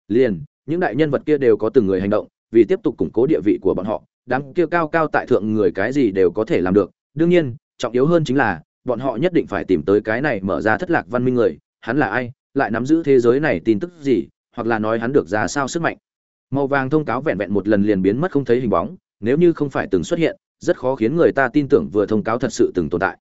Liền, những đại nhân vật kia đều có từng người hành động, vì tiếp tục củng cố địa vị của bọn họ, đám kia cao cao tại thượng người cái gì đều có thể làm được. Đương nhiên, trọng yếu hơn chính là, bọn họ nhất định phải tìm tới cái này mở ra thất lạc văn minh người, hắn là ai lại nắm giữ thế giới này tin tức gì, hoặc là nói hắn được ra sao sức mạnh. Màu vàng thông cáo vẹn vẹn một lần liền biến mất không thấy hình bóng, nếu như không phải từng xuất hiện, rất khó khiến người ta tin tưởng vừa thông cáo thật sự từng tồn tại.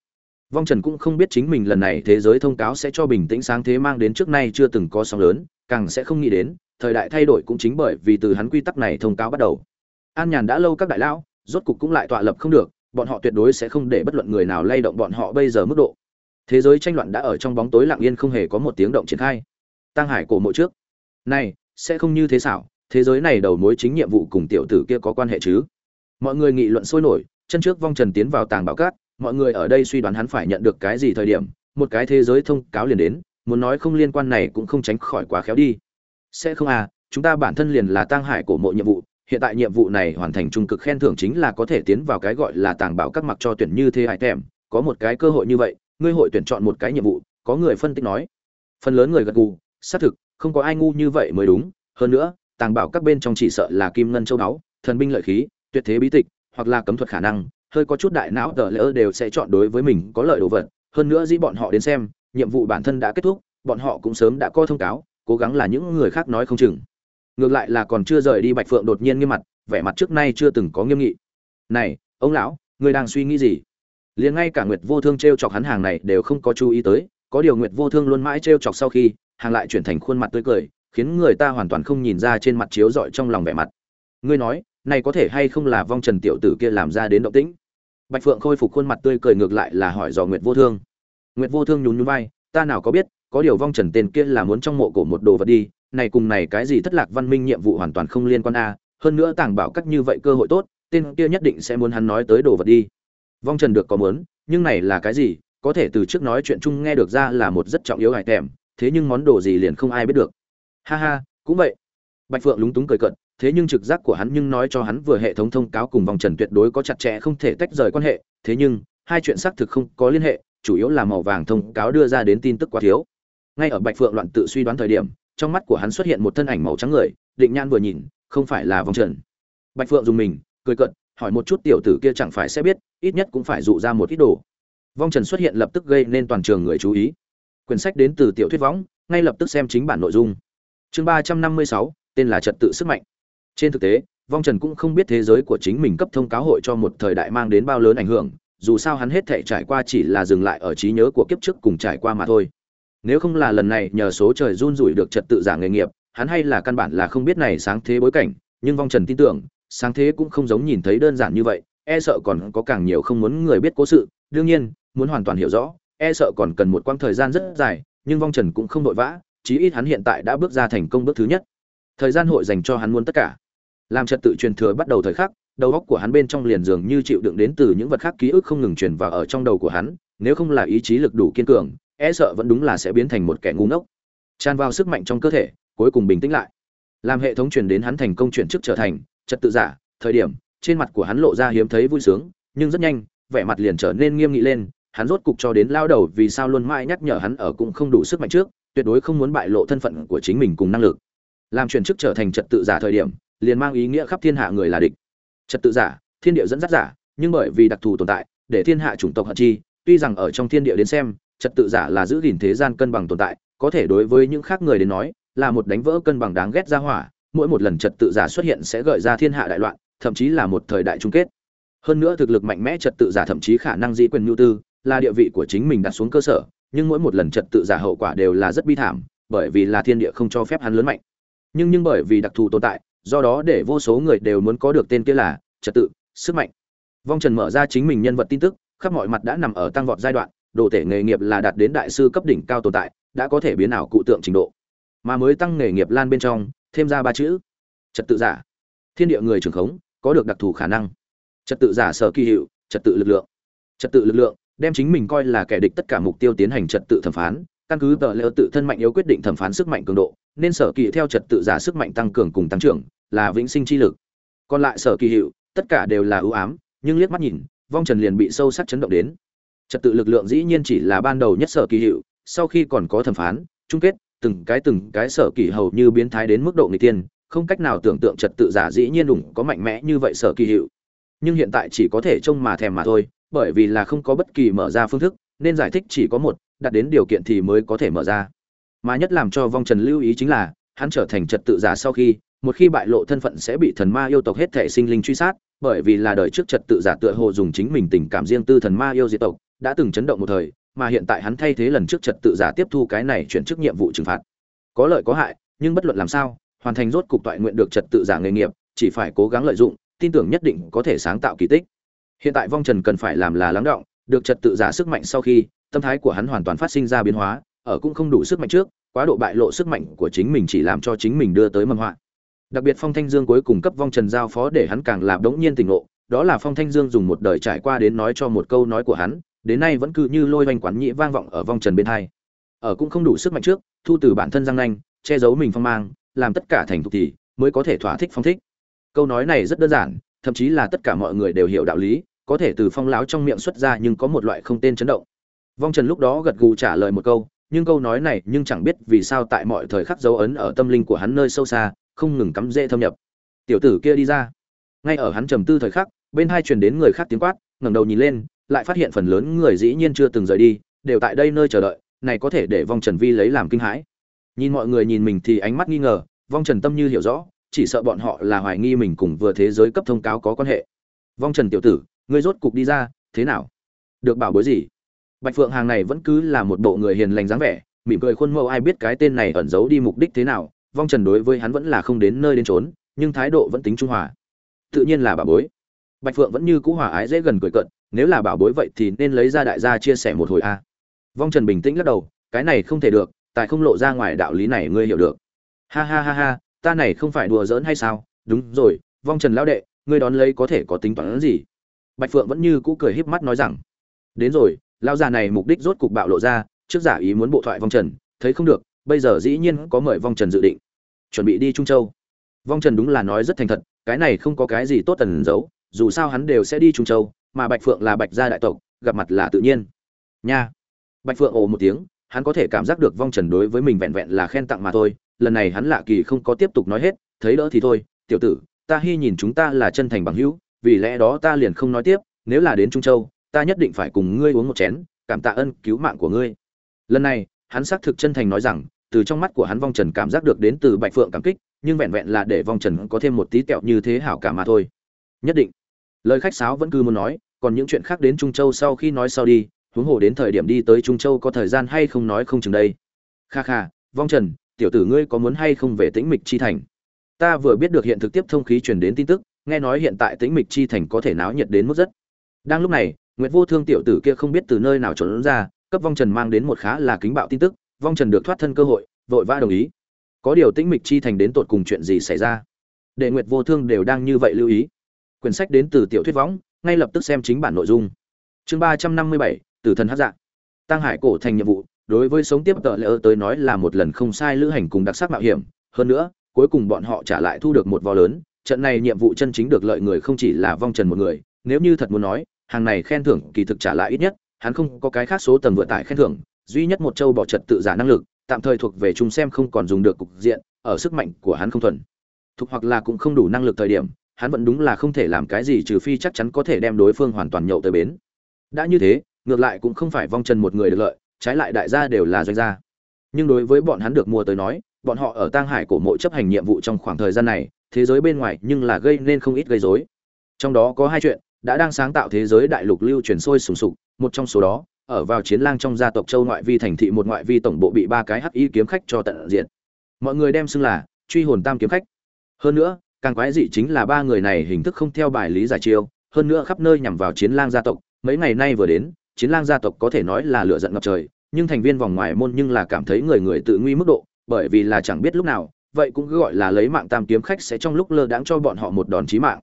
Vong trần cũng không biết chính mình lần này thế giới thông cáo sẽ cho bình tĩnh sáng thế mang đến trước nay chưa từng có sóng lớn, càng sẽ không nghĩ đến, thời đại thay đổi cũng chính bởi vì từ hắn quy tắc này thông cáo bắt đầu. An nhàn đã lâu các đại lão, rốt cục cũng lại tọa lập không được, bọn họ tuyệt đối sẽ không để bất luận người nào lay động bọn họ bây giờ mức độ thế giới tranh luận đã ở trong bóng tối lặng yên không hề có một tiếng động triển khai. Tăng hải cổ mộ trước. Này, sẽ không như thế xảo, thế giới này đầu mối chính nhiệm vụ cùng tiểu tử kia có quan hệ chứ? Mọi người nghị luận sôi nổi, chân trước vong trần tiến vào tàng bảo cát, mọi người ở đây suy đoán hắn phải nhận được cái gì thời điểm, một cái thế giới thông cáo liền đến, muốn nói không liên quan này cũng không tránh khỏi quá khéo đi. Sẽ không à chúng ta bản thân liền là tăng hải cổ mộ nhiệm vụ, hiện tại nhiệm vụ này hoàn thành trung cực khen thưởng chính là có thể tiến vào cái gọi là tàng bảo các mặc cho tuyển như thế hải thèm, có một cái cơ hội như vậy ngươi hội tuyển chọn một cái nhiệm vụ, có người phân tích nói. Phần lớn người gật gù, xác thực, không có ai ngu như vậy mới đúng. Hơn nữa, tàng bảo các bên trong chỉ sợ là kim ngân châu đáo thần binh lợi khí, tuyệt thế bí tịch, hoặc là cấm thuật khả năng, hơi có chút đại não, tờ lỡ đều sẽ chọn đối với mình có lợi đồ vật. Hơn nữa dĩ bọn họ đến xem, nhiệm vụ bản thân đã kết thúc, bọn họ cũng sớm đã có thông cáo, cố gắng là những người khác nói không chừng. Ngược lại là còn chưa rời đi bạch phượng đột nhiên nghiêm mặt, vẻ mặt trước nay chưa từng có nghiêm nghị. Này, ông lão người đang suy nghĩ gì? Liền ngay cả nguyệt vô thương t r e o chọc hắn hàng này đều không có chú ý tới, có điều nguyệt vô thương luôn mãi t r e o chọc sau khi, hàng lại chuyển thành khuôn mặt tươi cười, khiến người ta hoàn toàn không nhìn ra trên mặt chiếu rọi trong lòng vẻ mặt. Ngươi nói, này có thể hay không là vong trần tiểu tử kia làm ra đến động tĩnh? Bạch phượng khôi phục khuôn mặt tươi cười ngược lại là hỏi dò nguyệt vô thương. Nguyệt vô thương nhún nhún vai, ta nào có biết, có điều vong trần tên kia là muốn trong mộ cổ một đồ vật đi, này cùng này cái gì thất lạc văn minh nhiệm vụ hoàn toàn không liên quan a, hơn nữa tàng bảo cách như vậy cơ hội tốt, tên kia nhất định sẽ muốn hắn nói tới đồ vật đi vong trần được có muốn, nhưng này là cái gì? Có thể từ trước nói chuyện chung nghe được ra là một rất trọng yếu hải tèm, thế nhưng món đồ gì liền không ai biết được. Ha ha, cũng vậy. Bạch phượng lúng túng cười cận thế nhưng trực giác của hắn nhưng nói cho hắn vừa hệ thống thông cáo cùng vòng trần tuyệt đối có chặt chẽ không thể tách rời quan hệ, thế nhưng, hai chuyện xác thực không có liên hệ, chủ yếu là màu vàng thông cáo đưa ra đến tin tức quá thiếu. Ngay ở bạch phượng loạn tự suy đoán thời điểm, trong mắt của hắn xuất hiện một thân ảnh màu trắng người, định nhan vừa nhìn, không phải là vòng trần. Bạch phượng dùng mình, cười cận hỏi một chút tiểu tử kia chẳng phải sẽ biết, ít nhất cũng phải dụ ra một ít đồ. Vong trần xuất hiện lập tức gây nên toàn trường người chú ý. Quyển sách đến từ tiểu thuyết võng, ngay lập tức xem chính bản nội dung. Chương ba trăm năm mươi sáu, tên là trật tự sức mạnh. Trên thực tế, vong trần cũng không biết thế giới của chính mình cấp thông cáo hội cho một thời đại mang đến bao lớn ảnh hưởng, dù sao hắn hết thể trải qua chỉ là dừng lại ở trí nhớ của kiếp trước cùng trải qua mà thôi. Nếu không là lần này nhờ số trời run rủi được trật tự giả nghề nghiệp, hắn hay là căn bản là không biết này sáng thế bối cảnh, nhưng vong trần tin tưởng sáng thế cũng không giống nhìn thấy đơn giản như vậy e sợ còn có càng nhiều không muốn người biết cố sự. Đương nhiên, muốn hoàn toàn hiểu rõ e sợ còn cần một quãng thời gian rất dài, nhưng vong trần cũng không vội vã, chí ít hắn hiện tại đã bước ra thành công bước thứ nhất. Thời gian hội dành cho hắn muốn tất cả. Làm trật tự truyền thừa bắt đầu thời khắc, đầu óc của hắn bên trong liền dường như chịu đựng đến từ những vật khác ký ức không ngừng truyền vào ở trong đầu của hắn, nếu không là ý chí lực đủ kiên cường e sợ vẫn đúng là sẽ biến thành một kẻ ngu ngốc. Tràn vào sức mạnh trong cơ thể, cuối cùng bình tĩnh lại. Làm hệ thống truyền đến hắn thành công chuyển chức trở thành trật tự giả, thời điểm, trên mặt của hắn lộ ra hiếm thấy vui sướng, nhưng rất nhanh, vẻ mặt liền trở nên nghiêm nghị lên, hắn rốt cục cho đến lao đầu vì sao luôn mãi nhắc nhở hắn ở cũng không đủ sức mạnh trước, tuyệt đối không muốn bại lộ thân phận của chính mình cùng năng lực. Làm chuyển chức trở thành trật tự giả thời điểm, liền mang ý nghĩa khắp thiên hạ người là địch. Trật tự giả, thiên địa dẫn dắt giả, nhưng bởi vì đặc thù tồn tại, để thiên hạ chủng tộc hận chi, tuy rằng ở trong thiên địa đến xem, trật tự giả là giữ gìn thế gian cân bằng tồn tại, có thể đối với những khác người đến nói, là một đánh vỡ cân bằng đáng ghét ra hỏa mỗi một lần trật tự giả xuất hiện sẽ gợi ra thiên hạ đại loạn, thậm chí là một thời đại chung kết. Hơn nữa thực lực mạnh mẽ trật tự giả thậm chí khả năng dĩ quyền nhu tư, là địa vị của chính mình đặt xuống cơ sở, nhưng mỗi một lần trật tự giả hậu quả đều là rất bi thảm, bởi vì là thiên địa không cho phép hắn lớn mạnh. Nhưng nhưng bởi vì đặc thù tồn tại, do đó để vô số người đều muốn có được tên kia là trật tự, sức mạnh. Vong trần mở ra chính mình nhân vật tin tức, khắp mọi mặt đã nằm ở tăng vọt giai đoạn, đồ thể nghề nghiệp là đạt đến đại sư cấp đỉnh cao tồn tại, đã có thể biến ảo cụ tượng trình độ. Mà mới tăng nghề nghiệp lan bên trong thêm ra ba chữ. Trật tự giả. Thiên địa người trưởng khống, có được đặc thù khả năng. Trật tự giả sở kỳ hiệu, trật tự lực lượng. Trật tự lực lượng, đem chính mình coi là kẻ địch tất cả mục tiêu tiến hành trật tự thẩm phán. Căn cứ tờ lêu tự thân mạnh yếu quyết định thẩm phán sức mạnh cường độ, nên sở kỳ theo trật tự giả sức mạnh tăng cường cùng tăng trưởng, là vĩnh sinh chi lực. Còn lại sở kỳ hiệu, tất cả đều là ưu ám, nhưng liếc mắt nhìn, vong trần liền bị sâu sắc chấn động đến. Trật tự lực lượng dĩ nhiên chỉ là ban đầu nhất sở kỳ hiệu, sau khi còn có thẩm phán, chung kết từng cái từng cái sở kỳ hầu như biến thái đến mức độ người tiên không cách nào tưởng tượng trật tự giả dĩ nhiên đủng có mạnh mẽ như vậy sở kỳ hiệu. Nhưng hiện tại chỉ có thể trông mà thèm mà thôi, bởi vì là không có bất kỳ mở ra phương thức, nên giải thích chỉ có một đạt đến điều kiện thì mới có thể mở ra. Mà nhất làm cho vong trần lưu ý chính là, hắn trở thành trật tự giả sau khi, một khi bại lộ thân phận sẽ bị thần ma yêu tộc hết thể sinh linh truy sát, bởi vì là đời trước trật tự giả tựa hồ dùng chính mình tình cảm riêng tư thần ma yêu diệt tộc, đã từng chấn động một thời mà hiện tại hắn thay thế lần trước trật tự giả tiếp thu cái này chuyển chức nhiệm vụ trừng phạt. Có lợi có hại, nhưng bất luận làm sao, hoàn thành rốt cục toại nguyện được trật tự giả nghề nghiệp, chỉ phải cố gắng lợi dụng, tin tưởng nhất định có thể sáng tạo kỳ tích. Hiện tại vong trần cần phải làm là lắng động, được trật tự giả sức mạnh sau khi, tâm thái của hắn hoàn toàn phát sinh ra biến hóa, ở cũng không đủ sức mạnh trước, quá độ bại lộ sức mạnh của chính mình chỉ làm cho chính mình đưa tới mầm họa. Đặc biệt phong thanh dương cuối cùng cấp vong trần giao phó để hắn càng làm đống nhiên tỉnh ngộ, đó là phong thanh dương dùng một đời trải qua đến nói cho một câu nói của hắn đến nay vẫn cứ như lôi oanh quán nhĩ vang vọng ở vong trần bên hai. Ở cũng không đủ sức mạnh trước, thu từ bản thân răng nanh, che giấu mình phong mang, làm tất cả thành thục thì mới có thể thỏa thích phong thích. Câu nói này rất đơn giản, thậm chí là tất cả mọi người đều hiểu đạo lý, có thể từ phong láo trong miệng xuất ra nhưng có một loại không tên chấn động. Vong trần lúc đó gật gù trả lời một câu, nhưng câu nói này nhưng chẳng biết vì sao tại mọi thời khắc dấu ấn ở tâm linh của hắn nơi sâu xa, không ngừng cắm rễ thâm nhập. Tiểu tử kia đi ra. Ngay ở hắn trầm tư thời khắc, bên hai truyền đến người khác tiếng quát, ngẩng đầu nhìn lên lại phát hiện phần lớn người dĩ nhiên chưa từng rời đi, đều tại đây nơi chờ đợi, này có thể để vong trần vi lấy làm kinh hãi. Nhìn mọi người nhìn mình thì ánh mắt nghi ngờ, vong trần tâm như hiểu rõ, chỉ sợ bọn họ là hoài nghi mình cùng vừa thế giới cấp thông cáo có quan hệ. Vong trần tiểu tử, ngươi rốt cục đi ra, thế nào? Được bảo bối gì? Bạch phượng hàng này vẫn cứ là một bộ người hiền lành dáng vẻ, mỉm cười khuôn mẫu ai biết cái tên này ẩn giấu đi mục đích thế nào, vong trần đối với hắn vẫn là không đến nơi đến trốn nhưng thái độ vẫn tính trung hòa. Tự nhiên là bảo bối. Bạch phượng vẫn như cũ hòa ái dễ gần cười cận nếu là bảo bối vậy thì nên lấy ra đại gia chia sẻ một hồi a. Vong trần bình tĩnh lắc đầu, cái này không thể được, tại không lộ ra ngoài đạo lý này ngươi hiểu được. Ha ha ha ha, ta này không phải đùa giỡn hay sao? Đúng rồi, vong trần lão đệ, ngươi đón lấy có thể có tính toán gì? Bạch phượng vẫn như cũ cười híp mắt nói rằng, đến rồi, lão già này mục đích rốt cục bạo lộ ra, trước giả ý muốn bộ thoại vong trần, thấy không được, bây giờ dĩ nhiên có mời vong trần dự định. Chuẩn bị đi trung châu. Vong trần đúng là nói rất thành thật, cái này không có cái gì tốt tần giấu, dù sao hắn đều sẽ đi trung châu mà bạch phượng là bạch gia đại tộc, gặp mặt là tự nhiên. Nha. Bạch phượng ồ một tiếng, hắn có thể cảm giác được vong trần đối với mình vẹn vẹn là khen tặng mà thôi, lần này hắn lạ kỳ không có tiếp tục nói hết, thấy đỡ thì thôi, tiểu tử, ta hy nhìn chúng ta là chân thành bằng hữu, vì lẽ đó ta liền không nói tiếp, nếu là đến trung châu, ta nhất định phải cùng ngươi uống một chén, cảm tạ ân cứu mạng của ngươi. Lần này, hắn xác thực chân thành nói rằng, từ trong mắt của hắn vong trần cảm giác được đến từ bạch phượng cảm kích, nhưng vẹn vẹn là để vong trần có thêm một tí tẹo như thế hảo cả mà thôi. Nhất định lời khách sáo vẫn cứ muốn nói, còn những chuyện khác đến trung châu sau khi nói sau đi, huống hồ đến thời điểm đi tới trung châu có thời gian hay không nói không chừng đây. Kha kha, vong trần, tiểu tử ngươi có muốn hay không về tĩnh mịch chi thành? Ta vừa biết được hiện thực tiếp thông khí truyền đến tin tức, nghe nói hiện tại tĩnh mịch chi thành có thể náo nhiệt đến mức rất. Đang lúc này, nguyệt vô thương tiểu tử kia không biết từ nơi nào trốn ra, cấp vong trần mang đến một khá là kính bạo tin tức, vong trần được thoát thân cơ hội, vội vã đồng ý. Có điều tĩnh mịch chi thành đến tột cùng chuyện gì xảy ra? Đệ nguyệt vô thương đều đang như vậy lưu ý quyển sách đến từ tiểu thuyết võng, ngay lập tức xem chính bản nội dung. Chương ba trăm năm mươi bảy, tử thần hát dạng tăng hải cổ thành nhiệm vụ, đối với sống tiếp tợ lỡ tới nói là một lần không sai lữ hành cùng đặc sắc mạo hiểm. Hơn nữa, cuối cùng bọn họ trả lại thu được một vò lớn, trận này nhiệm vụ chân chính được lợi người không chỉ là vong trần một người, nếu như thật muốn nói, hàng này khen thưởng kỳ thực trả lại ít nhất, hắn không có cái khác số tầng vừa tải khen thưởng, duy nhất một châu bỏ trật tự giả năng lực, tạm thời thuộc về chúng xem không còn dùng được cục diện, ở sức mạnh của hắn không thuần. Thuộc hoặc là cũng không đủ năng lực thời điểm hắn vẫn đúng là không thể làm cái gì trừ phi chắc chắn có thể đem đối phương hoàn toàn nhậu tới bến. Đã như thế, ngược lại cũng không phải vong trần một người được lợi, trái lại đại gia đều là doanh gia. Nhưng đối với bọn hắn được mua tới nói, bọn họ ở tang hải cổ mộ chấp hành nhiệm vụ trong khoảng thời gian này, thế giới bên ngoài nhưng là gây nên không ít gây rối. Trong đó có hai chuyện, đã đang sáng tạo thế giới đại lục lưu truyền sôi sùng sục, một trong số đó, ở vào chiến lang trong gia tộc châu ngoại vi thành thị một ngoại vi tổng bộ bị ba cái hắc y kiếm khách cho tận diện. Mọi người đem xưng là truy hồn tam kiếm khách. Hơn nữa càng quái dị chính là ba người này hình thức không theo bài lý giải chiêu, hơn nữa khắp nơi nhằm vào chiến lang gia tộc. Mấy ngày nay vừa đến, chiến lang gia tộc có thể nói là lựa giận ngập trời, nhưng thành viên vòng ngoài môn nhưng là cảm thấy người người tự nguy mức độ, bởi vì là chẳng biết lúc nào, vậy cũng cứ gọi là lấy mạng tam kiếm khách sẽ trong lúc lơ đãng cho bọn họ một đòn chí mạng.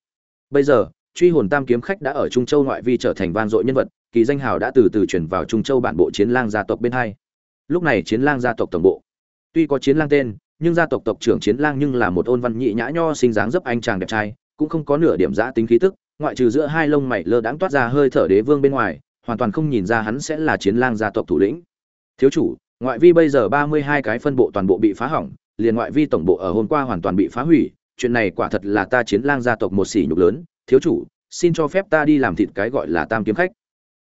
Bây giờ, truy hồn tam kiếm khách đã ở trung châu ngoại vi trở thành van dội nhân vật, kỳ danh hào đã từ từ chuyển vào trung châu bản bộ chiến lang gia tộc bên hai. Lúc này chiến lang gia tộc tổng bộ, tuy có chiến lang tên nhưng gia tộc tộc trưởng chiến lang nhưng là một ôn văn nhị nhã nho sinh dáng dấp anh chàng đẹp trai, cũng không có nửa điểm giã tính khí tức, ngoại trừ giữa hai lông mày lơ đãng toát ra hơi thở đế vương bên ngoài, hoàn toàn không nhìn ra hắn sẽ là chiến lang gia tộc thủ lĩnh. Thiếu chủ, ngoại vi bây giờ ba mươi hai cái phân bộ toàn bộ bị phá hỏng, liền ngoại vi tổng bộ ở hôm qua hoàn toàn bị phá hủy, chuyện này quả thật là ta chiến lang gia tộc một sỉ nhục lớn. Thiếu chủ, xin cho phép ta đi làm thịt cái gọi là tam kiếm khách.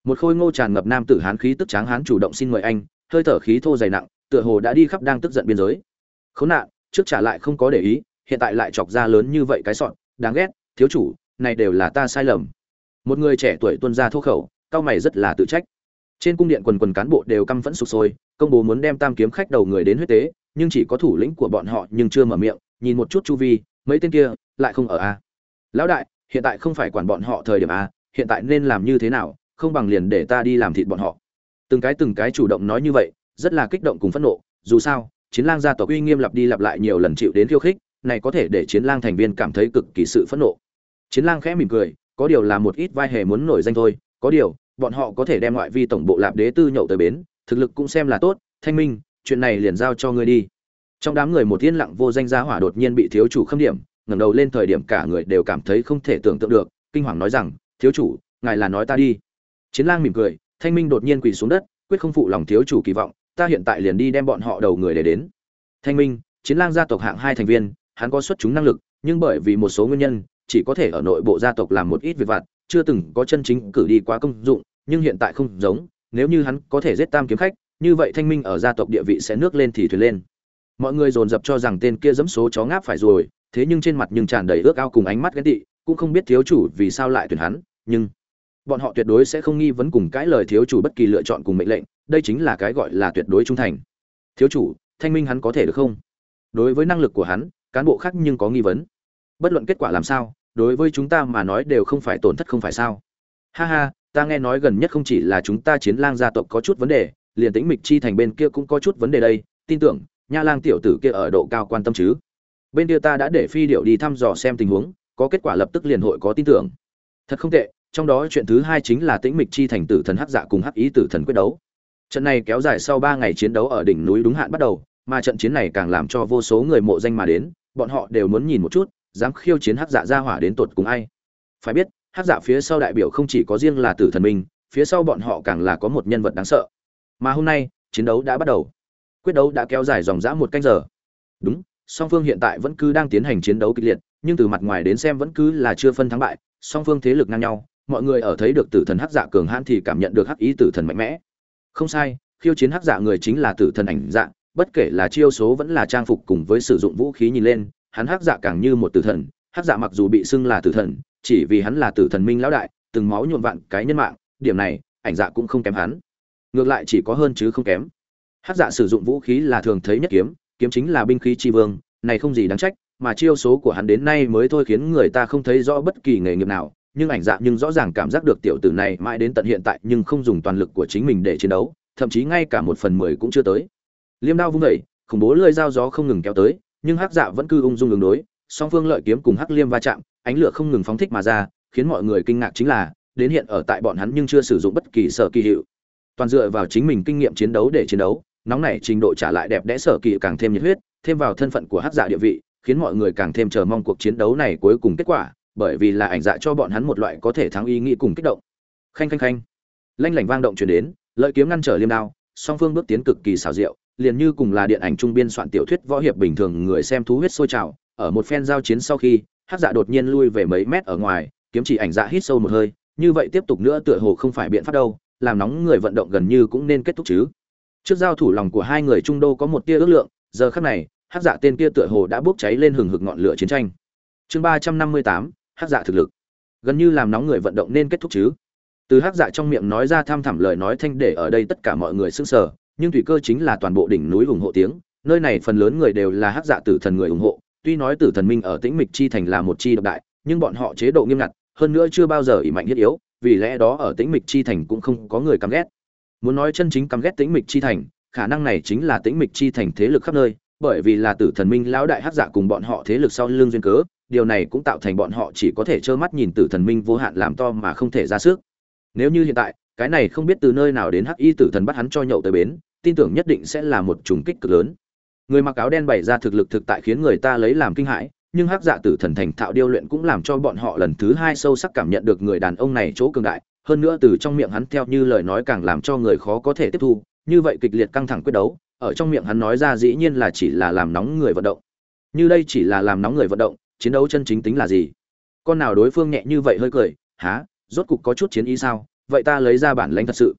Một khôi ngô tràn ngập nam tử hán khí tức tráng hán chủ động xin mời anh, hơi thở khí thô dày nặng, tựa hồ đã đi khắp đang tức giận biên giới khốn nạn, trước trả lại không có để ý, hiện tại lại chọc ra lớn như vậy cái sọn, đáng ghét, thiếu chủ, này đều là ta sai lầm. Một người trẻ tuổi tuân ra thô khẩu, cao mày rất là tự trách. Trên cung điện quần quần cán bộ đều căm phẫn sụp sôi, công bố muốn đem tam kiếm khách đầu người đến huyết tế, nhưng chỉ có thủ lĩnh của bọn họ nhưng chưa mở miệng, nhìn một chút chu vi, mấy tên kia lại không ở a. Lão đại, hiện tại không phải quản bọn họ thời điểm a, hiện tại nên làm như thế nào, không bằng liền để ta đi làm thịt bọn họ. Từng cái từng cái chủ động nói như vậy, rất là kích động cùng phẫn nộ, dù sao chiến lang gia tộc uy nghiêm lặp đi lặp lại nhiều lần chịu đến khiêu khích, này có thể để chiến lang thành viên cảm thấy cực kỳ sự phẫn nộ. Chiến lang khẽ mỉm cười, có điều là một ít vai hề muốn nổi danh thôi, có điều, bọn họ có thể đem ngoại vi tổng bộ lạp đế tư nhậu tới bến, thực lực cũng xem là tốt, thanh minh, chuyện này liền giao cho ngươi đi. Trong đám người một yên lặng vô danh gia hỏa đột nhiên bị thiếu chủ khâm điểm, ngẩng đầu lên thời điểm cả người đều cảm thấy không thể tưởng tượng được, kinh hoàng nói rằng, thiếu chủ, ngài là nói ta đi. Chiến lang mỉm cười, thanh minh đột nhiên quỳ xuống đất, quyết không phụ lòng thiếu chủ kỳ vọng ta hiện tại liền đi đem bọn họ đầu người để đến. Thanh minh, chiến lang gia tộc hạng hai thành viên, hắn có xuất chúng năng lực, nhưng bởi vì một số nguyên nhân, chỉ có thể ở nội bộ gia tộc làm một ít việc vặt, chưa từng có chân chính cử đi quá công dụng, nhưng hiện tại không giống, nếu như hắn có thể giết tam kiếm khách, như vậy thanh minh ở gia tộc địa vị sẽ nước lên thì thuyền lên. Mọi người dồn dập cho rằng tên kia dẫm số chó ngáp phải rồi, thế nhưng trên mặt nhưng tràn đầy ước ao cùng ánh mắt ghen tị, cũng không biết thiếu chủ vì sao lại tuyển hắn, nhưng bọn họ tuyệt đối sẽ không nghi vấn cùng cãi lời thiếu chủ bất kỳ lựa chọn cùng mệnh lệnh, đây chính là cái gọi là tuyệt đối trung thành. Thiếu chủ, thanh minh hắn có thể được không? Đối với năng lực của hắn, cán bộ khác nhưng có nghi vấn. Bất luận kết quả làm sao, đối với chúng ta mà nói đều không phải tổn thất không phải sao. Ha ha, ta nghe nói gần nhất không chỉ là chúng ta chiến lang gia tộc có chút vấn đề, liền tĩnh mịch chi thành bên kia cũng có chút vấn đề đây. Tin tưởng, nha lang tiểu tử kia ở độ cao quan tâm chứ? Bên kia ta đã để phi điệu đi thăm dò xem tình huống, có kết quả lập tức liền hội có tin tưởng. Thật không tệ trong đó chuyện thứ hai chính là tĩnh mịch chi thành tử thần hắc dạ cùng hắc ý tử thần quyết đấu. Trận này kéo dài sau ba ngày chiến đấu ở đỉnh núi đúng hạn bắt đầu, mà trận chiến này càng làm cho vô số người mộ danh mà đến, bọn họ đều muốn nhìn một chút, dám khiêu chiến hắc dạ ra hỏa đến tột cùng ai. Phải biết, hắc dạ phía sau đại biểu không chỉ có riêng là tử thần minh phía sau bọn họ càng là có một nhân vật đáng sợ. Mà hôm nay, chiến đấu đã bắt đầu. Quyết đấu đã kéo dài dòng dã một canh giờ. Đúng, song phương hiện tại vẫn cứ đang tiến hành chiến đấu kịch liệt, nhưng từ mặt ngoài đến xem vẫn cứ là chưa phân thắng bại, song phương thế lực ngang nhau mọi người ở thấy được tử thần hắc dạ cường hãn thì cảm nhận được hắc ý tử thần mạnh mẽ. Không sai, khiêu chiến hắc dạ người chính là tử thần ảnh dạ bất kể là chiêu số vẫn là trang phục cùng với sử dụng vũ khí nhìn lên, hắn hắc dạ càng như một tử thần, hắc dạ mặc dù bị xưng là tử thần, chỉ vì hắn là tử thần minh lão đại, từng máu nhuộm vạn cái nhân mạng, điểm này, ảnh dạ cũng không kém hắn. Ngược lại chỉ có hơn chứ không kém. Hắc dạ sử dụng vũ khí là thường thấy nhất kiếm kiếm chính là binh khí tri vương, này không gì đáng trách, mà chiêu số của hắn đến nay mới thôi khiến người ta không thấy rõ bất kỳ nghề nghiệp nào nhưng ảnh dạ nhưng rõ ràng cảm giác được tiểu tử này mãi đến tận hiện tại nhưng không dùng toàn lực của chính mình để chiến đấu, thậm chí ngay cả một phần mười cũng chưa tới. Liêm đao vung vẩy khủng bố lưỡi dao gió không ngừng kéo tới, nhưng hắc dạ vẫn cứ ung dung ứng đối, song phương lợi kiếm cùng hắc liêm va chạm, ánh lửa không ngừng phóng thích mà ra, khiến mọi người kinh ngạc chính là, đến hiện ở tại bọn hắn nhưng chưa sử dụng bất kỳ sở kỳ hiệu. Toàn dựa vào chính mình kinh nghiệm chiến đấu để chiến đấu, nóng này trình độ trả lại đẹp đẽ sở kỳ càng thêm nhiệt huyết, thêm vào thân phận của hắc dạ địa vị, khiến mọi người càng thêm chờ mong cuộc chiến đấu này cuối cùng kết quả bởi vì là ảnh dạ cho bọn hắn một loại có thể thắng ý nghĩ cùng kích động. Khanh khanh khanh. Lanh lảnh vang động chuyển đến, lợi kiếm ngăn trở liêm đao, song phương bước tiến cực kỳ xảo diệu, liền như cùng là điện ảnh trung biên soạn tiểu thuyết võ hiệp bình thường người xem thú huyết sôi trào, ở một phen giao chiến sau khi hắc dạ đột nhiên lui về mấy mét ở ngoài, kiếm chỉ ảnh dạ hít sâu một hơi, như vậy tiếp tục nữa tựa hồ không phải biện pháp đâu, làm nóng người vận động gần như cũng nên kết thúc chứ. Trước giao thủ lòng của hai người trung đô có một tia ước lượng, giờ khắc này hắc dạ tên kia tựa hồ đã bốc cháy lên hừng hực ngọn lửa chiến tranh. Chương ba trăm năm mươi tám hắc dạ thực lực. Gần như làm nóng người vận động nên kết thúc chứ. Từ hắc dạ trong miệng nói ra tham thẳm lời nói thanh để ở đây tất cả mọi người sững sờ, nhưng thủy cơ chính là toàn bộ đỉnh núi ủng hộ tiếng. Nơi này phần lớn người đều là hắc dạ tử thần người ủng hộ. Tuy nói tử thần minh ở tĩnh mịch chi thành là một chi độc đại, nhưng bọn họ chế độ nghiêm ngặt, hơn nữa chưa bao giờ ỉ mạnh thiết yếu, vì lẽ đó ở tĩnh mịch chi thành cũng không có người căm ghét. Muốn nói chân chính căm ghét tĩnh mịch chi thành, khả năng này chính là tĩnh mịch chi thành thế lực khắp nơi, bởi vì là tử thần minh lão đại hắc dạ cùng bọn họ thế lực sau lưng duyên cớ điều này cũng tạo thành bọn họ chỉ có thể trơ mắt nhìn tử thần minh vô hạn làm to mà không thể ra sức. Nếu như hiện tại, cái này không biết từ nơi nào đến hắc y tử thần bắt hắn cho nhậu tới bến, tin tưởng nhất định sẽ là một trùng kích cực lớn. Người mặc áo đen bày ra thực lực thực tại khiến người ta lấy làm kinh hãi, nhưng hắc dạ tử thần thành thạo điêu luyện cũng làm cho bọn họ lần thứ hai sâu sắc cảm nhận được người đàn ông này chỗ cường đại, hơn nữa từ trong miệng hắn theo như lời nói càng làm cho người khó có thể tiếp thu, như vậy kịch liệt căng thẳng quyết đấu, ở trong miệng hắn nói ra dĩ nhiên là chỉ là làm nóng người vận động. Như đây chỉ là làm nóng người vận động chiến đấu chân chính tính là gì? Con nào đối phương nhẹ như vậy hơi cười há rốt cục có chút chiến ý sao? Vậy ta lấy ra bản lãnh thật sự.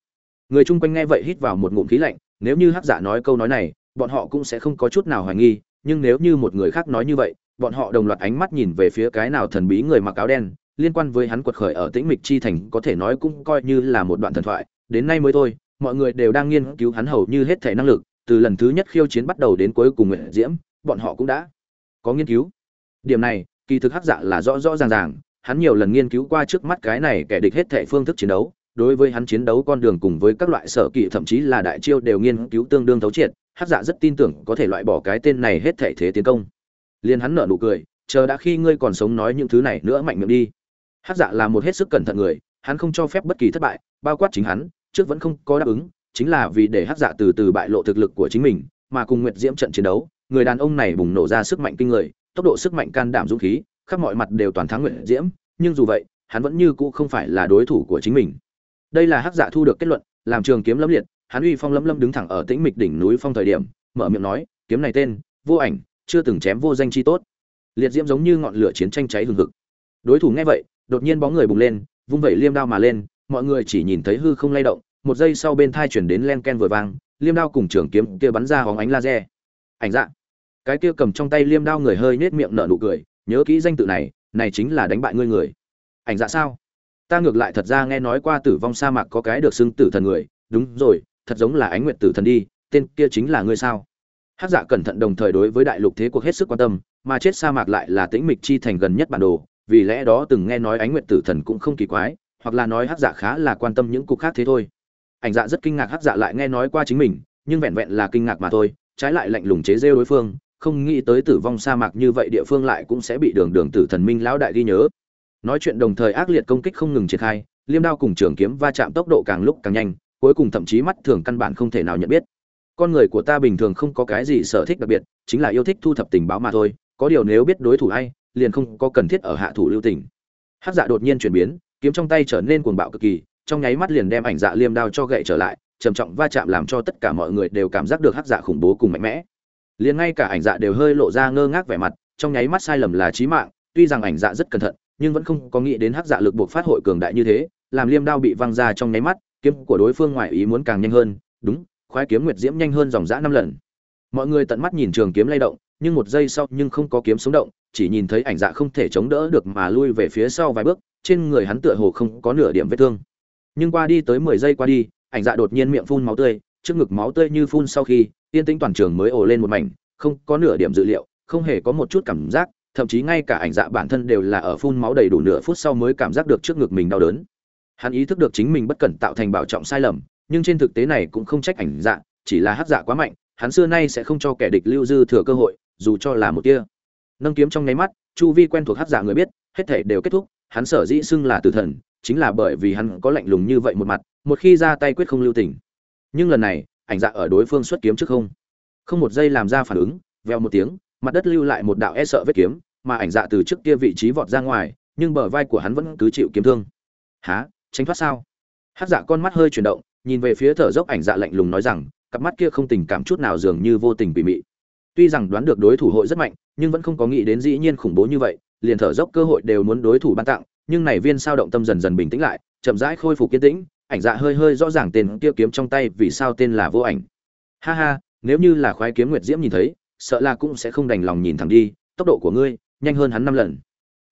Người chung quanh nghe vậy hít vào một ngụm khí lạnh, nếu như hắc giả nói câu nói này, bọn họ cũng sẽ không có chút nào hoài nghi, nhưng nếu như một người khác nói như vậy, bọn họ đồng loạt ánh mắt nhìn về phía cái nào thần bí người mặc áo đen, liên quan với hắn quật khởi ở tĩnh mịch chi thành có thể nói cũng coi như là một đoạn thần thoại, đến nay mới thôi, mọi người đều đang nghiên cứu hắn hầu như hết thể năng lực, từ lần thứ nhất khiêu chiến bắt đầu đến cuối cùng nguyện diễm, bọn họ cũng đã có nghiên cứu điểm này, kỳ thực hắc dạ là rõ rõ ràng ràng, hắn nhiều lần nghiên cứu qua trước mắt cái này kẻ địch hết thệ phương thức chiến đấu, đối với hắn chiến đấu con đường cùng với các loại sở kỵ thậm chí là đại chiêu đều nghiên cứu tương đương thấu triệt, hắc dạ rất tin tưởng có thể loại bỏ cái tên này hết thệ thế tiến công. Liền hắn nở nụ cười, chờ đã khi ngươi còn sống nói những thứ này nữa mạnh miệng đi. Hắc dạ là một hết sức cẩn thận người, hắn không cho phép bất kỳ thất bại, bao quát chính hắn, trước vẫn không có đáp ứng, chính là vì để hắc dạ từ từ bại lộ thực lực của chính mình, mà cùng nguyệt diễm trận chiến đấu, người đàn ông này bùng nổ ra sức mạnh kinh người tốc độ sức mạnh can đảm dũng khí, khắp mọi mặt đều toàn thắng nguyện diễm, nhưng dù vậy, hắn vẫn như cũ không phải là đối thủ của chính mình. Đây là hắc dạ thu được kết luận, làm trường kiếm lâm liệt, hắn uy phong lâm lâm đứng thẳng ở tĩnh mịch đỉnh núi phong thời điểm, mở miệng nói, kiếm này tên, vô ảnh, chưa từng chém vô danh chi tốt. Liệt diễm giống như ngọn lửa chiến tranh cháy hừng hực. Đối thủ nghe vậy, đột nhiên bóng người bùng lên, vung vẩy liêm đao mà lên, mọi người chỉ nhìn thấy hư không lay động, một giây sau bên thai chuyển đến len ken vừa vang, liêm đao cùng trường kiếm kia bắn ra hóng ánh laser. Ảnh dạng cái kia cầm trong tay liêm đao người hơi nết miệng nở nụ cười, nhớ kỹ danh tự này này chính là đánh bại ngươi người. Ảnh dạ sao? Ta ngược lại thật ra nghe nói qua tử vong sa mạc có cái được xưng tử thần người. Đúng rồi, thật giống là ánh nguyệt tử thần đi, tên kia chính là ngươi sao? Hát dạ cẩn thận đồng thời đối với đại lục thế cuộc hết sức quan tâm, mà chết sa mạc lại là tĩnh mịch chi thành gần nhất bản đồ, vì lẽ đó từng nghe nói ánh nguyệt tử thần cũng không kỳ quái, hoặc là nói hát dạ khá là quan tâm những cục khác thế thôi. Ảnh dạ rất kinh ngạc hát dạ lại nghe nói qua chính mình, nhưng vẹn vẹn là kinh ngạc mà thôi, trái lại lạnh lùng chế rêu đối phương không nghĩ tới tử vong sa mạc như vậy địa phương lại cũng sẽ bị đường đường tử thần minh lão đại ghi nhớ. Nói chuyện đồng thời ác liệt công kích không ngừng triển khai, liêm đao cùng trường kiếm va chạm tốc độ càng lúc càng nhanh, cuối cùng thậm chí mắt thường căn bản không thể nào nhận biết. Con người của ta bình thường không có cái gì sở thích đặc biệt, chính là yêu thích thu thập tình báo mà thôi, có điều nếu biết đối thủ hay liền không có cần thiết ở hạ thủ lưu tình. Hát dạ đột nhiên chuyển biến, kiếm trong tay trở nên cuồng bạo cực kỳ, trong nháy mắt liền đem ảnh dạ liêm đao cho gậy trở lại, trầm trọng va chạm làm cho tất cả mọi người đều cảm giác được hát dạ khủng bố cùng mạnh mẽ liền ngay cả ảnh dạ đều hơi lộ ra ngơ ngác vẻ mặt, trong nháy mắt sai lầm là chí mạng, tuy rằng ảnh dạ rất cẩn thận, nhưng vẫn không có nghĩ đến hắc dạ lực buộc phát hội cường đại như thế, làm liêm đao bị văng ra trong nháy mắt, kiếm của đối phương ngoài ý muốn càng nhanh hơn, đúng, khoái kiếm nguyệt diễm nhanh hơn dòng dã năm lần. Mọi người tận mắt nhìn trường kiếm lay động, nhưng một giây sau nhưng không có kiếm sống động, chỉ nhìn thấy ảnh dạ không thể chống đỡ được mà lui về phía sau vài bước, trên người hắn tựa hồ không có nửa điểm vết thương. Nhưng qua đi tới mười giây qua đi, ảnh dạ đột nhiên miệng phun máu tươi, trước ngực máu tươi như phun sau khi yên tĩnh toàn trường mới ồ lên một mảnh, không có nửa điểm dự liệu, không hề có một chút cảm giác, thậm chí ngay cả ảnh dạ bản thân đều là ở phun máu đầy đủ nửa phút sau mới cảm giác được trước ngực mình đau đớn. Hắn ý thức được chính mình bất cẩn tạo thành bảo trọng sai lầm, nhưng trên thực tế này cũng không trách ảnh dạ chỉ là hát dạ quá mạnh, hắn xưa nay sẽ không cho kẻ địch lưu dư thừa cơ hội, dù cho là một tia. Nâng kiếm trong nháy mắt, chu vi quen thuộc hát dạ người biết, hết thể đều kết thúc, hắn sở dĩ xưng là tử thần, chính là bởi vì hắn có lạnh lùng như vậy một mặt, một khi ra tay quyết không lưu tình. Nhưng lần này ảnh dạ ở đối phương xuất kiếm trước không? Không một giây làm ra phản ứng veo một tiếng, mặt đất lưu lại một đạo e sợ vết kiếm, mà ảnh dạ từ trước kia vị trí vọt ra ngoài, nhưng bờ vai của hắn vẫn cứ chịu kiếm thương. Há tránh thoát sao? Hát dạ con mắt hơi chuyển động, nhìn về phía thở dốc ảnh dạ lạnh lùng nói rằng, cặp mắt kia không tình cảm chút nào dường như vô tình bị mị. Tuy rằng đoán được đối thủ hội rất mạnh, nhưng vẫn không có nghĩ đến dĩ nhiên khủng bố như vậy, liền thở dốc cơ hội đều muốn đối thủ ban tặng, nhưng này viên sao động tâm dần dần bình tĩnh lại, chậm rãi khôi phục kiên tĩnh ảnh dạ hơi hơi rõ ràng tên kia kiếm trong tay vì sao tên là vô ảnh. Ha ha, nếu như là khoái kiếm nguyệt diễm nhìn thấy, sợ là cũng sẽ không đành lòng nhìn thẳng đi, tốc độ của ngươi, nhanh hơn hắn năm lần.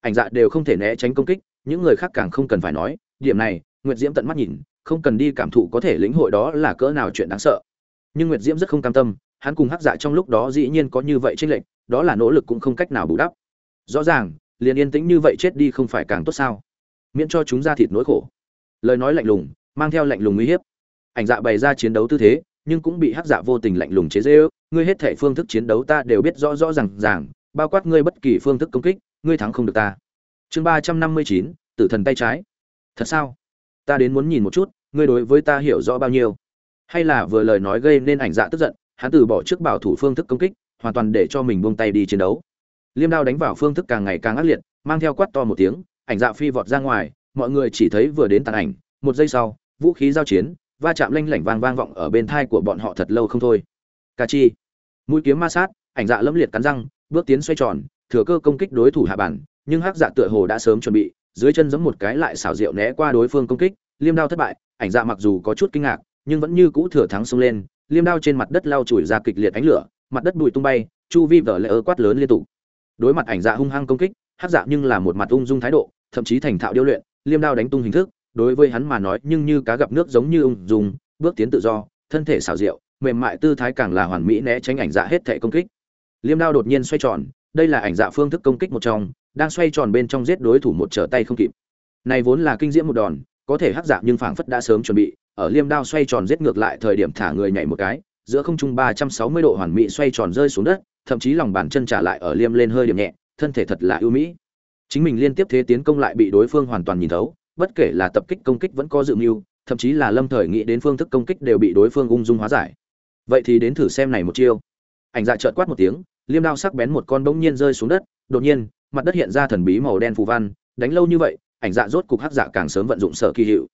Ảnh dạ đều không thể né tránh công kích, những người khác càng không cần phải nói, điểm này, nguyệt diễm tận mắt nhìn, không cần đi cảm thụ có thể lĩnh hội đó là cỡ nào chuyện đáng sợ. Nhưng nguyệt diễm rất không cam tâm, hắn cùng hắc dạ trong lúc đó dĩ nhiên có như vậy tranh lệch, đó là nỗ lực cũng không cách nào bù đắp. Rõ ràng, liền yên tĩnh như vậy chết đi không phải càng tốt sao? Miễn cho chúng ra thịt nỗi khổ. Lời nói lạnh lùng mang theo lạnh lùng uy hiếp. Ảnh dạ bày ra chiến đấu tư thế, nhưng cũng bị hắc dạ vô tình lạnh lùng chế dễ ước ngươi hết thể phương thức chiến đấu ta đều biết rõ rõ ràng ràng, bao quát ngươi bất kỳ phương thức công kích, ngươi thắng không được ta. Chương ba trăm năm mươi chín, tử thần tay trái. Thật sao? Ta đến muốn nhìn một chút, ngươi đối với ta hiểu rõ bao nhiêu? Hay là vừa lời nói gây nên ảnh dạ tức giận, hắn từ bỏ trước bảo thủ phương thức công kích, hoàn toàn để cho mình buông tay đi chiến đấu. Liêm đao đánh vào phương thức càng ngày càng ác liệt, mang theo quát to một tiếng, ảnh dạ phi vọt ra ngoài, mọi người chỉ thấy vừa đến tàn ảnh, một giây sau vũ khí giao chiến, va chạm lanh lảnh vang vang vọng ở bên thai của bọn họ thật lâu không thôi. Ca chi, mũi kiếm ma sát, ảnh dạ lẫm liệt cắn răng, bước tiến xoay tròn, thừa cơ công kích đối thủ hạ bản, nhưng hắc dạ tựa hồ đã sớm chuẩn bị, dưới chân giẫm một cái lại xảo diệu né qua đối phương công kích, liêm đao thất bại, ảnh dạ mặc dù có chút kinh ngạc, nhưng vẫn như cũ thừa thắng xông lên, liêm đao trên mặt đất lao chùi ra kịch liệt ánh lửa, mặt đất bụi tung bay, chu vi vở lệ ơ quát lớn liên tục. Đối mặt ảnh dạ hung hăng công kích, hắc dạ nhưng là một mặt ung dung thái độ, thậm chí thành thạo điêu luyện, liêm đao đánh tung hình thức đối với hắn mà nói nhưng như cá gặp nước giống như ung dung, bước tiến tự do, thân thể xảo diệu, mềm mại tư thái càng là hoàn mỹ né tránh ảnh dạ hết thể công kích. Liêm đao đột nhiên xoay tròn, đây là ảnh dạ phương thức công kích một trong, đang xoay tròn bên trong giết đối thủ một trở tay không kịp. Này vốn là kinh diễm một đòn, có thể hắc dạ nhưng phảng phất đã sớm chuẩn bị, ở liêm đao xoay tròn giết ngược lại thời điểm thả người nhảy một cái, giữa không trung ba trăm sáu mươi độ hoàn mỹ xoay tròn rơi xuống đất, thậm chí lòng bàn chân trả lại ở liêm lên hơi điểm nhẹ, thân thể thật là ưu mỹ. Chính mình liên tiếp thế tiến công lại bị đối phương hoàn toàn nhìn thấu bất kể là tập kích công kích vẫn có dự mưu, thậm chí là lâm thời nghĩ đến phương thức công kích đều bị đối phương ung dung hóa giải. Vậy thì đến thử xem này một chiêu. Ảnh dạ trợt quát một tiếng, liêm đao sắc bén một con bỗng nhiên rơi xuống đất, đột nhiên, mặt đất hiện ra thần bí màu đen phù văn, đánh lâu như vậy, ảnh dạ rốt cục hắc dạ càng sớm vận dụng sở kỳ hiệu.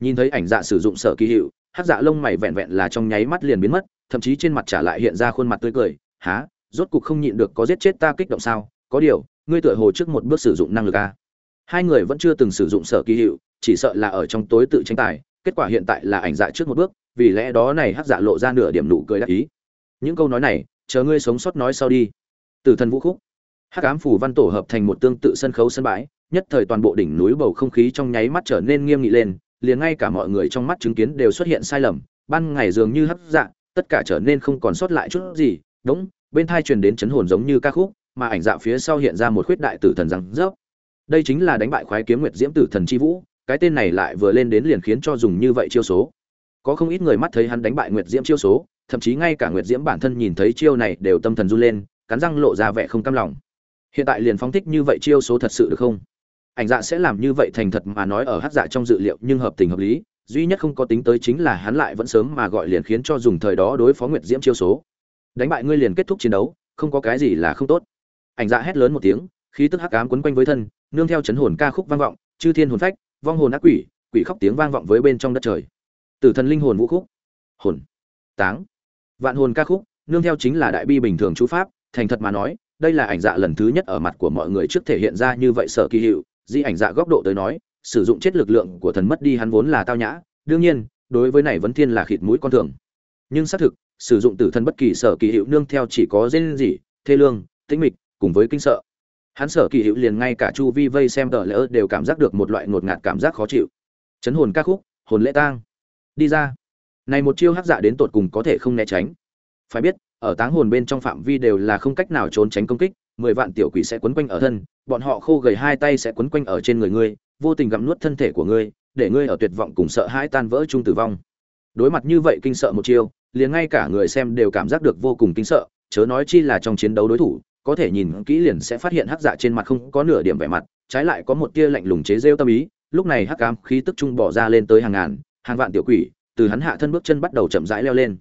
Nhìn thấy ảnh dạ sử dụng sở kỳ hiệu, hắc dạ lông mày vẹn vẹn là trong nháy mắt liền biến mất, thậm chí trên mặt trả lại hiện ra khuôn mặt tươi cười. Há rốt cục không nhịn được có giết chết ta kích động sao? Có điều, ngươi tựa hồ trước một bước sử dụng năng lực a hai người vẫn chưa từng sử dụng sở kỳ hiệu, chỉ sợ là ở trong tối tự tranh tài, kết quả hiện tại là ảnh dạ trước một bước, vì lẽ đó này hắc dạ lộ ra nửa điểm nụ cười đắc ý. Những câu nói này, chờ ngươi sống sót nói sau đi. Từ thần vũ khúc. Hắc ám phủ văn tổ hợp thành một tương tự sân khấu sân bãi, nhất thời toàn bộ đỉnh núi bầu không khí trong nháy mắt trở nên nghiêm nghị lên, liền ngay cả mọi người trong mắt chứng kiến đều xuất hiện sai lầm, ban ngày dường như hấp dạ tất cả trở nên không còn sót lại chút gì, đúng, bên thai truyền đến chấn hồn giống như ca khúc, mà ảnh dạ phía sau hiện ra một khuyết đại tử thần răng rớp đây chính là đánh bại khoái kiếm nguyệt diễm tử thần chi vũ, cái tên này lại vừa lên đến liền khiến cho dùng như vậy chiêu số. Có không ít người mắt thấy hắn đánh bại nguyệt diễm chiêu số, thậm chí ngay cả nguyệt diễm bản thân nhìn thấy chiêu này đều tâm thần run lên, cắn răng lộ ra vẻ không cam lòng. Hiện tại liền phóng thích như vậy chiêu số thật sự được không? Ảnh dạ sẽ làm như vậy thành thật mà nói ở hát dạ trong dự liệu nhưng hợp tình hợp lý, duy nhất không có tính tới chính là hắn lại vẫn sớm mà gọi liền khiến cho dùng thời đó đối phó nguyệt diễm chiêu số. Đánh bại ngươi liền kết thúc chiến đấu, không có cái gì là không tốt. Ảnh dạ hét lớn một tiếng, khí tức hắc ám quấn quanh với thân nương theo chấn hồn ca khúc vang vọng, chư thiên hồn phách, vong hồn ác quỷ quỷ khóc tiếng vang vọng với bên trong đất trời. Tử thần linh hồn vũ khúc. Hồn. Táng. Vạn hồn ca khúc, nương theo chính là đại bi bình thường chú pháp, thành thật mà nói, đây là ảnh dạ lần thứ nhất ở mặt của mọi người trước thể hiện ra như vậy sở kỳ hiệu, di ảnh dạ góc độ tới nói, sử dụng chết lực lượng của thần mất đi hắn vốn là tao nhã, đương nhiên, đối với này vẫn thiên là khịt mũi con thường. Nhưng xác thực, sử dụng tử thần bất kỳ sở kỳ hiệu nương theo chỉ có dên gì thê lương, tĩnh mịch, cùng với kinh sợ hắn sở kỳ hiệu liền ngay cả chu vi vây xem tờ lỡ đều cảm giác được một loại ngột ngạt cảm giác khó chịu. Chấn hồn ca khúc, hồn lễ tang. Đi ra. Này một chiêu hắc dạ đến tột cùng có thể không né tránh. Phải biết, ở táng hồn bên trong phạm vi đều là không cách nào trốn tránh công kích, mười vạn tiểu quỷ sẽ quấn quanh ở thân, bọn họ khô gầy hai tay sẽ quấn quanh ở trên người ngươi, vô tình gặm nuốt thân thể của ngươi, để ngươi ở tuyệt vọng cùng sợ hãi tan vỡ chung tử vong. Đối mặt như vậy kinh sợ một chiêu, liền ngay cả người xem đều cảm giác được vô cùng kinh sợ, chớ nói chi là trong chiến đấu đối thủ có thể nhìn kỹ liền sẽ phát hiện hắc dạ trên mặt không có nửa điểm vẻ mặt, trái lại có một tia lạnh lùng chế rêu tâm ý. Lúc này hắc cam khí tức trung bỏ ra lên tới hàng ngàn, hàng vạn tiểu quỷ, từ hắn hạ thân bước chân bắt đầu chậm rãi leo lên.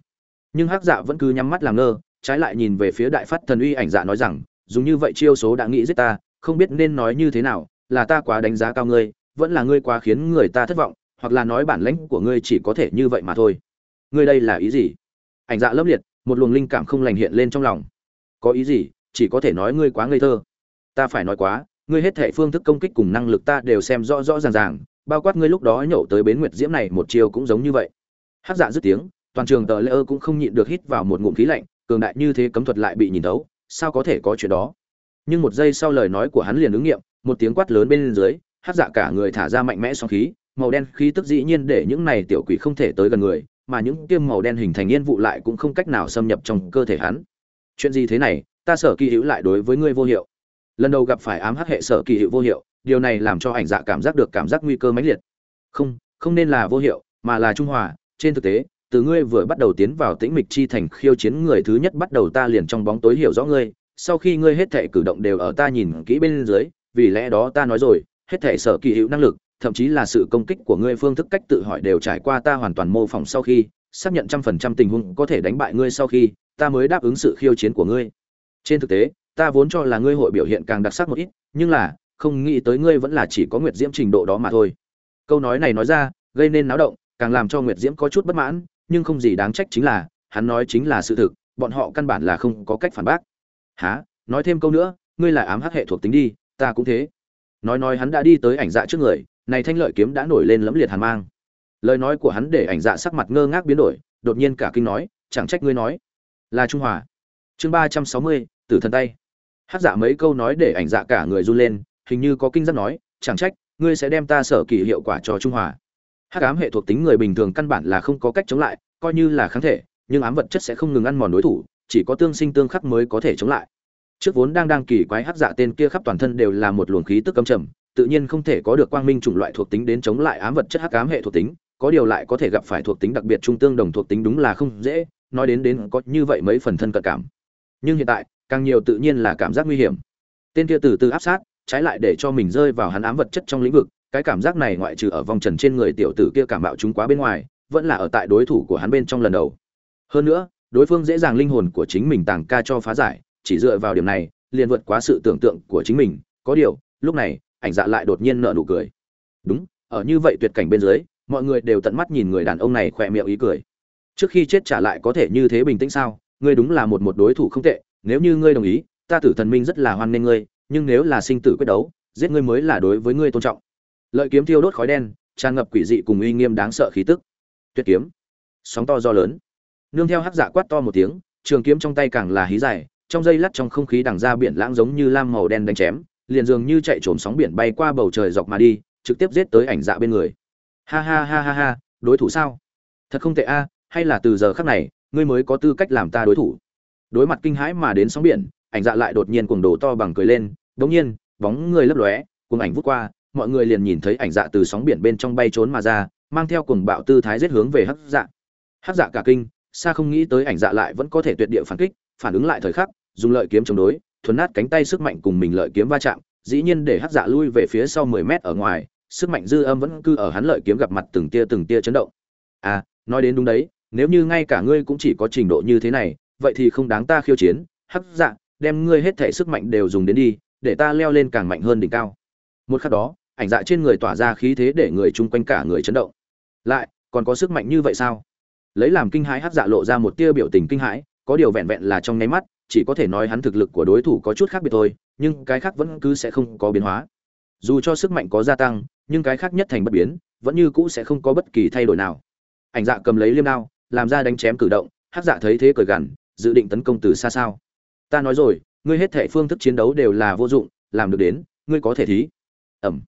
Nhưng hắc dạ vẫn cứ nhắm mắt làm ngơ, trái lại nhìn về phía đại phát thần uy ảnh dạ nói rằng, dùng như vậy chiêu số đã nghĩ giết ta, không biết nên nói như thế nào, là ta quá đánh giá cao ngươi, vẫn là ngươi quá khiến người ta thất vọng, hoặc là nói bản lãnh của ngươi chỉ có thể như vậy mà thôi. Ngươi đây là ý gì? Ảnh dạ lâm liệt, một luồng linh cảm không lành hiện lên trong lòng. Có ý gì? Chỉ có thể nói ngươi quá ngây thơ. Ta phải nói quá, ngươi hết thảy phương thức công kích cùng năng lực ta đều xem rõ rõ ràng ràng, bao quát ngươi lúc đó nhậu tới bến nguyệt diễm này một chiều cũng giống như vậy. Hát dạ dứt tiếng, toàn trường tờ lễ ơ cũng không nhịn được hít vào một ngụm khí lạnh, cường đại như thế cấm thuật lại bị nhìn thấu, sao có thể có chuyện đó? Nhưng một giây sau lời nói của hắn liền ứng nghiệm, một tiếng quát lớn bên dưới hát dạ cả người thả ra mạnh mẽ sóng khí, màu đen khí tức dĩ nhiên để những này tiểu quỷ không thể tới gần người, mà những tiêm màu đen hình thành yên vụ lại cũng không cách nào xâm nhập trong cơ thể hắn. Chuyện gì thế này? Ta sở kỳ hữu lại đối với ngươi vô hiệu. Lần đầu gặp phải ám hắc hệ sở kỳ hữu vô hiệu, điều này làm cho ảnh dạ cảm giác được cảm giác nguy cơ mãnh liệt. Không không nên là vô hiệu, mà là trung hòa. Trên thực tế, từ ngươi vừa bắt đầu tiến vào tĩnh mịch chi thành khiêu chiến người thứ nhất bắt đầu ta liền trong bóng tối hiểu rõ ngươi. Sau khi ngươi hết thể cử động đều ở ta nhìn kỹ bên dưới, vì lẽ đó ta nói rồi, hết thể sở kỳ hữu năng lực, thậm chí là sự công kích của ngươi phương thức cách tự hỏi đều trải qua ta hoàn toàn mô phỏng sau khi, xác nhận trăm phần trăm tình huống có thể đánh bại ngươi sau khi, ta mới đáp ứng sự khiêu chiến của ngươi trên thực tế, ta vốn cho là ngươi hội biểu hiện càng đặc sắc một ít, nhưng là, không nghĩ tới ngươi vẫn là chỉ có nguyệt diễm trình độ đó mà thôi. Câu nói này nói ra, gây nên náo động, càng làm cho nguyệt diễm có chút bất mãn, nhưng không gì đáng trách chính là, hắn nói chính là sự thực, bọn họ căn bản là không có cách phản bác. Há nói thêm câu nữa, ngươi là ám hắc hệ thuộc tính đi, ta cũng thế. Nói nói hắn đã đi tới ảnh dạ trước người, này thanh lợi kiếm đã nổi lên lẫm liệt hàn mang. Lời nói của hắn để ảnh dạ sắc mặt ngơ ngác biến đổi, đột nhiên cả kinh nói, chẳng trách ngươi nói. Là trung hòa. Chương ba trăm sáu mươi tử thần tay. Hát dạ mấy câu nói để ảnh dạ cả người run lên, hình như có kinh giác nói, chẳng trách, ngươi sẽ đem ta sở kỳ hiệu quả cho trung hòa. Hát ám hệ thuộc tính người bình thường căn bản là không có cách chống lại, coi như là kháng thể, nhưng ám vật chất sẽ không ngừng ăn mòn đối thủ, chỉ có tương sinh tương khắc mới có thể chống lại. Trước vốn đang đang kỳ quái hát dạ tên kia khắp toàn thân đều là một luồng khí tức cấm trầm, tự nhiên không thể có được quang minh chủng loại thuộc tính đến chống lại ám vật chất hắc ám hệ thuộc tính, có điều lại có thể gặp phải thuộc tính đặc biệt trung tương đồng thuộc tính đúng là không dễ, nói đến đến có như vậy mấy phần thân cận cảm. Nhưng hiện tại càng nhiều tự nhiên là cảm giác nguy hiểm. Tên kia từ từ áp sát, trái lại để cho mình rơi vào hắn ám vật chất trong lĩnh vực, cái cảm giác này ngoại trừ ở vòng trần trên người tiểu tử kia cảm bạo chúng quá bên ngoài, vẫn là ở tại đối thủ của hắn bên trong lần đầu. Hơn nữa, đối phương dễ dàng linh hồn của chính mình tàng ca cho phá giải, chỉ dựa vào điểm này, liền vượt quá sự tưởng tượng của chính mình. Có điều, lúc này, ảnh dạ lại đột nhiên nở nụ cười. Đúng, ở như vậy tuyệt cảnh bên dưới, mọi người đều tận mắt nhìn người đàn ông này khỏe miệng ý cười. Trước khi chết trả lại có thể như thế bình tĩnh sao? Ngươi đúng là một một đối thủ không tệ nếu như ngươi đồng ý, ta tử thần minh rất là hoan nghênh ngươi, nhưng nếu là sinh tử quyết đấu, giết ngươi mới là đối với ngươi tôn trọng. Lợi kiếm thiêu đốt khói đen, tràn ngập quỷ dị cùng uy nghiêm đáng sợ khí tức. Tuyệt kiếm. Sóng to do lớn. Nương theo hắc dạ quát to một tiếng, trường kiếm trong tay càng là hí dài, trong dây lắt trong không khí đằng ra biển lãng giống như lam màu đen đánh chém, liền dường như chạy trốn sóng biển bay qua bầu trời dọc mà đi, trực tiếp giết tới ảnh dạ bên người. Ha ha ha ha ha, đối thủ sao? Thật không tệ a, hay là từ giờ khắc này, ngươi mới có tư cách làm ta đối thủ đối mặt kinh hãi mà đến sóng biển, ảnh dạ lại đột nhiên cuồng đồ to bằng cười lên, đống nhiên, bóng người lấp lóe, cuồng ảnh vút qua, mọi người liền nhìn thấy ảnh dạ từ sóng biển bên trong bay trốn mà ra, mang theo cuồng bạo tư thái giết hướng về hắc dạ. Hắc dạ cả kinh, xa không nghĩ tới ảnh dạ lại vẫn có thể tuyệt địa phản kích, phản ứng lại thời khắc, dùng lợi kiếm chống đối, thuần nát cánh tay sức mạnh cùng mình lợi kiếm va chạm, dĩ nhiên để hắc dạ lui về phía sau 10 mét ở ngoài, sức mạnh dư âm vẫn cứ ở hắn lợi kiếm gặp mặt từng tia từng tia chấn động. À nói đến đúng đấy, nếu như ngay cả ngươi cũng chỉ có trình độ như thế này vậy thì không đáng ta khiêu chiến, hắc dạ đem ngươi hết thể sức mạnh đều dùng đến đi, để ta leo lên càng mạnh hơn đỉnh cao. Một khắc đó, ảnh dạ trên người tỏa ra khí thế để người chung quanh cả người chấn động. Lại, còn có sức mạnh như vậy sao? Lấy làm kinh hãi hắc dạ lộ ra một tia biểu tình kinh hãi, có điều vẹn vẹn là trong nháy mắt, chỉ có thể nói hắn thực lực của đối thủ có chút khác biệt thôi, nhưng cái khác vẫn cứ sẽ không có biến hóa. Dù cho sức mạnh có gia tăng, nhưng cái khác nhất thành bất biến, vẫn như cũ sẽ không có bất kỳ thay đổi nào. Ảnh dạ cầm lấy liêm đao, làm ra đánh chém cử động, hắc dạ thấy thế cười gằn dự định tấn công từ xa sao? Ta nói rồi, ngươi hết thể phương thức chiến đấu đều là vô dụng, làm được đến, ngươi có thể thí. Ẩm.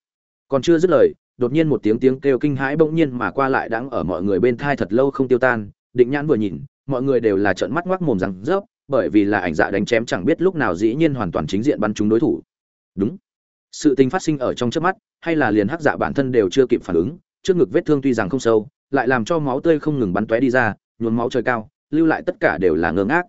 Còn chưa dứt lời, đột nhiên một tiếng tiếng kêu kinh hãi bỗng nhiên mà qua lại đang ở mọi người bên thai thật lâu không tiêu tan. Định nhãn vừa nhìn, mọi người đều là trợn mắt ngoác mồm rằng rớp, bởi vì là ảnh dạ đánh chém chẳng biết lúc nào dĩ nhiên hoàn toàn chính diện bắn trúng đối thủ. Đúng. Sự tình phát sinh ở trong trước mắt, hay là liền hắc dạ bản thân đều chưa kịp phản ứng, trước ngực vết thương tuy rằng không sâu, lại làm cho máu tươi không ngừng bắn tóe đi ra, nhuốm máu trời cao lưu lại tất cả đều là ngơ ngác.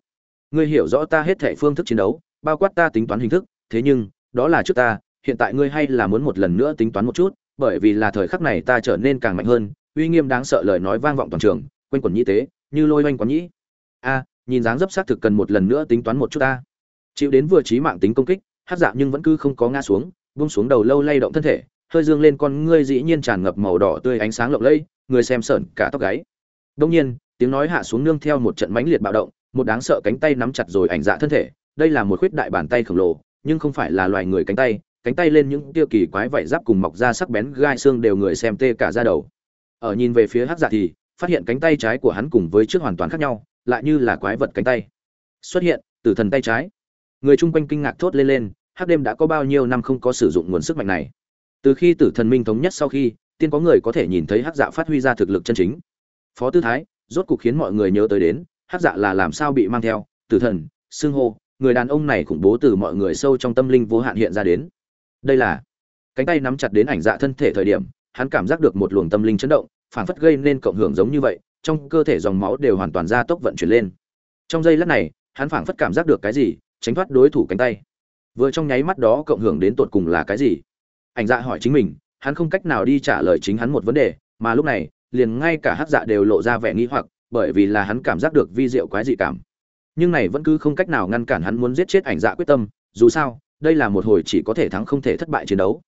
Ngươi hiểu rõ ta hết thể phương thức chiến đấu, bao quát ta tính toán hình thức, thế nhưng, đó là trước ta, hiện tại ngươi hay là muốn một lần nữa tính toán một chút, bởi vì là thời khắc này ta trở nên càng mạnh hơn, uy nghiêm đáng sợ lời nói vang vọng toàn trường, quanh quẩn nhĩ tế, như lôi oanh quán nhĩ. A, nhìn dáng dấp xác thực cần một lần nữa tính toán một chút ta. Chịu đến vừa trí mạng tính công kích, hát dạ nhưng vẫn cứ không có ngã xuống bung xuống đầu lâu lay động thân thể, hơi dương lên con ngươi dĩ nhiên tràn ngập màu đỏ tươi ánh sáng lộng lẫy, người xem sởn cả tóc gáy. Đông nhiên tiếng nói hạ xuống nương theo một trận mãnh liệt bạo động, một đáng sợ cánh tay nắm chặt rồi ảnh dạ thân thể, đây là một khuyết đại bàn tay khổng lồ, nhưng không phải là loài người cánh tay cánh tay lên những tiêu kỳ quái vảy giáp cùng mọc ra sắc bén gai xương đều người xem tê cả da đầu. Ở nhìn về phía hắc dạ thì, phát hiện cánh tay trái của hắn cùng với trước hoàn toàn khác nhau, lại như là quái vật cánh tay. Xuất hiện, tử thần tay trái. Người chung quanh kinh ngạc thốt lên lên, hắc đêm đã có bao nhiêu năm không có sử dụng nguồn sức mạnh này? Từ khi tử thần minh thống nhất sau khi, tiên có người có thể nhìn thấy hắc dạ phát huy ra thực lực chân chính. Phó tư thái rốt cục khiến mọi người nhớ tới đến, hát dạ là làm sao bị mang theo, tử thần, xưng hô, người đàn ông này khủng bố từ mọi người sâu trong tâm linh vô hạn hiện ra đến. Đây là, cánh tay nắm chặt đến ảnh dạ thân thể thời điểm, hắn cảm giác được một luồng tâm linh chấn động, phản phất gây nên cộng hưởng giống như vậy, trong cơ thể dòng máu đều hoàn toàn ra tốc vận chuyển lên. Trong giây lát này, hắn phảng phất cảm giác được cái gì, tránh thoát đối thủ cánh tay. Vừa trong nháy mắt đó cộng hưởng đến tột cùng là cái gì? Ảnh dạ hỏi chính mình, hắn không cách nào đi trả lời chính hắn một vấn đề, mà lúc này liền ngay cả hát dạ đều lộ ra vẻ nghi hoặc, bởi vì là hắn cảm giác được vi diệu quái dị cảm. Nhưng này vẫn cứ không cách nào ngăn cản hắn muốn giết chết ảnh dạ quyết tâm, dù sao, đây là một hồi chỉ có thể thắng không thể thất bại chiến đấu.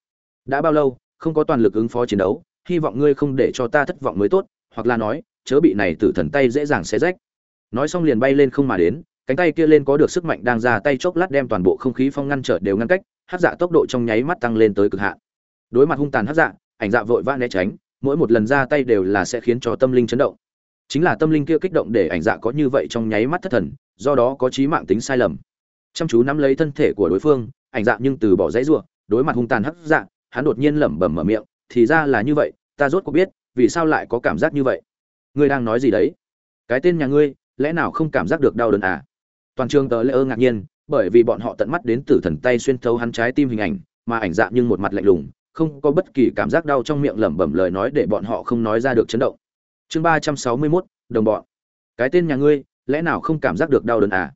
Đã bao lâu, không có toàn lực ứng phó chiến đấu, hy vọng ngươi không để cho ta thất vọng mới tốt, hoặc là nói, chớ bị này tử thần tay dễ dàng xé rách. Nói xong liền bay lên không mà đến, cánh tay kia lên có được sức mạnh đang ra tay chốc lát đem toàn bộ không khí phong ngăn trở đều ngăn cách, hát dạ tốc độ trong nháy mắt tăng lên tới cực hạn. Đối mặt hung tàn hát dạ ảnh dạ vội vã né tránh mỗi một lần ra tay đều là sẽ khiến cho tâm linh chấn động. Chính là tâm linh kia kích động để ảnh dạ có như vậy trong nháy mắt thất thần, do đó có trí mạng tính sai lầm. Chăm chú nắm lấy thân thể của đối phương, ảnh dạ nhưng từ bỏ dãy ruộng đối mặt hung tàn hắc dạ hắn đột nhiên lẩm bẩm mở miệng, thì ra là như vậy, ta rốt cuộc biết, vì sao lại có cảm giác như vậy? Ngươi đang nói gì đấy? Cái tên nhà ngươi, lẽ nào không cảm giác được đau đớn à? Toàn trường tờ lễ ơ ngạc nhiên, bởi vì bọn họ tận mắt đến tử thần tay xuyên thấu hắn trái tim hình ảnh, mà ảnh dạ nhưng một mặt lạnh lùng không có bất kỳ cảm giác đau trong miệng lẩm bẩm lời nói để bọn họ không nói ra được chấn động. Chương ba trăm sáu mươi mốt, đồng bọn. Cái tên nhà ngươi, lẽ nào không cảm giác được đau đớn à?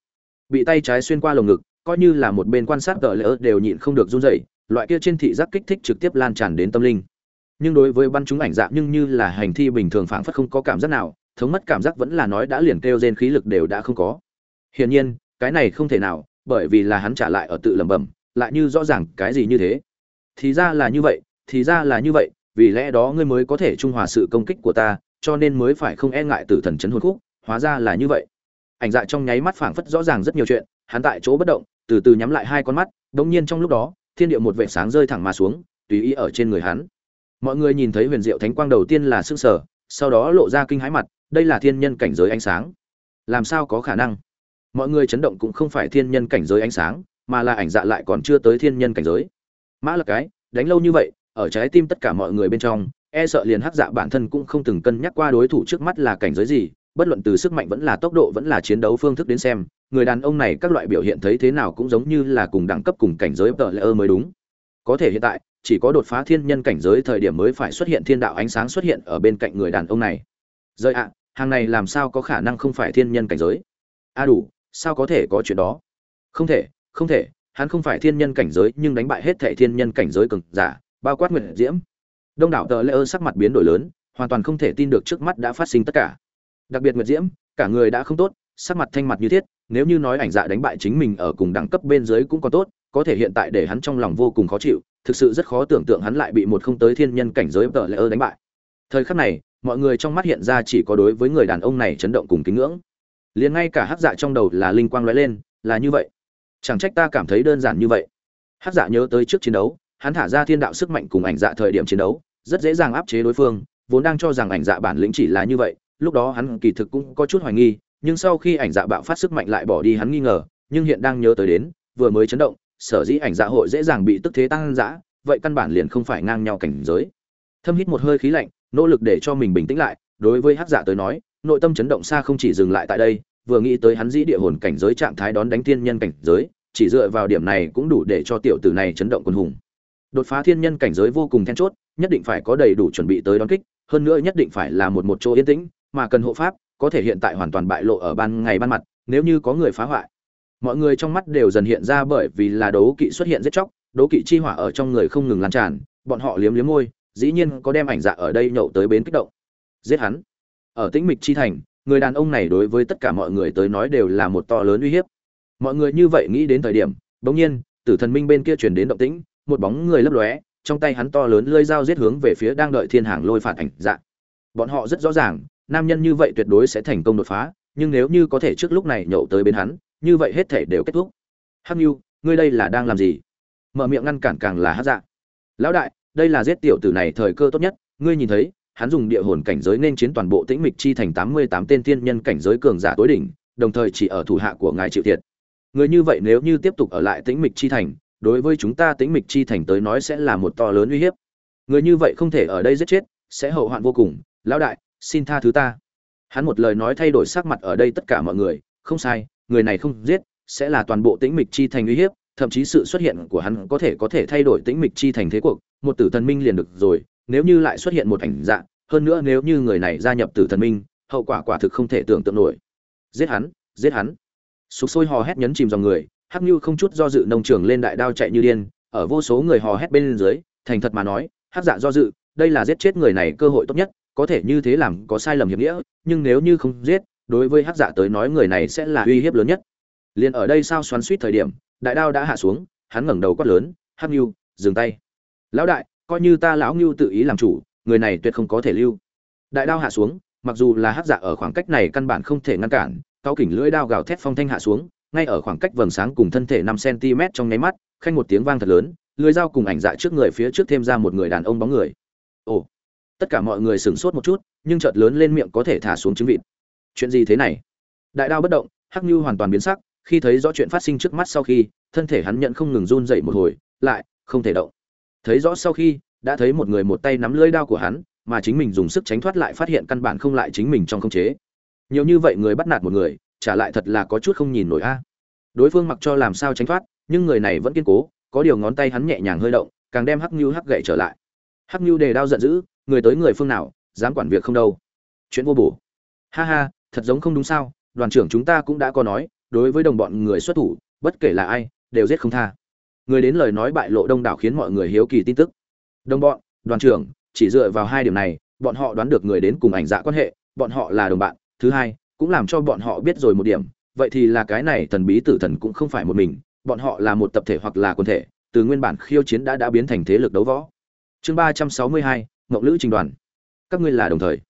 Bị tay trái xuyên qua lồng ngực, coi như là một bên quan sát tờ lỡ đều nhịn không được run rẩy, loại kia trên thị giác kích thích trực tiếp lan tràn đến tâm linh. Nhưng đối với bắn chúng ảnh dạng nhưng như là hành thi bình thường phảng phất không có cảm giác nào, thống mất cảm giác vẫn là nói đã liền kêu gen khí lực đều đã không có. Hiển nhiên, cái này không thể nào, bởi vì là hắn trả lại ở tự lẩm bẩm, lại như rõ ràng cái gì như thế thì ra là như vậy, thì ra là như vậy, vì lẽ đó ngươi mới có thể trung hòa sự công kích của ta, cho nên mới phải không e ngại tử thần chấn hồn khúc, hóa ra là như vậy. Ảnh dạ trong nháy mắt phảng phất rõ ràng rất nhiều chuyện, hắn tại chỗ bất động, từ từ nhắm lại hai con mắt, đống nhiên trong lúc đó, thiên địa một vệ sáng rơi thẳng mà xuống, tùy ý ở trên người hắn. Mọi người nhìn thấy huyền diệu thánh quang đầu tiên là sức sở sau đó lộ ra kinh hãi mặt, đây là thiên nhân cảnh giới ánh sáng. Làm sao có khả năng? Mọi người chấn động cũng không phải thiên nhân cảnh giới ánh sáng, mà là ảnh dạ lại còn chưa tới thiên nhân cảnh giới mã là cái, đánh lâu như vậy, ở trái tim tất cả mọi người bên trong e sợ liền hắc dạ bản thân cũng không từng cân nhắc qua đối thủ trước mắt là cảnh giới gì, bất luận từ sức mạnh vẫn là tốc độ vẫn là chiến đấu phương thức đến xem, người đàn ông này các loại biểu hiện thấy thế nào cũng giống như là cùng đẳng cấp cùng cảnh giới tờ lễ ơ mới đúng. Có thể hiện tại, chỉ có đột phá thiên nhân cảnh giới thời điểm mới phải xuất hiện thiên đạo ánh sáng xuất hiện ở bên cạnh người đàn ông này. Rơi ạ, hàng này làm sao có khả năng không phải thiên nhân cảnh giới? A đủ, sao có thể có chuyện đó? Không thể không thể hắn không phải thiên nhân cảnh giới, nhưng đánh bại hết thệ thiên nhân cảnh giới cường giả, bao quát nguyện diễm. Đông đảo tờ lễ ơ sắc mặt biến đổi lớn, hoàn toàn không thể tin được trước mắt đã phát sinh tất cả. Đặc biệt nguyệt diễm, cả người đã không tốt, sắc mặt thanh mặt như thiết, nếu như nói ảnh dạ đánh bại chính mình ở cùng đẳng cấp bên dưới cũng có tốt, có thể hiện tại để hắn trong lòng vô cùng khó chịu, thực sự rất khó tưởng tượng hắn lại bị một không tới thiên nhân cảnh giới tờ lễ ơ đánh bại. Thời khắc này, mọi người trong mắt hiện ra chỉ có đối với người đàn ông này chấn động cùng kính ngưỡng. Liền ngay cả hắc dạ trong đầu là linh quang lóe lên, là như vậy chẳng trách ta cảm thấy đơn giản như vậy. Hắc dạ nhớ tới trước chiến đấu, hắn thả ra thiên đạo sức mạnh cùng ảnh dạ thời điểm chiến đấu, rất dễ dàng áp chế đối phương, vốn đang cho rằng ảnh dạ bản lĩnh chỉ là như vậy, lúc đó hắn kỳ thực cũng có chút hoài nghi, nhưng sau khi ảnh dạ bạo phát sức mạnh lại bỏ đi hắn nghi ngờ, nhưng hiện đang nhớ tới đến, vừa mới chấn động, sở dĩ ảnh dạ hội dễ dàng bị tức thế tăng dã, vậy căn bản liền không phải ngang nhau cảnh giới. Thâm hít một hơi khí lạnh, nỗ lực để cho mình bình tĩnh lại, đối với hắc dạ tới nói, nội tâm chấn động xa không chỉ dừng lại tại đây vừa nghĩ tới hắn dĩ địa hồn cảnh giới trạng thái đón đánh thiên nhân cảnh giới, chỉ dựa vào điểm này cũng đủ để cho tiểu tử này chấn động quân hùng. Đột phá thiên nhân cảnh giới vô cùng then chốt, nhất định phải có đầy đủ chuẩn bị tới đón kích, hơn nữa nhất định phải là một một chỗ yên tĩnh, mà cần hộ pháp, có thể hiện tại hoàn toàn bại lộ ở ban ngày ban mặt, nếu như có người phá hoại. Mọi người trong mắt đều dần hiện ra bởi vì là đấu kỵ xuất hiện giết chóc, đấu kỵ chi hỏa ở trong người không ngừng lan tràn, bọn họ liếm liếm môi, dĩ nhiên có đem ảnh dạ ở đây nhậu tới bến kích động. Giết hắn. Ở tĩnh mịch chi thành người đàn ông này đối với tất cả mọi người tới nói đều là một to lớn uy hiếp. Mọi người như vậy nghĩ đến thời điểm, bỗng nhiên, tử thần minh bên kia truyền đến động tĩnh, một bóng người lấp lóe, trong tay hắn to lớn lơi dao giết hướng về phía đang đợi thiên hàng lôi phạt ảnh dạ. Bọn họ rất rõ ràng, nam nhân như vậy tuyệt đối sẽ thành công đột phá, nhưng nếu như có thể trước lúc này nhậu tới bên hắn, như vậy hết thể đều kết thúc. Hắc nhu ngươi đây là đang làm gì? Mở miệng ngăn cản càng là hát dạ. Lão đại, đây là giết tiểu tử này thời cơ tốt nhất, ngươi nhìn thấy hắn dùng địa hồn cảnh giới nên chiến toàn bộ tĩnh mịch chi thành tám mươi tám tên thiên nhân cảnh giới cường giả tối đỉnh, đồng thời chỉ ở thủ hạ của ngài chịu thiệt. Người như vậy nếu như tiếp tục ở lại tĩnh mịch chi thành, đối với chúng ta tĩnh mịch chi thành tới nói sẽ là một to lớn uy hiếp. Người như vậy không thể ở đây giết chết, sẽ hậu hoạn vô cùng. Lão đại, xin tha thứ ta. Hắn một lời nói thay đổi sắc mặt ở đây tất cả mọi người. Không sai, người này không giết, sẽ là toàn bộ tĩnh mịch chi thành uy hiếp. Thậm chí sự xuất hiện của hắn có thể có thể thay đổi tĩnh mịch chi thành thế cuộc. Một tử thần minh liền được rồi nếu như lại xuất hiện một ảnh dạ hơn nữa nếu như người này gia nhập tử thần minh, hậu quả quả thực không thể tưởng tượng nổi. Giết hắn giết hắn. Sục sôi hò hét nhấn chìm dòng người, hắc như không chút do dự nông trường lên đại đao chạy như điên, ở vô số người hò hét bên dưới, thành thật mà nói, hắc dạ do dự, đây là giết chết người này cơ hội tốt nhất, có thể như thế làm có sai lầm hiệp nghĩa, nhưng nếu như không giết, đối với hắc dạ tới nói người này sẽ là uy hiếp lớn nhất. Liền ở đây sao xoắn suýt thời điểm, đại đao đã hạ xuống, hắn ngẩng đầu quát lớn, hắc như dừng tay. Lão đại coi như ta lão ngưu tự ý làm chủ, người này tuyệt không có thể lưu. Đại đao hạ xuống, mặc dù là hát dạ ở khoảng cách này căn bản không thể ngăn cản, cao kỉnh lưỡi đao gào thét phong thanh hạ xuống, ngay ở khoảng cách vầng sáng cùng thân thể năm cm trong nháy mắt, khanh một tiếng vang thật lớn, lưỡi dao cùng ảnh dạ trước người phía trước thêm ra một người đàn ông bóng người. Ồ, tất cả mọi người sửng sốt một chút, nhưng chợt lớn lên miệng có thể thả xuống trứng vịt. Chuyện gì thế này? Đại đao bất động, hắc như hoàn toàn biến sắc, khi thấy rõ chuyện phát sinh trước mắt sau khi, thân thể hắn nhận không ngừng run dậy một hồi, lại không thể động thấy rõ sau khi, đã thấy một người một tay nắm lưỡi đao của hắn, mà chính mình dùng sức tránh thoát lại phát hiện căn bản không lại chính mình trong không chế. Nhiều như vậy người bắt nạt một người, trả lại thật là có chút không nhìn nổi a. Đối phương mặc cho làm sao tránh thoát, nhưng người này vẫn kiên cố, có điều ngón tay hắn nhẹ nhàng hơi động, càng đem hắc như hắc gậy trở lại. Hắc như đề đao giận dữ, người tới người phương nào, dám quản việc không đâu. Chuyện vô bổ. Ha ha, thật giống không đúng sao, đoàn trưởng chúng ta cũng đã có nói, đối với đồng bọn người xuất thủ, bất kể là ai, đều giết không tha người đến lời nói bại lộ đông đảo khiến mọi người hiếu kỳ tin tức. Đồng bọn, đoàn trưởng, chỉ dựa vào hai điểm này, bọn họ đoán được người đến cùng ảnh dạ quan hệ, bọn họ là đồng bạn. Thứ hai, cũng làm cho bọn họ biết rồi một điểm, vậy thì là cái này thần bí tử thần cũng không phải một mình, bọn họ là một tập thể hoặc là quần thể, từ nguyên bản khiêu chiến đã đã biến thành thế lực đấu võ. Chương ba trăm sáu mươi hai mộng lữ trình đoàn. Các ngươi là đồng thời.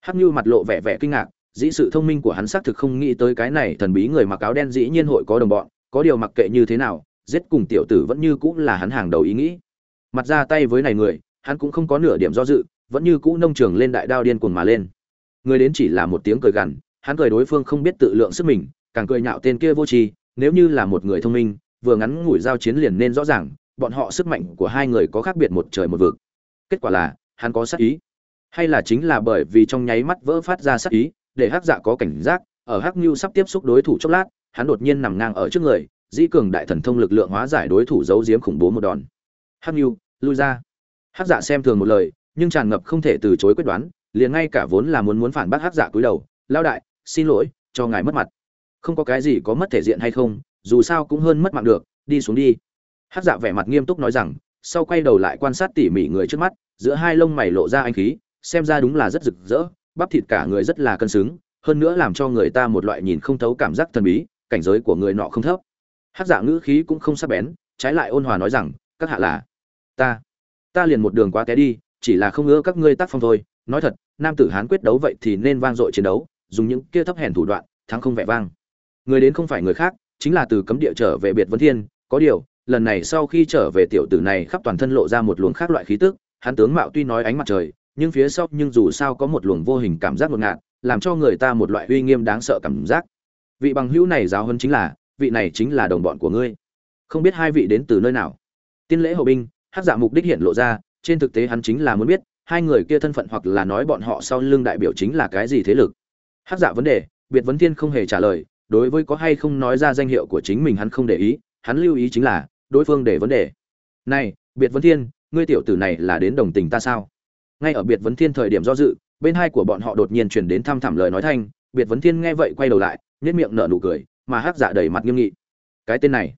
Hắc như mặt lộ vẻ vẻ kinh ngạc, dĩ sự thông minh của hắn xác thực không nghĩ tới cái này thần bí người mặc áo đen dĩ nhiên hội có đồng bọn, có điều mặc kệ như thế nào giết cùng tiểu tử vẫn như cũng là hắn hàng đầu ý nghĩ. Mặt ra tay với này người, hắn cũng không có nửa điểm do dự, vẫn như cũ nông trường lên đại đao điên cuồng mà lên. Người đến chỉ là một tiếng cười gằn, hắn cười đối phương không biết tự lượng sức mình, càng cười nhạo tên kia vô tri, nếu như là một người thông minh, vừa ngắn ngủi giao chiến liền nên rõ ràng, bọn họ sức mạnh của hai người có khác biệt một trời một vực. Kết quả là, hắn có sát ý. Hay là chính là bởi vì trong nháy mắt vỡ phát ra sát ý, để hắc dạ có cảnh giác, ở hắc nhu sắp tiếp xúc đối thủ chốc lát, hắn đột nhiên nằm ngang ở trước người dĩ cường đại thần thông lực lượng hóa giải đối thủ giấu giếm khủng bố một đòn. Hắc nhu lui ra. Hắc dạ xem thường một lời, nhưng tràn ngập không thể từ chối quyết đoán, liền ngay cả vốn là muốn muốn phản bác hắc dạ cúi đầu lao đại, xin lỗi, cho ngài mất mặt. Không có cái gì có mất thể diện hay không, dù sao cũng hơn mất mạng được, đi xuống đi. Hắc dạ vẻ mặt nghiêm túc nói rằng, sau quay đầu lại quan sát tỉ mỉ người trước mắt, giữa hai lông mày lộ ra anh khí, xem ra đúng là rất rực rỡ, bắp thịt cả người rất là cân xứng, hơn nữa làm cho người ta một loại nhìn không thấu cảm giác thần bí, cảnh giới của người nọ không thấp hát giả ngữ khí cũng không sắc bén, trái lại ôn hòa nói rằng, các hạ là ta. Ta liền một đường quá té đi, chỉ là không ngỡ các ngươi tác phong thôi. Nói thật, nam tử hán quyết đấu vậy thì nên vang dội chiến đấu, dùng những kia thấp hèn thủ đoạn, thắng không vẻ vang. Người đến không phải người khác, chính là từ cấm địa trở về biệt vấn thiên. Có điều, lần này sau khi trở về tiểu tử này khắp toàn thân lộ ra một luồng khác loại khí tức. Hắn tướng mạo tuy nói ánh mặt trời, nhưng phía sau nhưng dù sao có một luồng vô hình cảm giác ngột ngạt, làm cho người ta một loại uy nghiêm đáng sợ cảm giác. Vị bằng hữu này giáo hơn chính là vị này chính là đồng bọn của ngươi. Không biết hai vị đến từ nơi nào. Tiên lễ hậu binh hát giả dạ mục đích hiện lộ ra, trên thực tế hắn chính là muốn biết, hai người kia thân phận hoặc là nói bọn họ sau lưng đại biểu chính là cái gì thế lực. Hát giả dạ vấn đề, biệt vấn thiên không hề trả lời, đối với có hay không nói ra danh hiệu của chính mình hắn không để ý, hắn lưu ý chính là, đối phương để vấn đề. Này, biệt vấn thiên, ngươi tiểu tử này là đến đồng tình ta sao? Ngay ở biệt vấn thiên thời điểm do dự, bên hai của bọn họ đột nhiên chuyển đến thăm thẳm lời nói thanh, biệt vấn thiên nghe vậy quay đầu lại, nhếch miệng nở nụ cười mà hắc dạ đầy mặt nghiêm nghị. Cái tên này.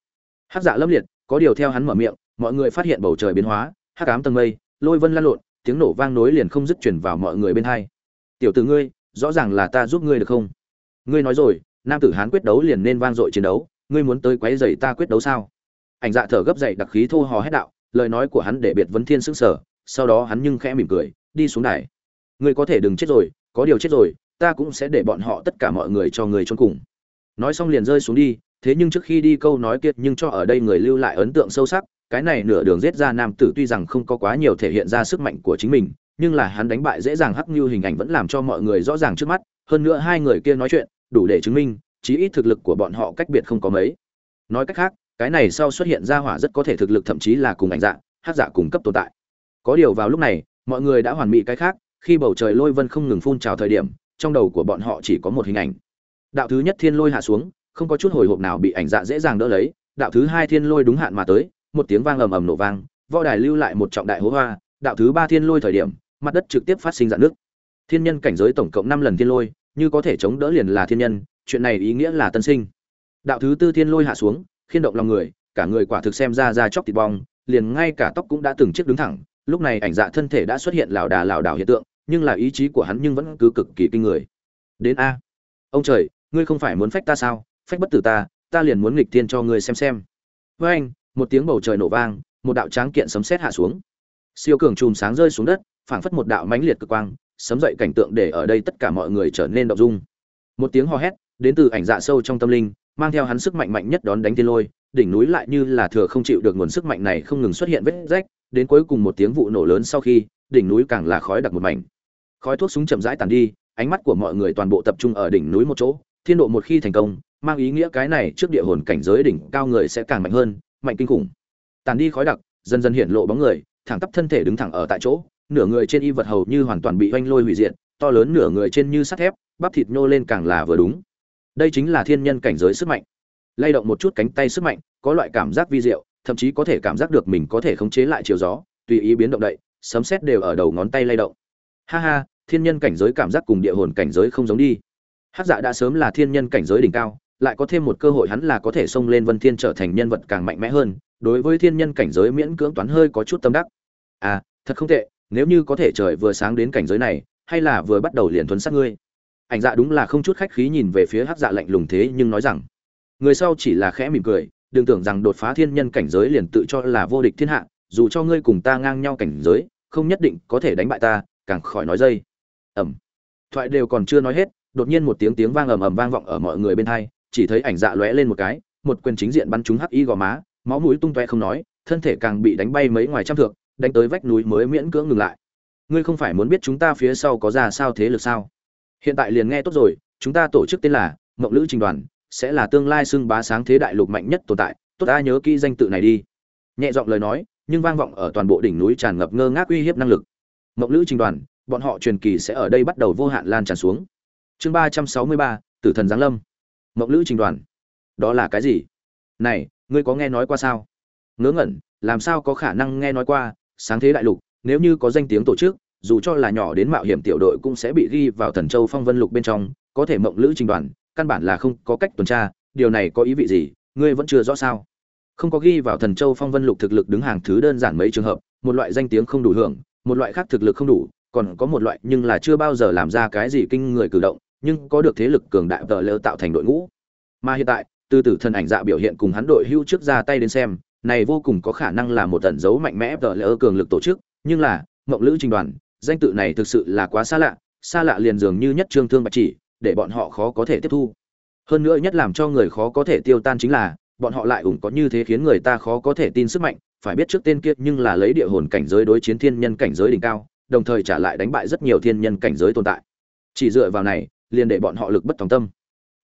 Hắc dạ lâm liệt, có điều theo hắn mở miệng, mọi người phát hiện bầu trời biến hóa, hắc ám tầng mây, lôi vân lan lộn, tiếng nổ vang nối liền không dứt chuyển vào mọi người bên hai. Tiểu tử ngươi, rõ ràng là ta giúp ngươi được không? Ngươi nói rồi, nam tử hán quyết đấu liền nên vang dội chiến đấu, ngươi muốn tới quấy rầy ta quyết đấu sao? Ảnh dạ thở gấp dậy đặc khí thô hò hét đạo, lời nói của hắn để biệt vấn thiên sững sờ, sau đó hắn nhưng khẽ mỉm cười, đi xuống đài. Ngươi có thể đừng chết rồi, có điều chết rồi, ta cũng sẽ để bọn họ tất cả mọi người cho người chôn cùng nói xong liền rơi xuống đi, thế nhưng trước khi đi câu nói kiệt nhưng cho ở đây người lưu lại ấn tượng sâu sắc, cái này nửa đường giết ra nam tử tuy rằng không có quá nhiều thể hiện ra sức mạnh của chính mình, nhưng là hắn đánh bại dễ dàng hắc như hình ảnh vẫn làm cho mọi người rõ ràng trước mắt, hơn nữa hai người kia nói chuyện, đủ để chứng minh, chí ít thực lực của bọn họ cách biệt không có mấy. Nói cách khác, cái này sau xuất hiện ra hỏa rất có thể thực lực thậm chí là cùng ảnh dạng, hát dạ cùng cấp tồn tại. Có điều vào lúc này, mọi người đã hoàn mỹ cái khác, khi bầu trời lôi vân không ngừng phun trào thời điểm, trong đầu của bọn họ chỉ có một hình ảnh đạo thứ nhất thiên lôi hạ xuống, không có chút hồi hộp nào bị ảnh dạ dễ dàng đỡ lấy, đạo thứ hai thiên lôi đúng hạn mà tới, một tiếng vang ầm ầm nổ vang, võ đài lưu lại một trọng đại hố hoa, đạo thứ ba thiên lôi thời điểm, mặt đất trực tiếp phát sinh dạn nước thiên nhân cảnh giới tổng cộng năm lần thiên lôi, như có thể chống đỡ liền là thiên nhân, chuyện này ý nghĩa là tân sinh. Đạo thứ tư thiên lôi hạ xuống, khiên động lòng người, cả người quả thực xem ra ra chóc thịt bong, liền ngay cả tóc cũng đã từng chiếc đứng thẳng, lúc này ảnh dạ thân thể đã xuất hiện lảo đà lảo đảo hiện tượng, nhưng là ý chí của hắn nhưng vẫn cứ cực kỳ kinh người. Đến a. Ông trời ngươi không phải muốn phách ta sao? Phách bất tử ta ta liền muốn nghịch tiên cho ngươi xem xem. Với anh, một tiếng bầu trời nổ vang, một đạo tráng kiện sấm sét hạ xuống. Siêu cường chùm sáng rơi xuống đất, phảng phất một đạo mãnh liệt cực quang, sấm dậy cảnh tượng để ở đây tất cả mọi người trở nên động dung. Một tiếng hò hét, đến từ ảnh dạ sâu trong tâm linh, mang theo hắn sức mạnh mạnh nhất đón đánh tiên lôi, đỉnh núi lại như là thừa không chịu được nguồn sức mạnh này không ngừng xuất hiện vết rách, đến cuối cùng một tiếng vụ nổ lớn sau khi, đỉnh núi càng là khói đặc một mảnh. Khói thuốc súng chậm rãi tàn đi, ánh mắt của mọi người toàn bộ tập trung ở đỉnh núi một chỗ thiên độ một khi thành công, mang ý nghĩa cái này trước địa hồn cảnh giới đỉnh cao người sẽ càng mạnh hơn, mạnh kinh khủng. Tàn đi khói đặc, dần dần hiện lộ bóng người, thẳng tắp thân thể đứng thẳng ở tại chỗ, nửa người trên y vật hầu như hoàn toàn bị oanh lôi hủy diệt, to lớn nửa người trên như sắt thép, bắp thịt nhô lên càng là vừa đúng. Đây chính là thiên nhân cảnh giới sức mạnh. Lay động một chút cánh tay sức mạnh, có loại cảm giác vi diệu, thậm chí có thể cảm giác được mình có thể khống chế lại chiều gió, tùy ý biến động đậy, sấm xét đều ở đầu ngón tay lay động. Ha ha, thiên nhân cảnh giới cảm giác cùng địa hồn cảnh giới không giống đi. Hắc dạ đã sớm là thiên nhân cảnh giới đỉnh cao, lại có thêm một cơ hội hắn là có thể xông lên vân thiên trở thành nhân vật càng mạnh mẽ hơn, đối với thiên nhân cảnh giới miễn cưỡng toán hơi có chút tâm đắc. À thật không tệ, nếu như có thể trời vừa sáng đến cảnh giới này, hay là vừa bắt đầu liền thuấn sát ngươi. Ảnh dạ đúng là không chút khách khí nhìn về phía Hắc dạ lạnh lùng thế nhưng nói rằng, người sau chỉ là khẽ mỉm cười, đừng tưởng rằng đột phá thiên nhân cảnh giới liền tự cho là vô địch thiên hạ, dù cho ngươi cùng ta ngang nhau cảnh giới, không nhất định có thể đánh bại ta, càng khỏi nói dây. Ẩm thoại đều còn chưa nói hết đột nhiên một tiếng tiếng vang ầm ầm vang vọng ở mọi người bên hai, chỉ thấy ảnh dạ lóe lên một cái, một quyền chính diện bắn trúng hắc y gò má, máu mũi tung toe không nói, thân thể càng bị đánh bay mấy ngoài trăm thước, đánh tới vách núi mới miễn cưỡng ngừng lại. Ngươi không phải muốn biết chúng ta phía sau có ra sao thế lực sao? Hiện tại liền nghe tốt rồi, chúng ta tổ chức tên là mộng lữ trình đoàn, sẽ là tương lai xưng bá sáng thế đại lục mạnh nhất tồn tại, tốt ta nhớ kỹ danh tự này đi. Nhẹ giọng lời nói, nhưng vang vọng ở toàn bộ đỉnh núi tràn ngập ngơ ngác uy hiếp năng lực. Mộng lữ trình đoàn, bọn họ truyền kỳ sẽ ở đây bắt đầu vô hạn lan tràn xuống chương ba trăm sáu mươi ba, tử thần giáng lâm. Mộng lữ trình đoàn. Đó là cái gì? Này, ngươi có nghe nói qua sao? Ngớ ngẩn, làm sao có khả năng nghe nói qua? Sáng thế đại lục, nếu như có danh tiếng tổ chức, dù cho là nhỏ đến mạo hiểm tiểu đội cũng sẽ bị ghi vào thần châu phong vân lục bên trong. Có thể mộng lữ trình đoàn, căn bản là không có cách tuần tra. Điều này có ý vị gì? Ngươi vẫn chưa rõ sao? Không có ghi vào thần châu phong vân lục thực lực đứng hàng thứ đơn giản mấy trường hợp. Một loại danh tiếng không đủ hưởng, một loại khác thực lực không đủ. Còn có một loại nhưng là chưa bao giờ làm ra cái gì kinh người cử động nhưng có được thế lực cường đại tờ lơ tạo thành đội ngũ. Mà hiện tại, từ tử thần ảnh dạ biểu hiện cùng hắn đội hưu trước ra tay đến xem, này vô cùng có khả năng là một tận dấu mạnh mẽ tờ lơ cường lực tổ chức, nhưng là mộng lữ trình đoàn, danh tự này thực sự là quá xa lạ xa lạ liền dường như nhất trương thương bạch chỉ, để bọn họ khó có thể tiếp thu. Hơn nữa nhất làm cho người khó có thể tiêu tan chính là, bọn họ lại ủng có như thế khiến người ta khó có thể tin sức mạnh, phải biết trước tên kia nhưng là lấy địa hồn cảnh giới đối chiến thiên nhân cảnh giới đỉnh cao, đồng thời trả lại đánh bại rất nhiều thiên nhân cảnh giới tồn tại. Chỉ dựa vào này liền để bọn họ lực bất tòng tâm.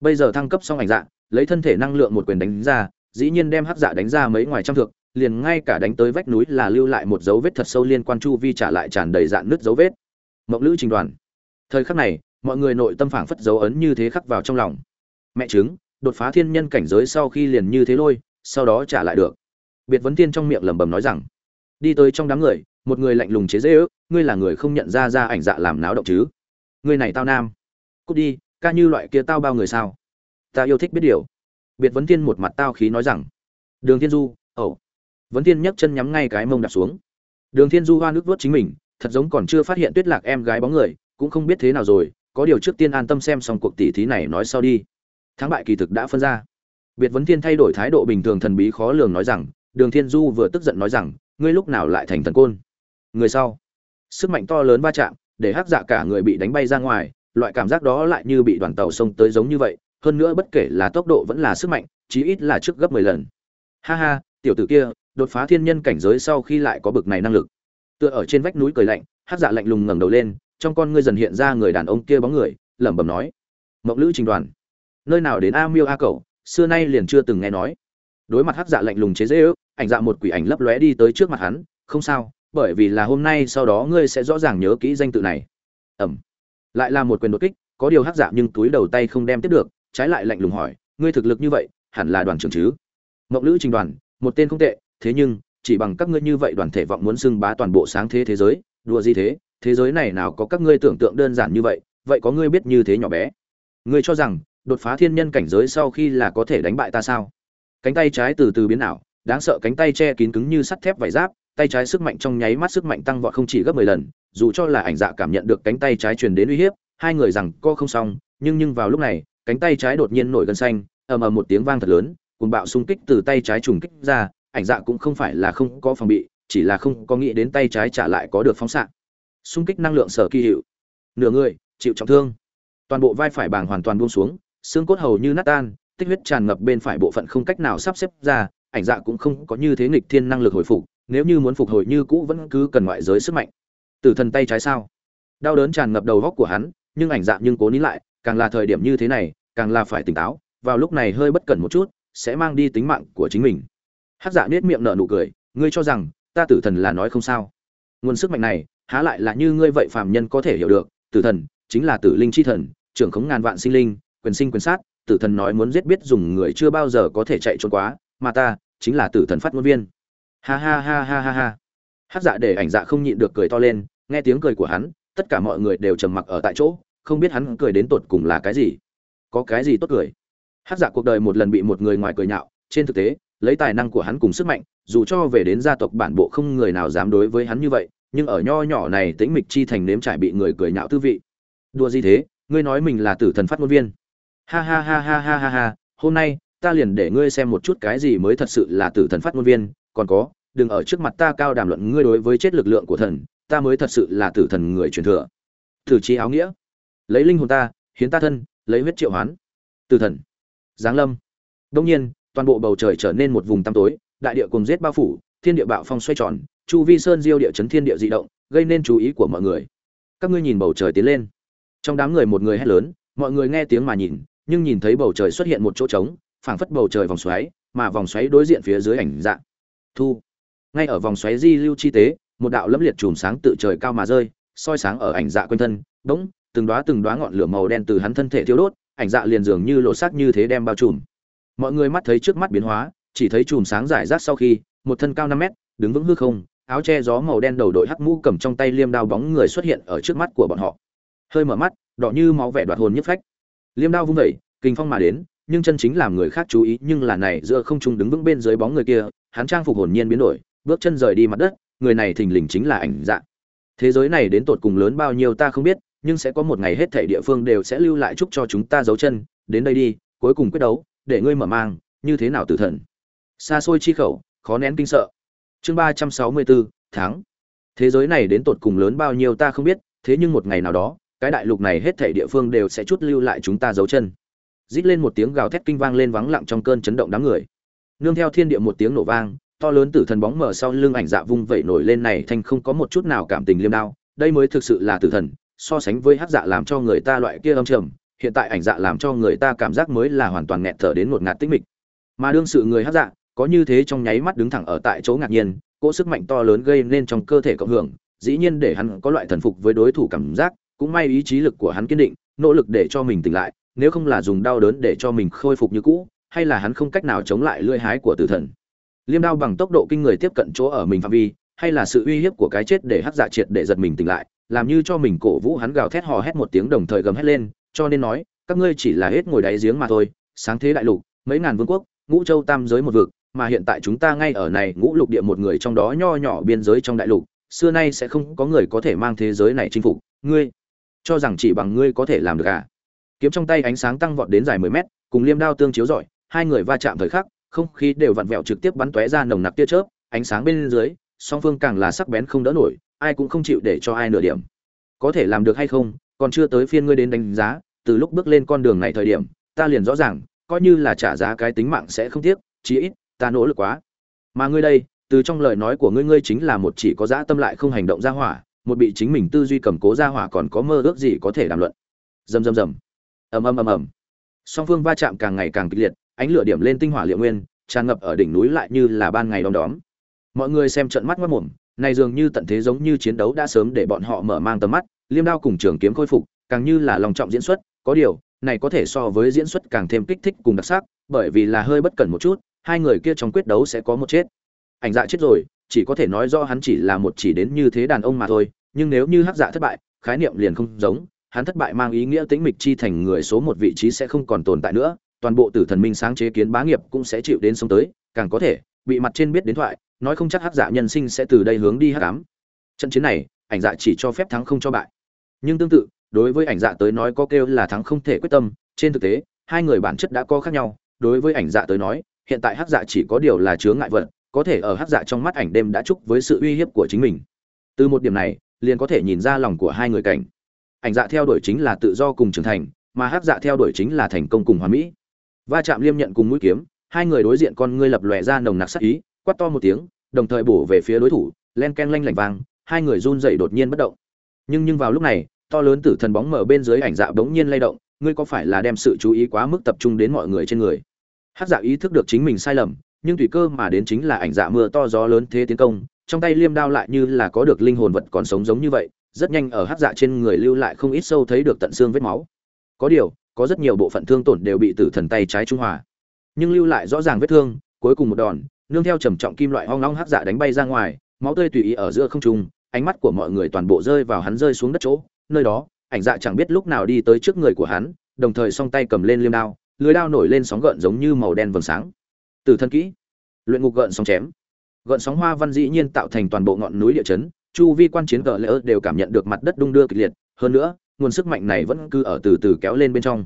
Bây giờ thăng cấp xong ảnh dạ lấy thân thể năng lượng một quyền đánh ra, dĩ nhiên đem hắc dạ đánh ra mấy ngoài trăm thước, liền ngay cả đánh tới vách núi là lưu lại một dấu vết thật sâu liên quan chu vi trả lại tràn đầy dạn nứt dấu vết. Mộng lữ trình đoàn. Thời khắc này, mọi người nội tâm phảng phất dấu ấn như thế khắc vào trong lòng. Mẹ chứng đột phá thiên nhân cảnh giới sau khi liền như thế lôi, sau đó trả lại được. Biệt vấn tiên trong miệng lẩm bẩm nói rằng, đi tới trong đám người, một người lạnh lùng chế dễ ước ngươi là người không nhận ra ra ảnh dạ làm náo động chứ? Ngươi này tao nam cút đi, ca như loại kia tao bao người sao? Ta yêu thích biết điều. Biệt vấn Thiên một mặt tao khí nói rằng, đường thiên du, ẩu. Vấn Thiên nhấc chân nhắm ngay cái mông đạp xuống. Đường thiên du hoa nước vớt chính mình, thật giống còn chưa phát hiện tuyết lạc em gái bóng người, cũng không biết thế nào rồi, có điều trước tiên an tâm xem xong cuộc tỷ thí này nói sau đi. Thắng bại kỳ thực đã phân ra. Biệt vấn thiên thay đổi thái độ bình thường thần bí khó lường nói rằng, đường thiên du vừa tức giận nói rằng, ngươi lúc nào lại thành thần côn? Người sau. Sức mạnh to lớn va chạm, để hắc dạ cả người bị đánh bay ra ngoài loại cảm giác đó lại như bị đoàn tàu xông tới giống như vậy, hơn nữa bất kể là tốc độ vẫn là sức mạnh, chí ít là trước gấp mười lần. Ha ha, tiểu tử kia, đột phá thiên nhân cảnh giới sau khi lại có bực này năng lực. Tựa ở trên vách núi cười lạnh hắc dạ lạnh lùng ngẩng đầu lên, trong con ngươi dần hiện ra người đàn ông kia bóng người, lẩm bẩm nói. Mộng lữ trình đoàn, nơi nào đến a miêu a cậu xưa nay liền chưa từng nghe nói. Đối mặt hắc dạ lạnh lùng chế dễ ước ảnh dạ một quỷ ảnh lấp lóe đi tới trước mặt hắn, không sao, bởi vì là hôm nay sau đó ngươi sẽ rõ ràng nhớ kỹ danh tự này. Ẩm lại là một quyền đột kích, có điều hắc dạ nhưng túi đầu tay không đem tiếp được, trái lại lạnh lùng hỏi, ngươi thực lực như vậy, hẳn là đoàn trưởng chứ? Mộng lữ trình đoàn, một tên không tệ, thế nhưng, chỉ bằng các ngươi như vậy đoàn thể vọng muốn xưng bá toàn bộ sáng thế thế giới, đùa gì thế? Thế giới này nào có các ngươi tưởng tượng đơn giản như vậy vậy có ngươi biết như thế nhỏ bé? Ngươi cho rằng, đột phá thiên nhân cảnh giới sau khi là có thể đánh bại ta sao? Cánh tay trái từ từ biến ảo, đáng sợ cánh tay che kín cứng như sắt thép vải giáp tay trái sức mạnh trong nháy mắt sức mạnh tăng vọt không chỉ gấp mười lần, dù cho là ảnh dạ cảm nhận được cánh tay trái truyền đến uy hiếp, hai người rằng co không xong, nhưng nhưng vào lúc này, cánh tay trái đột nhiên nổi gân xanh, ầm ầm một tiếng vang thật lớn, cuồng bạo xung kích từ tay trái trùng kích ra, ảnh dạ cũng không phải là không có phòng bị, chỉ là không có nghĩ đến tay trái trả lại có được phóng xạ. Xung kích năng lượng sở kỳ hiệu. Nửa người, chịu trọng thương. Toàn bộ vai phải bàng hoàn toàn buông xuống, xương cốt hầu như nát tan, tích huyết tràn ngập bên phải bộ phận không cách nào sắp xếp ra, ảnh dạ cũng không có như thế nghịch thiên năng lực hồi phục nếu như muốn phục hồi như cũ vẫn cứ cần ngoại giới sức mạnh. Tử thần tay trái sao? Đau đớn tràn ngập đầu góc của hắn, nhưng ảnh dạng nhưng cố nín lại, càng là thời điểm như thế này, càng là phải tỉnh táo, vào lúc này hơi bất cẩn một chút, sẽ mang đi tính mạng của chính mình. Hát dạ nết miệng nở nụ cười, ngươi cho rằng, ta tử thần là nói không sao. Nguồn sức mạnh này, há lại là như ngươi vậy phàm nhân có thể hiểu được, tử thần, chính là tử linh chi thần, trưởng khống ngàn vạn sinh linh, quyền sinh quyền sát, tử thần nói muốn giết biết dùng người chưa bao giờ có thể chạy trốn quá, mà ta, chính là tử thần phát ngôn viên ha ha ha ha ha ha. Hát dạ để ảnh dạ không nhịn được cười to lên, nghe tiếng cười của hắn, tất cả mọi người đều trầm mặc ở tại chỗ, không biết hắn cười đến tột cùng là cái gì. Có cái gì tốt cười? Hát dạ cuộc đời một lần bị một người ngoài cười nhạo, trên thực tế, lấy tài năng của hắn cùng sức mạnh, dù cho về đến gia tộc bản bộ không người nào dám đối với hắn như vậy, nhưng ở nho nhỏ này tĩnh mịch chi thành nếm trải bị người cười nhạo tư vị. Đùa gì thế? Ngươi nói mình là tử thần phát ngôn viên. Ha ha ha ha ha ha ha, hôm nay, ta liền để ngươi xem một chút cái gì mới thật sự là tử thần phát ngôn viên còn có, đừng ở trước mặt ta cao đàm luận ngươi đối với chết lực lượng của thần, ta mới thật sự là tử thần người truyền thừa. Tử trí áo nghĩa. Lấy linh hồn ta, hiến ta thân, lấy huyết triệu hoán. Tử thần. Giáng lâm. Đông nhiên, toàn bộ bầu trời trở nên một vùng tăm tối, đại địa cùng giết bao phủ, thiên địa bạo phong xoay tròn, chu vi sơn diêu địa chấn thiên địa dị động, gây nên chú ý của mọi người. Các ngươi nhìn bầu trời tiến lên. Trong đám người một người hét lớn, mọi người nghe tiếng mà nhìn, nhưng nhìn thấy bầu trời xuất hiện một chỗ trống, phảng phất bầu trời vòng xoáy, mà vòng xoáy đối diện phía dưới ảnh dạng thu. Ngay ở vòng xoáy di lưu chi tế, một đạo lẫm liệt chùm sáng tự trời cao mà rơi, soi sáng ở ảnh dạ quanh thân, bỗng, từng đóa từng đóa ngọn lửa màu đen từ hắn thân thể thiêu đốt, ảnh dạ liền dường như lộ xác như thế đem bao trùm. Mọi người mắt thấy trước mắt biến hóa, chỉ thấy chùm sáng giải rác sau khi, một thân cao năm mét, đứng vững hư không, áo che gió màu đen đầu đội hắc mũ cầm trong tay liêm đao bóng người xuất hiện ở trước mắt của bọn họ. Hơi mở mắt, đỏ như máu vẻ đoạt hồn nhất phách. Liêm đao vung vẩy kinh phong mà đến nhưng chân chính làm người khác chú ý, nhưng là này giữa không trung đứng vững bên dưới bóng người kia, hắn trang phục hồn nhiên biến đổi, bước chân rời đi mặt đất, người này thình lình chính là ảnh dạng. Thế giới này đến tột cùng lớn bao nhiêu ta không biết, nhưng sẽ có một ngày hết thảy địa phương đều sẽ lưu lại chúc cho chúng ta giấu chân, đến đây đi, cuối cùng quyết đấu, để ngươi mở mang, như thế nào tử thần? Xa xôi chi khẩu, khó nén kinh sợ. Chương ba trăm sáu mươi bốn tháng thế giới này đến tột cùng lớn bao nhiêu ta không biết, thế nhưng một ngày nào đó, cái đại lục này hết thảy địa phương đều sẽ chút lưu lại chúng ta giấu chân rít lên một tiếng gào thét kinh vang lên vắng lặng trong cơn chấn động đám người. Nương theo thiên địa một tiếng nổ vang, to lớn tử thần bóng mở sau lưng ảnh dạ vung vẩy nổi lên này thành không có một chút nào cảm tình liêm đao. Đây mới thực sự là tử thần, so sánh với hắc dạ làm cho người ta loại kia âm trầm, hiện tại ảnh dạ làm cho người ta cảm giác mới là hoàn toàn nghẹt thở đến một ngạt tích mịch. Mà đương sự người hắc dạ có như thế trong nháy mắt đứng thẳng ở tại chỗ ngạc nhiên, cỗ sức mạnh to lớn gây nên trong cơ thể cộng hưởng, dĩ nhiên để hắn có loại thần phục với đối thủ cảm giác, cũng may ý chí lực của hắn kiên định, nỗ lực để cho mình tỉnh lại nếu không là dùng đau đớn để cho mình khôi phục như cũ, hay là hắn không cách nào chống lại lưỡi hái của tử thần. Liêm đao bằng tốc độ kinh người tiếp cận chỗ ở mình phạm vi, hay là sự uy hiếp của cái chết để hắc dạ triệt để giật mình tỉnh lại, làm như cho mình cổ vũ hắn gào thét hò hét một tiếng đồng thời gầm hét lên, cho nên nói, các ngươi chỉ là hết ngồi đáy giếng mà thôi, sáng thế đại lục, mấy ngàn vương quốc, ngũ châu tam giới một vực, mà hiện tại chúng ta ngay ở này, ngũ lục địa một người trong đó nho nhỏ biên giới trong đại lục, xưa nay sẽ không có người có thể mang thế giới này chinh phục, ngươi, cho rằng chỉ bằng ngươi có thể làm được à? Kiếm trong tay ánh sáng tăng vọt đến dài mười mét, cùng liêm đao tương chiếu rọi, hai người va chạm thời khắc, không khí đều vặn vẹo trực tiếp bắn tóe ra nồng nặc tia chớp, ánh sáng bên dưới, song phương càng là sắc bén không đỡ nổi, ai cũng không chịu để cho ai nửa điểm. Có thể làm được hay không, còn chưa tới phiên ngươi đến đánh giá, từ lúc bước lên con đường này thời điểm, ta liền rõ ràng, coi như là trả giá cái tính mạng sẽ không tiếc, chí ít, ta nỗ lực quá. Mà ngươi đây, từ trong lời nói của ngươi ngươi chính là một chỉ có dã tâm lại không hành động ra hỏa, một bị chính mình tư duy cầm cố ra hỏa còn có mơ ước gì có thể đàm luận. Rầm rầm rầm ầm ầm ầm ầm. Song phương va chạm càng ngày càng kịch liệt, ánh lửa điểm lên tinh hỏa liệu nguyên, tràn ngập ở đỉnh núi lại như là ban ngày đom đóm. Mọi người xem trận mắt mất mồm, này dường như tận thế giống như chiến đấu đã sớm để bọn họ mở mang tầm mắt, liêm đao cùng trường kiếm khôi phục, càng như là lòng trọng diễn xuất, có điều, này có thể so với diễn xuất càng thêm kích thích cùng đặc sắc, bởi vì là hơi bất cẩn một chút, hai người kia trong quyết đấu sẽ có một chết. Ảnh dạ chết rồi, chỉ có thể nói do hắn chỉ là một chỉ đến như thế đàn ông mà thôi, nhưng nếu như hắc dạ thất bại, khái niệm liền không giống hắn thất bại mang ý nghĩa tĩnh mịch chi thành người số một vị trí sẽ không còn tồn tại nữa, toàn bộ tử thần minh sáng chế kiến bá nghiệp cũng sẽ chịu đến sống tới, càng có thể, bị mặt trên biết đến thoại, nói không chắc hắc dạ nhân sinh sẽ từ đây hướng đi hắc ám. Trận chiến này, ảnh dạ chỉ cho phép thắng không cho bại. Nhưng tương tự, đối với ảnh dạ tới nói có kêu là thắng không thể quyết tâm, trên thực tế, hai người bản chất đã có khác nhau. Đối với ảnh dạ tới nói, hiện tại hắc dạ chỉ có điều là chướng ngại vật, có thể ở hắc dạ trong mắt ảnh đêm đã chúc với sự uy hiếp của chính mình. Từ một điểm này, liền có thể nhìn ra lòng của hai người cảnh ảnh dạ theo đuổi chính là tự do cùng trưởng thành, mà hắc dạ theo đuổi chính là thành công cùng hoàn mỹ. Va chạm liêm nhận cùng mũi kiếm, hai người đối diện con ngươi lập lòe ra nồng nặc sắc ý, quát to một tiếng, đồng thời bổ về phía đối thủ, len ken lanh lảnh vang, hai người run dậy đột nhiên bất động. Nhưng nhưng vào lúc này, to lớn tử thần bóng mở bên dưới ảnh dạ bỗng nhiên lay động, ngươi có phải là đem sự chú ý quá mức tập trung đến mọi người trên người? Hát dạ ý thức được chính mình sai lầm, nhưng tùy cơ mà đến chính là ảnh dạ mưa to gió lớn thế tiến công, trong tay liêm đao lại như là có được linh hồn vật còn sống giống như vậy rất nhanh ở hát dạ trên người lưu lại không ít sâu thấy được tận xương vết máu. Có điều, có rất nhiều bộ phận thương tổn đều bị tử thần tay trái trung hòa. Nhưng lưu lại rõ ràng vết thương, cuối cùng một đòn, nương theo trầm trọng kim loại hoang long hát dạ đánh bay ra ngoài, máu tươi tùy ý ở giữa không trung, ánh mắt của mọi người toàn bộ rơi vào hắn rơi xuống đất chỗ. Nơi đó, ảnh dạ chẳng biết lúc nào đi tới trước người của hắn, đồng thời song tay cầm lên liêm đao, lưới đao nổi lên sóng gợn giống như màu đen vầng sáng. Từ thân kỹ. Luyện ngục gợn sóng chém. Gợn sóng hoa văn dĩ nhiên tạo thành toàn bộ ngọn núi địa chấn chu vi quan chiến cờ lỡ đều cảm nhận được mặt đất đung đưa kịch liệt, hơn nữa, nguồn sức mạnh này vẫn cứ ở từ từ kéo lên bên trong.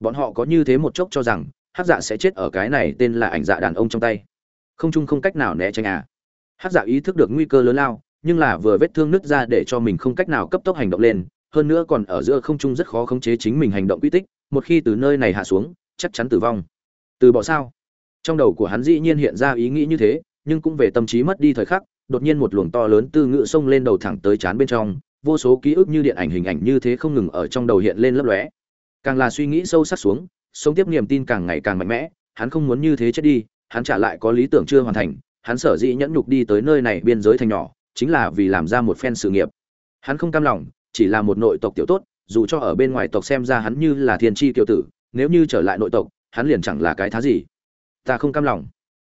Bọn họ có như thế một chốc cho rằng hát dạ sẽ chết ở cái này tên là ảnh dạ đàn ông trong tay. Không chung không cách nào né tránh à. Hát dạ ý thức được nguy cơ lớn lao, nhưng là vừa vết thương nứt ra để cho mình không cách nào cấp tốc hành động lên, hơn nữa còn ở giữa không trung rất khó khống chế chính mình hành động quy tích, một khi từ nơi này hạ xuống, chắc chắn tử vong. Từ bỏ sao? Trong đầu của hắn dĩ nhiên hiện ra ý nghĩ như thế, nhưng cũng về tâm trí mất đi thời khắc đột nhiên một luồng to lớn tư ngự xông lên đầu thẳng tới chán bên trong, vô số ký ức như điện ảnh hình ảnh như thế không ngừng ở trong đầu hiện lên lấp lóe. Càng là suy nghĩ sâu sắc xuống, sống tiếp niềm tin càng ngày càng mạnh mẽ, hắn không muốn như thế chết đi, hắn trả lại có lý tưởng chưa hoàn thành, hắn sở dĩ nhẫn nhục đi tới nơi này biên giới thành nhỏ, chính là vì làm ra một phen sự nghiệp. Hắn không cam lòng, chỉ là một nội tộc tiểu tốt, dù cho ở bên ngoài tộc xem ra hắn như là thiên tri tiểu tử, nếu như trở lại nội tộc, hắn liền chẳng là cái thá gì. Ta không cam lòng.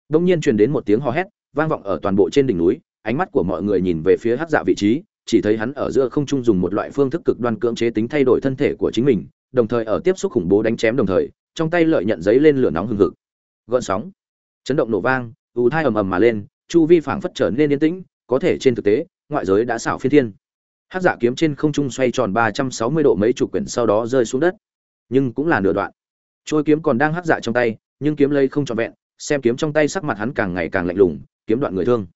Đông nhiên truyền đến một tiếng hò hét vang vọng ở toàn bộ trên đỉnh núi, ánh mắt của mọi người nhìn về phía hắc dạ vị trí, chỉ thấy hắn ở giữa không trung dùng một loại phương thức cực đoan cưỡng chế tính thay đổi thân thể của chính mình, đồng thời ở tiếp xúc khủng bố đánh chém đồng thời, trong tay lợi nhận giấy lên lửa nóng hừng hực. Gợn sóng, chấn động nổ vang ù thai ầm ầm mà lên, chu vi phảng phất trở nên yên tĩnh, có thể trên thực tế, ngoại giới đã xảo phiên thiên. Hát dạ kiếm trên không trung xoay tròn ba trăm sáu mươi độ mấy chục quyển sau đó rơi xuống đất. Nhưng cũng là nửa đoạn. Trôi kiếm còn đang hát dạ trong tay, nhưng kiếm lây không trọn vẹn, xem kiếm trong tay sắc mặt hắn càng ngày càng lạnh lùng kiếm đoạn người thương.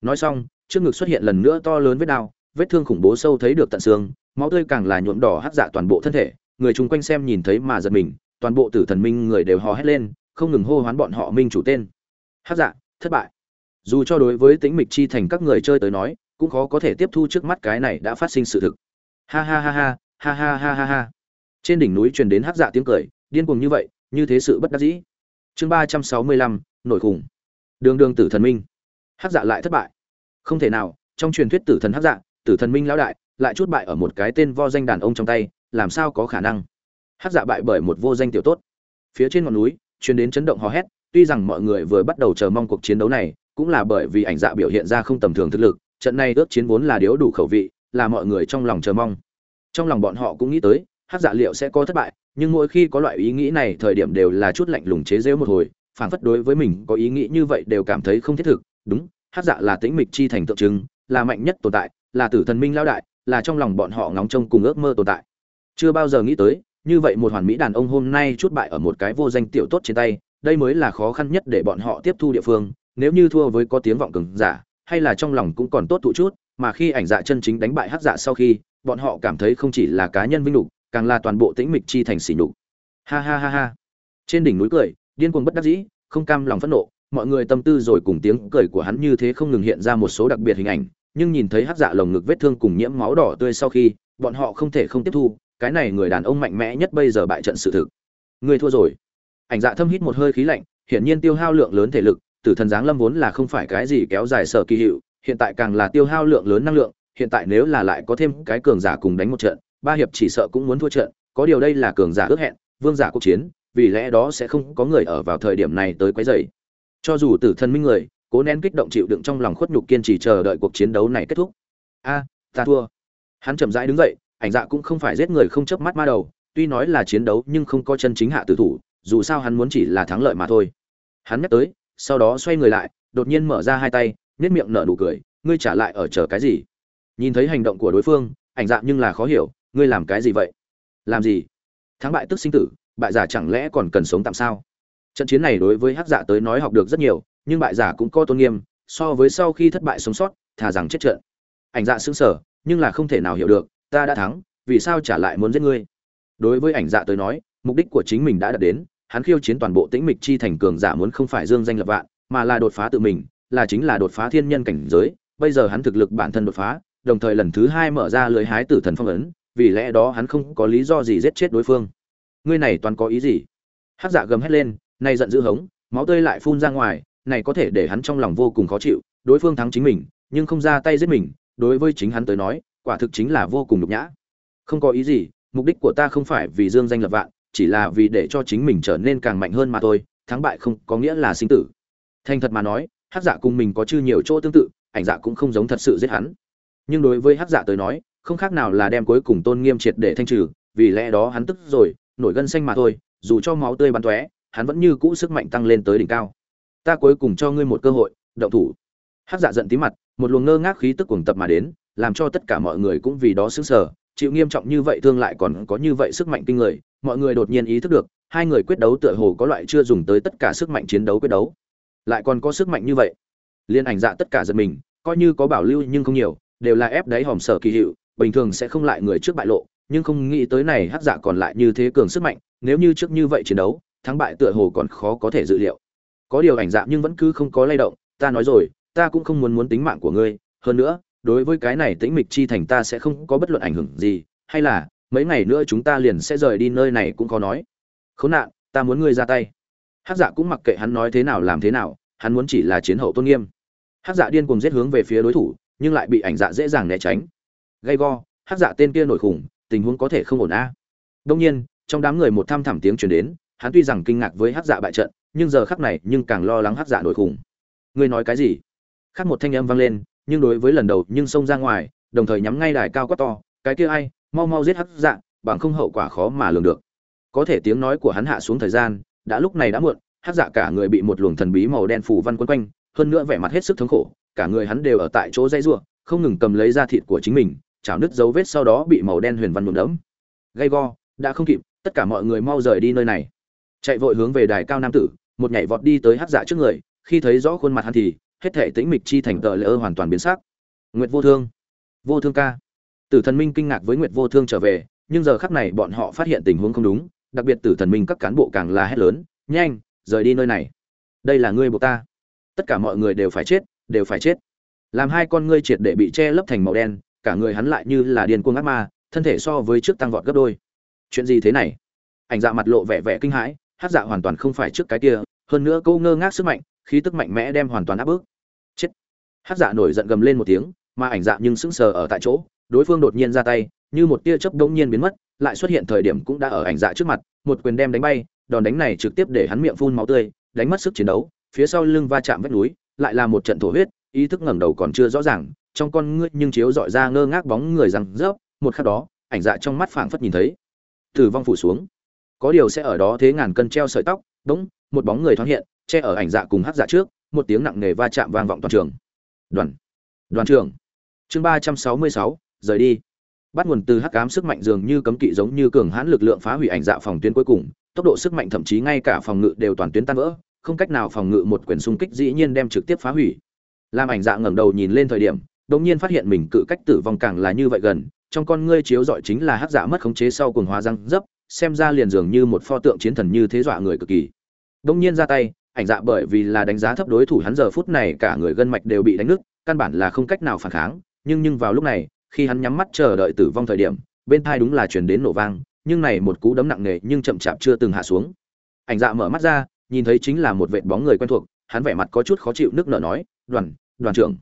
Nói xong, trước ngực xuất hiện lần nữa to lớn vết đao vết thương khủng bố sâu thấy được tận xương, máu tươi càng là nhuộm đỏ hắc dạ toàn bộ thân thể, người chung quanh xem nhìn thấy mà giật mình, toàn bộ tử thần minh người đều hò hét lên, không ngừng hô hoán bọn họ minh chủ tên. Hắc dạ thất bại. Dù cho đối với tính mịch chi thành các người chơi tới nói, cũng khó có thể tiếp thu trước mắt cái này đã phát sinh sự thực. Ha ha ha ha ha ha ha ha ha. Trên đỉnh núi truyền đến hắc dạ tiếng cười, điên cuồng như vậy, như thế sự bất đắc dĩ. Chương ba trăm sáu mươi lăm, nổi khủng. Đường đường tử thần minh. Hắc dạ lại thất bại. Không thể nào, trong truyền thuyết tử thần Hắc dạ tử thần minh lão đại, lại chút bại ở một cái tên vo danh đàn ông trong tay, làm sao có khả năng? Hắc dạ bại bởi một vô danh tiểu tốt. Phía trên ngọn núi, truyền đến chấn động hò hét, tuy rằng mọi người vừa bắt đầu chờ mong cuộc chiến đấu này, cũng là bởi vì ảnh dạ biểu hiện ra không tầm thường thực lực, trận này ước chiến vốn là điếu đủ khẩu vị, là mọi người trong lòng chờ mong. Trong lòng bọn họ cũng nghĩ tới hát dạ liệu sẽ có thất bại, nhưng mỗi khi có loại ý nghĩ này, thời điểm đều là chút lạnh lùng chế rễu một hồi phản phất đối với mình có ý nghĩ như vậy đều cảm thấy không thiết thực đúng, hát dạ là tĩnh mịch chi thành tượng trưng, là mạnh nhất tồn tại, là tử thần minh lao đại, là trong lòng bọn họ ngóng trông cùng ước mơ tồn tại. Chưa bao giờ nghĩ tới, như vậy một hoàn mỹ đàn ông hôm nay chút bại ở một cái vô danh tiểu tốt trên tay, đây mới là khó khăn nhất để bọn họ tiếp thu địa phương, nếu như thua với có tiếng vọng cường giả, hay là trong lòng cũng còn tốt thụ chút, mà khi ảnh dạ chân chính đánh bại hát dạ sau khi, bọn họ cảm thấy không chỉ là cá nhân vinh lục, càng là toàn bộ tĩnh mịch chi thành sỉ nhục. Ha ha ha ha. Trên đỉnh núi cười, điên cuồng bất đắc dĩ, không cam lòng phẫn nộ mọi người tâm tư rồi cùng tiếng cười của hắn như thế không ngừng hiện ra một số đặc biệt hình ảnh, nhưng nhìn thấy hát dạ lồng ngực vết thương cùng nhiễm máu đỏ tươi sau khi, bọn họ không thể không tiếp thu, cái này người đàn ông mạnh mẽ nhất bây giờ bại trận sự thực. Người thua rồi. Ảnh dạ thâm hít một hơi khí lạnh, hiển nhiên tiêu hao lượng lớn thể lực, tử thần giáng lâm vốn là không phải cái gì kéo dài sở kỳ hiệu, hiện tại càng là tiêu hao lượng lớn năng lượng, hiện tại nếu là lại có thêm cái cường giả cùng đánh một trận, ba hiệp chỉ sợ cũng muốn thua trận, có điều đây là cường giả ước hẹn, vương giả cuộc chiến, vì lẽ đó sẽ không có người ở vào thời điểm này tới quấy rầy cho dù tử thần minh người, cố nén kích động chịu đựng trong lòng khuất nhục kiên trì chờ đợi cuộc chiến đấu này kết thúc. A, ta thua. Hắn chậm rãi đứng dậy, ảnh dạ cũng không phải giết người không chớp mắt ma đầu, tuy nói là chiến đấu nhưng không có chân chính hạ tử thủ, dù sao hắn muốn chỉ là thắng lợi mà thôi. Hắn nhắc tới, sau đó xoay người lại, đột nhiên mở ra hai tay nết miệng nở nụ cười, ngươi trả lại ở chờ cái gì? Nhìn thấy hành động của đối phương, ảnh dạ nhưng là khó hiểu, ngươi làm cái gì vậy? Làm gì? Thắng bại tức sinh tử, bại giả chẳng lẽ còn cần sống tạm sao? Trận chiến này đối với hắc giả tới nói học được rất nhiều, nhưng bại giả cũng có tôn nghiêm, so với sau khi thất bại sống sót, thà rằng chết trận. Ảnh dạ xứng sở nhưng là không thể nào hiểu được, ta đã thắng, vì sao trả lại muốn giết ngươi? Đối với ảnh dạ tới nói, mục đích của chính mình đã đạt đến, hắn khiêu chiến toàn bộ tĩnh mịch chi thành cường giả muốn không phải dương danh lập vạn, mà là đột phá tự mình, là chính là đột phá thiên nhân cảnh giới. Bây giờ hắn thực lực bản thân đột phá, đồng thời lần thứ hai mở ra lưới hái tử thần phong ấn, vì lẽ đó hắn không có lý do gì giết chết đối phương. Ngươi này toàn có ý gì? Hát dạ gầm hét lên nay giận dữ hống, máu tươi lại phun ra ngoài, này có thể để hắn trong lòng vô cùng khó chịu, đối phương thắng chính mình, nhưng không ra tay giết mình, đối với chính hắn tới nói, quả thực chính là vô cùng nhục nhã. Không có ý gì, mục đích của ta không phải vì dương danh lập vạn, chỉ là vì để cho chính mình trở nên càng mạnh hơn mà thôi, thắng bại không có nghĩa là sinh tử. Thành thật mà nói hát dạ cùng mình có chư nhiều chỗ tương tự, ảnh dạ cũng không giống thật sự giết hắn. Nhưng đối với hát dạ tới nói, không khác nào là đem cuối cùng tôn nghiêm triệt để thanh trừ, vì lẽ đó hắn tức rồi, nổi gân xanh mà thôi, dù cho máu tươi bắn tóe hắn vẫn như cũ sức mạnh tăng lên tới đỉnh cao. Ta cuối cùng cho ngươi một cơ hội, động thủ. Hát dạ giận tí mặt, một luồng ngơ ngác khí tức cuồng tập mà đến, làm cho tất cả mọi người cũng vì đó sững sờ. Chịu nghiêm trọng như vậy thương lại còn có như vậy sức mạnh kinh người, mọi người đột nhiên ý thức được, hai người quyết đấu tựa hồ có loại chưa dùng tới tất cả sức mạnh chiến đấu quyết đấu. Lại còn có sức mạnh như vậy. Liên ảnh dạ tất cả giật mình, coi như có bảo lưu nhưng không nhiều, đều là ép đáy hòm sở kỳ hiệu, bình thường sẽ không lại người trước bại lộ, nhưng không nghĩ tới này hắc dạ còn lại như thế cường sức mạnh, nếu như trước như vậy chiến đấu thắng bại tựa hồ còn khó có thể dự liệu. Có điều ảnh dạng nhưng vẫn cứ không có lay động, ta nói rồi, ta cũng không muốn muốn tính mạng của ngươi. Hơn nữa, đối với cái này tĩnh mịch chi thành ta sẽ không có bất luận ảnh hưởng gì, hay là, mấy ngày nữa chúng ta liền sẽ rời đi nơi này cũng có nói. Khốn nạn, ta muốn ngươi ra tay. Hắc dạ cũng mặc kệ hắn nói thế nào làm thế nào, hắn muốn chỉ là chiến hậu tôn nghiêm. Hắc dạ điên cuồng giết hướng về phía đối thủ, nhưng lại bị ảnh dạ dễ dàng né tránh. Gay go, hắc dạ tên kia nổi khủng, tình huống có thể không ổn a. À. đông nhiên, trong đám người một tham thẳm tiếng truyền đến hắn tuy rằng kinh ngạc với hắc dạ bại trận, nhưng giờ khắc này nhưng càng lo lắng hắc dạ nổi khủng. Ngươi nói cái gì? Khác một thanh âm vang lên, nhưng đối với lần đầu nhưng xông ra ngoài, đồng thời nhắm ngay đài cao quá to, cái kia ai, mau mau giết hắc dạ bằng không hậu quả khó mà lường được. Có thể tiếng nói của hắn hạ xuống thời gian, đã lúc này đã muộn hắc dạ cả người bị một luồng thần bí màu đen phủ văn quấn quanh, hơn nữa vẻ mặt hết sức thống khổ, cả người hắn đều ở tại chỗ dây rủa, không ngừng cầm lấy da thịt của chính mình, chảo nứt dấu vết sau đó bị màu đen huyền văn nhuộm đẫm. Gay go, đã không kịp, tất cả mọi người mau rời đi nơi này chạy vội hướng về đài cao nam tử, một nhảy vọt đi tới hát dạ trước người, khi thấy rõ khuôn mặt hắn thì, hết thể tĩnh mịch chi thành tờ lỡ hoàn toàn biến sắc. Nguyệt vô thương vô thương ca. Tử thần minh kinh ngạc với nguyệt vô thương trở về, nhưng giờ khắc này bọn họ phát hiện tình huống không đúng, đặc biệt tử thần minh các cán bộ càng là hét lớn, nhanh, rời đi nơi này. Đây là ngươi buộc ta. Tất cả mọi người đều phải chết, đều phải chết. Làm hai con ngươi triệt để bị che lấp thành màu đen, cả người hắn lại như là điên cuồng ác ma, thân thể so với trước tăng vọt gấp đôi. Chuyện gì thế này? Ảnh dạ mặt lộ vẻ vẻ kinh hãi hát dạ hoàn toàn không phải trước cái kia, hơn nữa câu ngơ ngác sức mạnh, khí tức mạnh mẽ đem hoàn toàn áp bức. Chết. Hát dạ nổi giận gầm lên một tiếng, mà ảnh dạ nhưng sững sờ ở tại chỗ, đối phương đột nhiên ra tay, như một tia chớp đống nhiên biến mất, lại xuất hiện thời điểm cũng đã ở ảnh dạ trước mặt, một quyền đem đánh bay, đòn đánh này trực tiếp để hắn miệng phun máu tươi, đánh mất sức chiến đấu, phía sau lưng va chạm vách núi, lại là một trận thổ huyết, ý thức ngẩng đầu còn chưa rõ ràng, trong con ngươi nhưng chiếu dọi ra ngơ ngác bóng người răng rớp, một khắc đó, ảnh dạ trong mắt phảng phất nhìn thấy, tử vong phủ xuống có điều sẽ ở đó thế ngàn cân treo sợi tóc bỗng một bóng người thoáng hiện, che ở ảnh dạ cùng hát dạ trước, một tiếng nặng nề va chạm vang vọng toàn trường. Đoàn đoàn trưởng. Chương ba trăm sáu mươi sáu, rời đi. Bắt nguồn từ hắc ám sức mạnh dường như cấm kỵ giống như cường hãn lực lượng phá hủy ảnh dạ phòng tuyến cuối cùng, tốc độ sức mạnh thậm chí ngay cả phòng ngự đều toàn tuyến tan vỡ, không cách nào phòng ngự một quyền xung kích dĩ nhiên đem trực tiếp phá hủy. Làm ảnh dạ ngẩng đầu nhìn lên thời điểm, đột nhiên phát hiện mình cự cách tử vong càng là như vậy gần, trong con ngươi chiếu dọi chính là hắc dạ mất khống chế sau cuồng hóa răng dấp xem ra liền dường như một pho tượng chiến thần như thế dọa người cực kỳ. Đông nhiên ra tay, ảnh dạ bởi vì là đánh giá thấp đối thủ hắn giờ phút này cả người gân mạch đều bị đánh nứt, căn bản là không cách nào phản kháng. Nhưng nhưng vào lúc này, khi hắn nhắm mắt chờ đợi tử vong thời điểm, bên thai đúng là truyền đến nổ vang, nhưng này một cú đấm nặng nề nhưng chậm chạp chưa từng hạ xuống. Ảnh dạ mở mắt ra, nhìn thấy chính là một vệ bóng người quen thuộc, hắn vẻ mặt có chút khó chịu nước nở nói, đoàn đoàn trưởng.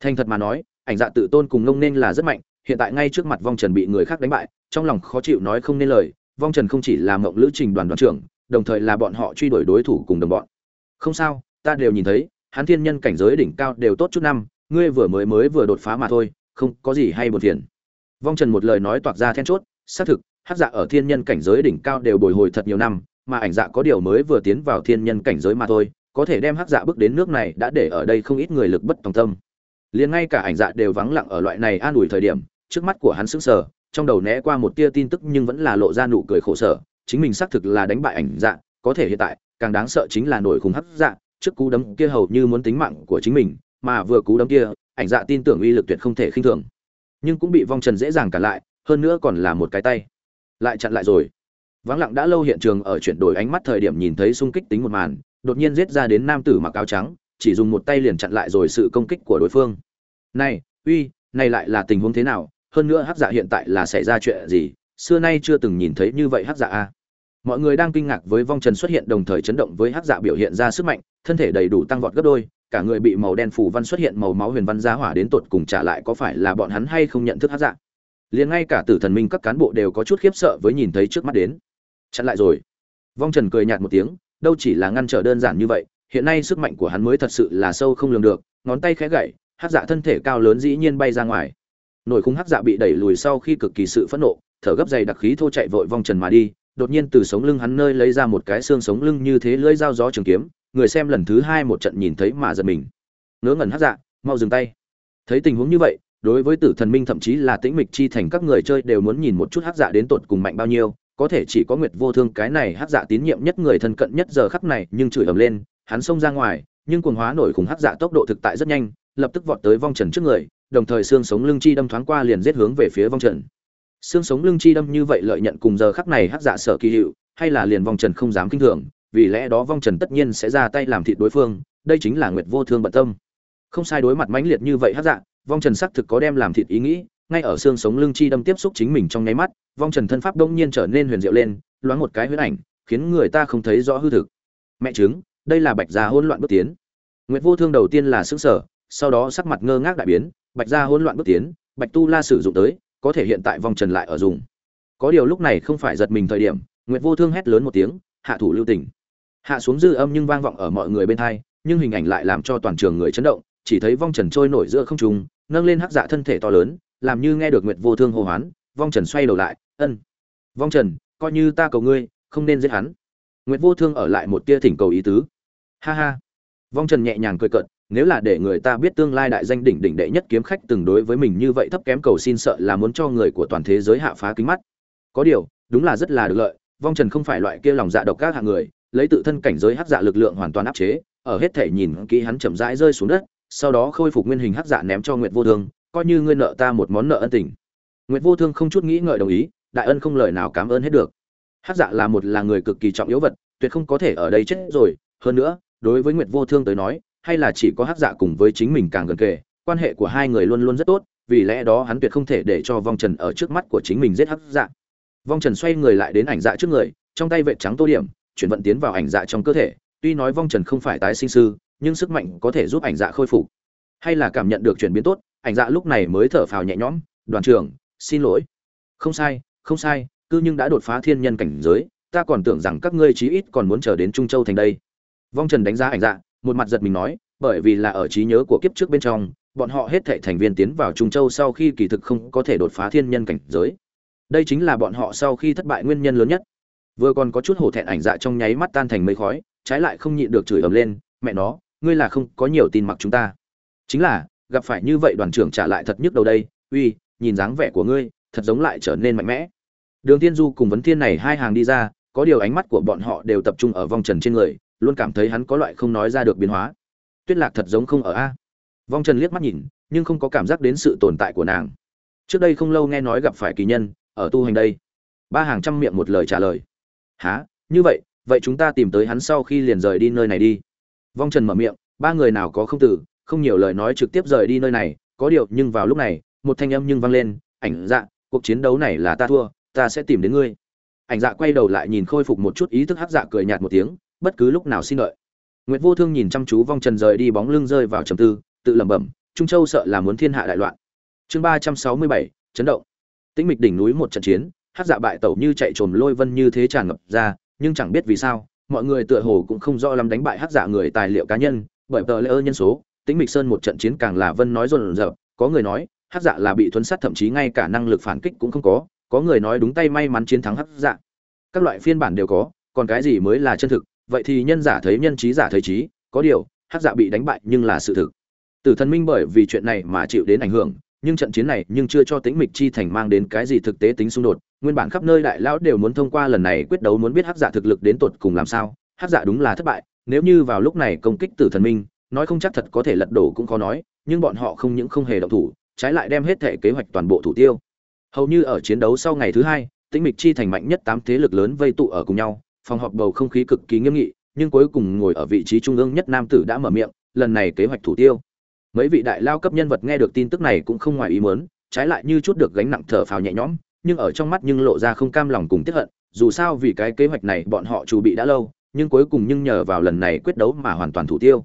Thành thật mà nói, ảnh dạ tự tôn cùng ngông nên là rất mạnh, hiện tại ngay trước mặt vong trần bị người khác đánh bại, trong lòng khó chịu nói không nên lời vong trần không chỉ là mộng lữ trình đoàn đoàn trưởng, đồng thời là bọn họ truy đuổi đối thủ cùng đồng bọn. Không sao, ta đều nhìn thấy, hắn thiên nhân cảnh giới đỉnh cao đều tốt chút năm, ngươi vừa mới mới vừa đột phá mà thôi, không có gì hay buồn phiền. Vong trần một lời nói toạc ra then chốt, xác thực, hát dạ ở thiên nhân cảnh giới đỉnh cao đều bồi hồi thật nhiều năm, mà ảnh dạ có điều mới vừa tiến vào thiên nhân cảnh giới mà thôi, có thể đem hát dạ bước đến nước này đã để ở đây không ít người lực bất tòng tâm. Liền ngay cả ảnh dạ đều vắng lặng ở loại này an ủi thời điểm, trước mắt của hắn sững sờ trong đầu né qua một tia tin tức nhưng vẫn là lộ ra nụ cười khổ sở, chính mình xác thực là đánh bại ảnh dạ có thể hiện tại, càng đáng sợ chính là nổi khủng hấp dạ trước cú đấm kia hầu như muốn tính mạng của chính mình, mà vừa cú đấm kia, ảnh dạ tin tưởng uy lực tuyệt không thể khinh thường. Nhưng cũng bị vong trần dễ dàng cản lại, hơn nữa còn là một cái tay. Lại chặn lại rồi. Vắng lặng đã lâu hiện trường ở chuyển đổi ánh mắt thời điểm nhìn thấy xung kích tính một màn, đột nhiên giết ra đến nam tử mặc áo trắng, chỉ dùng một tay liền chặn lại rồi sự công kích của đối phương. Này, uy, này lại là tình huống thế nào? Hơn nữa hắc dạ hiện tại là xảy ra chuyện gì? Xưa nay chưa từng nhìn thấy như vậy hắc dạ a. Mọi người đang kinh ngạc với vong trần xuất hiện đồng thời chấn động với hắc dạ biểu hiện ra sức mạnh, thân thể đầy đủ tăng vọt gấp đôi, cả người bị màu đen phủ văn xuất hiện màu máu huyền văn giá hỏa đến tột cùng trả lại có phải là bọn hắn hay không nhận thức hắc dạ. Liền ngay cả tử thần minh các cán bộ đều có chút khiếp sợ với nhìn thấy trước mắt đến. Chặn lại rồi. Vong trần cười nhạt một tiếng, đâu chỉ là ngăn trở đơn giản như vậy, hiện nay sức mạnh của hắn mới thật sự là sâu không lường được, ngón tay khẽ gậy, hắc dạ thân thể cao lớn dĩ nhiên bay ra ngoài nổi khung hắc dạ bị đẩy lùi sau khi cực kỳ sự phẫn nộ, thở gấp dày đặc khí thô chạy vội vong trần mà đi, đột nhiên từ sống lưng hắn nơi lấy ra một cái xương sống lưng như thế lưỡi dao gió trường kiếm, người xem lần thứ hai một trận nhìn thấy mà giật mình. Ngớ ngẩn hắc dạ mau dừng tay. Thấy tình huống như vậy, đối với tử thần minh thậm chí là tĩnh mịch chi thành các người chơi đều muốn nhìn một chút hắc dạ đến tột cùng mạnh bao nhiêu, có thể chỉ có nguyệt vô thương cái này hắc dạ tín nhiệm nhất người thân cận nhất giờ khắc này, nhưng chửi ầm lên, hắn xông ra ngoài, nhưng cuồng hóa nổi khủng hắc dạ tốc độ thực tại rất nhanh, lập tức vọt tới vong trần trước người đồng thời xương sống lưng chi đâm thoáng qua liền giết hướng về phía vong trần. Xương sống lưng chi đâm như vậy lợi nhận cùng giờ khắc này hắc dạ sợ kỳ hiệu, hay là liền vong trần không dám kinh thường, vì lẽ đó vong trần tất nhiên sẽ ra tay làm thịt đối phương, đây chính là nguyệt vô thương bận tâm. Không sai đối mặt mãnh liệt như vậy hắc dạ vong trần xác thực có đem làm thịt ý nghĩ, ngay ở xương sống lưng chi đâm tiếp xúc chính mình trong nháy mắt, vong trần thân pháp đông nhiên trở nên huyền diệu lên, loáng một cái huyết ảnh, khiến người ta không thấy rõ hư thực. Mẹ chứng, đây là bạch gia hỗn loạn bước tiến. Nguyệt vô thương đầu tiên là xứng sở sau đó sắc mặt ngơ ngác đại biến bạch gia hỗn loạn bước tiến, bạch tu la sử dụng tới, có thể hiện tại vong trần lại ở dùng. Có điều lúc này không phải giật mình thời điểm, nguyệt vô thương hét lớn một tiếng, hạ thủ lưu tình. Hạ xuống dư âm nhưng vang vọng ở mọi người bên thai nhưng hình ảnh lại làm cho toàn trường người chấn động, chỉ thấy vong trần trôi nổi giữa không trung, nâng lên hắc dạ thân thể to lớn, làm như nghe được nguyệt vô thương hô hoán, vong trần xoay đầu lại, ân, vong trần, coi như ta cầu ngươi, không nên giết hắn. Nguyệt vô thương ở lại một tia thỉnh cầu ý tứ. Ha ha. Vong trần nhẹ nhàng cười cợt nếu là để người ta biết tương lai đại danh đỉnh đỉnh đệ nhất kiếm khách từng đối với mình như vậy thấp kém cầu xin sợ là muốn cho người của toàn thế giới hạ phá kính mắt. Có điều, đúng là rất là được lợi, vong trần không phải loại kia lòng dạ độc các hạng người, lấy tự thân cảnh giới hắc dạ lực lượng hoàn toàn áp chế, ở hết thể nhìn kỹ hắn chậm rãi rơi xuống đất, sau đó khôi phục nguyên hình hắc dạ ném cho nguyệt vô thương, coi như ngươi nợ ta một món nợ ân tình. Nguyệt vô thương không chút nghĩ ngợi đồng ý, đại ân không lời nào cảm ơn hết được. Hắc dạ là một là người cực kỳ trọng yếu vật, tuyệt không có thể ở đây chết rồi. Hơn nữa, đối với nguyệt vô thương tới nói hay là chỉ có hắc dạ cùng với chính mình càng gần kề, quan hệ của hai người luôn luôn rất tốt, vì lẽ đó hắn tuyệt không thể để cho vong trần ở trước mắt của chính mình giết hắc dạ. Vong trần xoay người lại đến ảnh dạ trước người, trong tay vệ trắng tô điểm, chuyển vận tiến vào ảnh dạ trong cơ thể. Tuy nói vong trần không phải tái sinh sư, nhưng sức mạnh có thể giúp ảnh dạ khôi phục. Hay là cảm nhận được chuyển biến tốt, ảnh dạ lúc này mới thở phào nhẹ nhõm, đoàn trưởng, xin lỗi. Không sai không sai cư nhưng đã đột phá thiên nhân cảnh giới, ta còn tưởng rằng các ngươi chí ít còn muốn chờ đến trung châu thành đây. Vong trần đánh giá ảnh dạ một mặt giật mình nói, bởi vì là ở trí nhớ của kiếp trước bên trong, bọn họ hết thảy thành viên tiến vào trung châu sau khi kỳ thực không có thể đột phá thiên nhân cảnh giới. Đây chính là bọn họ sau khi thất bại nguyên nhân lớn nhất. Vừa còn có chút hổ thẹn ảnh dạ trong nháy mắt tan thành mây khói, trái lại không nhịn được chửi ầm lên, mẹ nó, ngươi là không có nhiều tin mặc chúng ta. Chính là, gặp phải như vậy đoàn trưởng trả lại thật nhức đầu đây, uy, nhìn dáng vẻ của ngươi, thật giống lại trở nên mạnh mẽ. Đường tiên du cùng vấn thiên này hai hàng đi ra, có điều ánh mắt của bọn họ đều tập trung ở vong trần trên người luôn cảm thấy hắn có loại không nói ra được biến hóa. Tuyết lạc thật giống không ở a. Vong trần liếc mắt nhìn, nhưng không có cảm giác đến sự tồn tại của nàng. Trước đây không lâu nghe nói gặp phải kỳ nhân, ở tu hành đây. Ba hàng trăm miệng một lời trả lời. Há như vậy vậy chúng ta tìm tới hắn sau khi liền rời đi nơi này đi. Vong trần mở miệng, ba người nào có không tử không nhiều lời nói trực tiếp rời đi nơi này, có điều nhưng vào lúc này, một thanh âm nhưng vang lên, ảnh dạ cuộc chiến đấu này là ta thua, ta sẽ tìm đến ngươi. Ảnh dạ quay đầu lại nhìn khôi phục một chút ý thức hắc dạ cười nhạt một tiếng bất cứ lúc nào xin lợi nguyệt vô thương nhìn chăm chú vong trần rời đi bóng lưng rơi vào trầm tư, tự lẩm bẩm, trung châu sợ là muốn thiên hạ đại loạn. Chương ba trăm sáu mươi bảy, chấn động. Tĩnh mịch đỉnh núi một trận chiến, hắc dạ bại tẩu như chạy trồm lôi vân như thế tràn ngập ra, nhưng chẳng biết vì sao, mọi người tựa hồ cũng không rõ lắm đánh bại hắc dạ người tài liệu cá nhân, bởi tờ lễ ơ nhân số, tĩnh mịch sơn một trận chiến càng là vân nói rộn rợp có người nói, hắc dạ là bị thuấn sát thậm chí ngay cả năng lực phản kích cũng không có có người nói đúng tay may mắn chiến thắng hắc dạ. Các loại phiên bản đều có, còn cái gì mới là chân thực vậy thì nhân giả thấy nhân trí, giả thấy trí, có điều, hắc dạ bị đánh bại nhưng là sự thực. Tử thần minh bởi vì chuyện này mà chịu đến ảnh hưởng, nhưng trận chiến này nhưng chưa cho tĩnh mịch chi thành mang đến cái gì thực tế tính xung đột. Nguyên bản khắp nơi đại lão đều muốn thông qua lần này quyết đấu muốn biết hắc dạ thực lực đến tột cùng làm sao. Hắc dạ đúng là thất bại, nếu như vào lúc này công kích tử thần minh, nói không chắc thật có thể lật đổ cũng khó nói, nhưng bọn họ không những không hề động thủ, trái lại đem hết thể kế hoạch toàn bộ thủ tiêu. Hầu như ở chiến đấu sau ngày thứ hai, tĩnh mịch chi thành mạnh nhất tám thế lực lớn vây tụ ở cùng nhau phòng họp bầu không khí cực kỳ nghiêm nghị, nhưng cuối cùng ngồi ở vị trí trung ương nhất nam tử đã mở miệng, lần này kế hoạch thủ tiêu. Mấy vị đại lao cấp nhân vật nghe được tin tức này cũng không ngoài ý muốn, trái lại như chút được gánh nặng thở phào nhẹ nhõm, nhưng ở trong mắt nhưng lộ ra không cam lòng cùng tiếc hận, dù sao vì cái kế hoạch này bọn họ chuẩn bị đã lâu, nhưng cuối cùng nhưng nhờ vào lần này quyết đấu mà hoàn toàn thủ tiêu.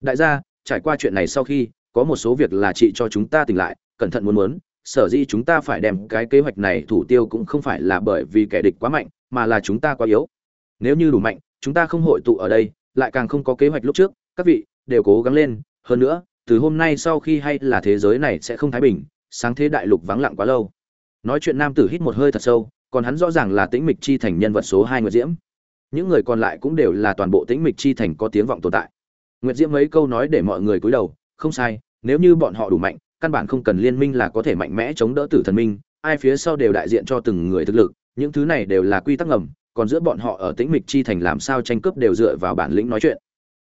Đại gia, trải qua chuyện này sau khi, có một số việc là chị cho chúng ta tỉnh lại, cẩn thận muốn muốn, sở dĩ chúng ta phải đem cái kế hoạch này thủ tiêu cũng không phải là bởi vì kẻ địch quá mạnh, mà là chúng ta quá yếu nếu như đủ mạnh, chúng ta không hội tụ ở đây, lại càng không có kế hoạch lúc trước, các vị đều cố gắng lên, hơn nữa, từ hôm nay sau khi hay là thế giới này sẽ không thái bình, sáng thế đại lục vắng lặng quá lâu. Nói chuyện nam tử hít một hơi thật sâu, còn hắn rõ ràng là tĩnh mịch chi thành nhân vật số hai nguyệt diễm. Những người còn lại cũng đều là toàn bộ tĩnh mịch chi thành có tiếng vọng tồn tại. Nguyệt diễm mấy câu nói để mọi người cúi đầu, không sai, nếu như bọn họ đủ mạnh, căn bản không cần liên minh là có thể mạnh mẽ chống đỡ tử thần minh, ai phía sau đều đại diện cho từng người thực lực, những thứ này đều là quy tắc ngầm còn giữa bọn họ ở tĩnh mịch chi thành làm sao tranh cướp đều dựa vào bản lĩnh nói chuyện.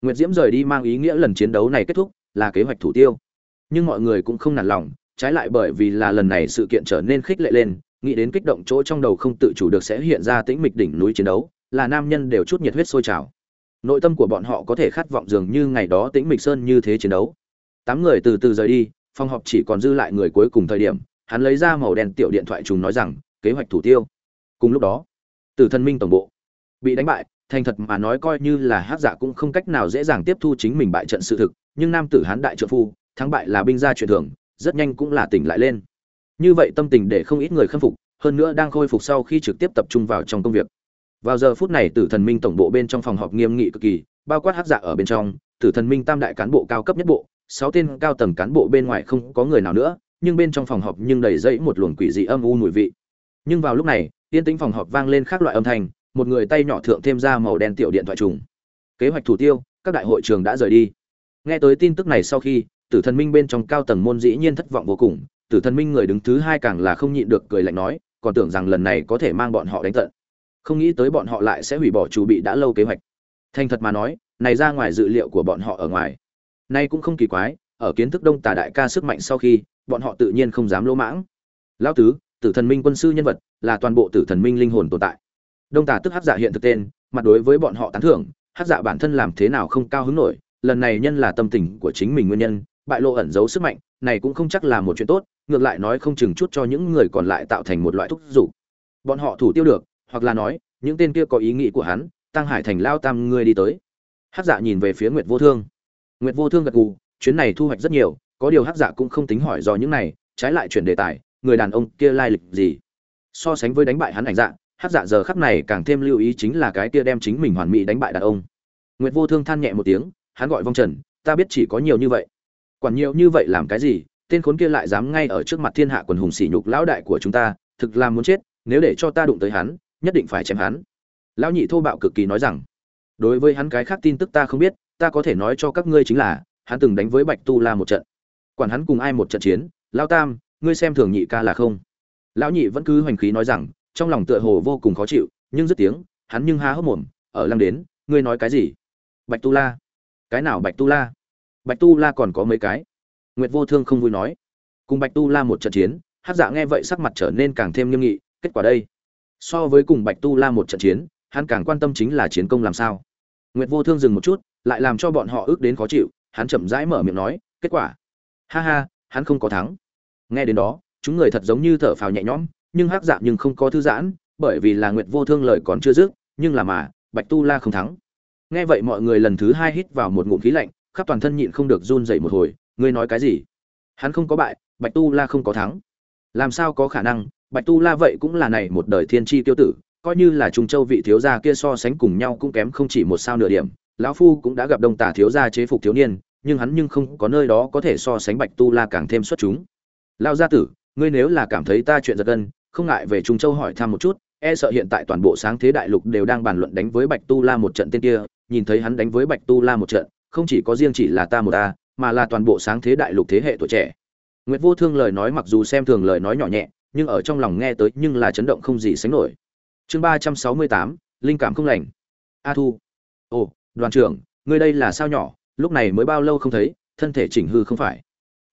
Nguyệt diễm rời đi mang ý nghĩa lần chiến đấu này kết thúc, là kế hoạch thủ tiêu. Nhưng mọi người cũng không nản lòng, trái lại bởi vì là lần này sự kiện trở nên khích lệ lên, nghĩ đến kích động chỗ trong đầu không tự chủ được sẽ hiện ra tĩnh mịch đỉnh núi chiến đấu, là nam nhân đều chút nhiệt huyết sôi trào. Nội tâm của bọn họ có thể khát vọng dường như ngày đó tĩnh mịch sơn như thế chiến đấu. Tám người từ từ rời đi, phòng họp chỉ còn dư lại người cuối cùng thời điểm, hắn lấy ra màu đen tiểu điện thoại chúng nói rằng, kế hoạch thủ tiêu. Cùng lúc đó tử thần minh tổng bộ. Bị đánh bại, thành thật mà nói coi như là Hắc Dạ cũng không cách nào dễ dàng tiếp thu chính mình bại trận sự thực, nhưng nam tử hán đại trợ phu, thắng bại là binh gia truyền thường rất nhanh cũng là tỉnh lại lên. Như vậy tâm tình để không ít người khâm phục, hơn nữa đang khôi phục sau khi trực tiếp tập trung vào trong công việc. Vào giờ phút này tử thần minh tổng bộ bên trong phòng họp nghiêm nghị cực kỳ, bao quát Hắc Dạ ở bên trong, tử thần minh tam đại cán bộ cao cấp nhất bộ, sáu tên cao tầng cán bộ bên ngoài không có người nào nữa, nhưng bên trong phòng họp nhưng đầy dẫy một luồng quỷ dị âm u mùi vị. Nhưng vào lúc này yên tĩnh phòng họp vang lên các loại âm thanh, một người tay nhỏ thượng thêm ra màu đen tiểu điện thoại trùng. Kế hoạch thủ tiêu, các đại hội trường đã rời đi. Nghe tới tin tức này sau khi, tử thần minh bên trong cao tầng môn dĩ nhiên thất vọng vô cùng. Tử thần minh người đứng thứ hai càng là không nhịn được cười lạnh nói, còn tưởng rằng lần này có thể mang bọn họ đánh tận. Không nghĩ tới bọn họ lại sẽ hủy bỏ chủ bị đã lâu kế hoạch. Thành thật mà nói, này ra ngoài dự liệu của bọn họ ở ngoài. Nay cũng không kỳ quái, ở kiến thức đông tà đại ca sức mạnh sau khi, bọn họ tự nhiên không dám lỗ mãng. Lão tứ tử thần minh quân sư nhân vật, là toàn bộ tử thần minh linh hồn tồn tại. Đông tà tức hát giả dạ hiện thực tên, mặt đối với bọn họ tán thưởng hát giả dạ bản thân làm thế nào không cao hứng nổi, lần này nhân là tâm tình của chính mình nguyên nhân, bại lộ ẩn giấu sức mạnh, này cũng không chắc là một chuyện tốt, ngược lại nói không chừng chút cho những người còn lại tạo thành một loại thúc giục. Bọn họ thủ tiêu được, hoặc là nói, những tên kia có ý nghĩ của hắn, tăng hải thành lao tam ngươi đi tới. Hát dạ nhìn về phía nguyệt vô thương. Nguyệt vô thương gật gù, chuyến này thu hoạch rất nhiều, có điều hát dạ cũng không tính hỏi do những này, trái lại chuyển đề tài người đàn ông kia lai lịch gì? So sánh với đánh bại hắn ảnh dạ hát dạ giờ khắp này càng thêm lưu ý chính là cái kia đem chính mình hoàn mỹ đánh bại đàn ông. Nguyệt vô thương than nhẹ một tiếng, hắn gọi vong trần, ta biết chỉ có nhiều như vậy. Quản nhiều như vậy làm cái gì? Tên khốn kia lại dám ngay ở trước mặt thiên hạ quần hùng sỉ nhục lão đại của chúng ta, thực là muốn chết, nếu để cho ta đụng tới hắn, nhất định phải chém hắn. Lão nhị thô bạo cực kỳ nói rằng, đối với hắn cái khác tin tức ta không biết, ta có thể nói cho các ngươi chính là, hắn từng đánh với bạch tu la một trận. Quản hắn cùng ai một trận chiến, lao tam ngươi xem thường nhị ca là không? Lão nhị vẫn cứ hoành khí nói rằng, trong lòng tựa hồ vô cùng khó chịu, nhưng dứt tiếng, hắn nhưng há hốc mồm, ở lăng đến, ngươi nói cái gì? Bạch tu la. Cái nào bạch tu la? Bạch tu la còn có mấy cái. Nguyệt vô thương không vui nói. Cùng bạch tu la một trận chiến hát dạ nghe vậy sắc mặt trở nên càng thêm nghiêm nghị, kết quả đây? So với cùng bạch tu la một trận chiến, hắn càng quan tâm chính là chiến công làm sao. Nguyệt vô thương dừng một chút, lại làm cho bọn họ ước đến khó chịu, hắn chậm rãi mở miệng nói, kết quả? Ha ha, hắn không có thắng nghe đến đó, chúng người thật giống như thở phào nhẹ nhõm, nhưng hắc dạ nhưng không có thư giãn, bởi vì là nguyệt vô thương lời còn chưa dứt, nhưng là mà, bạch tu la không thắng. Nghe vậy mọi người lần thứ hai hít vào một ngụm khí lạnh, khắp toàn thân nhịn không được run dậy một hồi, ngươi nói cái gì? Hắn không có bại, bạch tu la không có thắng. Làm sao có khả năng, bạch tu la vậy cũng là này một đời thiên tri tiêu tử, coi như là trung châu vị thiếu gia kia so sánh cùng nhau cũng kém không chỉ một sao nửa điểm, lão phu cũng đã gặp đông Tả thiếu gia chế phục thiếu niên, nhưng hắn nhưng không có nơi đó có thể so sánh bạch tu la càng thêm xuất chúng lao gia tử, ngươi nếu là cảm thấy ta chuyện giật gân, không ngại về trung châu hỏi thăm một chút e sợ hiện tại toàn bộ sáng thế đại lục đều đang bàn luận đánh với bạch tu la một trận tên kia, nhìn thấy hắn đánh với bạch tu la một trận, không chỉ có riêng chỉ là ta một ta, mà là toàn bộ sáng thế đại lục thế hệ tuổi trẻ. Nguyệt vô thương lời nói mặc dù xem thường lời nói nhỏ nhẹ, nhưng ở trong lòng nghe tới nhưng là chấn động không gì sánh nổi. Chương ba trăm sáu mươi tám, linh cảm không lành. A thu. Ồ, đoàn trưởng, ngươi đây là sao nhỏ, lúc này mới bao lâu không thấy, thân thể chỉnh hư không phải?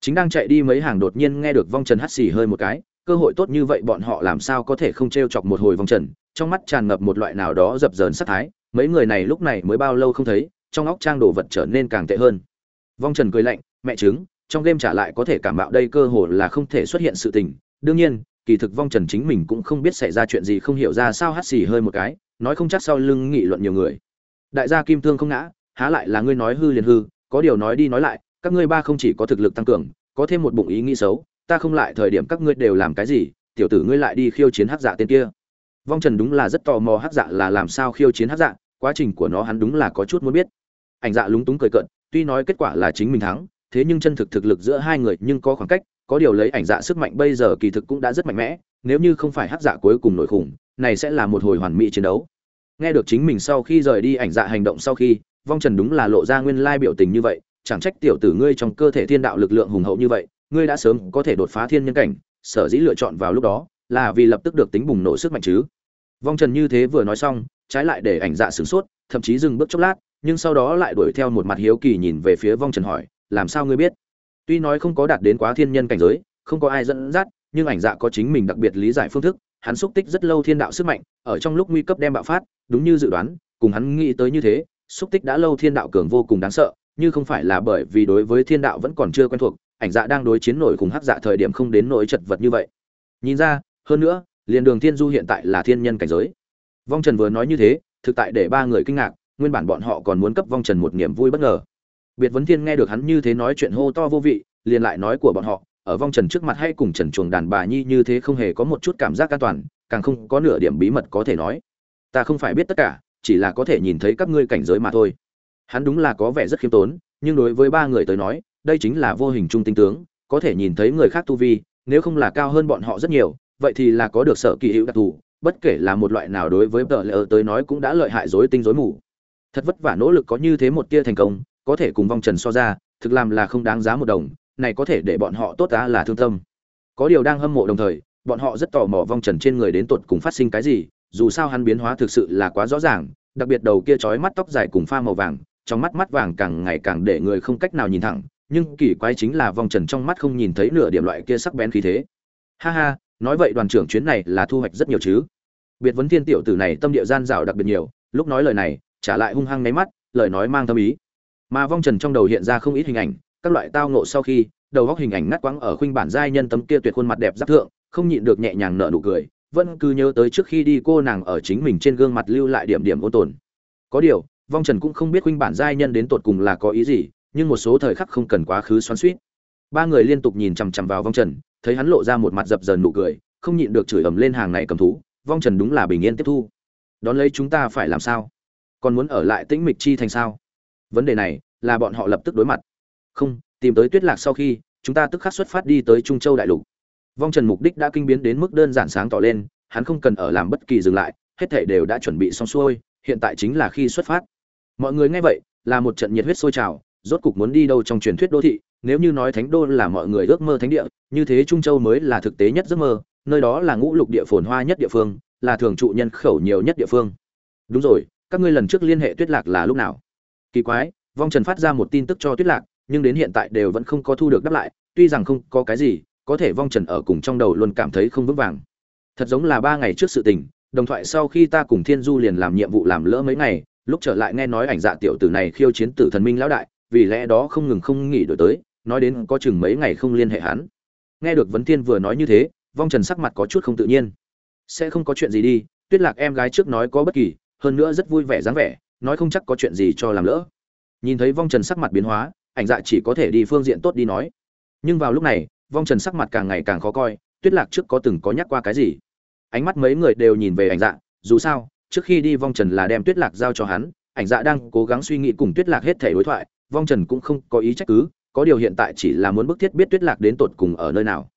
Chính đang chạy đi mấy hàng đột nhiên nghe được vong trần hắt xì hơi một cái, cơ hội tốt như vậy bọn họ làm sao có thể không t r e o chọc một hồi vong trần, trong mắt tràn ngập một loại nào đó dập dờn sắc thái, mấy người này lúc này mới bao lâu không thấy, trong óc trang đồ vật trở nên càng tệ hơn. Vong trần cười lạnh, mẹ chứng trong game trả lại có thể cảm bạo đây cơ hội là không thể xuất hiện sự tình. Đương nhiên, kỳ thực vong trần chính mình cũng không biết xảy ra chuyện gì, không hiểu ra sao hắt xì hơi một cái, nói không chắc sau lưng nghị luận nhiều người. Đại gia kim thương không ngã, há lại là ngươi nói hư liền hư, có điều nói đi nói lại các ngươi ba không chỉ có thực lực tăng cường, có thêm một bụng ý nghĩ xấu, ta không lại thời điểm các ngươi đều làm cái gì, tiểu tử ngươi lại đi khiêu chiến hắc dạ tên kia. Vong trần đúng là rất tò mò hắc dạ là làm sao khiêu chiến hắc dạ quá trình của nó hắn đúng là có chút muốn biết. Ảnh dạ lúng túng cười cận tuy nói kết quả là chính mình thắng, thế nhưng chân thực thực lực giữa hai người nhưng có khoảng cách, có điều lấy ảnh dạ sức mạnh bây giờ kỳ thực cũng đã rất mạnh mẽ, nếu như không phải hắc dạ cuối cùng nổi khủng, này sẽ là một hồi hoàn mỹ chiến đấu. Nghe được chính mình sau khi rời đi ảnh dạ hành động sau khi, vong trần đúng là lộ ra nguyên lai biểu tình như vậy chẳng trách tiểu tử ngươi trong cơ thể thiên đạo lực lượng hùng hậu như vậy, ngươi đã sớm có thể đột phá thiên nhân cảnh, sở dĩ lựa chọn vào lúc đó là vì lập tức được tính bùng nổ sức mạnh chứ. Vong trần như thế vừa nói xong, trái lại để ảnh dạ sửng sốt, thậm chí dừng bước chốc lát, nhưng sau đó lại đuổi theo một mặt hiếu kỳ nhìn về phía vong trần hỏi, làm sao ngươi biết? Tuy nói không có đạt đến quá thiên nhân cảnh giới, không có ai dẫn dắt, nhưng ảnh dạ có chính mình đặc biệt lý giải phương thức, hắn xúc tích rất lâu thiên đạo sức mạnh, ở trong lúc nguy cấp đem bạo phát, đúng như dự đoán, cùng hắn nghĩ tới như thế, xúc tích đã lâu thiên đạo cường vô cùng đáng sợ như không phải là bởi vì đối với thiên đạo vẫn còn chưa quen thuộc, ảnh dạ đang đối chiến nổi cùng hắc dạ thời điểm không đến nỗi chật vật như vậy. Nhìn ra, hơn nữa, liền đường thiên du hiện tại là thiên nhân cảnh giới. Vong trần vừa nói như thế, thực tại để ba người kinh ngạc, nguyên bản bọn họ còn muốn cấp vong trần một niềm vui bất ngờ. Biệt vấn thiên nghe được hắn như thế nói chuyện hô to vô vị, liền lại nói của bọn họ, ở vong trần trước mặt hay cùng trần chuồng đàn bà nhi như thế không hề có một chút cảm giác an toàn, càng không có nửa điểm bí mật có thể nói. Ta không phải biết tất cả, chỉ là có thể nhìn thấy các ngươi cảnh giới mà thôi hắn đúng là có vẻ rất khiêm tốn, nhưng đối với ba người tới nói, đây chính là vô hình trung tinh tướng, có thể nhìn thấy người khác tu vi, nếu không là cao hơn bọn họ rất nhiều, vậy thì là có được sở kỳ hữu đặc thù, bất kể là một loại nào đối với tờ lỡ tới nói cũng đã lợi hại dối tinh dối mù. Thật vất vả nỗ lực có như thế một tia thành công, có thể cùng vong trần so ra, thực làm là không đáng giá một đồng, này có thể để bọn họ tốt ta là thương tâm. Có điều đang hâm mộ đồng thời, bọn họ rất tò mò vong trần trên người đến tột cùng phát sinh cái gì, dù sao hắn biến hóa thực sự là quá rõ ràng, đặc biệt đầu kia trói mắt tóc dài cùng pha màu vàng trong mắt mắt vàng càng ngày càng để người không cách nào nhìn thẳng, nhưng kỳ quái chính là vong trần trong mắt không nhìn thấy nửa điểm loại kia sắc bén khí thế. Ha ha, nói vậy đoàn trưởng chuyến này là thu hoạch rất nhiều chứ? Biệt vấn thiên tiểu tử này tâm địa gian dạo đặc biệt nhiều, lúc nói lời này, trả lại hung hăng nháy mắt, lời nói mang tâm ý. Mà vong trần trong đầu hiện ra không ít hình ảnh, các loại tao ngộ sau khi, đầu góc hình ảnh ngắt quãng ở khuynh bản giai nhân tấm kia tuyệt khuôn mặt đẹp giáp thượng, không nhịn được nhẹ nhàng nở nụ cười, vẫn cứ nhớ tới trước khi đi cô nàng ở chính mình trên gương mặt lưu lại điểm điểm ôn tồn. Có điều vong trần cũng không biết huynh bản giai nhân đến tột cùng là có ý gì, nhưng một số thời khắc không cần quá khứ xoắn suýt ba người liên tục nhìn chằm chằm vào vong trần, thấy hắn lộ ra một mặt dập dờn nụ cười, không nhịn được chửi ầm lên hàng này cầm thú, vong trần đúng là bình yên tiếp thu. Đón lấy chúng ta phải làm sao? Còn muốn ở lại tĩnh mịch chi thành sao? Vấn đề này là bọn họ lập tức đối mặt. Không, tìm tới tuyết lạc sau khi, chúng ta tức khắc xuất phát đi tới trung châu đại lục. Vong trần mục đích đã kinh biến đến mức đơn giản sáng tỏ lên, hắn không cần ở làm bất kỳ dừng lại, hết thể đều đã chuẩn bị xong xuôi, hiện tại chính là khi xuất phát mọi người nghe vậy, là một trận nhiệt huyết sôi trào, rốt cục muốn đi đâu trong truyền thuyết đô thị, nếu như nói thánh đô là mọi người ước mơ thánh địa, như thế trung châu mới là thực tế nhất giấc mơ, nơi đó là ngũ lục địa phồn hoa nhất địa phương, là thường trụ nhân khẩu nhiều nhất địa phương. Đúng rồi, các ngươi lần trước liên hệ tuyết lạc là lúc nào? Kỳ quái, vong trần phát ra một tin tức cho tuyết lạc, nhưng đến hiện tại đều vẫn không có thu được đáp lại, tuy rằng không có cái gì, có thể vong trần ở cùng trong đầu luôn cảm thấy không vững vàng. Thật giống là ba ngày trước sự tình, đồng thoại sau khi ta cùng thiên du liền làm nhiệm vụ làm lỡ mấy ngày lúc trở lại nghe nói ảnh dạ tiểu tử này khiêu chiến tử thần minh lão đại, vì lẽ đó không ngừng không nghỉ đổi tới, nói đến có chừng mấy ngày không liên hệ hắn. Nghe được vấn thiên vừa nói như thế, vong trần sắc mặt có chút không tự nhiên. Sẽ không có chuyện gì đi, tuyết lạc em gái trước nói có bất kỳ, hơn nữa rất vui vẻ dáng vẻ, nói không chắc có chuyện gì cho làm lỡ. Nhìn thấy vong trần sắc mặt biến hóa, ảnh dạ chỉ có thể đi phương diện tốt đi nói. Nhưng vào lúc này, vong trần sắc mặt càng ngày càng khó coi, tuyết lạc trước có từng có nhắc qua cái gì? Ánh mắt mấy người đều nhìn về ảnh dạ dù sao trước khi đi vong trần là đem tuyết lạc giao cho hắn, ảnh dạ đang cố gắng suy nghĩ cùng tuyết lạc hết thể đối thoại, vong trần cũng không có ý trách cứ, có điều hiện tại chỉ là muốn bức thiết biết tuyết lạc đến tột cùng ở nơi nào.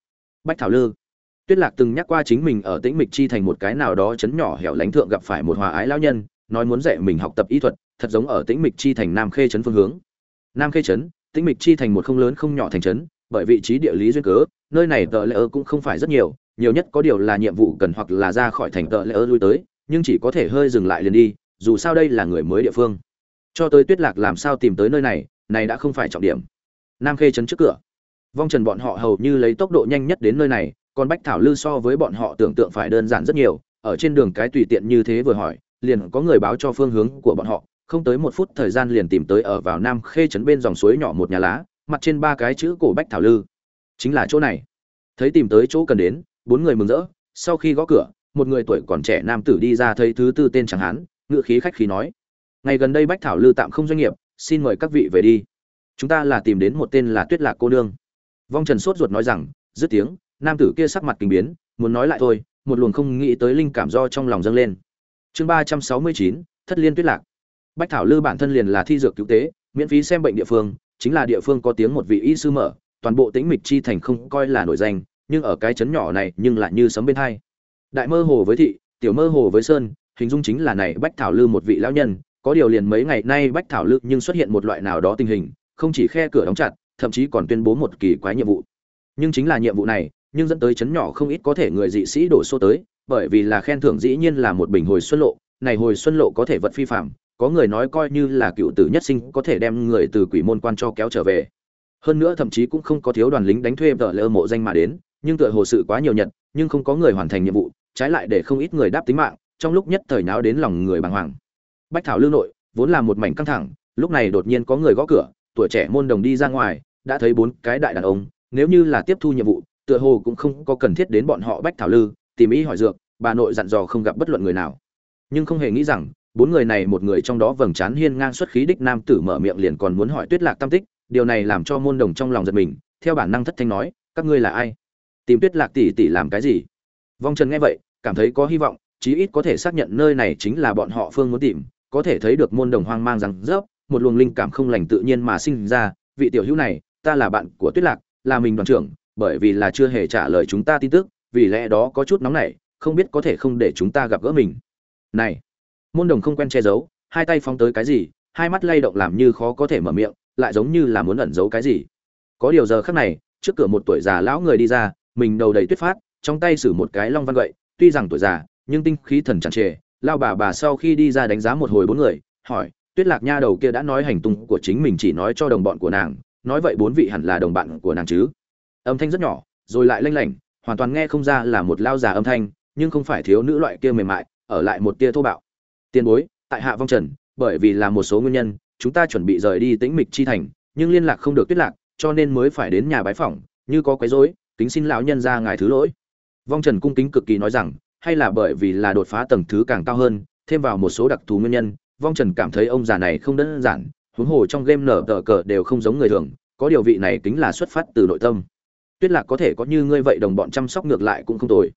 Bách thảo lư, tuyết lạc từng nhắc qua chính mình ở tĩnh mịch chi thành một cái nào đó chấn nhỏ hẻo lánh thượng gặp phải một hòa ái lao nhân, nói muốn dạy mình học tập y thuật, thật giống ở tĩnh mịch chi thành nam khê trấn phương hướng. Nam khê trấn, tĩnh mịch chi thành một không lớn không nhỏ thành trấn, bởi vị trí địa lý duyên cớ, nơi này tờ lễ ơ cũng không phải rất nhiều nhiều nhất có điều là nhiệm vụ cần hoặc là ra khỏi thành tờ lễ ơ lui tới nhưng chỉ có thể hơi dừng lại liền đi, dù sao đây là người mới địa phương. Cho tới tuyết lạc làm sao tìm tới nơi này này đã không phải trọng điểm. Nam khê chấn trước cửa. Vong trần bọn họ hầu như lấy tốc độ nhanh nhất đến nơi này, còn bách thảo lư so với bọn họ tưởng tượng phải đơn giản rất nhiều, ở trên đường cái tùy tiện như thế vừa hỏi, liền có người báo cho phương hướng của bọn họ, không tới một phút thời gian liền tìm tới ở vào nam khê trấn bên dòng suối nhỏ một nhà lá, mặt trên ba cái chữ cổ bách thảo lư. Chính là chỗ này. Thấy tìm tới chỗ cần đến, bốn người mừng rỡ, sau khi gõ cửa một người tuổi còn trẻ nam tử đi ra thấy thứ tư tên chẳng hán ngự khí khách khí nói, ngày gần đây bách thảo lư tạm không doanh nghiệp, xin mời các vị về đi. Chúng ta là tìm đến một tên là tuyết lạc cô nương. Vong trần sốt ruột nói rằng, dứt tiếng, nam tử kia sắc mặt kinh biến, muốn nói lại thôi, một luồng không nghĩ tới linh cảm do trong lòng dâng lên. Chương ba trăm sáu mươi chín, thất liên tuyết lạc. Bách thảo lư bản thân liền là thi dược cứu tế, miễn phí xem bệnh địa phương, chính là địa phương có tiếng một vị y sư mở, toàn bộ tĩnh mịch chi thành không coi là nổi danh, nhưng ở cái chấn nhỏ này nhưng lại như sấm bên hai đại mơ hồ với thị, tiểu mơ hồ với sơn, hình dung chính là này bách thảo lư một vị lão nhân, có điều liền mấy ngày nay bách thảo lư nhưng xuất hiện một loại nào đó tình hình, không chỉ khe cửa đóng chặt, thậm chí còn tuyên bố một kỳ quái nhiệm vụ. Nhưng chính là nhiệm vụ này, nhưng dẫn tới chấn nhỏ không ít có thể người dị sĩ đổ xô tới, bởi vì là khen thưởng dĩ nhiên là một bình hồi xuân lộ, này hồi xuân lộ có thể vật phi phạm có người nói coi như là cựu tử nhất sinh có thể đem người từ quỷ môn quan cho kéo trở về. Hơn nữa thậm chí cũng không có thiếu đoàn lính đánh thuê vợ lơ mộ danh mà đến, nhưng tựa hồ sự quá nhiều nhật, nhưng không có người hoàn thành nhiệm vụ trái lại để không ít người đáp tính mạng, trong lúc nhất thời náo đến lòng người bàng hoàng. Bách thảo lưu nội, vốn là một mảnh căng thẳng, lúc này đột nhiên có người gõ cửa, tuổi trẻ môn đồng đi ra ngoài, đã thấy bốn cái đại đàn ông, nếu như là tiếp thu nhiệm vụ, tựa hồ cũng không có cần thiết đến bọn họ bách thảo lư, tìm ý hỏi dược, bà nội dặn dò không gặp bất luận người nào. Nhưng không hề nghĩ rằng, bốn người này một người trong đó vầng trán hiên ngang xuất khí đích nam tử mở miệng liền còn muốn hỏi tuyết lạc tam tích, điều này làm cho môn đồng trong lòng giật mình, theo bản năng thất thanh nói, các ngươi là ai? Tìm tuyết lạc tỷ tỷ làm cái gì? Vong trần nghe vậy, cảm thấy có hy vọng, chí ít có thể xác nhận nơi này chính là bọn họ phương muốn tìm, có thể thấy được môn đồng hoang mang rằng rớp, một luồng linh cảm không lành tự nhiên mà sinh ra, vị tiểu hữu này, ta là bạn của tuyết lạc, là mình đoàn trưởng, bởi vì là chưa hề trả lời chúng ta tin tức, vì lẽ đó có chút nóng nảy, không biết có thể không để chúng ta gặp gỡ mình. Này, môn đồng không quen che giấu, hai tay phóng tới cái gì, hai mắt lay động làm như khó có thể mở miệng, lại giống như là muốn ẩn giấu cái gì. Có điều giờ khắc này, trước cửa một tuổi già lão người đi ra, mình đầu đầy tuyết phát trong tay sử một cái long văn gậy, tuy rằng tuổi già, nhưng tinh khí thần chẳng trề. Lao bà bà sau khi đi ra đánh giá một hồi bốn người, hỏi, tuyết lạc nha đầu kia đã nói hành tung của chính mình chỉ nói cho đồng bọn của nàng, nói vậy bốn vị hẳn là đồng bạn của nàng chứ? Âm thanh rất nhỏ, rồi lại lanh lảnh, hoàn toàn nghe không ra là một lao già âm thanh, nhưng không phải thiếu nữ loại kia mềm mại, ở lại một tia thô bạo. Tiền bối, tại hạ vong trần, bởi vì là một số nguyên nhân, chúng ta chuẩn bị rời đi tĩnh mịch chi thành, nhưng liên lạc không được tuyết lạc, cho nên mới phải đến nhà bái phỏng, như có quấy rối, kính xin lão nhân ra ngài thứ lỗi vong trần cung kính cực kỳ nói rằng, hay là bởi vì là đột phá tầng thứ càng cao hơn, thêm vào một số đặc thù nguyên nhân, vong trần cảm thấy ông già này không đơn giản, huống hồ trong game nở tờ cờ đều không giống người thường, có điều vị này tính là xuất phát từ nội tâm. Tuyết lạc có thể có như ngươi vậy đồng bọn chăm sóc ngược lại cũng không tồi.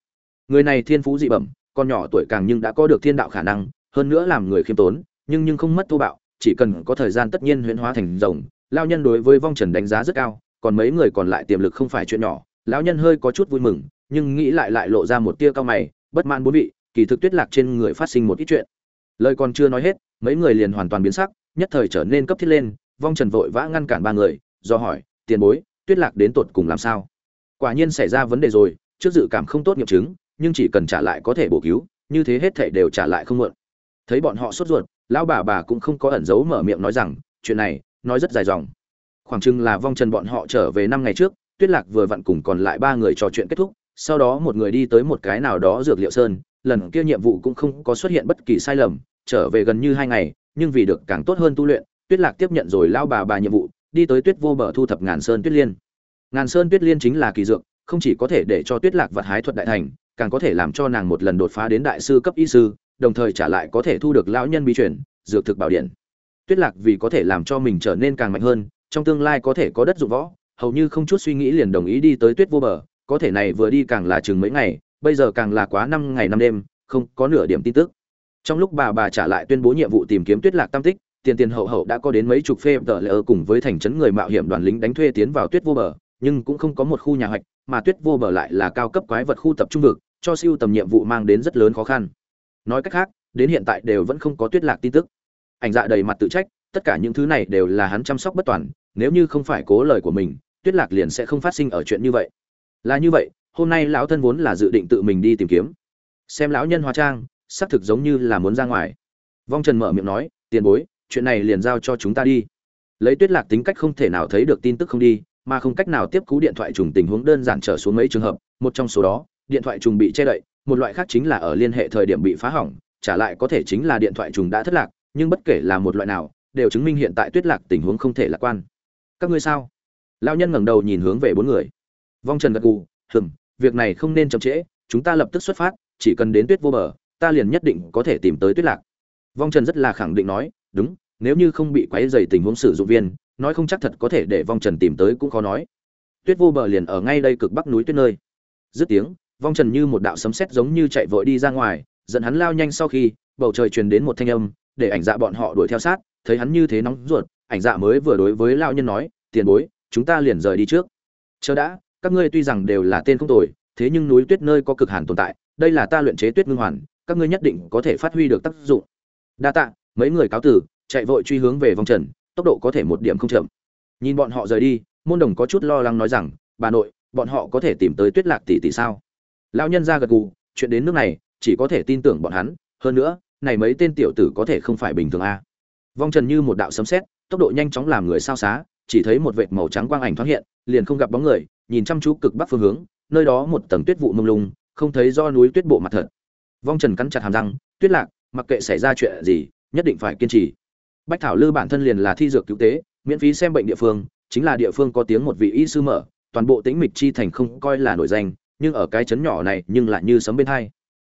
Người này thiên phú dị bẩm, con nhỏ tuổi càng nhưng đã có được thiên đạo khả năng, hơn nữa làm người khiêm tốn, nhưng nhưng không mất tu bạo, chỉ cần có thời gian tất nhiên huyễn hóa thành rồng. Lão nhân đối với vong trần đánh giá rất cao, còn mấy người còn lại tiềm lực không phải chuyện nhỏ, lão nhân hơi có chút vui mừng nhưng nghĩ lại lại lộ ra một tia cao mày, bất mãn bốn vị, kỳ thực tuyết lạc trên người phát sinh một ít chuyện. Lời còn chưa nói hết, mấy người liền hoàn toàn biến sắc, nhất thời trở nên cấp thiết lên, vong trần vội vã ngăn cản ba người, do hỏi, tiền bối, tuyết lạc đến tột cùng làm sao? Quả nhiên xảy ra vấn đề rồi, trước dự cảm không tốt nghiệm chứng, nhưng chỉ cần trả lại có thể bổ cứu, như thế hết thể đều trả lại không muộn. Thấy bọn họ sốt ruột, lão bà bà cũng không có ẩn giấu mở miệng nói rằng, chuyện này, nói rất dài dòng. Khoảng chừng là vong trần bọn họ trở về năm ngày trước, tuyết lạc vừa vặn cùng còn lại ba người trò chuyện kết thúc sau đó một người đi tới một cái nào đó dược liệu sơn, lần kia nhiệm vụ cũng không có xuất hiện bất kỳ sai lầm, trở về gần như hai ngày, nhưng vì được càng tốt hơn tu luyện, tuyết lạc tiếp nhận rồi lao bà bà nhiệm vụ, đi tới tuyết vô bờ thu thập ngàn sơn tuyết liên. Ngàn sơn tuyết liên chính là kỳ dược, không chỉ có thể để cho tuyết lạc vật hái thuật đại thành, càng có thể làm cho nàng một lần đột phá đến đại sư cấp y sư, đồng thời trả lại có thể thu được lão nhân bí truyền, dược thực bảo điện. Tuyết lạc vì có thể làm cho mình trở nên càng mạnh hơn, trong tương lai có thể có đất dụng võ, hầu như không chút suy nghĩ liền đồng ý đi tới tuyết vô bờ có thể này vừa đi càng là chừng mấy ngày, bây giờ càng là quá năm ngày năm đêm, không có nửa điểm tin tức. Trong lúc bà bà trả lại tuyên bố nhiệm vụ tìm kiếm tuyết lạc tam tích, tiền tiền hậu hậu đã có đến mấy chục phê tờ lỡ cùng với thành trấn người mạo hiểm đoàn lính đánh thuê tiến vào tuyết vô bờ, nhưng cũng không có một khu nhà hoạch, mà tuyết vô bờ lại là cao cấp quái vật khu tập trung vực, cho siêu tầm nhiệm vụ mang đến rất lớn khó khăn. Nói cách khác, đến hiện tại đều vẫn không có tuyết lạc tin tức. Ảnh dạ đầy mặt tự trách, tất cả những thứ này đều là hắn chăm sóc bất toàn, nếu như không phải cố lời của mình, tuyết lạc liền sẽ không phát sinh ở chuyện như vậy là như vậy, hôm nay lão thân vốn là dự định tự mình đi tìm kiếm. Xem lão nhân hóa trang, xác thực giống như là muốn ra ngoài. Vong trần mở miệng nói, tiền bối, chuyện này liền giao cho chúng ta đi. Lấy tuyết lạc tính cách không thể nào thấy được tin tức không đi, mà không cách nào tiếp cú điện thoại trùng tình huống đơn giản trở xuống mấy trường hợp. Một trong số đó, điện thoại trùng bị che đậy, một loại khác chính là ở liên hệ thời điểm bị phá hỏng, trả lại có thể chính là điện thoại trùng đã thất lạc, nhưng bất kể là một loại nào, đều chứng minh hiện tại tuyết lạc tình huống không thể lạc quan. Các ngươi sao? Lao nhân ngẩng đầu nhìn hướng về bốn người vong trần gật gù hừng việc này không nên chậm trễ, chúng ta lập tức xuất phát, chỉ cần đến tuyết vô bờ, ta liền nhất định có thể tìm tới tuyết lạc. Vong trần rất là khẳng định nói, đúng, nếu như không bị quấy dày tình huống sử dụng viên, nói không chắc thật có thể để vong trần tìm tới cũng khó nói. Tuyết vô bờ liền ở ngay đây cực bắc núi tuyết nơi. Dứt tiếng, vong trần như một đạo sấm sét giống như chạy vội đi ra ngoài, dẫn hắn lao nhanh sau khi, bầu trời truyền đến một thanh âm, để ảnh dạ bọn họ đuổi theo sát, thấy hắn như thế nóng ruột, ảnh dạ mới vừa đối với lao nhân nói, tiền bối, chúng ta liền rời đi trước. Chờ đã các ngươi tuy rằng đều là tên không tồi, thế nhưng núi tuyết nơi có cực hàn tồn tại, đây là ta luyện chế tuyết ngưng hoàn, các ngươi nhất định có thể phát huy được tác dụng. Đa tạ, mấy người cáo tử, chạy vội truy hướng về vòng trần, tốc độ có thể một điểm không chậm. Nhìn bọn họ rời đi, môn đồng có chút lo lắng nói rằng, bà nội, bọn họ có thể tìm tới tuyết lạc tỷ tỷ sao? Lão nhân ra gật gù, chuyện đến nước này, chỉ có thể tin tưởng bọn hắn, hơn nữa, này mấy tên tiểu tử có thể không phải bình thường a. Vong trần như một đạo sấm sét, tốc độ nhanh chóng làm người sao xá, chỉ thấy một vệt màu trắng quang ảnh thoáng hiện, liền không gặp bóng người nhìn chăm chú cực bắc phương hướng, nơi đó một tầng tuyết vụ mông lung, không thấy do núi tuyết bộ mặt thật. Vong trần cắn chặt hàm răng, tuyết lạc, mặc kệ xảy ra chuyện gì, nhất định phải kiên trì. Bách thảo lư bản thân liền là thi dược cứu tế, miễn phí xem bệnh địa phương, chính là địa phương có tiếng một vị y sư mở, toàn bộ tĩnh mịch chi thành không coi là nổi danh, nhưng ở cái chấn nhỏ này nhưng lại như sấm bên hai.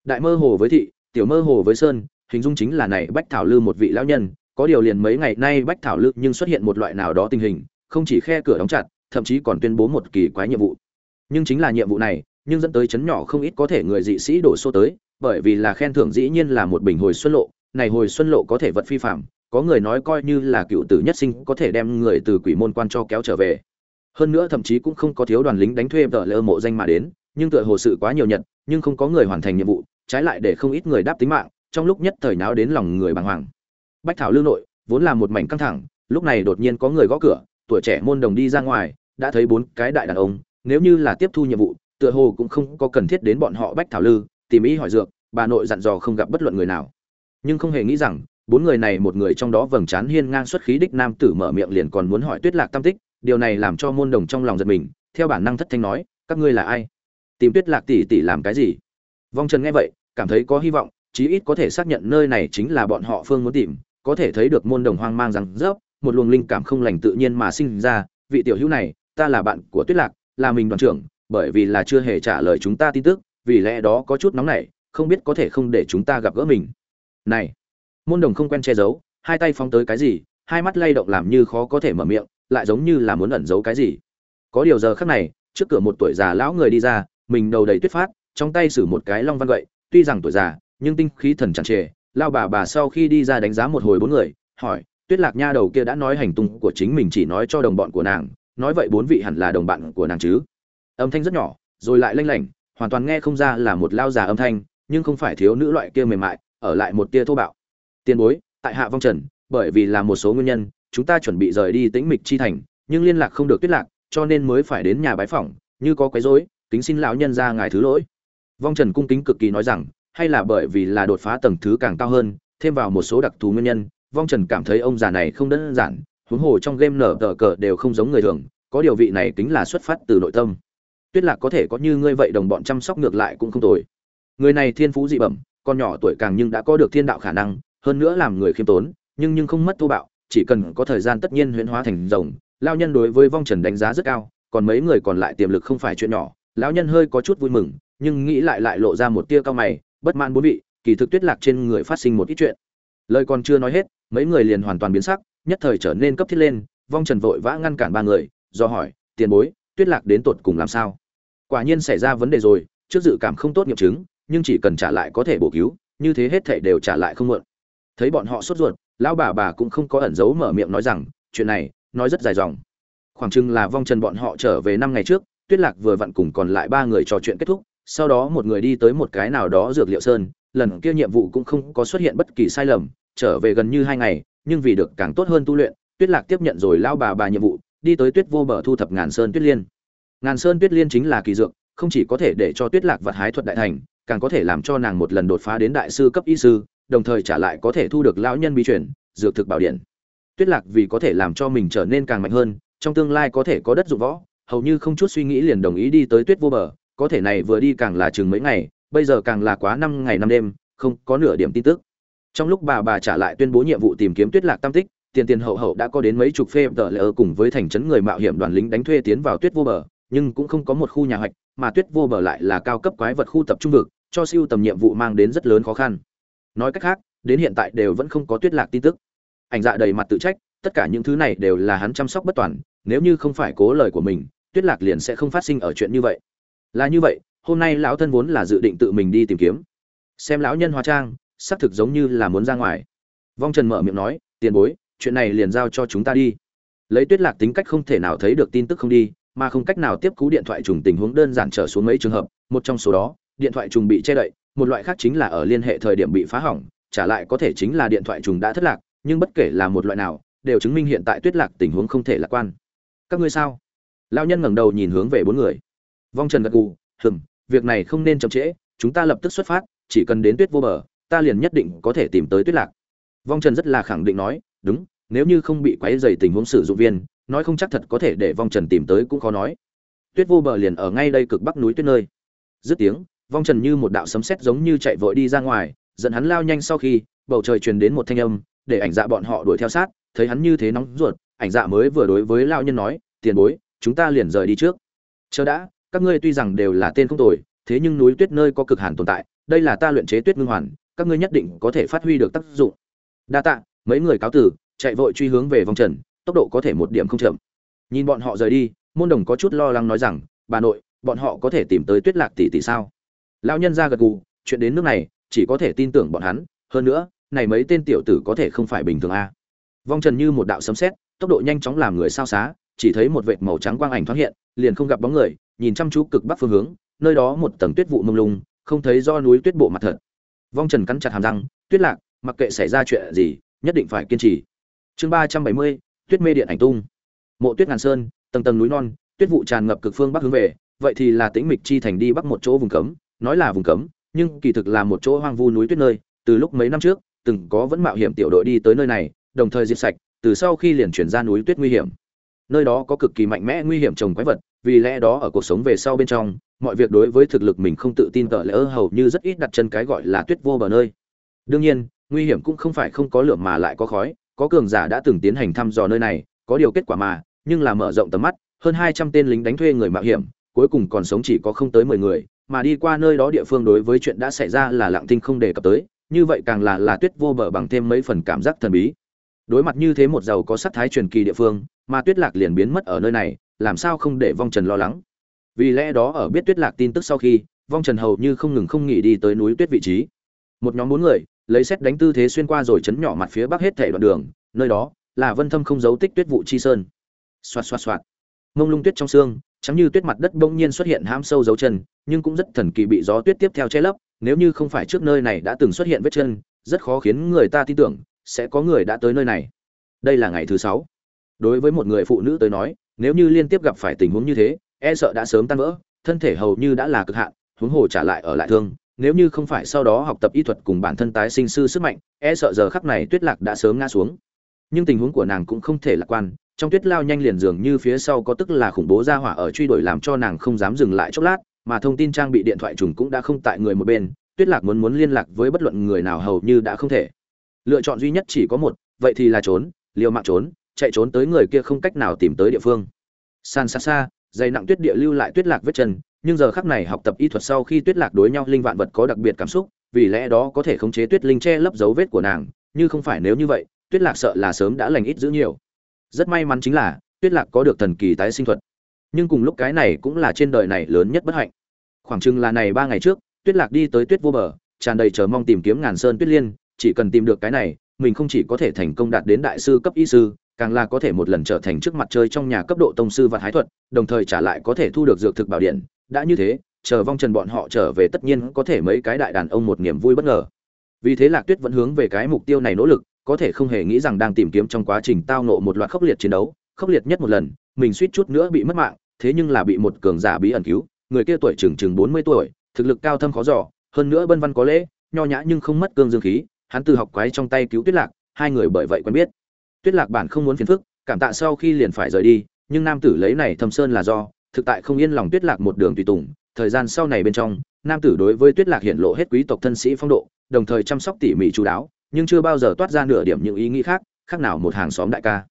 Đại mơ hồ với thị, tiểu mơ hồ với sơn, hình dung chính là này bách thảo lư một vị lão nhân, có điều liền mấy ngày nay bách thảo lư nhưng xuất hiện một loại nào đó tình hình, không chỉ khe cửa đóng chặt thậm chí còn tuyên bố một kỳ quái nhiệm vụ. Nhưng chính là nhiệm vụ này, nhưng dẫn tới chấn nhỏ không ít có thể người dị sĩ đổ xô tới, bởi vì là khen thưởng dĩ nhiên là một bình hồi xuân lộ. Này hồi xuân lộ có thể vật phi phạm, có người nói coi như là cựu tử nhất sinh có thể đem người từ quỷ môn quan cho kéo trở về. Hơn nữa thậm chí cũng không có thiếu đoàn lính đánh thuê vợ lơ mộ danh mà đến, nhưng tựa hồ sự quá nhiều nhật, nhưng không có người hoàn thành nhiệm vụ, trái lại để không ít người đáp tính mạng, trong lúc nhất thời náo đến lòng người bàng hoàng. Bách thảo lương nội vốn là một mảnh căng thẳng, lúc này đột nhiên có người gõ cửa tuổi trẻ môn đồng đi ra ngoài, đã thấy bốn cái đại đàn ông, nếu như là tiếp thu nhiệm vụ, tựa hồ cũng không có cần thiết đến bọn họ bách thảo lư, tìm ý hỏi dược, bà nội dặn dò không gặp bất luận người nào. Nhưng không hề nghĩ rằng, bốn người này một người trong đó vầng trán hiên ngang xuất khí đích nam tử mở miệng liền còn muốn hỏi tuyết lạc tam tích, điều này làm cho môn đồng trong lòng giật mình, theo bản năng thất thanh nói, các ngươi là ai? Tìm tuyết lạc tỷ tỷ làm cái gì? Vong trần nghe vậy, cảm thấy có hy vọng, chí ít có thể xác nhận nơi này chính là bọn họ phương muốn tìm, có thể thấy được môn đồng hoang mang rằng rớp một luồng linh cảm không lành tự nhiên mà sinh ra, vị tiểu hữu này, ta là bạn của tuyết lạc, là mình đoàn trưởng, bởi vì là chưa hề trả lời chúng ta tin tức, vì lẽ đó có chút nóng nảy, không biết có thể không để chúng ta gặp gỡ mình. Này, môn đồng không quen che giấu, hai tay phóng tới cái gì, hai mắt lay động làm như khó có thể mở miệng, lại giống như là muốn ẩn giấu cái gì. Có điều giờ khác này, trước cửa một tuổi già lão người đi ra, mình đầu đầy tuyết phát, trong tay sử một cái long văn gậy, tuy rằng tuổi già, nhưng tinh khí thần chẳng trề, lao bà bà sau khi đi ra đánh giá một hồi bốn người, hỏi tuyết lạc nha đầu kia đã nói hành tung của chính mình chỉ nói cho đồng bọn của nàng, nói vậy bốn vị hẳn là đồng bạn của nàng chứ? Âm thanh rất nhỏ, rồi lại lanh lảnh, hoàn toàn nghe không ra là một lao già âm thanh, nhưng không phải thiếu nữ loại kia mềm mại, ở lại một tia thô bạo. Tiền bối, tại hạ vong trần, bởi vì là một số nguyên nhân, chúng ta chuẩn bị rời đi tĩnh mịch chi thành, nhưng liên lạc không được tuyết lạc, cho nên mới phải đến nhà bái phỏng, như có quấy rối, kính xin lão nhân ra ngài thứ lỗi. Vong trần cung kính cực kỳ nói rằng, hay là bởi vì là đột phá tầng thứ càng cao hơn, thêm vào một số đặc thù nguyên nhân vong trần cảm thấy ông già này không đơn giản, huống hồ trong game nở tờ cờ đều không giống người thường, có điều vị này tính là xuất phát từ nội tâm. Tuyết lạc có thể có như ngươi vậy đồng bọn chăm sóc ngược lại cũng không tồi. Người này thiên phú dị bẩm, con nhỏ tuổi càng nhưng đã có được thiên đạo khả năng, hơn nữa làm người khiêm tốn, nhưng nhưng không mất thô bạo, chỉ cần có thời gian tất nhiên huyễn hóa thành rồng. Lao nhân đối với vong trần đánh giá rất cao, còn mấy người còn lại tiềm lực không phải chuyện nhỏ. Lão nhân hơi có chút vui mừng, nhưng nghĩ lại lại lộ ra một tia cao mày, bất mãn bốn vị, kỳ thực tuyết lạc trên người phát sinh một ít chuyện lời còn chưa nói hết, mấy người liền hoàn toàn biến sắc, nhất thời trở nên cấp thiết lên, vong trần vội vã ngăn cản ba người, do hỏi, tiền bối, tuyết lạc đến tột cùng làm sao? Quả nhiên xảy ra vấn đề rồi, trước dự cảm không tốt nghiệm chứng, nhưng chỉ cần trả lại có thể bổ cứu, như thế hết thảy đều trả lại không muộn. Thấy bọn họ sốt ruột, lão bà bà cũng không có ẩn giấu mở miệng nói rằng, chuyện này, nói rất dài dòng. Khoảng chừng là vong trần bọn họ trở về năm ngày trước, tuyết lạc vừa vặn cùng còn lại ba người trò chuyện kết thúc, sau đó một người đi tới một cái nào đó dược liệu sơn lần kia nhiệm vụ cũng không có xuất hiện bất kỳ sai lầm, trở về gần như hai ngày, nhưng vì được càng tốt hơn tu luyện, tuyết lạc tiếp nhận rồi lao bà bà nhiệm vụ, đi tới tuyết vô bờ thu thập ngàn sơn tuyết liên. Ngàn sơn tuyết liên chính là kỳ dược, không chỉ có thể để cho tuyết lạc vật hái thuật đại thành, càng có thể làm cho nàng một lần đột phá đến đại sư cấp y sư, đồng thời trả lại có thể thu được lão nhân bí truyền, dược thực bảo điện. Tuyết lạc vì có thể làm cho mình trở nên càng mạnh hơn, trong tương lai có thể có đất dụng võ, hầu như không chút suy nghĩ liền đồng ý đi tới tuyết vô bờ, có thể này vừa đi càng là chừng mấy ngày bây giờ càng là quá năm ngày năm đêm, không có nửa điểm tin tức. Trong lúc bà bà trả lại tuyên bố nhiệm vụ tìm kiếm tuyết lạc tam tích, tiền tiền hậu hậu đã có đến mấy chục phê tờ ở cùng với thành trấn người mạo hiểm đoàn lính đánh thuê tiến vào tuyết vô bờ, nhưng cũng không có một khu nhà hoạch, mà tuyết vô bờ lại là cao cấp quái vật khu tập trung vực, cho siêu tầm nhiệm vụ mang đến rất lớn khó khăn. Nói cách khác, đến hiện tại đều vẫn không có tuyết lạc tin tức. Ảnh dạ đầy mặt tự trách, tất cả những thứ này đều là hắn chăm sóc bất toàn, nếu như không phải cố lời của mình, tuyết lạc liền sẽ không phát sinh ở chuyện như vậy. Là như vậy hôm nay lão thân vốn là dự định tự mình đi tìm kiếm. Xem lão nhân hóa trang, xác thực giống như là muốn ra ngoài. Vong trần mở miệng nói, tiền bối, chuyện này liền giao cho chúng ta đi. Lấy tuyết lạc tính cách không thể nào thấy được tin tức không đi, mà không cách nào tiếp cú điện thoại trùng tình huống đơn giản trở xuống mấy trường hợp. Một trong số đó, điện thoại trùng bị che đậy, một loại khác chính là ở liên hệ thời điểm bị phá hỏng, trả lại có thể chính là điện thoại trùng đã thất lạc, nhưng bất kể là một loại nào, đều chứng minh hiện tại tuyết lạc tình huống không thể lạc quan. Các ngươi sao? Lao nhân ngẩng đầu nhìn hướng về bốn người. Vong trần gật gù, hừm việc này không nên chậm trễ, chúng ta lập tức xuất phát, chỉ cần đến tuyết vô bờ, ta liền nhất định có thể tìm tới tuyết lạc. Vong trần rất là khẳng định nói, đúng, nếu như không bị quấy dày tình huống sử dụng viên, nói không chắc thật có thể để vong trần tìm tới cũng khó nói. Tuyết vô bờ liền ở ngay đây cực bắc núi tuyết nơi. Dứt tiếng, vong trần như một đạo sấm sét giống như chạy vội đi ra ngoài, dẫn hắn lao nhanh sau khi, bầu trời truyền đến một thanh âm, để ảnh dạ bọn họ đuổi theo sát, thấy hắn như thế nóng ruột, ảnh dạ mới vừa đối với lao nhân nói, tiền bối, chúng ta liền rời đi trước. Chờ đã các ngươi tuy rằng đều là tên không tồi, thế nhưng núi tuyết nơi có cực hàn tồn tại, đây là ta luyện chế tuyết ngưng hoàn, các ngươi nhất định có thể phát huy được tác dụng. Đa tạ, mấy người cáo tử, chạy vội truy hướng về vòng trần, tốc độ có thể một điểm không chậm. Nhìn bọn họ rời đi, môn đồng có chút lo lắng nói rằng, bà nội, bọn họ có thể tìm tới tuyết lạc tỷ tỷ sao? Lão nhân ra gật gù, chuyện đến nước này, chỉ có thể tin tưởng bọn hắn, hơn nữa, này mấy tên tiểu tử có thể không phải bình thường a. Vong trần như một đạo sấm sét, tốc độ nhanh chóng làm người sao xá, chỉ thấy một vệt màu trắng quang ảnh thoáng hiện, liền không gặp bóng người nhìn chăm chú cực bắc phương hướng, nơi đó một tầng tuyết vụ mông lung, không thấy do núi tuyết bộ mặt thật. Vong trần cắn chặt hàm răng, tuyết lạc, mặc kệ xảy ra chuyện gì, nhất định phải kiên trì. Chương ba trăm bảy mươi, tuyết mê điện ảnh tung. Mộ tuyết ngàn sơn, tầng tầng núi non, tuyết vụ tràn ngập cực phương bắc hướng về, vậy thì là tĩnh mịch chi thành đi bắc một chỗ vùng cấm, nói là vùng cấm, nhưng kỳ thực là một chỗ hoang vu núi tuyết nơi, từ lúc mấy năm trước, từng có vẫn mạo hiểm tiểu đội đi tới nơi này, đồng thời diệt sạch, từ sau khi liền chuyển ra núi tuyết nguy hiểm. Nơi đó có cực kỳ mạnh mẽ nguy hiểm trồng quái vật vì lẽ đó ở cuộc sống về sau bên trong, mọi việc đối với thực lực mình không tự tin cỡ lỡ hầu như rất ít đặt chân cái gọi là tuyết vô bờ nơi. Đương nhiên, nguy hiểm cũng không phải không có lửa mà lại có khói, có cường giả đã từng tiến hành thăm dò nơi này, có điều kết quả mà, nhưng là mở rộng tầm mắt, hơn hai trăm tên lính đánh thuê người mạo hiểm, cuối cùng còn sống chỉ có không tới mười người, mà đi qua nơi đó địa phương đối với chuyện đã xảy ra là lặng thinh không đề cập tới, như vậy càng là là tuyết vô bờ bằng thêm mấy phần cảm giác thần bí. Đối mặt như thế một giàu có sắc thái truyền kỳ địa phương, mà tuyết lạc liền biến mất ở nơi này làm sao không để vong trần lo lắng? Vì lẽ đó ở biết tuyết lạc tin tức sau khi, vong trần hầu như không ngừng không nghỉ đi tới núi tuyết vị trí. Một nhóm bốn người, lấy xét đánh tư thế xuyên qua rồi chấn nhỏ mặt phía bắc hết thể đoạn đường, nơi đó là vân thâm không giấu tích tuyết vụ chi sơn. Xoạt xoạt xoạt. Mông lung tuyết trong xương chẳng như tuyết mặt đất bỗng nhiên xuất hiện hãm sâu dấu chân, nhưng cũng rất thần kỳ bị gió tuyết tiếp theo che lấp, nếu như không phải trước nơi này đã từng xuất hiện vết chân, rất khó khiến người ta tin tưởng sẽ có người đã tới nơi này. Đây là ngày thứ sáu. Đối với một người phụ nữ tới nói nếu như liên tiếp gặp phải tình huống như thế e sợ đã sớm tan vỡ, thân thể hầu như đã là cực hạn, huống hồ trả lại ở lại thương. Nếu như không phải sau đó học tập y thuật cùng bản thân tái sinh sư sức mạnh e sợ giờ khắc này tuyết lạc đã sớm ngã xuống. Nhưng tình huống của nàng cũng không thể lạc quan, trong tuyết lao nhanh liền dường như phía sau có tức là khủng bố ra hỏa ở truy đuổi làm cho nàng không dám dừng lại chốc lát, mà thông tin trang bị điện thoại trùng cũng đã không tại người một bên, tuyết lạc muốn muốn liên lạc với bất luận người nào hầu như đã không thể. Lựa chọn duy nhất chỉ có một, vậy thì là trốn, liều mạng trốn chạy trốn tới người kia không cách nào tìm tới địa phương. San xa xa, dày nặng tuyết địa lưu lại tuyết lạc vết chân, nhưng giờ khắc này học tập y thuật sau khi tuyết lạc đối nhau, linh vạn vật có đặc biệt cảm xúc, vì lẽ đó có thể khống chế tuyết linh che lấp dấu vết của nàng, như không phải nếu như vậy, tuyết lạc sợ là sớm đã lành ít giữ nhiều. Rất may mắn chính là, tuyết lạc có được thần kỳ tái sinh thuật. Nhưng cùng lúc cái này cũng là trên đời này lớn nhất bất hạnh. Khoảng chừng là này ba ngày trước, tuyết lạc đi tới tuyết vô bờ, tràn đầy chờ mong tìm kiếm ngàn sơn tuyết liên, chỉ cần tìm được cái này, mình không chỉ có thể thành công đạt đến đại sư cấp y sư càng là có thể một lần trở thành trước mặt chơi trong nhà cấp độ tông sư và hái thuật, đồng thời trả lại có thể thu được dược thực bảo điện. Đã như thế, chờ vong trần bọn họ trở về tất nhiên có thể mấy cái đại đàn ông một niềm vui bất ngờ. Vì thế lạc tuyết vẫn hướng về cái mục tiêu này nỗ lực, có thể không hề nghĩ rằng đang tìm kiếm trong quá trình tao nộ một loạt khốc liệt chiến đấu, khốc liệt nhất một lần, mình suýt chút nữa bị mất mạng, thế nhưng là bị một cường giả bí ẩn cứu, người kia tuổi chừng chừng bốn mươi tuổi, thực lực cao thâm khó dò, hơn nữa bân văn có lễ, nho nhã nhưng không mất cương dương khí, hắn từ học quái trong tay cứu tuyết lạc, hai người bởi vậy quen biết tuyết lạc bản không muốn phiền phức, cảm tạ sau khi liền phải rời đi, nhưng nam tử lấy này thâm sơn là do, thực tại không yên lòng tuyết lạc một đường tùy tùng. Thời gian sau này bên trong, nam tử đối với tuyết lạc hiện lộ hết quý tộc thân sĩ phong độ, đồng thời chăm sóc tỉ mỉ chú đáo, nhưng chưa bao giờ toát ra nửa điểm những ý nghĩ khác khác nào một hàng xóm đại ca.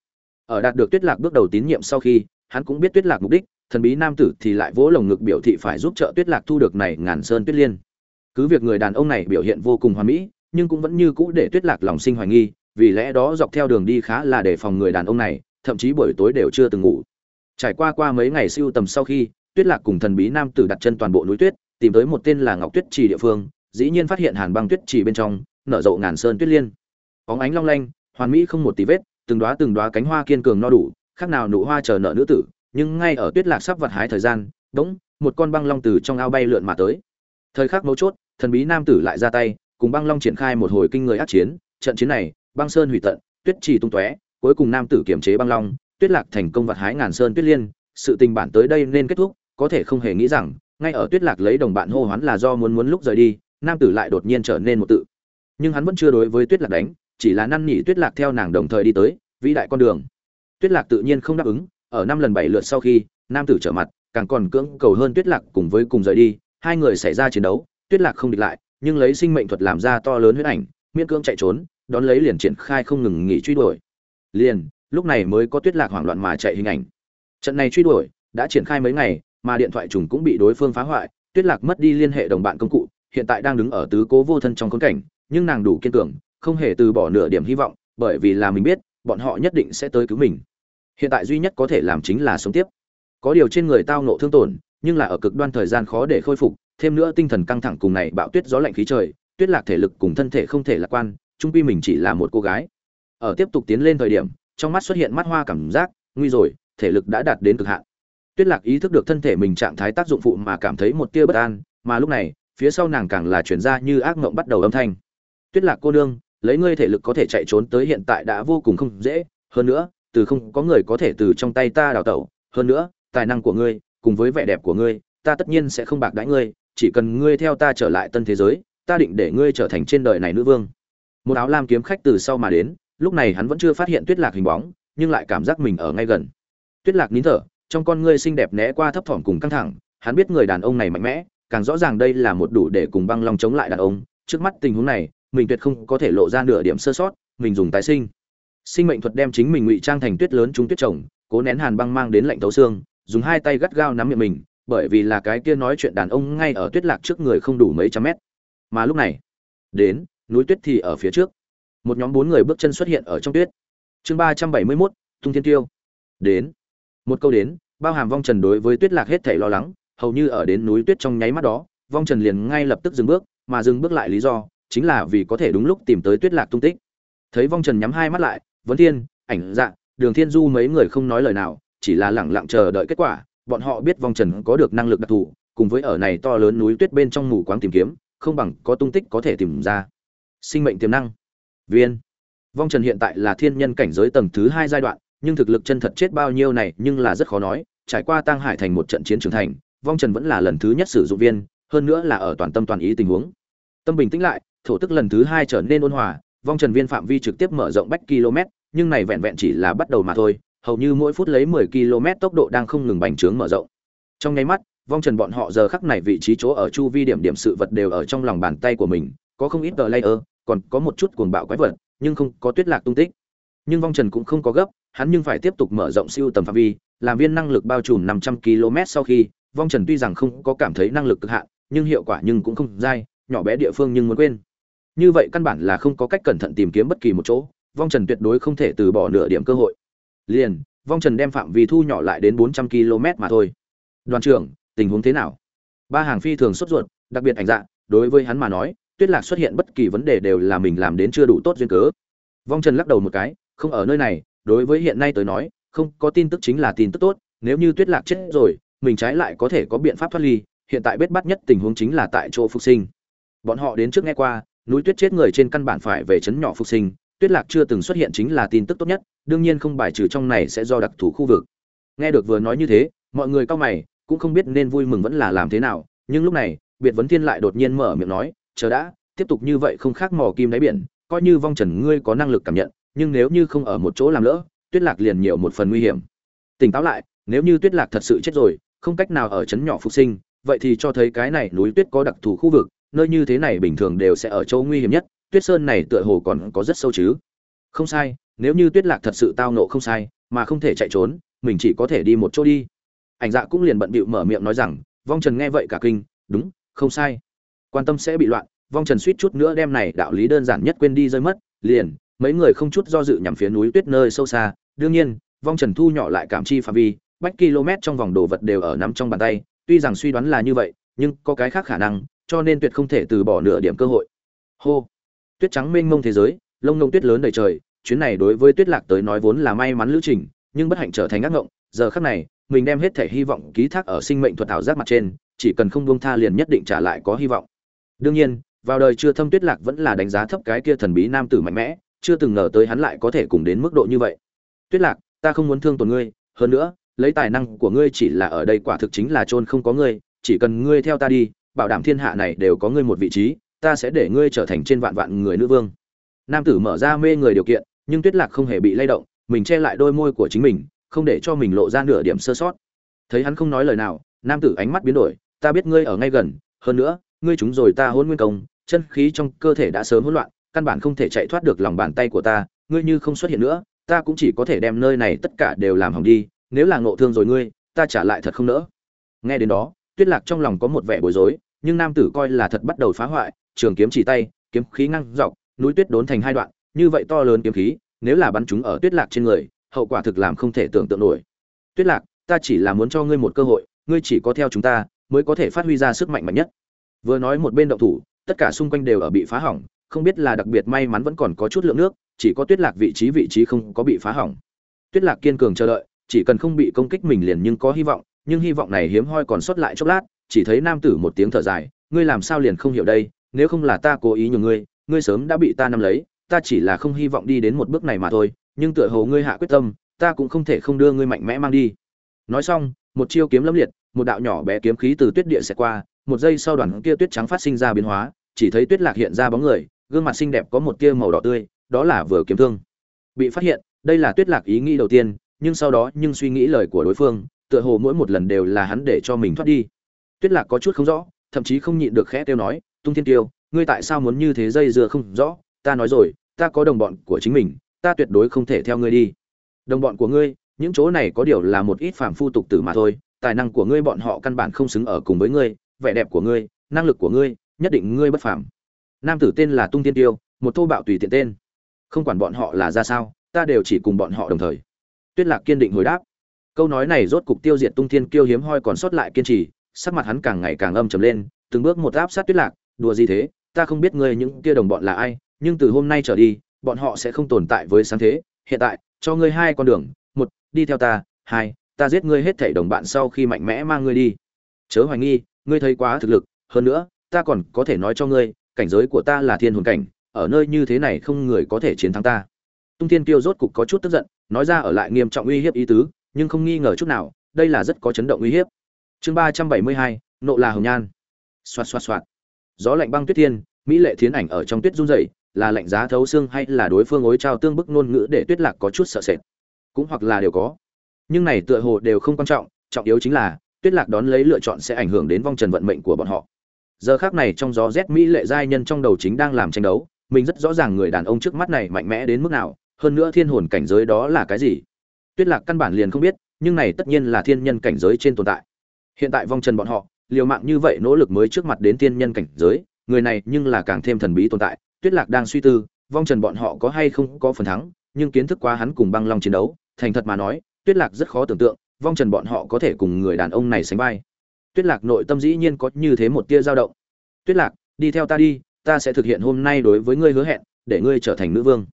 Ở đạt được tuyết lạc bước đầu tín nhiệm sau khi, hắn cũng biết tuyết lạc mục đích, thần bí nam tử thì lại vỗ lồng ngực biểu thị phải giúp trợ tuyết lạc thu được này ngàn sơn tuyết liên. Cứ việc người đàn ông này biểu hiện vô cùng hoàn mỹ, nhưng cũng vẫn như cũ để tuyết lạc lòng sinh hoài nghi vì lẽ đó dọc theo đường đi khá là đề phòng người đàn ông này, thậm chí buổi tối đều chưa từng ngủ. Trải qua qua mấy ngày siêu tầm sau khi, tuyết lạc cùng thần bí nam tử đặt chân toàn bộ núi tuyết, tìm tới một tên là ngọc tuyết trì địa phương, dĩ nhiên phát hiện hàn băng tuyết trì bên trong, nở rộ ngàn sơn tuyết liên. Óng ánh long lanh, hoàn mỹ không một tí vết, từng đóa từng đóa cánh hoa kiên cường no đủ, khác nào nụ hoa chờ nợ nữ tử, nhưng ngay ở tuyết lạc sắp vặt hái thời gian, đống, một con băng long từ trong ao bay lượn mà tới. Thời khắc mấu chốt, thần bí nam tử lại ra tay, cùng băng long triển khai một hồi kinh người ác chiến, trận chiến này băng sơn hủy tận, tuyết trì tung tóe, cuối cùng nam tử kiểm chế băng long, tuyết lạc thành công vặt hái ngàn sơn tuyết liên, sự tình bản tới đây nên kết thúc, có thể không hề nghĩ rằng, ngay ở tuyết lạc lấy đồng bạn hô hoán là do muốn muốn lúc rời đi, nam tử lại đột nhiên trở nên một tự. Nhưng hắn vẫn chưa đối với tuyết lạc đánh, chỉ là năn nỉ tuyết lạc theo nàng đồng thời đi tới, vĩ đại con đường. Tuyết lạc tự nhiên không đáp ứng, ở năm lần bảy lượt sau khi, nam tử trở mặt, càng còn cưỡng cầu hơn tuyết lạc cùng với cùng rời đi, hai người xảy ra chiến đấu, tuyết lạc không địch lại, nhưng lấy sinh mệnh thuật làm ra to lớn huyết ảnh, miễn cưỡng chạy trốn đón lấy liền triển khai không ngừng nghỉ truy đuổi. Liền, lúc này mới có tuyết lạc hoảng loạn mà chạy hình ảnh. Trận này truy đuổi đã triển khai mấy ngày, mà điện thoại trùng cũng bị đối phương phá hoại, tuyết lạc mất đi liên hệ đồng bạn công cụ, hiện tại đang đứng ở tứ cố vô thân trong khốn cảnh, nhưng nàng đủ kiên cường, không hề từ bỏ nửa điểm hy vọng, bởi vì là mình biết, bọn họ nhất định sẽ tới cứu mình. Hiện tại duy nhất có thể làm chính là sống tiếp. Có điều trên người tao nộ thương tổn, nhưng là ở cực đoan thời gian khó để khôi phục, thêm nữa tinh thần căng thẳng cùng này bạo tuyết gió lạnh khí trời, tuyết lạc thể lực cùng thân thể không thể lạc quan trung quy mình chỉ là một cô gái. Ở tiếp tục tiến lên thời điểm, trong mắt xuất hiện mắt hoa cảm giác, nguy rồi, thể lực đã đạt đến cực hạn. Tuyết lạc ý thức được thân thể mình trạng thái tác dụng phụ mà cảm thấy một tia bất an, mà lúc này, phía sau nàng càng là chuyển ra như ác mộng bắt đầu âm thanh. Tuyết lạc cô nương, lấy ngươi thể lực có thể chạy trốn tới hiện tại đã vô cùng không dễ, hơn nữa, từ không có người có thể từ trong tay ta đào tẩu, hơn nữa, tài năng của ngươi, cùng với vẻ đẹp của ngươi, ta tất nhiên sẽ không bạc đãi ngươi, chỉ cần ngươi theo ta trở lại tân thế giới, ta định để ngươi trở thành trên đời này nữ vương một áo lam kiếm khách từ sau mà đến, lúc này hắn vẫn chưa phát hiện tuyết lạc hình bóng, nhưng lại cảm giác mình ở ngay gần. Tuyết lạc nín thở, trong con ngươi xinh đẹp né qua thấp thỏm cùng căng thẳng, hắn biết người đàn ông này mạnh mẽ, càng rõ ràng đây là một đủ để cùng băng long chống lại đàn ông. Trước mắt tình huống này, mình tuyệt không có thể lộ ra nửa điểm sơ sót, mình dùng tái sinh. Sinh mệnh thuật đem chính mình ngụy trang thành tuyết lớn trúng tuyết trồng cố nén hàn băng mang đến lạnh thấu xương, dùng hai tay gắt gao nắm miệng mình, bởi vì là cái kia nói chuyện đàn ông ngay ở tuyết lạc trước người không đủ mấy trăm mét. Mà lúc này, đến núi tuyết thì ở phía trước. Một nhóm bốn người bước chân xuất hiện ở trong tuyết. Chương ba trăm bảy mươi mốt, tung thiên tiêu. Đến. Một câu đến, bao hàm vong trần đối với tuyết lạc hết thảy lo lắng, hầu như ở đến núi tuyết trong nháy mắt đó, vong trần liền ngay lập tức dừng bước, mà dừng bước lại lý do, chính là vì có thể đúng lúc tìm tới tuyết lạc tung tích. Thấy vong trần nhắm hai mắt lại vấn thiên, ảnh dạ đường thiên du mấy người không nói lời nào, chỉ là lẳng lặng chờ đợi kết quả, bọn họ biết vong trần có được năng lực đặc thù, cùng với ở này to lớn núi tuyết bên trong mù quáng tìm kiếm, không bằng có tung tích có thể tìm ra sinh mệnh tiềm năng. Viên. Vong trần hiện tại là thiên nhân cảnh giới tầng thứ hai giai đoạn, nhưng thực lực chân thật chết bao nhiêu này nhưng là rất khó nói, trải qua tăng hải thành một trận chiến trưởng thành, vong trần vẫn là lần thứ nhất sử dụng viên, hơn nữa là ở toàn tâm toàn ý tình huống. Tâm bình tĩnh lại, thổ tức lần thứ hai trở nên ôn hòa, vong trần viên phạm vi trực tiếp mở rộng bách km, nhưng này vẹn vẹn chỉ là bắt đầu mà thôi, hầu như mỗi phút lấy 10 km tốc độ đang không ngừng bành trướng mở rộng. Trong nháy mắt, vong trần bọn họ giờ khắc này vị trí chỗ ở chu vi điểm điểm sự vật đều ở trong lòng bàn tay của mình có không ít tờ layer, còn có một chút cuồng bạo quái vật, nhưng không có tuyết lạc tung tích. Nhưng vong trần cũng không có gấp, hắn nhưng phải tiếp tục mở rộng siêu tầm phạm vi, làm viên năng lực bao trùm 500 km sau khi, vong trần tuy rằng không có cảm thấy năng lực cực hạn, nhưng hiệu quả nhưng cũng không dai, nhỏ bé địa phương nhưng muốn quên. Như vậy căn bản là không có cách cẩn thận tìm kiếm bất kỳ một chỗ, vong trần tuyệt đối không thể từ bỏ nửa điểm cơ hội. Liền, vong trần đem phạm vi thu nhỏ lại đến 400 km mà thôi. Đoàn trưởng, tình huống thế nào? Ba hàng phi thường sốt ruột, đặc biệt ảnh dạ đối với hắn mà nói tuyết lạc xuất hiện bất kỳ vấn đề đều là mình làm đến chưa đủ tốt duyên cớ. Vong trần lắc đầu một cái, không ở nơi này, đối với hiện nay tới nói, không có tin tức chính là tin tức tốt, nếu như tuyết lạc chết rồi, mình trái lại có thể có biện pháp thoát ly, hiện tại bết bắt nhất tình huống chính là tại chỗ phục sinh. Bọn họ đến trước nghe qua, núi tuyết chết người trên căn bản phải về chấn nhỏ phục sinh, tuyết lạc chưa từng xuất hiện chính là tin tức tốt nhất, đương nhiên không bài trừ trong này sẽ do đặc thù khu vực. Nghe được vừa nói như thế, mọi người cao mày, cũng không biết nên vui mừng vẫn là làm thế nào, nhưng lúc này, biệt vấn thiên lại đột nhiên mở miệng nói chờ đã, tiếp tục như vậy không khác mò kim đáy biển, coi như vong trần ngươi có năng lực cảm nhận, nhưng nếu như không ở một chỗ làm lỡ, tuyết lạc liền nhiều một phần nguy hiểm. Tỉnh táo lại, nếu như tuyết lạc thật sự chết rồi, không cách nào ở chấn nhỏ phục sinh, vậy thì cho thấy cái này núi tuyết có đặc thù khu vực, nơi như thế này bình thường đều sẽ ở chỗ nguy hiểm nhất, tuyết sơn này tựa hồ còn có rất sâu chứ. Không sai, nếu như tuyết lạc thật sự tao nộ không sai, mà không thể chạy trốn, mình chỉ có thể đi một chỗ đi. Ảnh dạ cũng liền bận bịu mở miệng nói rằng, vong trần nghe vậy cả kinh, đúng, không sai quan tâm sẽ bị loạn, vong trần suýt chút nữa đem này đạo lý đơn giản nhất quên đi rơi mất, liền, mấy người không chút do dự nhằm phía núi tuyết nơi sâu xa. Đương nhiên, vong trần thu nhỏ lại cảm chi phạm vi, bách km trong vòng đồ vật đều ở nắm trong bàn tay, tuy rằng suy đoán là như vậy, nhưng có cái khác khả năng, cho nên tuyệt không thể từ bỏ nửa điểm cơ hội. Hô! Tuyết trắng mênh mông thế giới, lông ngông tuyết lớn đầy trời, chuyến này đối với tuyết lạc tới nói vốn là may mắn lữ trình, nhưng bất hạnh trở thành ác ngộng. Giờ khắc này, mình đem hết thể hy vọng ký thác ở sinh mệnh thuật ảo giác mặt trên, chỉ cần không buông tha liền nhất định trả lại có hy vọng đương nhiên, vào đời chưa thâm tuyết lạc vẫn là đánh giá thấp cái kia thần bí nam tử mạnh mẽ, chưa từng ngờ tới hắn lại có thể cùng đến mức độ như vậy. Tuyết lạc, ta không muốn thương tổn ngươi, hơn nữa, lấy tài năng của ngươi chỉ là ở đây quả thực chính là chôn không có ngươi, chỉ cần ngươi theo ta đi, bảo đảm thiên hạ này đều có ngươi một vị trí, ta sẽ để ngươi trở thành trên vạn vạn người nữ vương. Nam tử mở ra mê người điều kiện, nhưng tuyết lạc không hề bị lay động, mình che lại đôi môi của chính mình, không để cho mình lộ ra nửa điểm sơ sót. Thấy hắn không nói lời nào, nam tử ánh mắt biến đổi, ta biết ngươi ở ngay gần, hơn nữa ngươi chúng rồi ta hôn nguyên công, chân khí trong cơ thể đã sớm hỗn loạn, căn bản không thể chạy thoát được lòng bàn tay của ta, ngươi như không xuất hiện nữa, ta cũng chỉ có thể đem nơi này tất cả đều làm hỏng đi, nếu là ngộ thương rồi ngươi, ta trả lại thật không nỡ. Nghe đến đó, tuyết lạc trong lòng có một vẻ bối rối, nhưng nam tử coi là thật bắt đầu phá hoại, trường kiếm chỉ tay, kiếm khí ngăng dọc, núi tuyết đốn thành hai đoạn, như vậy to lớn kiếm khí, nếu là bắn chúng ở tuyết lạc trên người, hậu quả thực làm không thể tưởng tượng nổi. Tuyết lạc, ta chỉ là muốn cho ngươi một cơ hội, ngươi chỉ có theo chúng ta, mới có thể phát huy ra sức mạnh mạnh nhất vừa nói một bên động thủ, tất cả xung quanh đều ở bị phá hỏng, không biết là đặc biệt may mắn vẫn còn có chút lượng nước, chỉ có tuyết lạc vị trí vị trí không có bị phá hỏng. Tuyết lạc kiên cường chờ đợi, chỉ cần không bị công kích mình liền nhưng có hy vọng, nhưng hy vọng này hiếm hoi còn sót lại chốc lát, chỉ thấy nam tử một tiếng thở dài, ngươi làm sao liền không hiểu đây, nếu không là ta cố ý nhường ngươi ngươi sớm đã bị ta nắm lấy, ta chỉ là không hy vọng đi đến một bước này mà thôi, nhưng tựa hồ ngươi hạ quyết tâm, ta cũng không thể không đưa ngươi mạnh mẽ mang đi. Nói xong, một chiêu kiếm lâm liệt, một đạo nhỏ bé kiếm khí từ tuyết địa sẽ qua một giây sau đoàn kia tuyết trắng phát sinh ra biến hóa, chỉ thấy tuyết lạc hiện ra bóng người, gương mặt xinh đẹp có một tia màu đỏ tươi, đó là vừa kiếm thương. Bị phát hiện, đây là tuyết lạc ý nghĩ đầu tiên, nhưng sau đó nhưng suy nghĩ lời của đối phương, tựa hồ mỗi một lần đều là hắn để cho mình thoát đi. Tuyết lạc có chút không rõ, thậm chí không nhịn được khẽ tiêu nói, tung thiên tiêu ngươi tại sao muốn như thế dây dưa không rõ? Ta nói rồi, ta có đồng bọn của chính mình, ta tuyệt đối không thể theo ngươi đi. Đồng bọn của ngươi, những chỗ này có điều là một ít phàm phu tục tử mà thôi, tài năng của ngươi bọn họ căn bản không xứng ở cùng với ngươi vẻ đẹp của ngươi, năng lực của ngươi, nhất định ngươi bất phàm. Nam tử tên là tung tiên tiêu, một thô bạo tùy tiện tên. Không quản bọn họ là ra sao, ta đều chỉ cùng bọn họ đồng thời. Tuyết lạc kiên định hồi đáp. Câu nói này rốt cục tiêu diệt tung thiên kiêu hiếm hoi còn sót lại kiên trì, sắc mặt hắn càng ngày càng âm trầm lên, từng bước một áp sát tuyết lạc, đùa gì thế? Ta không biết ngươi những kia đồng bọn là ai, nhưng từ hôm nay trở đi, bọn họ sẽ không tồn tại với sáng thế. Hiện tại, cho ngươi hai con đường, một, đi theo ta, hai, ta giết ngươi hết thảy đồng bạn sau khi mạnh mẽ mang ngươi đi. Chớ hoài nghi ngươi thấy quá thực lực, hơn nữa, ta còn có thể nói cho ngươi, cảnh giới của ta là thiên hồn cảnh, ở nơi như thế này không người có thể chiến thắng ta. Tung thiên tiêu rốt cục có chút tức giận, nói ra ở lại nghiêm trọng uy hiếp ý tứ, nhưng không nghi ngờ chút nào, đây là rất có chấn động uy hiếp. Chương ba trăm bảy mươi hai, nộ là hồng nhan. Xoạt xoạt xoạt. Gió lạnh băng tuyết thiên, mỹ lệ thiến ảnh ở trong tuyết run rẩy, là lạnh giá thấu xương hay là đối phương ối trao tương bức ngôn ngữ để tuyết lạc có chút sợ sệt? Cũng hoặc là đều có. Nhưng này tựa hồ đều không quan trọng trọng yếu chính là tuyết lạc đón lấy lựa chọn sẽ ảnh hưởng đến vong trần vận mệnh của bọn họ. Giờ khác này trong gió rét mỹ lệ giai nhân trong đầu chính đang làm tranh đấu, mình rất rõ ràng người đàn ông trước mắt này mạnh mẽ đến mức nào, hơn nữa thiên hồn cảnh giới đó là cái gì. Tuyết lạc căn bản liền không biết, nhưng này tất nhiên là thiên nhân cảnh giới trên tồn tại. Hiện tại vong trần bọn họ, liều mạng như vậy nỗ lực mới trước mặt đến thiên nhân cảnh giới, người này nhưng là càng thêm thần bí tồn tại. Tuyết lạc đang suy tư, vong trần bọn họ có hay không có phần thắng, nhưng kiến thức quá hắn cùng băng long chiến đấu, thành thật mà nói, tuyết lạc rất khó tưởng tượng vong trần bọn họ có thể cùng người đàn ông này sánh vai. Tuyết lạc nội tâm dĩ nhiên có như thế một tia dao động. Tuyết lạc, đi theo ta đi, ta sẽ thực hiện hôm nay đối với ngươi hứa hẹn, để ngươi trở thành nữ vương.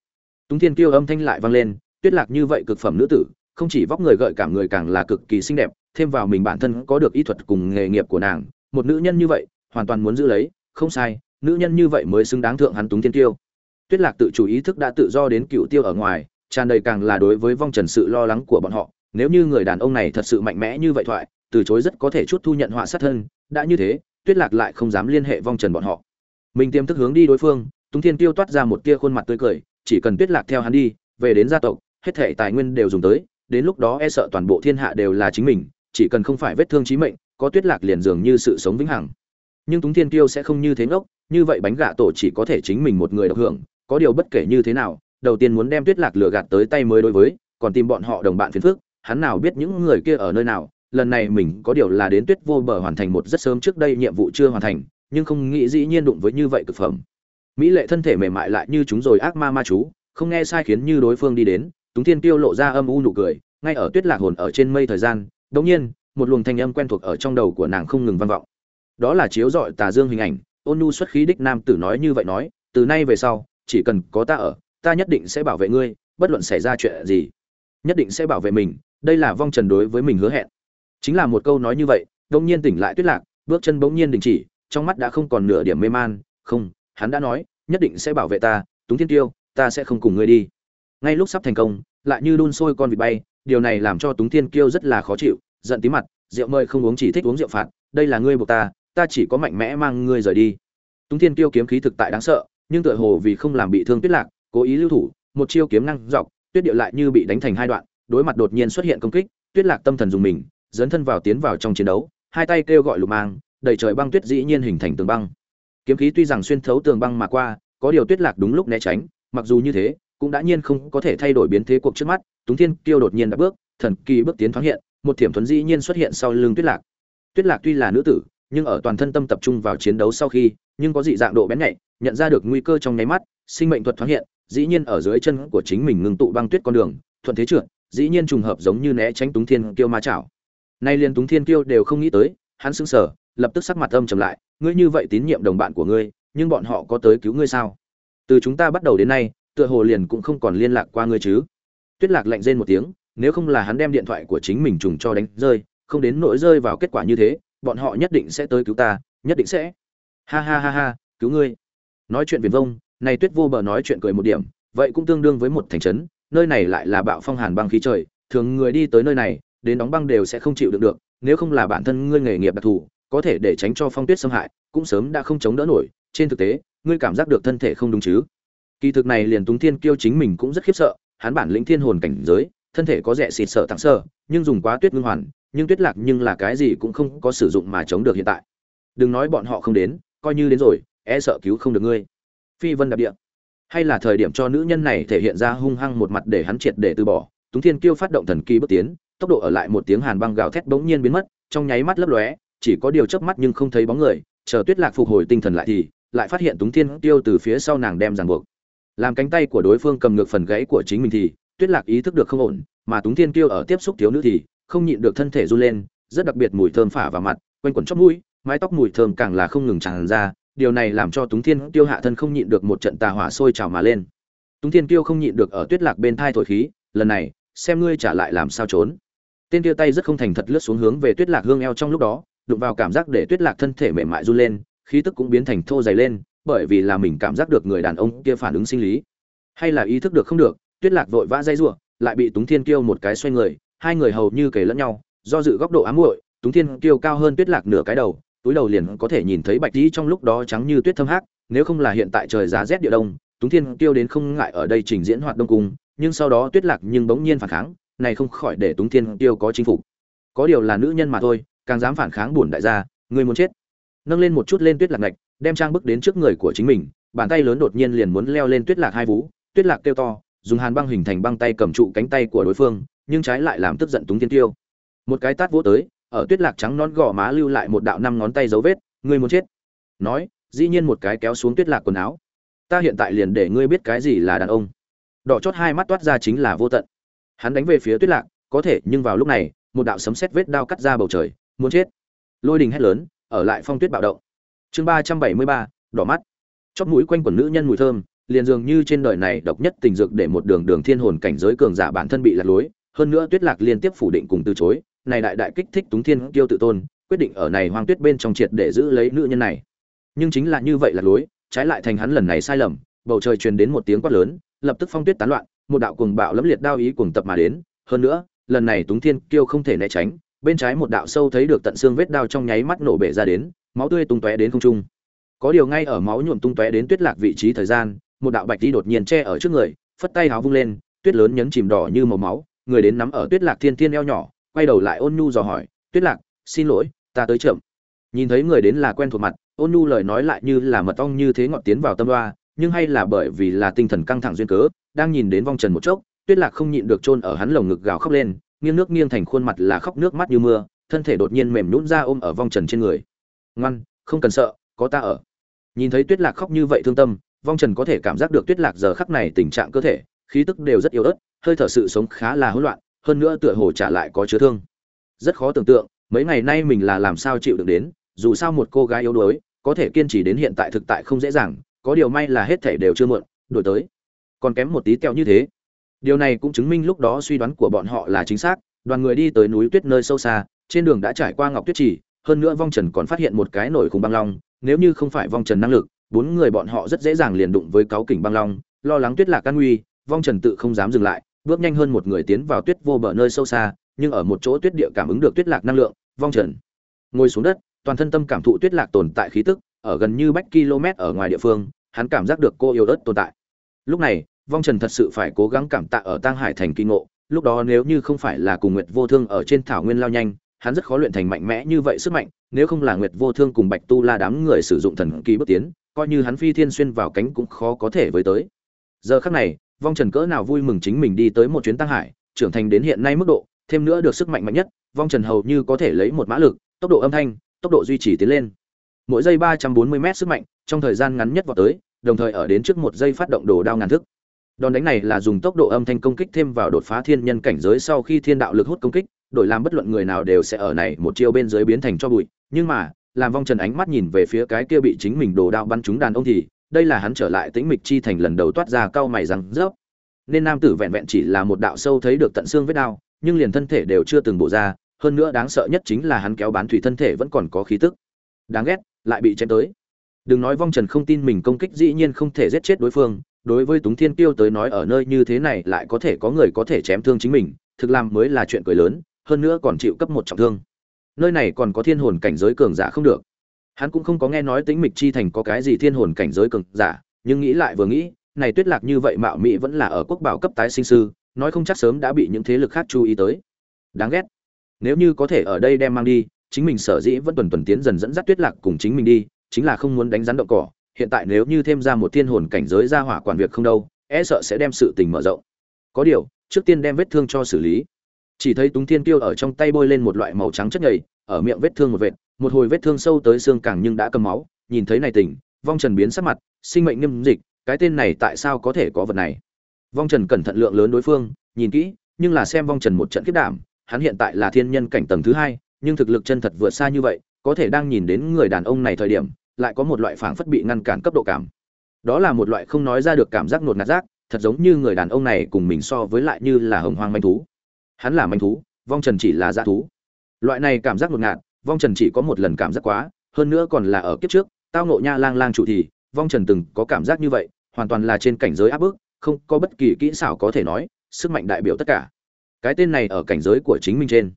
Túng thiên kiêu âm thanh lại vang lên, tuyết lạc như vậy cực phẩm nữ tử, không chỉ vóc người gợi cảm người càng là cực kỳ xinh đẹp, thêm vào mình bản thân có được ý thuật cùng nghề nghiệp của nàng, một nữ nhân như vậy, hoàn toàn muốn giữ lấy, không sai, nữ nhân như vậy mới xứng đáng thượng hắn túng thiên tiêu tuyết lạc tự chủ ý thức đã tự do đến cựu tiêu ở ngoài, tràn đầy càng là đối với vong trần sự lo lắng của bọn họ nếu như người đàn ông này thật sự mạnh mẽ như vậy thoại, từ chối rất có thể chút thu nhận họa sát thân, đã như thế, tuyết lạc lại không dám liên hệ vong trần bọn họ. Mình tiềm thức hướng đi đối phương, túng thiên tiêu toát ra một tia khuôn mặt tươi cười, chỉ cần tuyết lạc theo hắn đi, về đến gia tộc, hết thể tài nguyên đều dùng tới, đến lúc đó e sợ toàn bộ thiên hạ đều là chính mình, chỉ cần không phải vết thương trí mệnh, có tuyết lạc liền dường như sự sống vĩnh hằng. Nhưng túng thiên tiêu sẽ không như thế ngốc, như vậy bánh gạ tổ chỉ có thể chính mình một người được hưởng, có điều bất kể như thế nào, đầu tiên muốn đem tuyết lạc lừa gạt tới tay mới đối với, còn tìm bọn họ đồng bạn phiền phức hắn nào biết những người kia ở nơi nào, lần này mình có điều là đến tuyết vô bờ hoàn thành một rất sớm trước đây nhiệm vụ chưa hoàn thành, nhưng không nghĩ dĩ nhiên đụng với như vậy cực phẩm. Mỹ lệ thân thể mềm mại lại như chúng rồi, ác ma ma chú, không nghe sai khiến như đối phương đi đến, túng thiên tiêu lộ ra âm u nụ cười, ngay ở tuyết lạc hồn ở trên mây thời gian, đống nhiên, một luồng thanh âm quen thuộc ở trong đầu của nàng không ngừng vang vọng. Đó là chiếu rọi tà dương hình ảnh, ôn nhu xuất khí đích nam tử nói như vậy nói, từ nay về sau, chỉ cần có ta ở, ta nhất định sẽ bảo vệ ngươi, bất luận xảy ra chuyện gì, nhất định sẽ bảo vệ mình đây là vong trần đối với mình hứa hẹn. Chính là một câu nói như vậy đông nhiên tỉnh lại tuyết lạc, bước chân bỗng nhiên đình chỉ, trong mắt đã không còn nửa điểm mê man, không, hắn đã nói, nhất định sẽ bảo vệ ta, túng thiên tiêu, ta sẽ không cùng ngươi đi. Ngay lúc sắp thành công, lại như đun sôi con vịt bay, điều này làm cho túng thiên kiêu rất là khó chịu, giận tí mặt, rượu mời không uống chỉ thích uống rượu phạt, đây là ngươi buộc ta ta chỉ có mạnh mẽ mang ngươi rời đi. Túng thiên kiêu kiếm khí thực tại đáng sợ, nhưng tựa hồ vì không làm bị thương tuyết lạc, cố ý lưu thủ, một chiêu kiếm năng dọc, tuyết điệu lại như bị đánh thành hai đoạn đối mặt đột nhiên xuất hiện công kích, tuyết lạc tâm thần dùng mình, dấn thân vào tiến vào trong chiến đấu, hai tay kêu gọi lục mang, đầy trời băng tuyết dĩ nhiên hình thành tường băng. Kiếm khí tuy rằng xuyên thấu tường băng mà qua, có điều tuyết lạc đúng lúc né tránh, mặc dù như thế, cũng đã nhiên không có thể thay đổi biến thế cuộc trước mắt, túng thiên kiêu đột nhiên đã bước, thần kỳ bước tiến thoáng hiện, một thiểm thuấn dĩ nhiên xuất hiện sau lưng tuyết lạc. Tuyết lạc tuy là nữ tử, nhưng ở toàn thân tâm tập trung vào chiến đấu sau khi, nhưng có dị dạng độ bén nhạy, nhận ra được nguy cơ trong nháy mắt, sinh mệnh thuật thoáng hiện, dĩ nhiên ở dưới chân của chính mình ngừng tụ băng tuyết con đường, thuận thế trượt dĩ nhiên trùng hợp giống như né tránh túng thiên kiêu ma chảo. Nay liền túng thiên kiêu đều không nghĩ tới, hắn sững sờ, lập tức sắc mặt âm trầm lại, ngươi như vậy tín nhiệm đồng bạn của ngươi, nhưng bọn họ có tới cứu ngươi sao? Từ chúng ta bắt đầu đến nay, tựa hồ liền cũng không còn liên lạc qua ngươi chứ. Tuyết lạc lạnh rên một tiếng, nếu không là hắn đem điện thoại của chính mình trùng cho đánh rơi, không đến nỗi rơi vào kết quả như thế, bọn họ nhất định sẽ tới cứu ta, nhất định sẽ. Ha ha ha ha, cứu ngươi. Nói chuyện viền vông này tuyết vô bờ nói chuyện cười một điểm, vậy cũng tương đương với một thành trấn nơi này lại là bạo phong hàn băng khí trời, thường người đi tới nơi này, đến đóng băng đều sẽ không chịu được được, nếu không là bản thân ngươi nghề nghiệp đặc thù, có thể để tránh cho phong tuyết xâm hại, cũng sớm đã không chống đỡ nổi, trên thực tế, ngươi cảm giác được thân thể không đúng chứ? Kỳ thực này liền túng thiên kiêu chính mình cũng rất khiếp sợ, hắn bản lĩnh thiên hồn cảnh giới, thân thể có rẻ xịt sợ tặng sơ, nhưng dùng quá tuyết ngưng hoàn, nhưng tuyết lạc nhưng là cái gì cũng không có sử dụng mà chống được hiện tại. Đừng nói bọn họ không đến, coi như đến rồi e sợ cứu không được ngươi. Phi vân đặc địa hay là thời điểm cho nữ nhân này thể hiện ra hung hăng một mặt để hắn triệt để từ bỏ. Túng thiên kiêu phát động thần kỳ bước tiến, tốc độ ở lại một tiếng hàn băng gào thét bỗng nhiên biến mất, trong nháy mắt lấp lóe, chỉ có điều chớp mắt nhưng không thấy bóng người, chờ tuyết lạc phục hồi tinh thần lại thì, lại phát hiện túng thiên tiêu từ phía sau nàng đem ràng buộc. Làm cánh tay của đối phương cầm ngược phần gãy của chính mình thì, tuyết lạc ý thức được không ổn, mà túng thiên tiêu ở tiếp xúc thiếu nữ thì, không nhịn được thân thể run lên, rất đặc biệt mùi thơm phả vào mặt, quanh quẩn chóp mũi, mái tóc mùi thơm càng là không ngừng tràn ra điều này làm cho túng thiên tiêu hạ thân không nhịn được một trận tà hỏa sôi trào mà lên. Túng thiên tiêu không nhịn được ở tuyết lạc bên thai thổi khí, lần này, xem ngươi trả lại làm sao trốn. Tên kia tay rất không thành thật lướt xuống hướng về tuyết lạc hương eo trong lúc đó, đụng vào cảm giác để tuyết lạc thân thể mềm mại run lên, khí tức cũng biến thành thô dày lên, bởi vì là mình cảm giác được người đàn ông kia phản ứng sinh lý. Hay là ý thức được không được, tuyết lạc vội vã dây giụa lại bị túng thiên kiêu một cái xoay người, hai người hầu như kề lẫn nhau, do dự góc độ ám muội, túng thiên kiêu cao hơn tuyết lạc nửa cái đầu túi đầu liền có thể nhìn thấy bạch tí trong lúc đó trắng như tuyết thâm hắc, nếu không là hiện tại trời giá rét địa đông, túng thiên tiêu đến không ngại ở đây trình diễn hoạt đông cung, nhưng sau đó tuyết lạc nhưng bỗng nhiên phản kháng, này không khỏi để túng thiên tiêu có chính phục. Có điều là nữ nhân mà thôi, càng dám phản kháng buồn đại gia, người muốn chết. Nâng lên một chút lên tuyết lạc ngạch, đem trang bức đến trước người của chính mình, bàn tay lớn đột nhiên liền muốn leo lên tuyết lạc hai vú, tuyết lạc kêu to, dùng hàn băng hình thành băng tay cầm trụ cánh tay của đối phương, nhưng trái lại làm tức giận túng thiên tiêu một cái tát vỗ tới ở tuyết lạc trắng non gò má lưu lại một đạo năm ngón tay dấu vết, ngươi muốn chết? Nói, dĩ nhiên một cái kéo xuống tuyết lạc quần áo. Ta hiện tại liền để ngươi biết cái gì là đàn ông. Đỏ chót hai mắt toát ra chính là vô tận. Hắn đánh về phía tuyết lạc, có thể, nhưng vào lúc này, một đạo sấm sét vết đao cắt ra bầu trời, muốn chết. Lôi đình hét lớn, ở lại phong tuyết bạo động. Chương ba trăm bảy mươi ba, đỏ mắt. Chóp mũi quanh quần nữ nhân mùi thơm, liền dường như trên đời này độc nhất tình dược để một đường đường thiên hồn cảnh giới cường giả bản thân bị lạc lối, hơn nữa tuyết lạc liên tiếp phủ định cùng từ chối này đại đại kích thích túng thiên kiêu tự tôn, quyết định ở này hoang tuyết bên trong triệt để giữ lấy nữ nhân này. Nhưng chính là như vậy là lối trái lại thành hắn lần này sai lầm, bầu trời truyền đến một tiếng quát lớn, lập tức phong tuyết tán loạn, một đạo cuồng bạo lẫm liệt đao ý cuồng tập mà đến. Hơn nữa, lần này túng thiên kiêu không thể né tránh, bên trái một đạo sâu thấy được tận xương vết đao trong nháy mắt nổ bể ra đến, máu tươi tung tóe đến không trung. Có điều ngay ở máu nhuộm tung tóe đến tuyết lạc vị trí thời gian, một đạo bạch đi đột nhiên che ở trước người, phất tay háo vung lên, tuyết lớn nhấn chìm đỏ như màu máu, người đến nắm ở tuyết lạc thiên thiên eo nhỏ quay đầu lại ôn nhu dò hỏi, tuyết lạc, xin lỗi, ta tới chậm. Nhìn thấy người đến là quen thuộc mặt, ôn nhu lời nói lại như là mật ong như thế ngọt tiến vào tâm đoa nhưng hay là bởi vì là tinh thần căng thẳng duyên cớ, đang nhìn đến vong trần một chốc, tuyết lạc không nhịn được chôn ở hắn lồng ngực gào khóc lên, nghiêng nước nghiêng thành khuôn mặt là khóc nước mắt như mưa, thân thể đột nhiên mềm nhũn ra ôm ở vong trần trên người. Ngoan, không cần sợ, có ta ở. Nhìn thấy tuyết lạc khóc như vậy thương tâm, vong trần có thể cảm giác được tuyết lạc giờ khắc này tình trạng cơ thể, khí tức đều rất yếu ớt, hơi thở sự sống khá là hỗn loạn hơn nữa tựa hồ trả lại có chứa thương. Rất khó tưởng tượng, mấy ngày nay mình là làm sao chịu được đến, dù sao một cô gái yếu đuối, có thể kiên trì đến hiện tại thực tại không dễ dàng, có điều may là hết thể đều chưa muộn, đổi tới. Còn kém một tí kẹo như thế. Điều này cũng chứng minh lúc đó suy đoán của bọn họ là chính xác, đoàn người đi tới núi tuyết nơi sâu xa, trên đường đã trải qua ngọc tuyết trì, hơn nữa vong trần còn phát hiện một cái nổi khủng băng long, nếu như không phải vong trần năng lực, bốn người bọn họ rất dễ dàng liền đụng với cáu kỉnh băng long, lo lắng tuyết lạc an nguy, vong trần tự không dám dừng lại bước nhanh hơn một người tiến vào tuyết vô bờ nơi sâu xa, nhưng ở một chỗ tuyết địa cảm ứng được tuyết lạc năng lượng, vong trần. Ngồi xuống đất, toàn thân tâm cảm thụ tuyết lạc tồn tại khí tức, ở gần như bách km ở ngoài địa phương, hắn cảm giác được cô yêu đất tồn tại. Lúc này, vong trần thật sự phải cố gắng cảm tạ ở tang hải thành kinh ngộ, lúc đó nếu như không phải là cùng nguyệt vô thương ở trên thảo nguyên lao nhanh, hắn rất khó luyện thành mạnh mẽ như vậy sức mạnh, nếu không là nguyệt vô thương cùng bạch tu la đám người sử dụng thần kỳ bước tiến, coi như hắn phi thiên xuyên vào cánh cũng khó có thể với tới. Giờ khắc này vong trần cỡ nào vui mừng chính mình đi tới một chuyến tăng hải, trưởng thành đến hiện nay mức độ, thêm nữa được sức mạnh mạnh nhất, vong trần hầu như có thể lấy một mã lực, tốc độ âm thanh, tốc độ duy trì tiến lên. Mỗi giây ba trăm bốn mươi m sức mạnh, trong thời gian ngắn nhất vào tới, đồng thời ở đến trước một giây phát động đồ đao ngàn thức. Đòn đánh này là dùng tốc độ âm thanh công kích thêm vào đột phá thiên nhân cảnh giới sau khi thiên đạo lực hút công kích, đổi làm bất luận người nào đều sẽ ở này một chiêu bên dưới biến thành cho bụi. Nhưng mà, làm vong trần ánh mắt nhìn về phía cái kia bị chính mình đồ đao bắn trúng đàn ông thì đây là hắn trở lại tĩnh mịch chi thành lần đầu toát ra cau mày rằng rớp. Nên nam tử vẹn vẹn chỉ là một đạo sâu thấy được tận xương vết đao nhưng liền thân thể đều chưa từng bổ ra, hơn nữa đáng sợ nhất chính là hắn kéo bán thủy thân thể vẫn còn có khí tức. Đáng ghét, lại bị chém tới. Đừng nói vong trần không tin mình công kích dĩ nhiên không thể giết chết đối phương, đối với túng thiên tiêu tới nói ở nơi như thế này lại có thể có người có thể chém thương chính mình, thực làm mới là chuyện cười lớn, hơn nữa còn chịu cấp một trọng thương. Nơi này còn có thiên hồn cảnh giới cường giả không được hắn cũng không có nghe nói tính mịch chi thành có cái gì thiên hồn cảnh giới cường giả, nhưng nghĩ lại vừa nghĩ, này tuyết lạc như vậy mạo mỹ vẫn là ở quốc bảo cấp tái sinh sư, nói không chắc sớm đã bị những thế lực khác chú ý tới. Đáng ghét. Nếu như có thể ở đây đem mang đi, chính mình sở dĩ vẫn tuần tuần tiến dần dẫn dắt tuyết lạc cùng chính mình đi, chính là không muốn đánh rắn động cỏ. Hiện tại nếu như thêm ra một thiên hồn cảnh giới ra hỏa quản việc không đâu e sợ sẽ đem sự tình mở rộng. Có điều, trước tiên đem vết thương cho xử lý chỉ thấy túng thiên tiêu ở trong tay bôi lên một loại màu trắng chất nhầy, ở miệng vết thương một vệt, một hồi vết thương sâu tới xương càng nhưng đã cầm máu, nhìn thấy này tỉnh, vong trần biến sắc mặt, sinh mệnh nghiêm dịch, cái tên này tại sao có thể có vật này? Vong trần cẩn thận lượng lớn đối phương, nhìn kỹ, nhưng là xem vong trần một trận kết đảm, hắn hiện tại là thiên nhân cảnh tầng thứ hai, nhưng thực lực chân thật vượt xa như vậy, có thể đang nhìn đến người đàn ông này thời điểm, lại có một loại phảng phất bị ngăn cản cấp độ cảm. Đó là một loại không nói ra được cảm giác nột nạt giác, thật giống như người đàn ông này cùng mình so với lại như là hồng hoang manh thú hắn là manh thú, vong trần chỉ là dã thú. Loại này cảm giác ngột ngạt, vong trần chỉ có một lần cảm giác quá, hơn nữa còn là ở kiếp trước, tao nộ nha lang lang chủ thì, vong trần từng có cảm giác như vậy, hoàn toàn là trên cảnh giới áp bức, không có bất kỳ kỹ xảo có thể nói, sức mạnh đại biểu tất cả. Cái tên này ở cảnh giới của chính mình trên.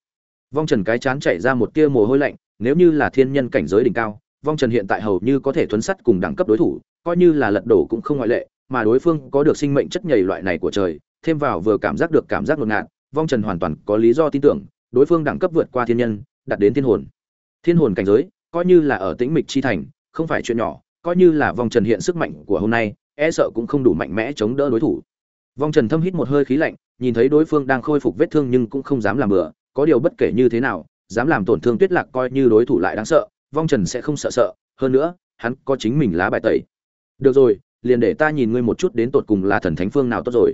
Vong trần cái chán chạy ra một tia mồ hôi lạnh, nếu như là thiên nhân cảnh giới đỉnh cao, vong trần hiện tại hầu như có thể thuấn sắt cùng đẳng cấp đối thủ, coi như là lật đổ cũng không ngoại lệ, mà đối phương có được sinh mệnh chất nhầy loại này của trời, thêm vào vừa cảm giác được cảm giác ngột ngạt vong trần hoàn toàn có lý do tin tưởng, đối phương đẳng cấp vượt qua thiên nhân, đạt đến thiên hồn. Thiên hồn cảnh giới, coi như là ở tĩnh mịch chi thành, không phải chuyện nhỏ, coi như là vong trần hiện sức mạnh của hôm nay e sợ cũng không đủ mạnh mẽ chống đỡ đối thủ. Vong trần thâm hít một hơi khí lạnh, nhìn thấy đối phương đang khôi phục vết thương nhưng cũng không dám làm bừa, có điều bất kể như thế nào, dám làm tổn thương tuyết lạc coi như đối thủ lại đáng sợ, vong trần sẽ không sợ sợ, hơn nữa, hắn có chính mình lá bài tẩy. Được rồi, liền để ta nhìn ngươi một chút đến tột cùng là thần thánh phương nào tốt rồi.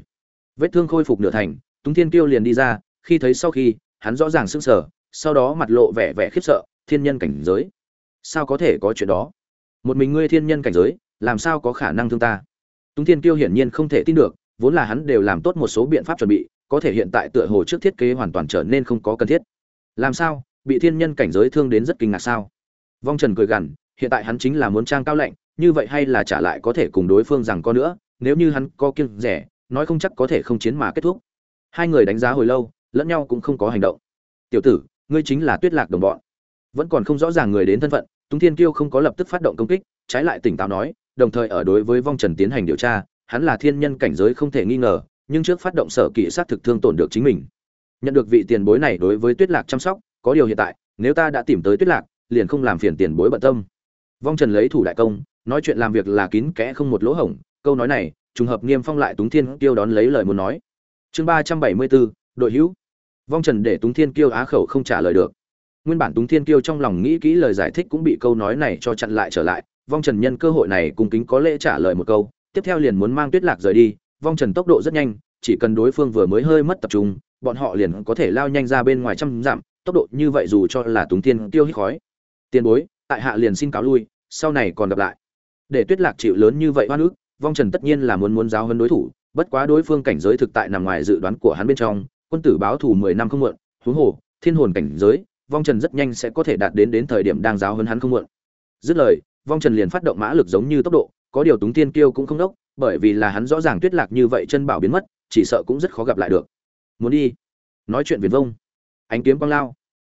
Vết thương khôi phục nửa thành túng thiên kiêu liền đi ra, khi thấy sau khi, hắn rõ ràng sững sờ, sau đó mặt lộ vẻ vẻ khiếp sợ, thiên nhân cảnh giới. Sao có thể có chuyện đó? Một mình ngươi thiên nhân cảnh giới, làm sao có khả năng thương ta? Túng thiên kiêu hiển nhiên không thể tin được, vốn là hắn đều làm tốt một số biện pháp chuẩn bị, có thể hiện tại tựa hồ trước thiết kế hoàn toàn trở nên không có cần thiết. Làm sao? Bị thiên nhân cảnh giới thương đến rất kinh ngạc sao? Vong trần cười gằn, hiện tại hắn chính là muốn trang cao lạnh, như vậy hay là trả lại có thể cùng đối phương rằng có nữa, nếu như hắn có kiêng rẻ, nói không chắc có thể không chiến mà kết thúc hai người đánh giá hồi lâu, lẫn nhau cũng không có hành động. Tiểu tử, ngươi chính là tuyết lạc đồng bọn. Vẫn còn không rõ ràng người đến thân phận, túng thiên kiêu không có lập tức phát động công kích, trái lại tỉnh táo nói, đồng thời ở đối với vong trần tiến hành điều tra, hắn là thiên nhân cảnh giới không thể nghi ngờ, nhưng trước phát động sở kỵ sát thực thương tổn được chính mình. Nhận được vị tiền bối này đối với tuyết lạc chăm sóc, có điều hiện tại, nếu ta đã tìm tới tuyết lạc, liền không làm phiền tiền bối bận tâm. Vong trần lấy thủ đại công, nói chuyện làm việc là kín kẽ không một lỗ hổng, câu nói này, trùng hợp nghiêm phong lại túng thiên kiêu đón lấy lời muốn nói chương ba trăm bảy mươi bốn đội hữu. Vong trần để túng thiên kiêu á khẩu không trả lời được. Nguyên bản túng thiên kiêu trong lòng nghĩ kỹ lời giải thích cũng bị câu nói này cho chặn lại trở lại. Vong trần nhân cơ hội này cùng kính có lễ trả lời một câu, tiếp theo liền muốn mang tuyết lạc rời đi. Vong trần tốc độ rất nhanh, chỉ cần đối phương vừa mới hơi mất tập trung, bọn họ liền có thể lao nhanh ra bên ngoài trăm dặm. Tốc độ như vậy dù cho là túng thiên tiêu hít khói. Tiền bối, tại hạ liền xin cáo lui, sau này còn gặp lại. Để tuyết lạc chịu lớn như vậy hoa nước vong trần tất nhiên là muốn muốn giáo hơn đối thủ bất quá đối phương cảnh giới thực tại nằm ngoài dự đoán của hắn bên trong, quân tử báo thù mười năm không muộn, huống hồ, thiên hồn cảnh giới, vong trần rất nhanh sẽ có thể đạt đến đến thời điểm đang giáo hơn hắn không muộn. Dứt lời, vong trần liền phát động mã lực giống như tốc độ, có điều túng tiên kiêu cũng không đốc, bởi vì là hắn rõ ràng tuyết lạc như vậy chân bảo biến mất, chỉ sợ cũng rất khó gặp lại được. Muốn đi. Nói chuyện viền vông. Ánh kiếm quang lao.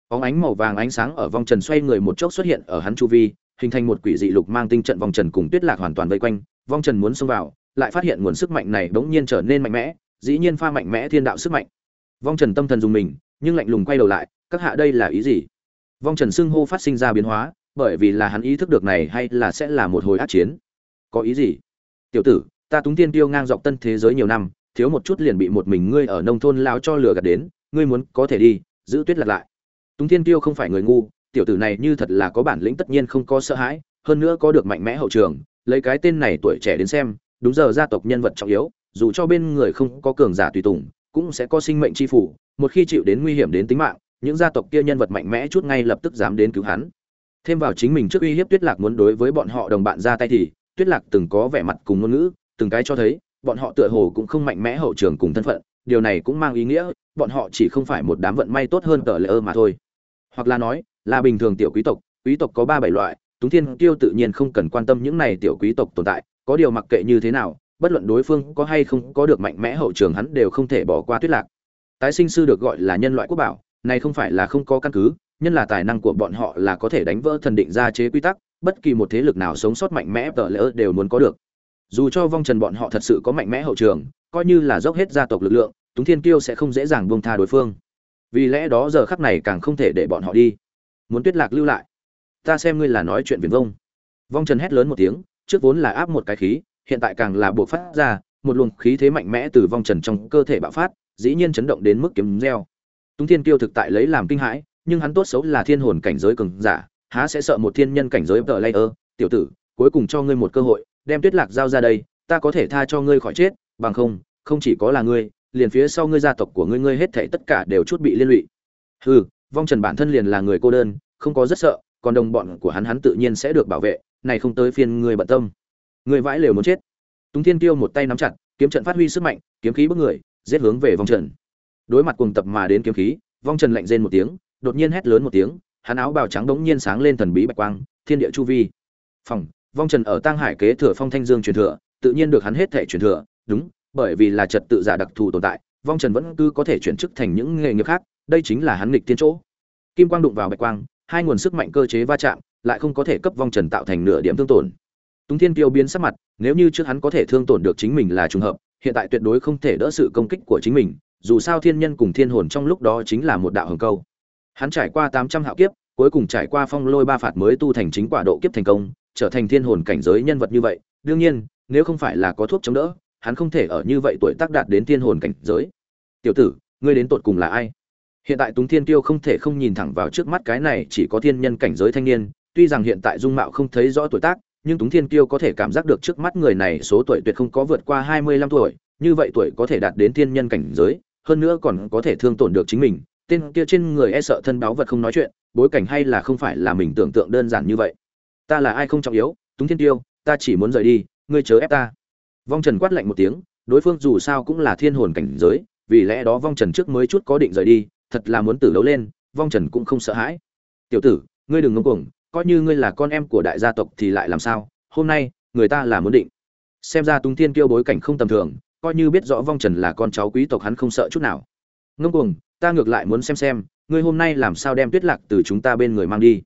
Óng ánh màu vàng ánh sáng ở vong trần xoay người một chốc xuất hiện ở hắn chu vi, hình thành một quỷ dị lục mang tinh trận vong trần cùng tuyết lạc hoàn toàn vây quanh, vong trần muốn xông vào lại phát hiện nguồn sức mạnh này bỗng nhiên trở nên mạnh mẽ, dĩ nhiên pha mạnh mẽ thiên đạo sức mạnh. Vong trần tâm thần dùng mình, nhưng lạnh lùng quay đầu lại, các hạ đây là ý gì? Vong trần xưng hô phát sinh ra biến hóa, bởi vì là hắn ý thức được này hay là sẽ là một hồi ác chiến. Có ý gì? Tiểu tử, ta túng tiên tiêu ngang dọc tân thế giới nhiều năm, thiếu một chút liền bị một mình ngươi ở nông thôn lao cho lừa gạt đến, ngươi muốn có thể đi, giữ tuyết lật lại. Túng tiên tiêu không phải người ngu, tiểu tử này như thật là có bản lĩnh tất nhiên không có sợ hãi, hơn nữa có được mạnh mẽ hậu trường, lấy cái tên này tuổi trẻ đến xem đúng giờ gia tộc nhân vật trọng yếu, dù cho bên người không có cường giả tùy tùng, cũng sẽ có sinh mệnh chi phủ, một khi chịu đến nguy hiểm đến tính mạng, những gia tộc kia nhân vật mạnh mẽ chút ngay lập tức dám đến cứu hắn. Thêm vào chính mình trước uy hiếp tuyết lạc muốn đối với bọn họ đồng bạn ra tay thì, tuyết lạc từng có vẻ mặt cùng ngôn ngữ, từng cái cho thấy, bọn họ tựa hồ cũng không mạnh mẽ hậu trường cùng thân phận, điều này cũng mang ý nghĩa, bọn họ chỉ không phải một đám vận may tốt hơn tờ lễ ơ mà thôi. Hoặc là nói, là bình thường tiểu quý tộc quý tộc có ba bảy loại, túng thiên kiêu tự nhiên không cần quan tâm những này tiểu quý tộc tồn tại có điều mặc kệ như thế nào, bất luận đối phương có hay không có được mạnh mẽ hậu trường hắn đều không thể bỏ qua tuyết lạc. Tái sinh sư được gọi là nhân loại quốc bảo, này không phải là không có căn cứ, nhân là tài năng của bọn họ là có thể đánh vỡ thần định ra chế quy tắc, bất kỳ một thế lực nào sống sót mạnh mẽ tờ lỡ đều muốn có được. Dù cho vong trần bọn họ thật sự có mạnh mẽ hậu trường, coi như là dốc hết gia tộc lực lượng, túng thiên kiêu sẽ không dễ dàng buông tha đối phương. Vì lẽ đó giờ khắc này càng không thể để bọn họ đi. Muốn tuyết lạc lưu lại. Ta xem ngươi là nói chuyện viền vông. Vong trần hét lớn một tiếng trước vốn là áp một cái khí, hiện tại càng là buộc phát ra, một luồng khí thế mạnh mẽ từ vong trần trong cơ thể bạo phát, dĩ nhiên chấn động đến mức kiếm reo túng thiên kiêu thực tại lấy làm kinh hãi, nhưng hắn tốt xấu là thiên hồn cảnh giới cường giả, há sẽ sợ một thiên nhân cảnh giới tờ layer tiểu tử, cuối cùng cho ngươi một cơ hội, đem tuyết lạc giao ra đây, ta có thể tha cho ngươi khỏi chết, bằng không không chỉ có là ngươi, liền phía sau ngươi gia tộc của ngươi ngươi hết thảy tất cả đều chút bị liên lụy. Hừ, vong trần bản thân liền là người cô đơn, không có rất sợ còn đồng bọn của hắn hắn tự nhiên sẽ được bảo vệ, này không tới phiên ngươi bận tâm. Ngươi vãi lều muốn chết. Túng thiên tiêu một tay nắm chặt, kiếm trận phát huy sức mạnh, kiếm khí bước người, giết hướng về vong trần. Đối mặt cùng tập mà đến kiếm khí, vong trần lạnh rên một tiếng, đột nhiên hét lớn một tiếng, hắn áo bào trắng đống nhiên sáng lên thần bí bạch quang, thiên địa chu vi. Phòng, vong trần ở tang hải kế thừa phong thanh dương truyền thừa, tự nhiên được hắn hết thể truyền thừa, đúng, bởi vì là trật tự giả đặc thù tồn tại, vong trần vẫn cứ có thể chuyển chức thành những nghề nghiệp khác, đây chính là hắn nghịch tiên chỗ. Kim quang đụng vào bạch quang hai nguồn sức mạnh cơ chế va chạm lại không có thể cấp vong trần tạo thành nửa điểm thương tổn. Túng thiên tiêu biến sắc mặt, nếu như trước hắn có thể thương tổn được chính mình là trùng hợp, hiện tại tuyệt đối không thể đỡ sự công kích của chính mình, dù sao thiên nhân cùng thiên hồn trong lúc đó chính là một đạo hồng câu. Hắn trải qua tám trăm hạo kiếp, cuối cùng trải qua phong lôi ba phạt mới tu thành chính quả độ kiếp thành công, trở thành thiên hồn cảnh giới nhân vật như vậy, đương nhiên, nếu không phải là có thuốc chống đỡ, hắn không thể ở như vậy tuổi tác đạt đến thiên hồn cảnh giới. Tiểu tử, ngươi đến tột cùng là ai? Hiện tại túng thiên tiêu không thể không nhìn thẳng vào trước mắt cái này chỉ có thiên nhân cảnh giới thanh niên, tuy rằng hiện tại dung mạo không thấy rõ tuổi tác, nhưng túng thiên tiêu có thể cảm giác được trước mắt người này số tuổi tuyệt không có vượt qua hai mươi lăm tuổi, như vậy tuổi có thể đạt đến thiên nhân cảnh giới, hơn nữa còn có thể thương tổn được chính mình. Tên kia trên người e sợ thân báo vật không nói chuyện, bối cảnh hay là không phải là mình tưởng tượng đơn giản như vậy. Ta là ai không trọng yếu, túng thiên tiêu ta chỉ muốn rời đi, ngươi chớ ép ta. Vong trần quát lạnh một tiếng, đối phương dù sao cũng là thiên hồn cảnh giới, vì lẽ đó vong trần trước mới chút có định rời đi thật là muốn tử đấu lên, vong trần cũng không sợ hãi. Tiểu tử, ngươi đừng ngông cuồng, coi như ngươi là con em của đại gia tộc thì lại làm sao? Hôm nay, người ta là muốn định. Xem ra túng thiên kêu bối cảnh không tầm thường, coi như biết rõ vong trần là con cháu quý tộc hắn không sợ chút nào. Ngông cuồng, ta ngược lại muốn xem xem, ngươi hôm nay làm sao đem tuyết lạc từ chúng ta bên người mang đi?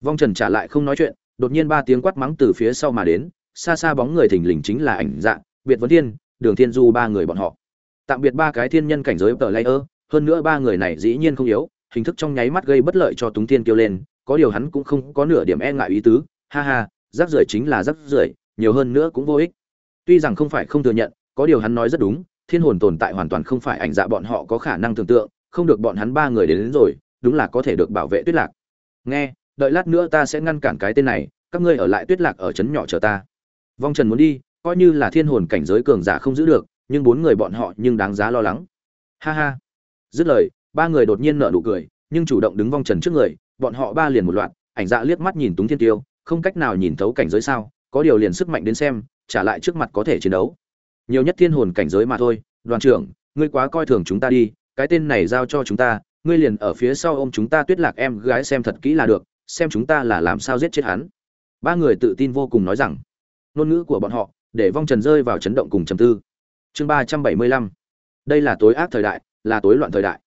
Vong trần trả lại không nói chuyện, đột nhiên ba tiếng quát mắng từ phía sau mà đến, xa xa bóng người thình lình chính là ảnh dạng biệt vấn thiên, đường thiên du ba người bọn họ. Tạm biệt ba cái thiên nhân cảnh giới tờ layer hơn nữa ba người này dĩ nhiên không yếu hình thức trong nháy mắt gây bất lợi cho túng thiên kêu lên có điều hắn cũng không có nửa điểm e ngại ý tứ. Ha ha rác rưởi chính là rác rưởi nhiều hơn nữa cũng vô ích. Tuy rằng không phải không thừa nhận có điều hắn nói rất đúng thiên hồn tồn tại hoàn toàn không phải ảnh dạ bọn họ có khả năng tưởng tượng không được bọn hắn ba người đến, đến rồi đúng là có thể được bảo vệ tuyết lạc. Nghe đợi lát nữa ta sẽ ngăn cản cái tên này các ngươi ở lại tuyết lạc ở trấn nhỏ chờ ta. Vong trần muốn đi coi như là thiên hồn cảnh giới cường giả không giữ được nhưng bốn người bọn họ nhưng đáng giá lo lắng. Ha ha dứt lời, ba người đột nhiên nở nụ cười, nhưng chủ động đứng vong trần trước người, bọn họ ba liền một loạt, ảnh dạ liếc mắt nhìn túng thiên tiêu, không cách nào nhìn thấu cảnh giới sao, có điều liền sức mạnh đến xem, trả lại trước mặt có thể chiến đấu. Nhiều nhất thiên hồn cảnh giới mà thôi, đoàn trưởng, ngươi quá coi thường chúng ta đi, cái tên này giao cho chúng ta, ngươi liền ở phía sau ôm chúng ta tuyết lạc em gái xem thật kỹ là được, xem chúng ta là làm sao giết chết hắn. Ba người tự tin vô cùng nói rằng, ngôn ngữ của bọn họ, để vong trần rơi vào chấn động cùng trầm tư. Chương ba trăm bảy mươi lăm, đây là tối ác thời đại là tối loạn thời đại.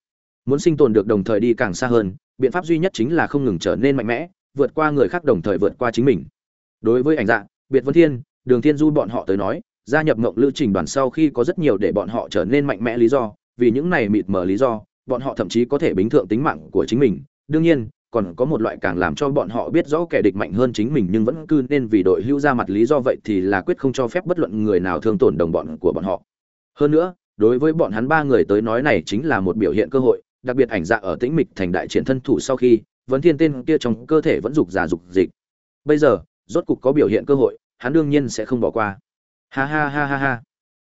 Muốn sinh tồn được đồng thời đi càng xa hơn, biện pháp duy nhất chính là không ngừng trở nên mạnh mẽ, vượt qua người khác đồng thời vượt qua chính mình. Đối với ảnh dạng biệt vân thiên, đường thiên du bọn họ tới nói, gia nhập ngộng lưu trình đoàn sau khi có rất nhiều để bọn họ trở nên mạnh mẽ lý do, vì những này mịt mờ lý do, bọn họ thậm chí có thể bính thượng tính mạng của chính mình. Đương nhiên, còn có một loại càng làm cho bọn họ biết rõ kẻ địch mạnh hơn chính mình nhưng vẫn cứ nên vì đội hưu ra mặt lý do vậy thì là quyết không cho phép bất luận người nào thương tổn đồng bọn của bọn họ. Hơn nữa đối với bọn hắn ba người tới nói này chính là một biểu hiện cơ hội, đặc biệt ảnh dạ ở tĩnh mịch thành đại triển thân thủ sau khi, vấn thiên tên kia trong cơ thể vẫn dục giả dục dịch. Bây giờ, rốt cục có biểu hiện cơ hội, hắn đương nhiên sẽ không bỏ qua. Ha ha ha ha ha.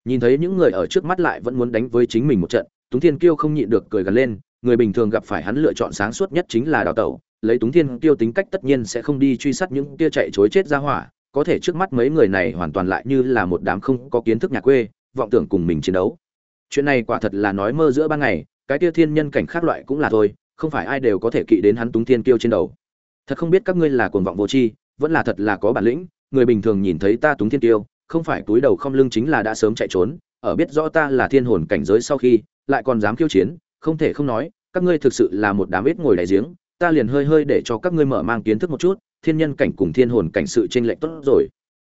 Nhìn thấy những người ở trước mắt lại vẫn muốn đánh với chính mình một trận, túng thiên kiêu không nhịn được cười gần lên, người bình thường gặp phải hắn lựa chọn sáng suốt nhất chính là đào tẩu, lấy túng thiên kiêu tính cách tất nhiên sẽ không đi truy sát những kia chạy chối chết ra hỏa, có thể trước mắt mấy người này hoàn toàn lại như là một đám không có kiến thức nhà quê, vọng tưởng cùng mình chiến đấu chuyện này quả thật là nói mơ giữa ban ngày, cái tia thiên nhân cảnh khác loại cũng là thôi, không phải ai đều có thể kỵ đến hắn túng thiên kiêu trên đầu. Thật không biết các ngươi là cuồng vọng vô tri, vẫn là thật là có bản lĩnh, người bình thường nhìn thấy ta túng thiên kiêu, không phải túi đầu không lưng chính là đã sớm chạy trốn, ở biết rõ ta là thiên hồn cảnh giới sau khi, lại còn dám khiêu chiến, không thể không nói, các ngươi thực sự là một đám ít ngồi đại giếng, ta liền hơi hơi để cho các ngươi mở mang kiến thức một chút, thiên nhân cảnh cùng thiên hồn cảnh sự chênh lệch tốt rồi.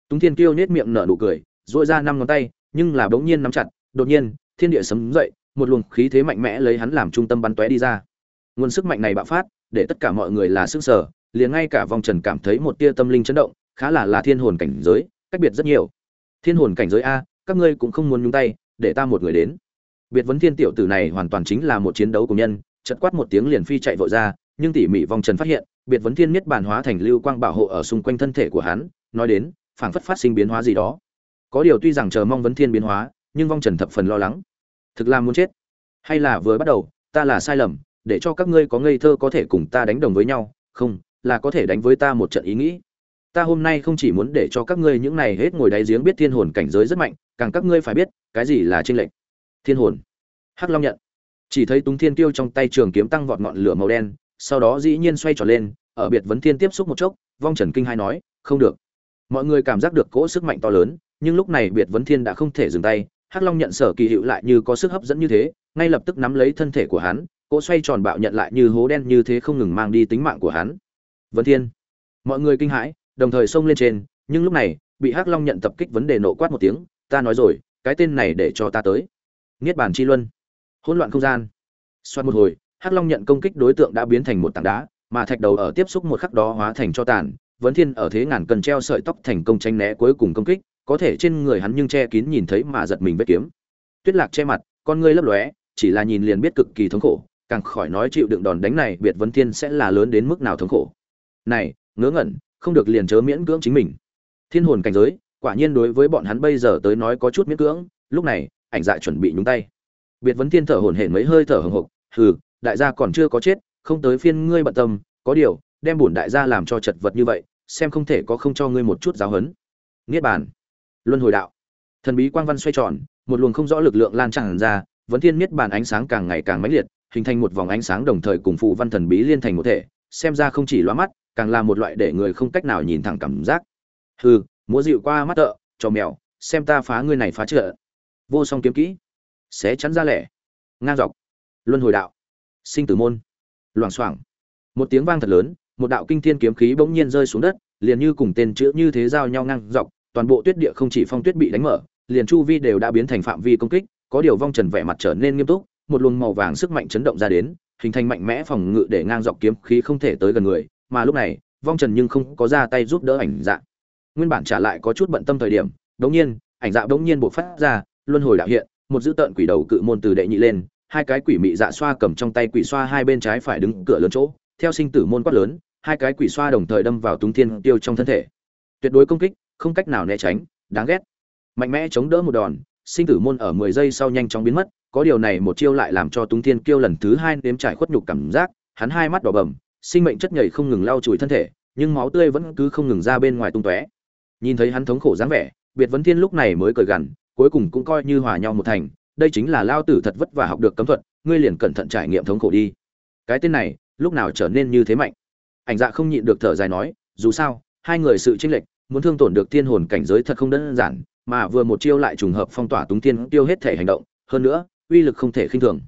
Túng thiên kiêu nết miệng nở nụ cười dội ra năm ngón tay, nhưng là bỗng nhiên nắm chặt, đột nhiên thiên địa sấm dậy, một luồng khí thế mạnh mẽ lấy hắn làm trung tâm bắn tóe đi ra. Nguồn sức mạnh này bạo phát, để tất cả mọi người là sức sở liền ngay cả vòng trần cảm thấy một tia tâm linh chấn động, khá là là thiên hồn cảnh giới, cách biệt rất nhiều. Thiên hồn cảnh giới a, các ngươi cũng không muốn nhúng tay, để ta một người đến. Biệt vấn thiên tiểu tử này hoàn toàn chính là một chiến đấu của nhân chật quát một tiếng liền phi chạy vội ra, nhưng tỉ mỉ vòng trần phát hiện, biệt vấn thiên nhất bản hóa thành lưu quang bảo hộ ở xung quanh thân thể của hắn, nói đến, phảng phất phát sinh biến hóa gì đó. Có điều tuy rằng chờ mong vấn thiên biến hóa nhưng vong trần thập phần lo lắng. Thực là muốn chết. Hay là vừa bắt đầu, ta là sai lầm, để cho các ngươi có ngây thơ có thể cùng ta đánh đồng với nhau. Không, là có thể đánh với ta một trận ý nghĩ. Ta hôm nay không chỉ muốn để cho các ngươi những này hết ngồi đáy giếng biết thiên hồn cảnh giới rất mạnh, càng các ngươi phải biết, cái gì là tranh lệch. Thiên hồn. Hắc long nhận. Chỉ thấy túng thiên tiêu trong tay trường kiếm tăng vọt ngọn lửa màu đen, sau đó dĩ nhiên xoay trở lên, ở biệt vấn thiên tiếp xúc một chốc, vong trần kinh hai nói, không được. Mọi người cảm giác được cỗ sức mạnh to lớn, nhưng lúc này biệt vấn thiên đã không thể dừng tay hắc long nhận sở kỳ hiệu lại như có sức hấp dẫn như thế, ngay lập tức nắm lấy thân thể của hắn, cỗ xoay tròn bạo nhận lại như hố đen như thế không ngừng mang đi tính mạng của hắn. Vấn thiên, mọi người kinh hãi, đồng thời xông lên trên, nhưng lúc này, bị hắc long nhận tập kích vấn đề nộ quát một tiếng, ta nói rồi, cái tên này để cho ta tới. Niết bàn chi luân, hỗn loạn không gian. Xoát một hồi, hắc long nhận công kích đối tượng đã biến thành một tảng đá, mà thạch đầu ở tiếp xúc một khắc đó hóa thành cho tàn vấn thiên ở thế ngàn cần treo sợi tóc thành công tranh né cuối cùng công kích có thể trên người hắn nhưng che kín nhìn thấy mà giật mình vết kiếm. Tuyết lạc che mặt, con ngươi lấp lóe, chỉ là nhìn liền biết cực kỳ thống khổ, càng khỏi nói chịu đựng đòn đánh này biệt vấn thiên sẽ là lớn đến mức nào thống khổ. Này, ngớ ngẩn, không được liền chớ miễn cưỡng chính mình. Thiên hồn cảnh giới, quả nhiên đối với bọn hắn bây giờ tới nói có chút miễn cưỡng, lúc này, ảnh dạ chuẩn bị nhúng tay. Biệt vấn thiên thở hổn hển mấy hơi thở hồng hộc hừ, đại gia còn chưa có chết, không tới phiên ngươi bận tâm, có điều, đem bổn đại gia làm cho chật vật như vậy, xem không thể có không cho ngươi một chút giáo hấn niết bàn luân hồi đạo. Thần bí quang văn xoay tròn, một luồng không rõ lực lượng lan tràn ra vấn thiên miết bàn ánh sáng càng ngày càng mãnh liệt, hình thành một vòng ánh sáng đồng thời cùng phụ văn thần bí liên thành một thể, xem ra không chỉ loa mắt, càng là một loại để người không cách nào nhìn thẳng cảm giác. Hừ, múa dịu qua mắt tợ, cho mèo, xem ta phá ngươi này phá trợ vô song kiếm kỹ, xé chắn ra lẻ. Ngang dọc. Luân hồi đạo. Sinh tử môn. Loảng xoảng. Một tiếng vang thật lớn, một đạo kinh thiên kiếm khí bỗng nhiên rơi xuống đất, liền như cùng tên chữ như thế giao nhau ngang dọc toàn bộ tuyết địa không chỉ phong tuyết bị đánh mở, liền chu vi đều đã biến thành phạm vi công kích, có điều vong trần vẻ mặt trở nên nghiêm túc, một luồng màu vàng sức mạnh chấn động ra đến, hình thành mạnh mẽ phòng ngự để ngang dọc kiếm khí không thể tới gần người, mà lúc này, vong trần nhưng không có ra tay giúp đỡ ảnh dạ. Nguyên bản trả lại có chút bận tâm thời điểm đống nhiên, ảnh dạ đống nhiên bộc phát ra, luân hồi đạo hiện, một dữ tợn quỷ đầu cự môn từ đệ nhị lên, hai cái quỷ mị dạ xoa cầm trong tay quỷ xoa hai bên trái phải đứng cửa lớn chỗ, theo sinh tử môn quát lớn, hai cái quỷ xoa đồng thời đâm vào túng thiên tiêu trong thân thể. Tuyệt đối công kích không cách nào né tránh, đáng ghét. Mạnh mẽ chống đỡ một đòn, sinh tử môn ở mười giây sau nhanh chóng biến mất, có điều này một chiêu lại làm cho túng thiên kiêu lần thứ hai nếm trải khuất nhục cảm giác, hắn hai mắt đỏ bầm, sinh mệnh chất nhảy không ngừng lau chùi thân thể, nhưng máu tươi vẫn cứ không ngừng ra bên ngoài tung tóe. Nhìn thấy hắn thống khổ dáng vẻ, biệt vấn thiên lúc này mới cười gằn, cuối cùng cũng coi như hòa nhau một thành, đây chính là lao tử thật vất vả học được cấm thuật, ngươi liền cẩn thận trải nghiệm thống khổ đi. Cái tên này, lúc nào trở nên như thế mạnh? Ảnh dạ không nhịn được thở dài nói, dù sao, hai người sự chênh lệch muốn thương tổn được thiên hồn cảnh giới thật không đơn giản, mà vừa một chiêu lại trùng hợp phong tỏa túng thiên tiêu hết thể hành động, hơn nữa, uy lực không thể khinh thường.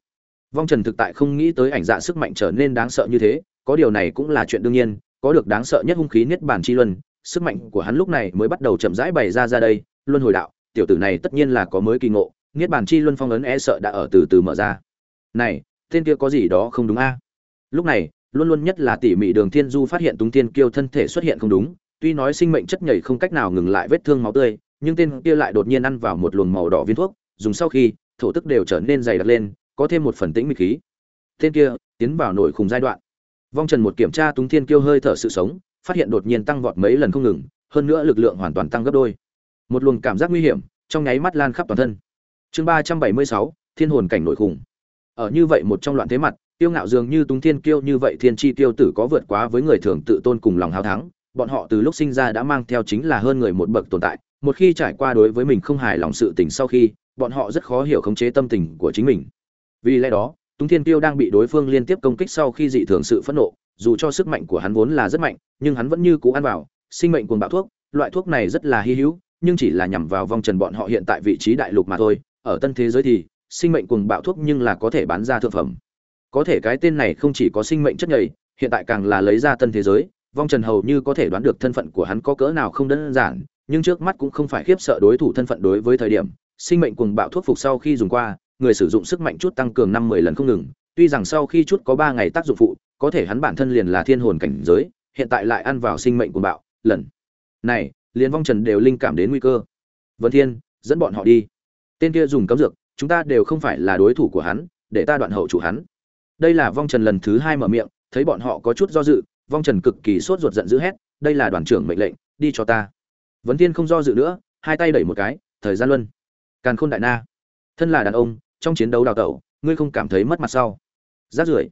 Vong trần thực tại không nghĩ tới ảnh dạ sức mạnh trở nên đáng sợ như thế, có điều này cũng là chuyện đương nhiên, có được đáng sợ nhất hung khí niết bàn chi luân, sức mạnh của hắn lúc này mới bắt đầu chậm rãi bày ra ra đây, luân hồi đạo, tiểu tử này tất nhiên là có mới kỳ ngộ, niết bàn chi luân phong ấn e sợ đã ở từ từ mở ra. Này, tên kia có gì đó không đúng a? Lúc này, luôn luôn nhất là tỉ mỉ đường thiên du phát hiện túng tiên kiêu thân thể xuất hiện không đúng tuy nói sinh mệnh chất nhảy không cách nào ngừng lại vết thương máu tươi, nhưng tên kia lại đột nhiên ăn vào một luồng màu đỏ viên thuốc, dùng sau khi, thổ tức đều trở nên dày đặc lên, có thêm một phần tĩnh mịch khí. Tên kia tiến vào nổi khùng giai đoạn. Vong trần một kiểm tra túng thiên kiêu hơi thở sự sống, phát hiện đột nhiên tăng vọt mấy lần không ngừng, hơn nữa lực lượng hoàn toàn tăng gấp đôi. Một luồng cảm giác nguy hiểm trong nháy mắt lan khắp toàn thân. Chương ba trăm bảy mươi sáu, thiên hồn cảnh nội khủng. Ở như vậy một trong loạn thế mặt tiêu ngạo dường như túng thiên kiêu như vậy thiên chi tiêu tử có vượt quá với người thường tự tôn cùng lòng hào thắng bọn họ từ lúc sinh ra đã mang theo chính là hơn người một bậc tồn tại, một khi trải qua đối với mình không hài lòng sự tình sau khi, bọn họ rất khó hiểu khống chế tâm tình của chính mình. Vì lẽ đó, túng thiên tiêu đang bị đối phương liên tiếp công kích sau khi dị thường sự phẫn nộ, dù cho sức mạnh của hắn vốn là rất mạnh, nhưng hắn vẫn như cũ ăn vào, sinh mệnh cuồng bạo thuốc, loại thuốc này rất là hy hữu, nhưng chỉ là nhằm vào vong trần bọn họ hiện tại vị trí đại lục mà thôi, ở tân thế giới thì, sinh mệnh cuồng bạo thuốc nhưng là có thể bán ra thượng phẩm. Có thể cái tên này không chỉ có sinh mệnh chất nhầy, hiện tại càng là lấy ra tân thế giới vong trần hầu như có thể đoán được thân phận của hắn có cỡ nào không đơn giản, nhưng trước mắt cũng không phải khiếp sợ đối thủ thân phận đối với thời điểm. Sinh mệnh cùng bạo thuốc phục sau khi dùng qua, người sử dụng sức mạnh chút tăng cường năm mười lần không ngừng. Tuy rằng sau khi chút có ba ngày tác dụng phụ, có thể hắn bản thân liền là thiên hồn cảnh giới, hiện tại lại ăn vào sinh mệnh cùng bạo, lần này, liền vong trần đều linh cảm đến nguy cơ. Vân thiên, dẫn bọn họ đi. Tên kia dùng cấm dược, chúng ta đều không phải là đối thủ của hắn, để ta đoạn hậu chủ hắn. Đây là vong trần lần thứ hai mở miệng, thấy bọn họ có chút do dự vong trần cực kỳ sốt ruột giận dữ hét, đây là đoàn trưởng mệnh lệnh, đi cho ta. Vấn thiên không do dự nữa, hai tay đẩy một cái, thời gian luân. Càn khôn đại na, thân là đàn ông, trong chiến đấu đào tẩu, ngươi không cảm thấy mất mặt sau rát rưởi.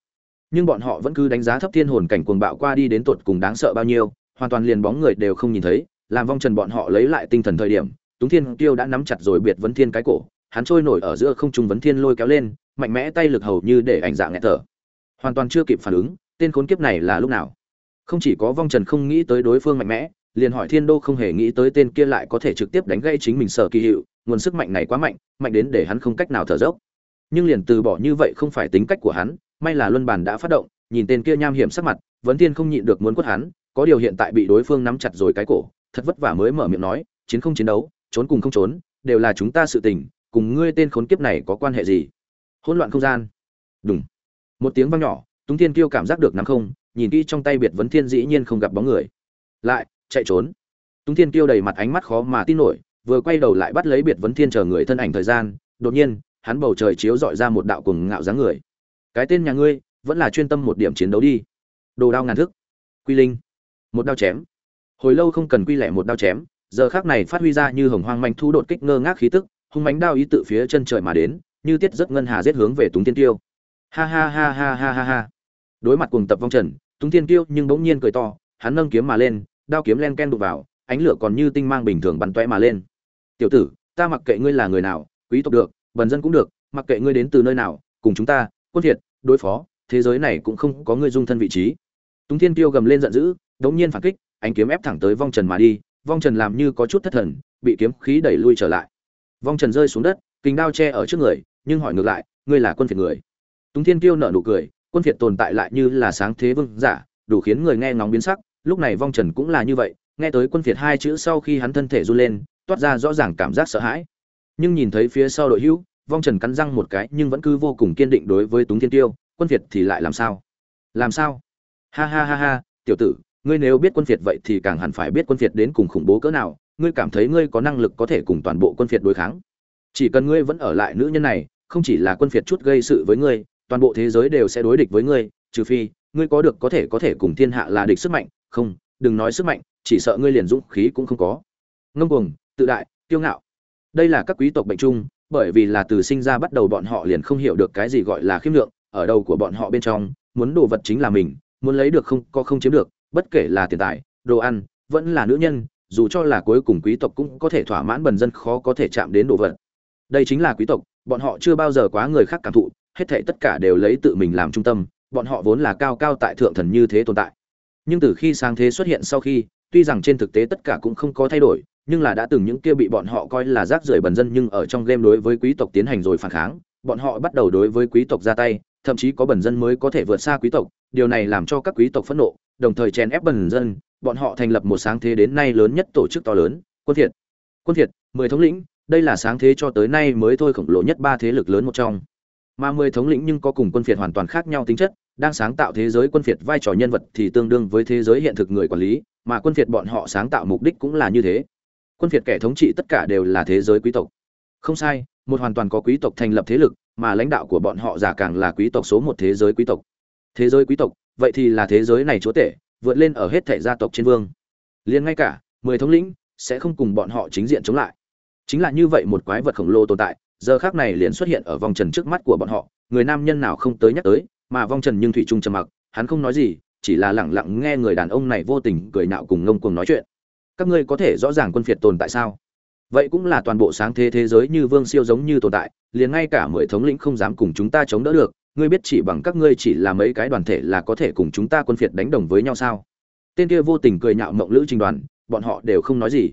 Nhưng bọn họ vẫn cứ đánh giá thấp thiên hồn cảnh cuồng bạo qua đi đến tột cùng đáng sợ bao nhiêu, hoàn toàn liền bóng người đều không nhìn thấy, làm vong trần bọn họ lấy lại tinh thần thời điểm, túng thiên tiêu đã nắm chặt rồi biệt vấn thiên cái cổ, hắn trôi nổi ở giữa không trung vấn thiên lôi kéo lên, mạnh mẽ tay lực hầu như để ảnh dạng nghẹt thở. Hoàn toàn chưa kịp phản ứng, tên khốn kiếp này là lúc nào? Không chỉ có vong trần không nghĩ tới đối phương mạnh mẽ, liền hỏi thiên đô không hề nghĩ tới tên kia lại có thể trực tiếp đánh gây chính mình sở kỳ hiệu, nguồn sức mạnh này quá mạnh mạnh đến để hắn không cách nào thở dốc. Nhưng liền từ bỏ như vậy không phải tính cách của hắn, may là luân bàn đã phát động, nhìn tên kia nham hiểm sắc mặt, vấn thiên không nhịn được muốn quất hắn, có điều hiện tại bị đối phương nắm chặt rồi cái cổ, thật vất vả mới mở miệng nói, chiến không chiến đấu, trốn cùng không trốn, đều là chúng ta sự tình, cùng ngươi tên khốn kiếp này có quan hệ gì? Hỗn loạn không gian. Đúng một tiếng vang nhỏ, túng thiên kiêu cảm giác được nắm không nhìn kỹ trong tay biệt vấn thiên dĩ nhiên không gặp bóng người. Lại, chạy trốn. Túng thiên kêu đầy mặt ánh mắt khó mà tin nổi, vừa quay đầu lại bắt lấy biệt vấn thiên chờ người thân ảnh thời gian, đột nhiên, hắn bầu trời chiếu dọi ra một đạo cùng ngạo dáng người. Cái tên nhà ngươi, vẫn là chuyên tâm một điểm chiến đấu đi. Đồ đao ngàn thức. Quy linh. Một đao chém. Hồi lâu không cần quy lẻ một đao chém, giờ khác này phát huy ra như hồng hoang manh thu đột kích ngơ ngác khí tức, hung mánh đao ý tự phía chân trời mà đến, như tiết rất ngân hà giết hướng về túng tiên tiêu ha ha ha ha ha ha ha đối mặt cùng tập vong trần, túng thiên kiêu nhưng bỗng nhiên cười to, hắn nâng kiếm mà lên, đao kiếm len ken đục vào, ánh lửa còn như tinh mang bình thường bắn toe mà lên. Tiểu tử, ta mặc kệ ngươi là người nào, quý tộc được, bần dân cũng được, mặc kệ ngươi đến từ nơi nào, cùng chúng ta, quân thiệt đối phó, thế giới này cũng không có ngươi dung thân vị trí. Túng thiên kiêu gầm lên giận dữ, đống nhiên phản kích, ánh kiếm ép thẳng tới vong trần mà đi, vong trần làm như có chút thất thần, bị kiếm khí đẩy lui trở lại. Vong trần rơi xuống đất kình đao che ở trước người, nhưng hỏi ngược lại, ngươi là quân phiệt người? Túng thiên kiêu nở nụ cười quân phiệt tồn tại lại như là sáng thế vương giả, đủ khiến người nghe ngóng biến sắc, lúc này vong trần cũng là như vậy, nghe tới quân phiệt hai chữ sau khi hắn thân thể run lên, toát ra rõ ràng cảm giác sợ hãi. Nhưng nhìn thấy phía sau đội hữu, vong trần cắn răng một cái, nhưng vẫn cứ vô cùng kiên định đối với túng thiên tiêu, quân việt thì lại làm sao? Làm sao? Ha ha ha ha, tiểu tử, ngươi nếu biết quân việt vậy thì càng hẳn phải biết quân việt đến cùng khủng bố cỡ nào, ngươi cảm thấy ngươi có năng lực có thể cùng toàn bộ quân việt đối kháng. Chỉ cần ngươi vẫn ở lại nữ nhân này, không chỉ là quân việt chút gây sự với ngươi toàn bộ thế giới đều sẽ đối địch với ngươi, trừ phi, ngươi có được có thể có thể cùng thiên hạ là địch sức mạnh, không, đừng nói sức mạnh, chỉ sợ ngươi liền dũng khí cũng không có. Ngông cuồng, tự đại, kiêu ngạo. Đây là các quý tộc bệnh chung, bởi vì là từ sinh ra bắt đầu bọn họ liền không hiểu được cái gì gọi là khiêm lượng, ở đầu của bọn họ bên trong, muốn đồ vật chính là mình, muốn lấy được không, có không chiếm được, bất kể là tiền tài, đồ ăn, vẫn là nữ nhân, dù cho là cuối cùng quý tộc cũng có thể thỏa mãn bần dân khó có thể chạm đến đồ vật. Đây chính là quý tộc, bọn họ chưa bao giờ quá người khác cảm thụ hết thảy tất cả đều lấy tự mình làm trung tâm, bọn họ vốn là cao cao tại thượng thần như thế tồn tại. Nhưng từ khi sáng thế xuất hiện sau khi, tuy rằng trên thực tế tất cả cũng không có thay đổi, nhưng là đã từng những kia bị bọn họ coi là rác rưởi bần dân nhưng ở trong game đối với quý tộc tiến hành rồi phản kháng, bọn họ bắt đầu đối với quý tộc ra tay, thậm chí có bần dân mới có thể vượt xa quý tộc, điều này làm cho các quý tộc phẫn nộ, đồng thời chèn ép bần dân, bọn họ thành lập một sáng thế đến nay lớn nhất tổ chức to lớn, quân thiệt quân thiệt mười thống lĩnh, đây là sáng thế cho tới nay mới thôi khổng lồ nhất ba thế lực lớn một trong mà mười thống lĩnh nhưng có cùng quân phiệt hoàn toàn khác nhau tính chất, đang sáng tạo thế giới quân phiệt vai trò nhân vật thì tương đương với thế giới hiện thực người quản lý, mà quân phiệt bọn họ sáng tạo mục đích cũng là như thế. Quân phiệt kẻ thống trị tất cả đều là thế giới quý tộc. Không sai, một hoàn toàn có quý tộc thành lập thế lực, mà lãnh đạo của bọn họ giả càng là quý tộc số một thế giới quý tộc. Thế giới quý tộc, vậy thì là thế giới này chúa tể, vượt lên ở hết thể gia tộc trên vương. Liền ngay cả mười thống lĩnh sẽ không cùng bọn họ chính diện chống lại. Chính là như vậy một quái vật khổng lồ tồn tại giờ khác này liền xuất hiện ở vòng trần trước mắt của bọn họ, người nam nhân nào không tới nhắc tới, mà vong trần nhưng thủy trung trầm mặc, hắn không nói gì, chỉ là lẳng lặng nghe người đàn ông này vô tình cười nạo cùng ngông cuồng nói chuyện. Các ngươi có thể rõ ràng quân phiệt tồn tại sao? Vậy cũng là toàn bộ sáng thế thế giới như vương siêu giống như tồn tại, liền ngay cả mười thống lĩnh không dám cùng chúng ta chống đỡ được, ngươi biết chỉ bằng các ngươi chỉ là mấy cái đoàn thể là có thể cùng chúng ta quân phiệt đánh đồng với nhau sao? Tên kia vô tình cười nhạo mộng lữ trình đoàn, bọn họ đều không nói gì.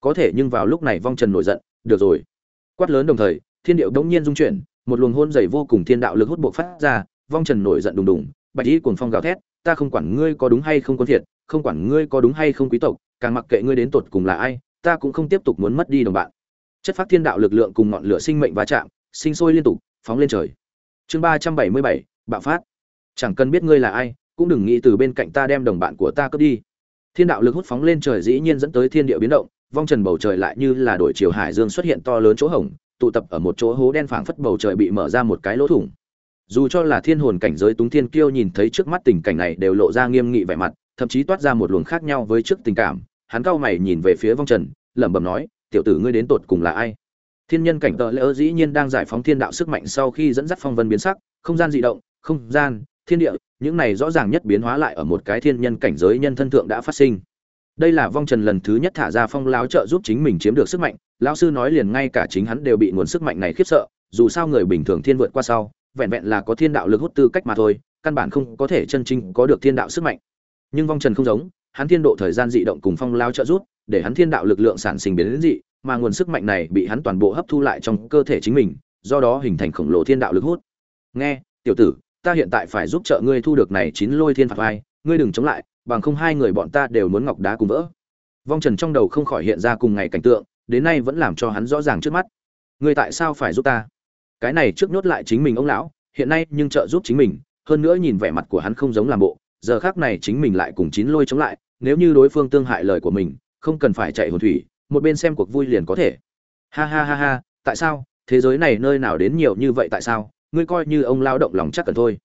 Có thể nhưng vào lúc này vong trần nổi giận, được rồi quát lớn đồng thời, thiên điệu đống nhiên dung chuyển, một luồng hôn dày vô cùng thiên đạo lực hút buộc phát ra, vong trần nổi giận đùng đùng, bạch y cuồng phong gào thét, ta không quản ngươi có đúng hay không quân thiệt, không quản ngươi có đúng hay không quý tộc, càng mặc kệ ngươi đến tột cùng là ai, ta cũng không tiếp tục muốn mất đi đồng bạn. Chất phát thiên đạo lực lượng cùng ngọn lửa sinh mệnh va chạm, sinh sôi liên tục, phóng lên trời. Chương ba trăm bảy mươi bảy, bạo phát. Chẳng cần biết ngươi là ai, cũng đừng nghĩ từ bên cạnh ta đem đồng bạn của ta cướp đi. Thiên đạo lực hút phóng lên trời dĩ nhiên dẫn tới thiên địa biến động vong trần bầu trời lại như là đổi chiều hải dương xuất hiện to lớn chỗ hổng, tụ tập ở một chỗ hố đen phảng phất bầu trời bị mở ra một cái lỗ thủng. Dù cho là thiên hồn cảnh giới túng thiên kiêu nhìn thấy trước mắt tình cảnh này đều lộ ra nghiêm nghị vẻ mặt, thậm chí toát ra một luồng khác nhau với trước tình cảm, hắn cao mày nhìn về phía vong trần, lẩm bẩm nói, tiểu tử ngươi đến tột cùng là ai? Thiên nhân cảnh tợ lỡ dĩ nhiên đang giải phóng thiên đạo sức mạnh sau khi dẫn dắt phong vân biến sắc, không gian dị động, không gian, thiên địa, những này rõ ràng nhất biến hóa lại ở một cái thiên nhân cảnh giới nhân thân thượng đã phát sinh đây là vong trần lần thứ nhất thả ra phong láo trợ giúp chính mình chiếm được sức mạnh. Lão sư nói liền ngay cả chính hắn đều bị nguồn sức mạnh này khiếp sợ, dù sao người bình thường thiên vượt qua sau, vẹn vẹn là có thiên đạo lực hút tư cách mà thôi, căn bản không có thể chân chính có được thiên đạo sức mạnh. Nhưng vong trần không giống, hắn thiên độ thời gian dị động cùng phong lao trợ giúp, để hắn thiên đạo lực lượng sản sinh biến đến dị, mà nguồn sức mạnh này bị hắn toàn bộ hấp thu lại trong cơ thể chính mình, do đó hình thành khổng lồ thiên đạo lực hút. Nghe, tiểu tử, ta hiện tại phải giúp trợ ngươi thu được này chín lôi thiên phạt vai, ngươi đừng chống lại bằng không hai người bọn ta đều muốn ngọc đá cùng vỡ. Vong trần trong đầu không khỏi hiện ra cùng ngày cảnh tượng, đến nay vẫn làm cho hắn rõ ràng trước mắt. Ngươi tại sao phải giúp ta? Cái này trước nhốt lại chính mình ông lão, hiện nay nhưng trợ giúp chính mình, hơn nữa nhìn vẻ mặt của hắn không giống làm bộ, giờ khác này chính mình lại cùng chín lôi chống lại, nếu như đối phương tương hại lời của mình, không cần phải chạy hồn thủy, một bên xem cuộc vui liền có thể. Ha ha ha ha, tại sao? Thế giới này nơi nào đến nhiều như vậy tại sao? Ngươi coi như ông lao động lòng chắc cần thôi.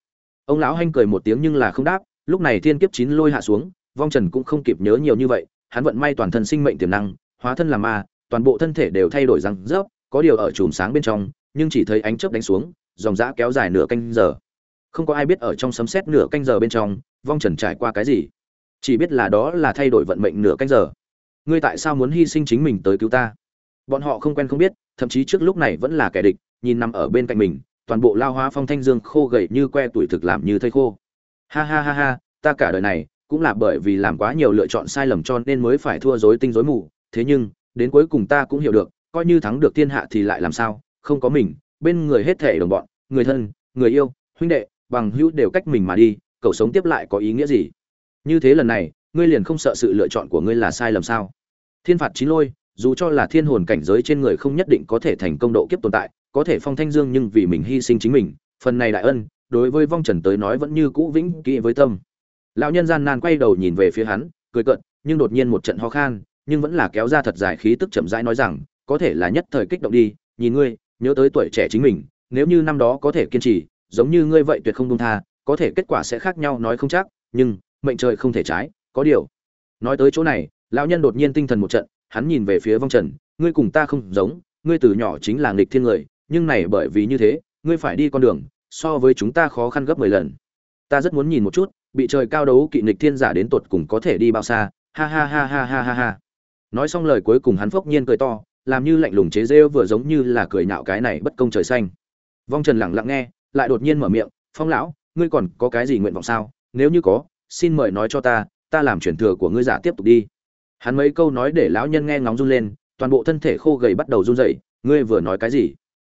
Ông lão hanh cười một tiếng nhưng là không đáp lúc này thiên kiếp chín lôi hạ xuống, vong trần cũng không kịp nhớ nhiều như vậy, hắn vận may toàn thân sinh mệnh tiềm năng, hóa thân làm ma, toàn bộ thân thể đều thay đổi răng rớp, có điều ở chùm sáng bên trong, nhưng chỉ thấy ánh chớp đánh xuống, dòng dã kéo dài nửa canh giờ. Không có ai biết ở trong sấm sét nửa canh giờ bên trong, vong trần trải qua cái gì. Chỉ biết là đó là thay đổi vận mệnh nửa canh giờ. Ngươi tại sao muốn hy sinh chính mình tới cứu ta? Bọn họ không quen không biết, thậm chí trước lúc này vẫn là kẻ địch, nhìn nằm ở bên cạnh mình, toàn bộ lao hóa phong thanh dương khô gầy như que tuổi thực làm như thây khô ha ha ha ha, ta cả đời này cũng là bởi vì làm quá nhiều lựa chọn sai lầm cho nên mới phải thua dối tinh dối mù. Thế nhưng, đến cuối cùng ta cũng hiểu được, coi như thắng được thiên hạ thì lại làm sao? Không có mình, bên người hết thể đồng bọn, người thân, người yêu, huynh đệ, bằng hữu đều cách mình mà đi, cậu sống tiếp lại có ý nghĩa gì? Như thế lần này, ngươi liền không sợ sự lựa chọn của ngươi là sai lầm sao? Thiên phạt chín lôi, dù cho là thiên hồn cảnh giới trên người không nhất định có thể thành công độ kiếp tồn tại, có thể phong thanh dương nhưng vì mình hy sinh chính mình. Phần này đại ân đối với vong trần tới nói vẫn như cũ vĩnh kỹ với tâm. Lão nhân gian nan quay đầu nhìn về phía hắn, cười cợt, nhưng đột nhiên một trận ho khan, nhưng vẫn là kéo ra thật dài khí tức chậm rãi nói rằng, có thể là nhất thời kích động đi, nhìn ngươi, nhớ tới tuổi trẻ chính mình, nếu như năm đó có thể kiên trì, giống như ngươi vậy tuyệt không đông tha, có thể kết quả sẽ khác nhau nói không chắc, nhưng, mệnh trời không thể trái, có điều. Nói tới chỗ này, lão nhân đột nhiên tinh thần một trận, hắn nhìn về phía vong trần, ngươi cùng ta không giống, ngươi từ nhỏ chính là nghịch thiên người, nhưng này bởi vì như thế, ngươi phải đi con đường so với chúng ta khó khăn gấp mười lần. Ta rất muốn nhìn một chút, bị trời cao đấu kỵ nghịch thiên giả đến tột cùng có thể đi bao xa. Ha ha ha ha ha ha ha. Nói xong lời cuối cùng hắn phốc nhiên cười to, làm như lạnh lùng chế rêu vừa giống như là cười nhạo cái này bất công trời xanh. Vong trần lặng lặng nghe, lại đột nhiên mở miệng, phong lão, ngươi còn có cái gì nguyện vọng sao? Nếu như có, xin mời nói cho ta ta làm truyền thừa của ngươi giả tiếp tục đi. Hắn mấy câu nói để lão nhân nghe ngóng run lên, toàn bộ thân thể khô gầy bắt đầu run rẩy, ngươi vừa nói cái gì?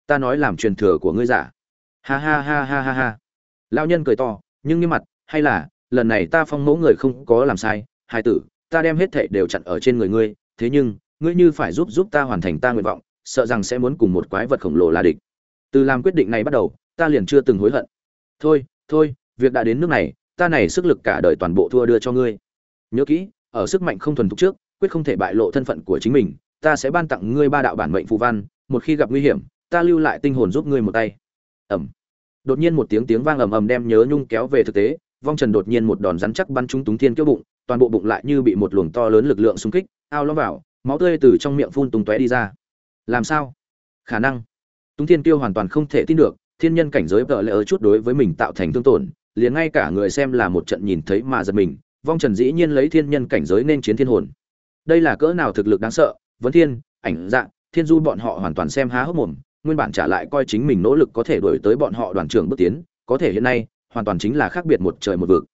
Ta nói làm truyền thừa của ngươi giả ha ha ha ha ha ha. Lão nhân cười to, nhưng nghiêm mặt, hay là, lần này ta phong mẫu người không có làm sai hai tử, ta đem hết thệ đều chặn ở trên người ngươi, thế nhưng, ngươi như phải giúp giúp ta hoàn thành ta nguyện vọng, sợ rằng sẽ muốn cùng một quái vật khổng lồ là địch. Từ làm quyết định này bắt đầu, ta liền chưa từng hối hận. Thôi thôi, việc đã đến nước này, ta này sức lực cả đời toàn bộ thua đưa cho ngươi. Nhớ kỹ, ở sức mạnh không thuần thục trước, quyết không thể bại lộ thân phận của chính mình, ta sẽ ban tặng ngươi ba đạo bản mệnh phù văn, một khi gặp nguy hiểm, ta lưu lại tinh hồn giúp ngươi một tay ẩm đột nhiên một tiếng tiếng vang ầm ầm đem nhớ nhung kéo về thực tế, vong trần đột nhiên một đòn rắn chắc bắn trúng túng thiên kiêu bụng, toàn bộ bụng lại như bị một luồng to lớn lực lượng xung kích, ao lõm vào, máu tươi từ trong miệng phun tung tóe đi ra. Làm sao? Khả năng. Túng thiên kiêu hoàn toàn không thể tin được, thiên nhân cảnh giới vợ lẽ ở chút đối với mình tạo thành thương tổn, liền ngay cả người xem là một trận nhìn thấy mà giật mình, vong trần dĩ nhiên lấy thiên nhân cảnh giới nên chiến thiên hồn. Đây là cỡ nào thực lực đáng sợ, vấn thiên, ảnh dạng thiên du bọn họ hoàn toàn xem há hốc mồm nguyên bản trả lại coi chính mình nỗ lực có thể đuổi tới bọn họ đoàn trưởng bước tiến, có thể hiện nay, hoàn toàn chính là khác biệt một trời một vực.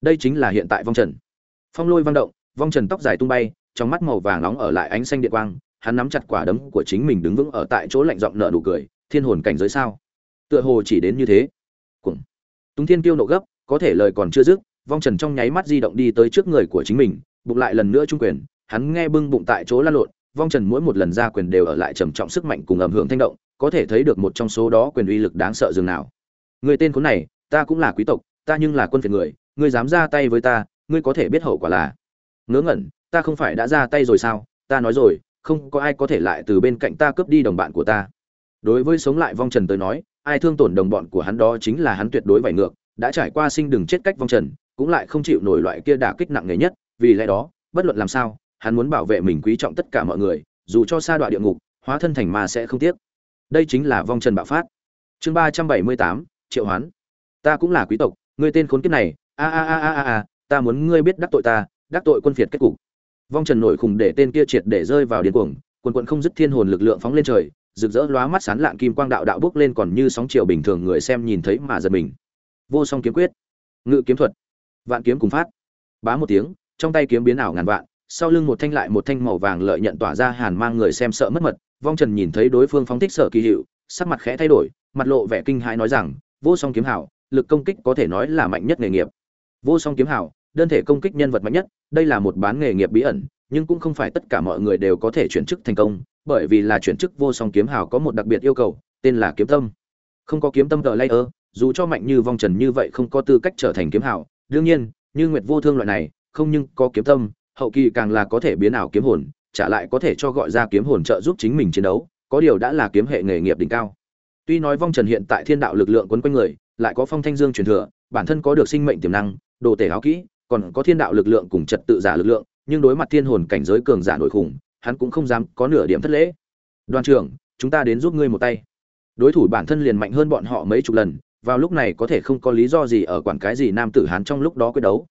Đây chính là hiện tại vong trần. Phong lôi vang động, vong trần tóc dài tung bay, trong mắt màu vàng nóng ở lại ánh xanh điện quang, hắn nắm chặt quả đấm của chính mình đứng vững ở tại chỗ lạnh giọng nở nụ cười, thiên hồn cảnh giới sao? Tựa hồ chỉ đến như thế. Cùng túng thiên kiêu nộ gấp, có thể lời còn chưa dứt, vong trần trong nháy mắt di động đi tới trước người của chính mình, bụng lại lần nữa trung quyền, hắn nghe bưng bụng tại chỗ la lộn, vong trần mỗi một lần ra quyền đều ở lại trầm trọng sức mạnh cùng ầm hưởng thanh động có thể thấy được một trong số đó quyền uy lực đáng sợ dường nào. Người tên khốn này, ta cũng là quý tộc, ta nhưng là quân phiệt người, ngươi dám ra tay với ta, ngươi có thể biết hậu quả là. Ngớ ngẩn, ta không phải đã ra tay rồi sao? Ta nói rồi, không có ai có thể lại từ bên cạnh ta cướp đi đồng bạn của ta. Đối với sống lại vong trần tới nói, ai thương tổn đồng bọn của hắn đó chính là hắn tuyệt đối vảy ngược, đã trải qua sinh đừng chết cách vong trần, cũng lại không chịu nổi loại kia đả kích nặng nề nhất, vì lẽ đó, bất luận làm sao, hắn muốn bảo vệ mình quý trọng tất cả mọi người, dù cho sa đoạn địa ngục, hóa thân thành ma sẽ không tiếc đây chính là vong trần bạo phát. Chương ba trăm bảy mươi tám, triệu hoán. Ta cũng là quý tộc, ngươi tên khốn kiếp này, a a a a a ta muốn ngươi biết đắc tội ta, đắc tội quân phiệt kết cục. Vong trần nổi khùng để tên kia triệt để rơi vào điên cuồng, quần quận không dứt thiên hồn lực lượng phóng lên trời, rực rỡ lóa mắt sán lạng kim quang đạo đạo bước lên còn như sóng chiều bình thường người xem nhìn thấy mà giật mình. Vô song kiếm quyết, ngự kiếm thuật, vạn kiếm cùng phát. Bá một tiếng, trong tay kiếm biến ảo ngàn vạn, sau lưng một thanh lại một thanh màu vàng lợi nhận tỏa ra hàn mang người xem sợ mất mật vong trần nhìn thấy đối phương phóng thích sở kỳ hiệu, sắc mặt khẽ thay đổi, mặt lộ vẻ kinh hãi nói rằng, vô song kiếm hảo, lực công kích có thể nói là mạnh nhất nghề nghiệp. Vô song kiếm hảo, đơn thể công kích nhân vật mạnh nhất, đây là một bán nghề nghiệp bí ẩn, nhưng cũng không phải tất cả mọi người đều có thể chuyển chức thành công, bởi vì là chuyển chức vô song kiếm hảo có một đặc biệt yêu cầu, tên là kiếm tâm. Không có kiếm tâm tờ layer dù cho mạnh như vong trần như vậy không có tư cách trở thành kiếm hảo, đương nhiên, như nguyệt vô thương loại này, không nhưng có kiếm tâm, hậu kỳ càng là có thể biến ảo kiếm hồn trả lại có thể cho gọi ra kiếm hồn trợ giúp chính mình chiến đấu, có điều đã là kiếm hệ nghề nghiệp đỉnh cao. Tuy nói vong trần hiện tại thiên đạo lực lượng quấn quanh người, lại có phong thanh dương truyền thừa, bản thân có được sinh mệnh tiềm năng, đồ tể áo kỹ, còn có thiên đạo lực lượng cùng trật tự giả lực lượng, nhưng đối mặt thiên hồn cảnh giới cường giả nổi khủng, hắn cũng không dám có nửa điểm thất lễ. Đoàn trưởng, chúng ta đến giúp ngươi một tay. Đối thủ bản thân liền mạnh hơn bọn họ mấy chục lần, vào lúc này có thể không có lý do gì ở quản cái gì nam tử hán trong lúc đó quyết đấu.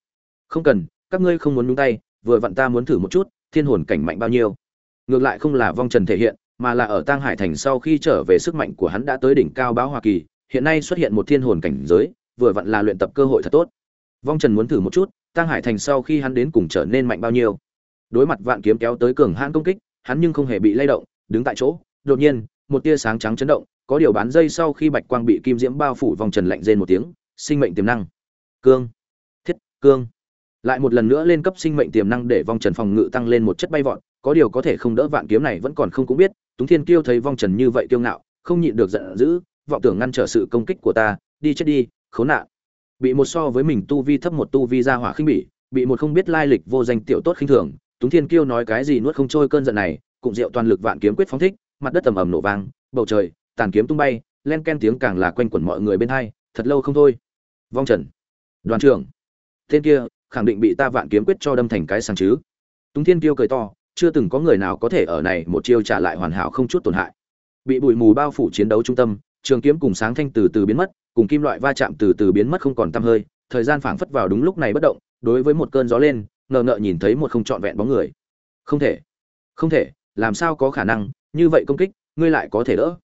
Không cần, các ngươi không muốn nhúng tay, vừa vặn ta muốn thử một chút thiên hồn cảnh mạnh bao nhiêu. Ngược lại không là vong trần thể hiện, mà là ở tang hải thành sau khi trở về sức mạnh của hắn đã tới đỉnh cao báo hoa kỳ, hiện nay xuất hiện một thiên hồn cảnh giới, vừa vặn là luyện tập cơ hội thật tốt. Vong trần muốn thử một chút, tang hải thành sau khi hắn đến cùng trở nên mạnh bao nhiêu. Đối mặt vạn kiếm kéo tới cường hãn công kích, hắn nhưng không hề bị lay động, đứng tại chỗ, đột nhiên, một tia sáng trắng chấn động, có điều bán dây sau khi bạch quang bị kim diễm bao phủ vòng trần lạnh rên một tiếng, sinh mệnh tiềm năng. Cương, thiết, cương lại một lần nữa lên cấp sinh mệnh tiềm năng để vong trần phòng ngự tăng lên một chất bay vọt, có điều có thể không đỡ vạn kiếm này vẫn còn không cũng biết, túng thiên kiêu thấy vong trần như vậy kiêu ngạo, không nhịn được giận dữ, vọng tưởng ngăn trở sự công kích của ta, đi chết đi, khốn nạn. Bị một so với mình tu vi thấp một tu vi ra hỏa khinh bỉ, bị một không biết lai lịch vô danh tiểu tốt khinh thường, túng thiên kiêu nói cái gì nuốt không trôi cơn giận này cùng rượu toàn lực vạn kiếm quyết phóng thích, mặt đất tầm ầm nổ vang, bầu trời, tàn kiếm tung bay, len ken tiếng càng là quanh quẩn mọi người bên hai, thật lâu không thôi. Vong trần, đoàn trưởng, tên kia khẳng định bị ta vạn kiếm quyết cho đâm thành cái sang chứ. Túng thiên kiêu cười to, chưa từng có người nào có thể ở này một chiêu trả lại hoàn hảo không chút tổn hại. Bị bụi mù bao phủ chiến đấu trung tâm, trường kiếm cùng sáng thanh từ từ biến mất, cùng kim loại va chạm từ từ biến mất không còn tăm hơi, thời gian phảng phất vào đúng lúc này bất động, đối với một cơn gió lên, ngờ ngợ nhìn thấy một không trọn vẹn bóng người. Không thể không thể, làm sao có khả năng, như vậy công kích, ngươi lại có thể đỡ.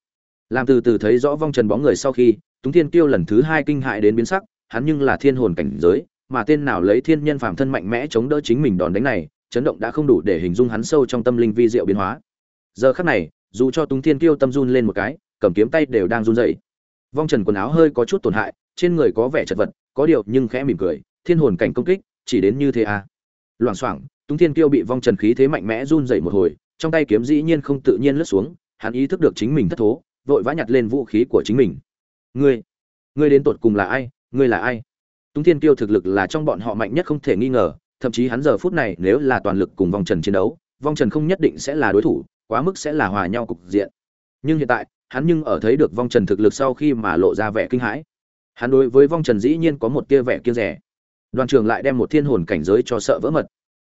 Làm từ từ thấy rõ vong trần bóng người sau khi, túng thiên kiêu lần thứ hai kinh hại đến biến sắc, hắn nhưng là thiên hồn cảnh giới mà tên nào lấy thiên nhân phàm thân mạnh mẽ chống đỡ chính mình đòn đánh này, chấn động đã không đủ để hình dung hắn sâu trong tâm linh vi diệu biến hóa. Giờ khắc này, dù cho túng thiên kiêu tâm run lên một cái, cầm kiếm tay đều đang run rẩy. Vong trần quần áo hơi có chút tổn hại, trên người có vẻ chật vật, có điều nhưng khẽ mỉm cười, thiên hồn cảnh công kích, chỉ đến như thế à. Loảng xoảng, túng thiên kiêu bị vong trần khí thế mạnh mẽ run rẩy một hồi, trong tay kiếm dĩ nhiên không tự nhiên lướt xuống, hắn ý thức được chính mình thất thố, vội vã nhặt lên vũ khí của chính mình. Ngươi ngươi đến tột cùng là ai? Ngươi là ai? Túng thiên kiêu thực lực là trong bọn họ mạnh nhất không thể nghi ngờ, thậm chí hắn giờ phút này nếu là toàn lực cùng vong trần chiến đấu, vong trần không nhất định sẽ là đối thủ, quá mức sẽ là hòa nhau cục diện. Nhưng hiện tại, hắn nhưng ở thấy được vong trần thực lực sau khi mà lộ ra vẻ kinh hãi. Hắn đối với vong trần dĩ nhiên có một tia vẻ kiêng rẻ đoàn trường lại đem một thiên hồn cảnh giới cho sợ vỡ mật.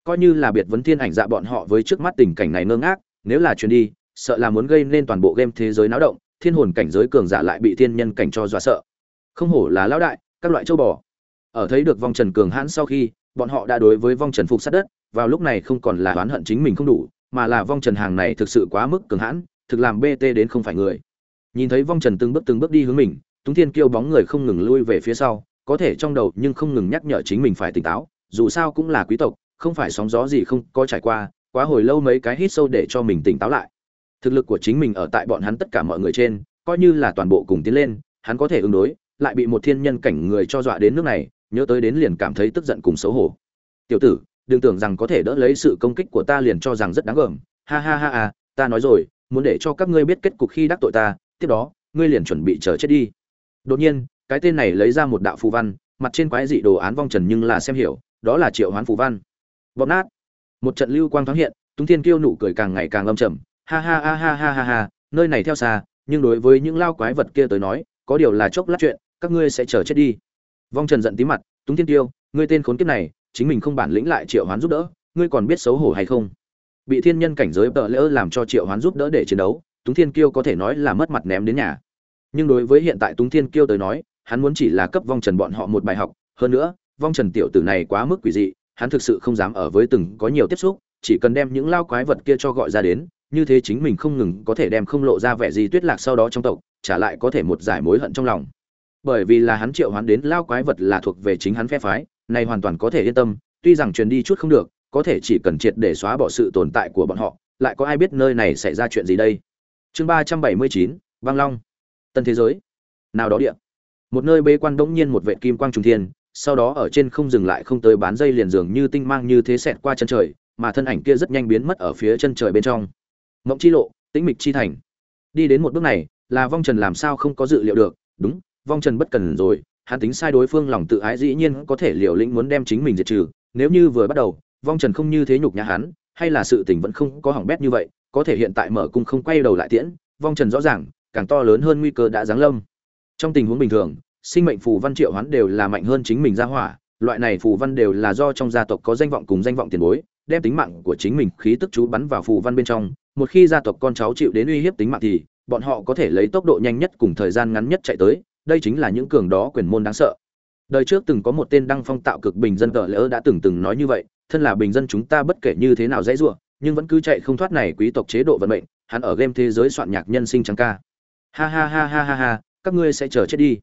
Coi như là biệt vấn thiên ảnh dạ bọn họ với trước mắt tình cảnh này ngơ ngác, nếu là truyền đi, sợ là muốn gây nên toàn bộ game thế giới náo động, thiên hồn cảnh giới cường giả lại bị thiên nhân cảnh cho dọa sợ. Không hổ là lão đại, các loại châu bò ở thấy được vong trần cường hãn sau khi, bọn họ đã đối với vong trần phục sát đất, vào lúc này không còn là oán hận chính mình không đủ, mà là vong trần hàng này thực sự quá mức cường hãn, thực làm bt đến không phải người. Nhìn thấy vong trần từng bước từng bước đi hướng mình, túng thiên kêu bóng người không ngừng lui về phía sau, có thể trong đầu nhưng không ngừng nhắc nhở chính mình phải tỉnh táo, dù sao cũng là quý tộc, không phải sóng gió gì không có trải qua, quá hồi lâu mấy cái hít sâu để cho mình tỉnh táo lại. Thực lực của chính mình ở tại bọn hắn tất cả mọi người trên, coi như là toàn bộ cùng tiến lên, hắn có thể ứng đối, lại bị một thiên nhân cảnh người cho dọa đến nước này nhớ tới đến liền cảm thấy tức giận cùng xấu hổ. Tiểu tử, đừng tưởng rằng có thể đỡ lấy sự công kích của ta liền cho rằng rất đáng gờm. Ha ha ha ha, ta nói rồi, muốn để cho các ngươi biết kết cục khi đắc tội ta, tiếp đó, ngươi liền chuẩn bị chờ chết đi. Đột nhiên, cái tên này lấy ra một đạo phù văn, mặt trên quái dị đồ án vong trần nhưng là xem hiểu, đó là triệu hoán phù văn. Bóp nát. Một trận lưu quang thoáng hiện, túng thiên kiêu nụ cười càng ngày càng âm trầm. Ha ha ha ha ha ha ha, nơi này theo xa, nhưng đối với những lao quái vật kia tới nói, có điều là chốc lát chuyện, các ngươi sẽ chờ chết đi vong trần giận tí mặt túng thiên Tiêu, ngươi tên khốn kiếp này chính mình không bản lĩnh lại triệu hoán giúp đỡ ngươi còn biết xấu hổ hay không? Bị thiên nhân cảnh giới tợ lỡ làm cho triệu hoán giúp đỡ để chiến đấu túng thiên kiêu có thể nói là mất mặt ném đến nhà. Nhưng đối với hiện tại túng thiên kiêu tới nói hắn muốn chỉ là cấp vong trần bọn họ một bài học. Hơn nữa vong trần tiểu tử này quá mức quỷ dị hắn thực sự không dám ở với từng có nhiều tiếp xúc chỉ cần đem những lao quái vật kia cho gọi ra đến như thế chính mình không ngừng có thể đem không lộ ra vẻ gì tuyết lạc sau đó trong tộc trả lại có thể một giải mối hận trong lòng bởi vì là hắn triệu hoán đến lao quái vật là thuộc về chính hắn phe phái, này hoàn toàn có thể yên tâm, tuy rằng truyền đi chút không được, có thể chỉ cần triệt để xóa bỏ sự tồn tại của bọn họ, lại có ai biết nơi này xảy ra chuyện gì đây. Chương ba trăm bảy mươi chín, vang long. Tân thế giới. Nào đó địa. Một nơi bế quan đống nhiên một vệ kim quang trung thiên, sau đó ở trên không dừng lại không tới bán dây liền dường như tinh mang như thế xẹt qua chân trời, mà thân ảnh kia rất nhanh biến mất ở phía chân trời bên trong. Mộng chi lộ, tĩnh mịch chi thành. Đi đến một bước này, là vong trần làm sao không có dự liệu được, đúng vong trần bất cần rồi, hắn tính sai đối phương lòng tự ái dĩ nhiên có thể liều lĩnh muốn đem chính mình diệt trừ, nếu như vừa bắt đầu, vong trần không như thế nhục nhã hắn, hay là sự tình vẫn không có hỏng bét như vậy, có thể hiện tại mở cung không quay đầu lại tiễn, vong trần rõ ràng, càng to lớn hơn nguy cơ đã giáng lâm. Trong tình huống bình thường, sinh mệnh phù văn triệu hoán đều là mạnh hơn chính mình ra hỏa, loại này phù văn đều là do trong gia tộc có danh vọng cùng danh vọng tiền bối, đem tính mạng của chính mình khí tức chú bắn vào phù văn bên trong, một khi gia tộc con cháu chịu đến uy hiếp tính mạng thì, bọn họ có thể lấy tốc độ nhanh nhất cùng thời gian ngắn nhất chạy tới đây chính là những cường đó quyền môn đáng sợ. Đời trước từng có một tên đăng phong tạo cực bình dân tờ lỡ đã từng từng nói như vậy, thân là bình dân chúng ta bất kể như thế nào dễ dụa nhưng vẫn cứ chạy không thoát này quý tộc chế độ vận mệnh, hắn ở game thế giới soạn nhạc nhân sinh trắng ca. Ha ha ha ha ha ha, các ngươi sẽ chờ chết đi.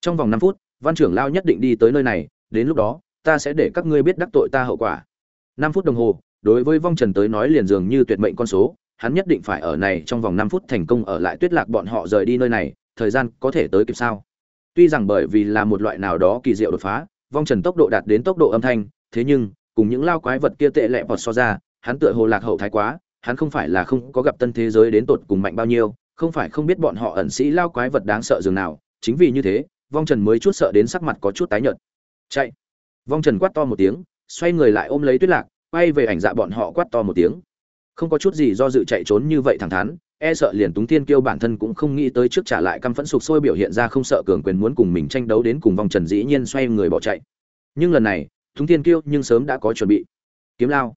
Trong vòng năm phút, văn trưởng lao nhất định đi tới nơi này, đến lúc đó, ta sẽ để các ngươi biết đắc tội ta hậu quả. Năm phút đồng hồ, đối với vong trần tới nói liền dường như tuyệt mệnh con số, hắn nhất định phải ở này trong vòng năm phút thành công ở lại tuyết lạc bọn họ rời đi nơi này thời gian có thể tới kịp sao? Tuy rằng bởi vì là một loại nào đó kỳ diệu đột phá, vong trần tốc độ đạt đến tốc độ âm thanh, thế nhưng, cùng những lao quái vật kia tệ lẹ vọt so ra, hắn tựa hồ lạc hậu thái quá, hắn không phải là không có gặp tân thế giới đến tột cùng mạnh bao nhiêu, không phải không biết bọn họ ẩn sĩ lao quái vật đáng sợ dường nào, chính vì như thế, vong trần mới chút sợ đến sắc mặt có chút tái nhợt. Chạy! Vong trần quát to một tiếng, xoay người lại ôm lấy tuyết lạc, quay về ảnh dạ bọn họ quát to một tiếng. Không có chút gì do dự chạy trốn như vậy thẳng thắn e sợ liền túng tiên kiêu bản thân cũng không nghĩ tới trước trả lại căm phẫn sục sôi biểu hiện ra không sợ cường quyền muốn cùng mình tranh đấu đến cùng vong trần dĩ nhiên xoay người bỏ chạy. Nhưng lần này, túng tiên kiêu nhưng sớm đã có chuẩn bị. Kiếm lao.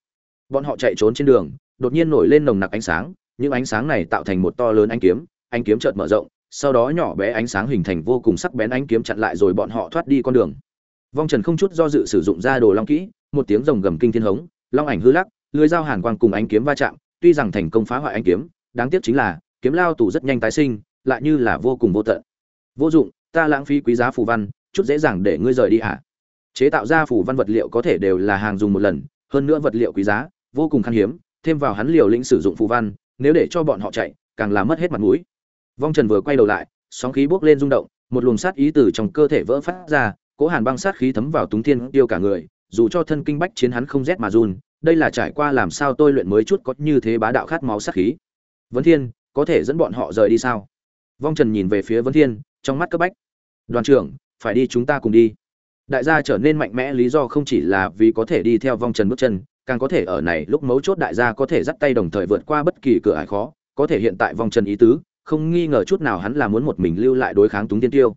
Bọn họ chạy trốn trên đường, đột nhiên nổi lên nồng nặc ánh sáng, những ánh sáng này tạo thành một to lớn ánh kiếm ánh kiếm chợt mở rộng, sau đó nhỏ bé ánh sáng hình thành vô cùng sắc bén ánh kiếm chặn lại rồi bọn họ thoát đi con đường. Vong trần không chút do dự sử dụng ra đồ long kỹ, một tiếng rồng gầm kinh thiên hống, long ảnh hư lắc, lưới dao hàn quang cùng ánh kiếm va chạm, tuy rằng thành công phá hoại ánh kiếm đáng tiếc chính là, kiếm lao tù rất nhanh tái sinh, lại như là vô cùng vô tận. Vô dụng, ta lãng phí quý giá phù văn, chút dễ dàng để ngươi rời đi hả? Chế tạo ra phù văn vật liệu có thể đều là hàng dùng một lần, hơn nữa vật liệu quý giá, vô cùng khan hiếm, thêm vào hắn liều lĩnh sử dụng phù văn, nếu để cho bọn họ chạy, càng làm mất hết mặt mũi. Vong trần vừa quay đầu lại, sóng khí bốc lên rung động, một luồng sát ý từ trong cơ thể vỡ phát ra, cố hàn băng sát khí thấm vào túng thiên tiêu cả người, dù cho thân kinh bách chiến hắn không rét mà run, đây là trải qua làm sao tôi luyện mới chút có như thế bá đạo khát máu sát khí vấn thiên, có thể dẫn bọn họ rời đi sao? Vong trần nhìn về phía vấn thiên, trong mắt cấp bách. Đoàn trưởng, phải đi chúng ta cùng đi. Đại gia trở nên mạnh mẽ, lý do không chỉ là vì có thể đi theo vong trần bước chân, càng có thể ở này lúc mấu chốt đại gia có thể dắt tay đồng thời vượt qua bất kỳ cửa ải khó, có thể hiện tại vong trần ý tứ, không nghi ngờ chút nào hắn là muốn một mình lưu lại đối kháng túng tiên tiêu.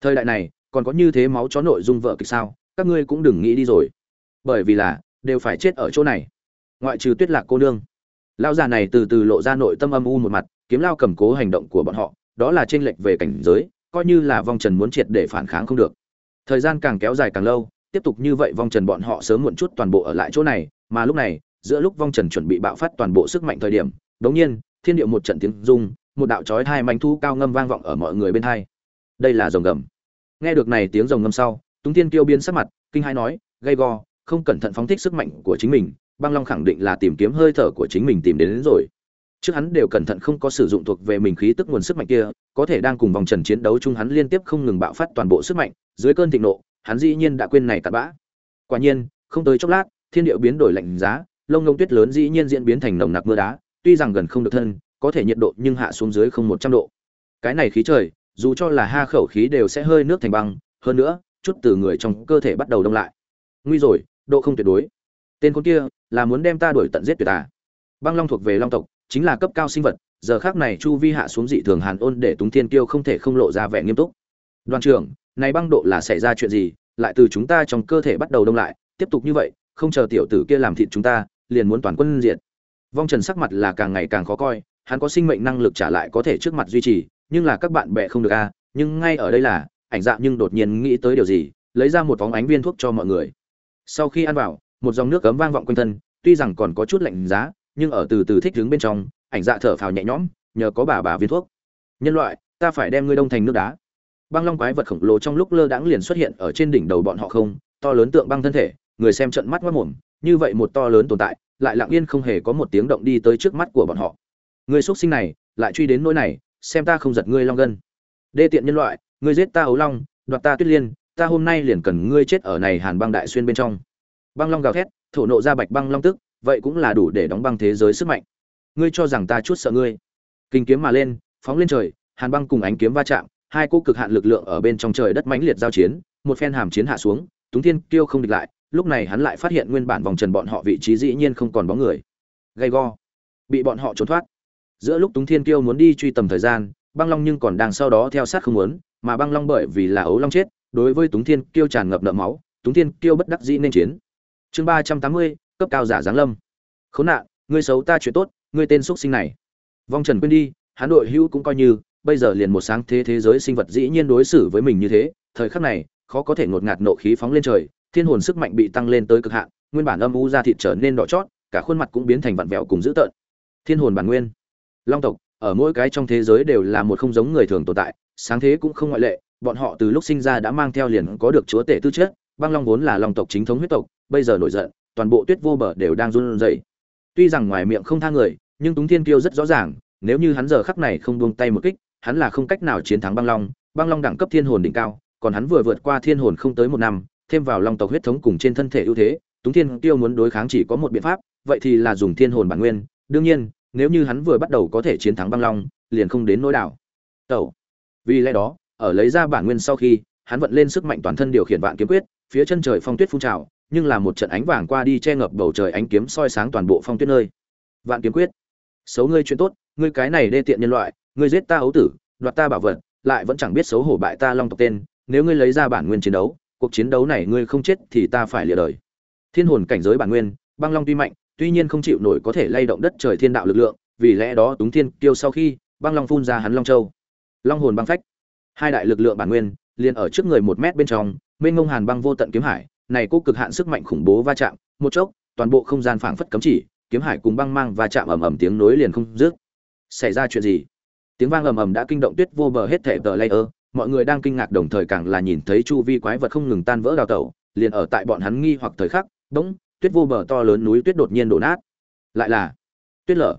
Thời đại này, còn có như thế máu chó nội dung vợ kịch sao? Các ngươi cũng đừng nghĩ đi rồi. Bởi vì là, đều phải chết ở chỗ này. Ngoại trừ tuyết lạc cô nương lao già này từ từ lộ ra nội tâm âm u một mặt, kiếm lao cầm cố hành động của bọn họ, đó là tranh lệch về cảnh giới, coi như là vong trần muốn triệt để phản kháng không được. Thời gian càng kéo dài càng lâu, tiếp tục như vậy vong trần bọn họ sớm muộn chút toàn bộ ở lại chỗ này, mà lúc này, giữa lúc vong trần chuẩn bị bạo phát toàn bộ sức mạnh thời điểm, đống nhiên, thiên điệu một trận tiếng rung, một đạo chói hai manh thu cao ngâm vang vọng ở mọi người bên hai. Đây là rồng gầm. Nghe được này tiếng rồng ngâm sau, túng tiên kiêu biến sắc mặt, kinh hai nói, gay go, không cẩn thận phóng thích sức mạnh của chính mình băng long khẳng định là tìm kiếm hơi thở của chính mình tìm đến, đến rồi. Trước hắn đều cẩn thận không có sử dụng thuộc về mình khí tức nguồn sức mạnh kia có thể đang cùng vòng trần chiến đấu chung hắn liên tiếp không ngừng bạo phát toàn bộ sức mạnh dưới cơn thịnh nộ hắn dĩ nhiên đã quên này tạt bã. Quả nhiên không tới chốc lát thiên địa biến đổi lạnh giá lông ngông tuyết lớn dĩ nhiên diễn biến thành nồng nặc mưa đá tuy rằng gần không được thân có thể nhiệt độ nhưng hạ xuống dưới không một trăm độ. Cái này khí trời dù cho là ha khẩu khí đều sẽ hơi nước thành băng hơn nữa chút từ người trong cơ thể bắt đầu đông lại. Nguy rồi độ không tuyệt đối tên con kia là muốn đem ta đuổi tận giết tuyệt à. Băng long thuộc về long tộc, chính là cấp cao sinh vật, giờ khác này chu vi hạ xuống dị thường hàn ôn để túng thiên kiêu không thể không lộ ra vẻ nghiêm túc. Đoàn trưởng, này băng độ là xảy ra chuyện gì? Lại từ chúng ta trong cơ thể bắt đầu đông lại, tiếp tục như vậy, không chờ tiểu tử kia làm thịt chúng ta, liền muốn toàn quân diệt. Vong trần sắc mặt là càng ngày càng khó coi, hắn có sinh mệnh năng lực trả lại có thể trước mặt duy trì, nhưng là các bạn bè không được a nhưng ngay ở đây là, ảnh dạng nhưng đột nhiên nghĩ tới điều gì, lấy ra một vóng ánh viên thuốc cho mọi người. Sau khi ăn vào một dòng nước cấm vang vọng quanh thân, tuy rằng còn có chút lạnh giá, nhưng ở từ từ thích đứng bên trong, ảnh dạ thở phào nhẹ nhõm, nhờ có bà bà viên thuốc. Nhân loại, ta phải đem ngươi đông thành nước đá. Băng long quái vật khổng lồ trong lúc lơ đãng liền xuất hiện ở trên đỉnh đầu bọn họ không, to lớn tượng băng thân thể, người xem trận mắt mất mồm, như vậy một to lớn tồn tại, lại lặng yên không hề có một tiếng động đi tới trước mắt của bọn họ. Người xuất sinh này, lại truy đến nỗi này, xem ta không giật ngươi long gân. Đê tiện nhân loại, ngươi giết ta ấu long, đoạt ta tuyết liên, ta hôm nay liền cần ngươi chết ở này hàn băng đại xuyên bên trong băng long gào thét, thổ nộ ra bạch băng long tức, vậy cũng là đủ để đóng băng thế giới sức mạnh. Ngươi cho rằng ta chút sợ ngươi? Kinh kiếm mà lên, phóng lên trời, hàn băng cùng ánh kiếm va chạm, hai cô cực hạn lực lượng ở bên trong trời đất mãnh liệt giao chiến, một phen hàm chiến hạ xuống, túng thiên kiêu không địch lại, lúc này hắn lại phát hiện nguyên bản vòng trần bọn họ vị trí dĩ nhiên không còn bóng người. Gay go. Bị bọn họ trốn thoát. Giữa lúc túng thiên kiêu muốn đi truy tầm thời gian, băng long nhưng còn đang sau đó theo sát không muốn, mà băng long bởi vì là ấu long chết, đối với túng thiên kiêu tràn ngập nợ máu, túng thiên kiêu bất đắc dĩ nên chiến chương ba trăm tám mươi, cấp cao giả giáng lâm. Khốn nạn, ngươi xấu ta chuyện tốt, ngươi tên x sinh này. Vong trần quên đi, hắn đội hữu cũng coi như, bây giờ liền một sáng thế thế giới sinh vật dĩ nhiên đối xử với mình như thế, thời khắc này, khó có thể ngột ngạt nộ khí phóng lên trời, thiên hồn sức mạnh bị tăng lên tới cực hạn, nguyên bản âm u ra thịt trở nên đỏ chót, cả khuôn mặt cũng biến thành vặn vẹo cùng dữ tợn. Thiên hồn bản nguyên. Long tộc, ở mỗi cái trong thế giới đều là một không giống người thường tồn tại, sáng thế cũng không ngoại lệ, bọn họ từ lúc sinh ra đã mang theo liền có được chúa tể tư chất băng long vốn là long tộc chính thống huyết tộc, bây giờ nổi giận, toàn bộ tuyết vô bờ đều đang run rẩy. Tuy rằng ngoài miệng không tha người, nhưng túng thiên kiêu rất rõ ràng, nếu như hắn giờ khắc này không buông tay một kích, hắn là không cách nào chiến thắng băng long. Băng long đẳng cấp thiên hồn đỉnh cao, còn hắn vừa vượt qua thiên hồn không tới một năm, thêm vào long tộc huyết thống cùng trên thân thể ưu thế, túng thiên kiêu muốn đối kháng chỉ có một biện pháp, vậy thì là dùng thiên hồn bản nguyên. Đương nhiên, nếu như hắn vừa bắt đầu có thể chiến thắng băng long, liền không đến nỗi đảo. Tẩu. Vì lẽ đó, ở lấy ra bản nguyên sau khi, hắn vận lên sức mạnh toàn thân điều khiển vạn kiếm quyết phía chân trời phong tuyết phun trào, nhưng là một trận ánh vàng qua đi che ngập bầu trời ánh kiếm soi sáng toàn bộ phong tuyết nơi. Vạn kiếm quyết. Xấu ngươi chuyện tốt, ngươi cái này đê tiện nhân loại, ngươi giết ta ấu tử, đoạt ta bảo vật, lại vẫn chẳng biết xấu hổ bại ta long tộc tên, nếu ngươi lấy ra bản nguyên chiến đấu, cuộc chiến đấu này ngươi không chết thì ta phải lìa đời. Thiên hồn cảnh giới bản nguyên, băng long tuy mạnh, tuy nhiên không chịu nổi có thể lay động đất trời thiên đạo lực lượng, vì lẽ đó túng thiên kiêu sau khi, băng long phun ra hắn long châu. Long hồn băng phách. Hai đại lực lượng bản nguyên, liền ở trước người một mét bên trong mênh ngông hàn băng vô tận kiếm hải, này cố cực hạn sức mạnh khủng bố va chạm, một chốc, toàn bộ không gian phảng phất cấm chỉ, kiếm hải cùng băng mang va chạm ầm ầm tiếng nối liền không dứt. Xảy ra chuyện gì? Tiếng vang ầm ầm đã kinh động tuyết vô bờ hết thể tờ layer, mọi người đang kinh ngạc đồng thời càng là nhìn thấy chu vi quái vật không ngừng tan vỡ đào tẩu, liền ở tại bọn hắn nghi hoặc thời khắc, bỗng, tuyết vô bờ to lớn núi tuyết đột nhiên đổ nát. Lại là, tuyết lở.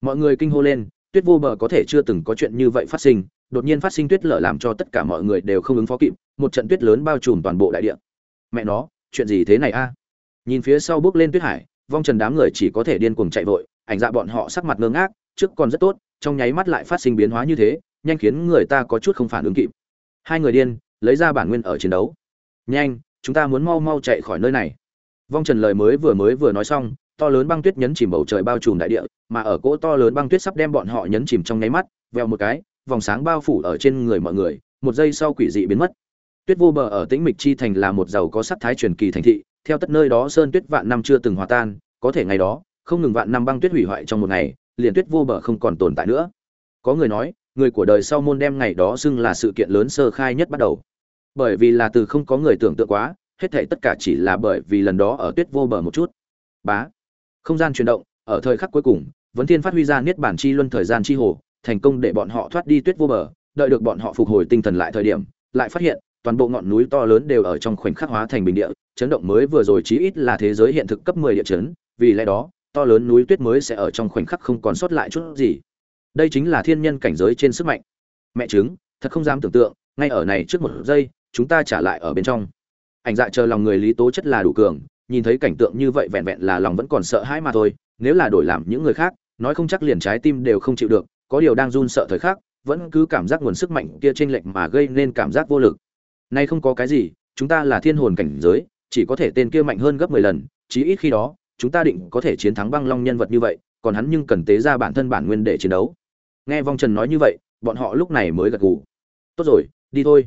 Mọi người kinh hô lên, tuyết vô bờ có thể chưa từng có chuyện như vậy phát sinh, đột nhiên phát sinh tuyết lở làm cho tất cả mọi người đều không ứng phó kịp một trận tuyết lớn bao trùm toàn bộ đại địa. Mẹ nó, chuyện gì thế này a? Nhìn phía sau bước lên tuyết hải, vong trần đám người chỉ có thể điên cuồng chạy vội, ảnh dạ bọn họ sắc mặt ngơ ngác, trước còn rất tốt, trong nháy mắt lại phát sinh biến hóa như thế, nhanh khiến người ta có chút không phản ứng kịp. Hai người điên, lấy ra bản nguyên ở chiến đấu. Nhanh, chúng ta muốn mau mau chạy khỏi nơi này. Vong trần lời mới vừa mới vừa nói xong, to lớn băng tuyết nhấn chìm bầu trời bao trùm đại địa, mà ở cỗ to lớn băng tuyết sắp đem bọn họ nhấn chìm trong nháy mắt veo một cái, vòng sáng bao phủ ở trên người mọi người, một giây sau quỷ dị biến mất tuyết vô bờ ở tĩnh mịch chi thành là một giàu có sắc thái truyền kỳ thành thị, theo tất nơi đó sơn tuyết vạn năm chưa từng hòa tan, có thể ngày đó, không ngừng vạn năm băng tuyết hủy hoại trong một ngày, liền tuyết vô bờ không còn tồn tại nữa. Có người nói, người của đời sau môn đem ngày đó xưng là sự kiện lớn sơ khai nhất bắt đầu. Bởi vì là từ không có người tưởng tượng quá, hết thảy tất cả chỉ là bởi vì lần đó ở tuyết vô bờ một chút. Bá. Không gian chuyển động, ở thời khắc cuối cùng, vấn thiên phát huy ra niết bản chi luân thời gian chi hồ, thành công để bọn họ thoát đi tuyết vô bờ, đợi được bọn họ phục hồi tinh thần lại thời điểm, lại phát hiện toàn bộ ngọn núi to lớn đều ở trong khoảnh khắc hóa thành bình địa chấn động mới vừa rồi chí ít là thế giới hiện thực cấp 10 địa chấn vì lẽ đó to lớn núi tuyết mới sẽ ở trong khoảnh khắc không còn sót lại chút gì. Đây chính là thiên nhân cảnh giới trên sức mạnh. Mẹ trứng, thật không dám tưởng tượng ngay ở này trước một giây chúng ta trả lại ở bên trong. Ảnh dạ chờ lòng người lý tố chất là đủ cường nhìn thấy cảnh tượng như vậy vẹn vẹn là lòng vẫn còn sợ hãi mà thôi nếu là đổi làm những người khác nói không chắc liền trái tim đều không chịu được có điều đang run sợ thời khắc vẫn cứ cảm giác nguồn sức mạnh kia chênh lệch mà gây nên cảm giác vô lực nay không có cái gì, chúng ta là thiên hồn cảnh giới, chỉ có thể tên kia mạnh hơn gấp mười lần, chí ít khi đó, chúng ta định có thể chiến thắng băng long nhân vật như vậy, còn hắn nhưng cần tế ra bản thân bản nguyên để chiến đấu. Nghe vong trần nói như vậy, bọn họ lúc này mới gật gù. Tốt rồi, đi thôi.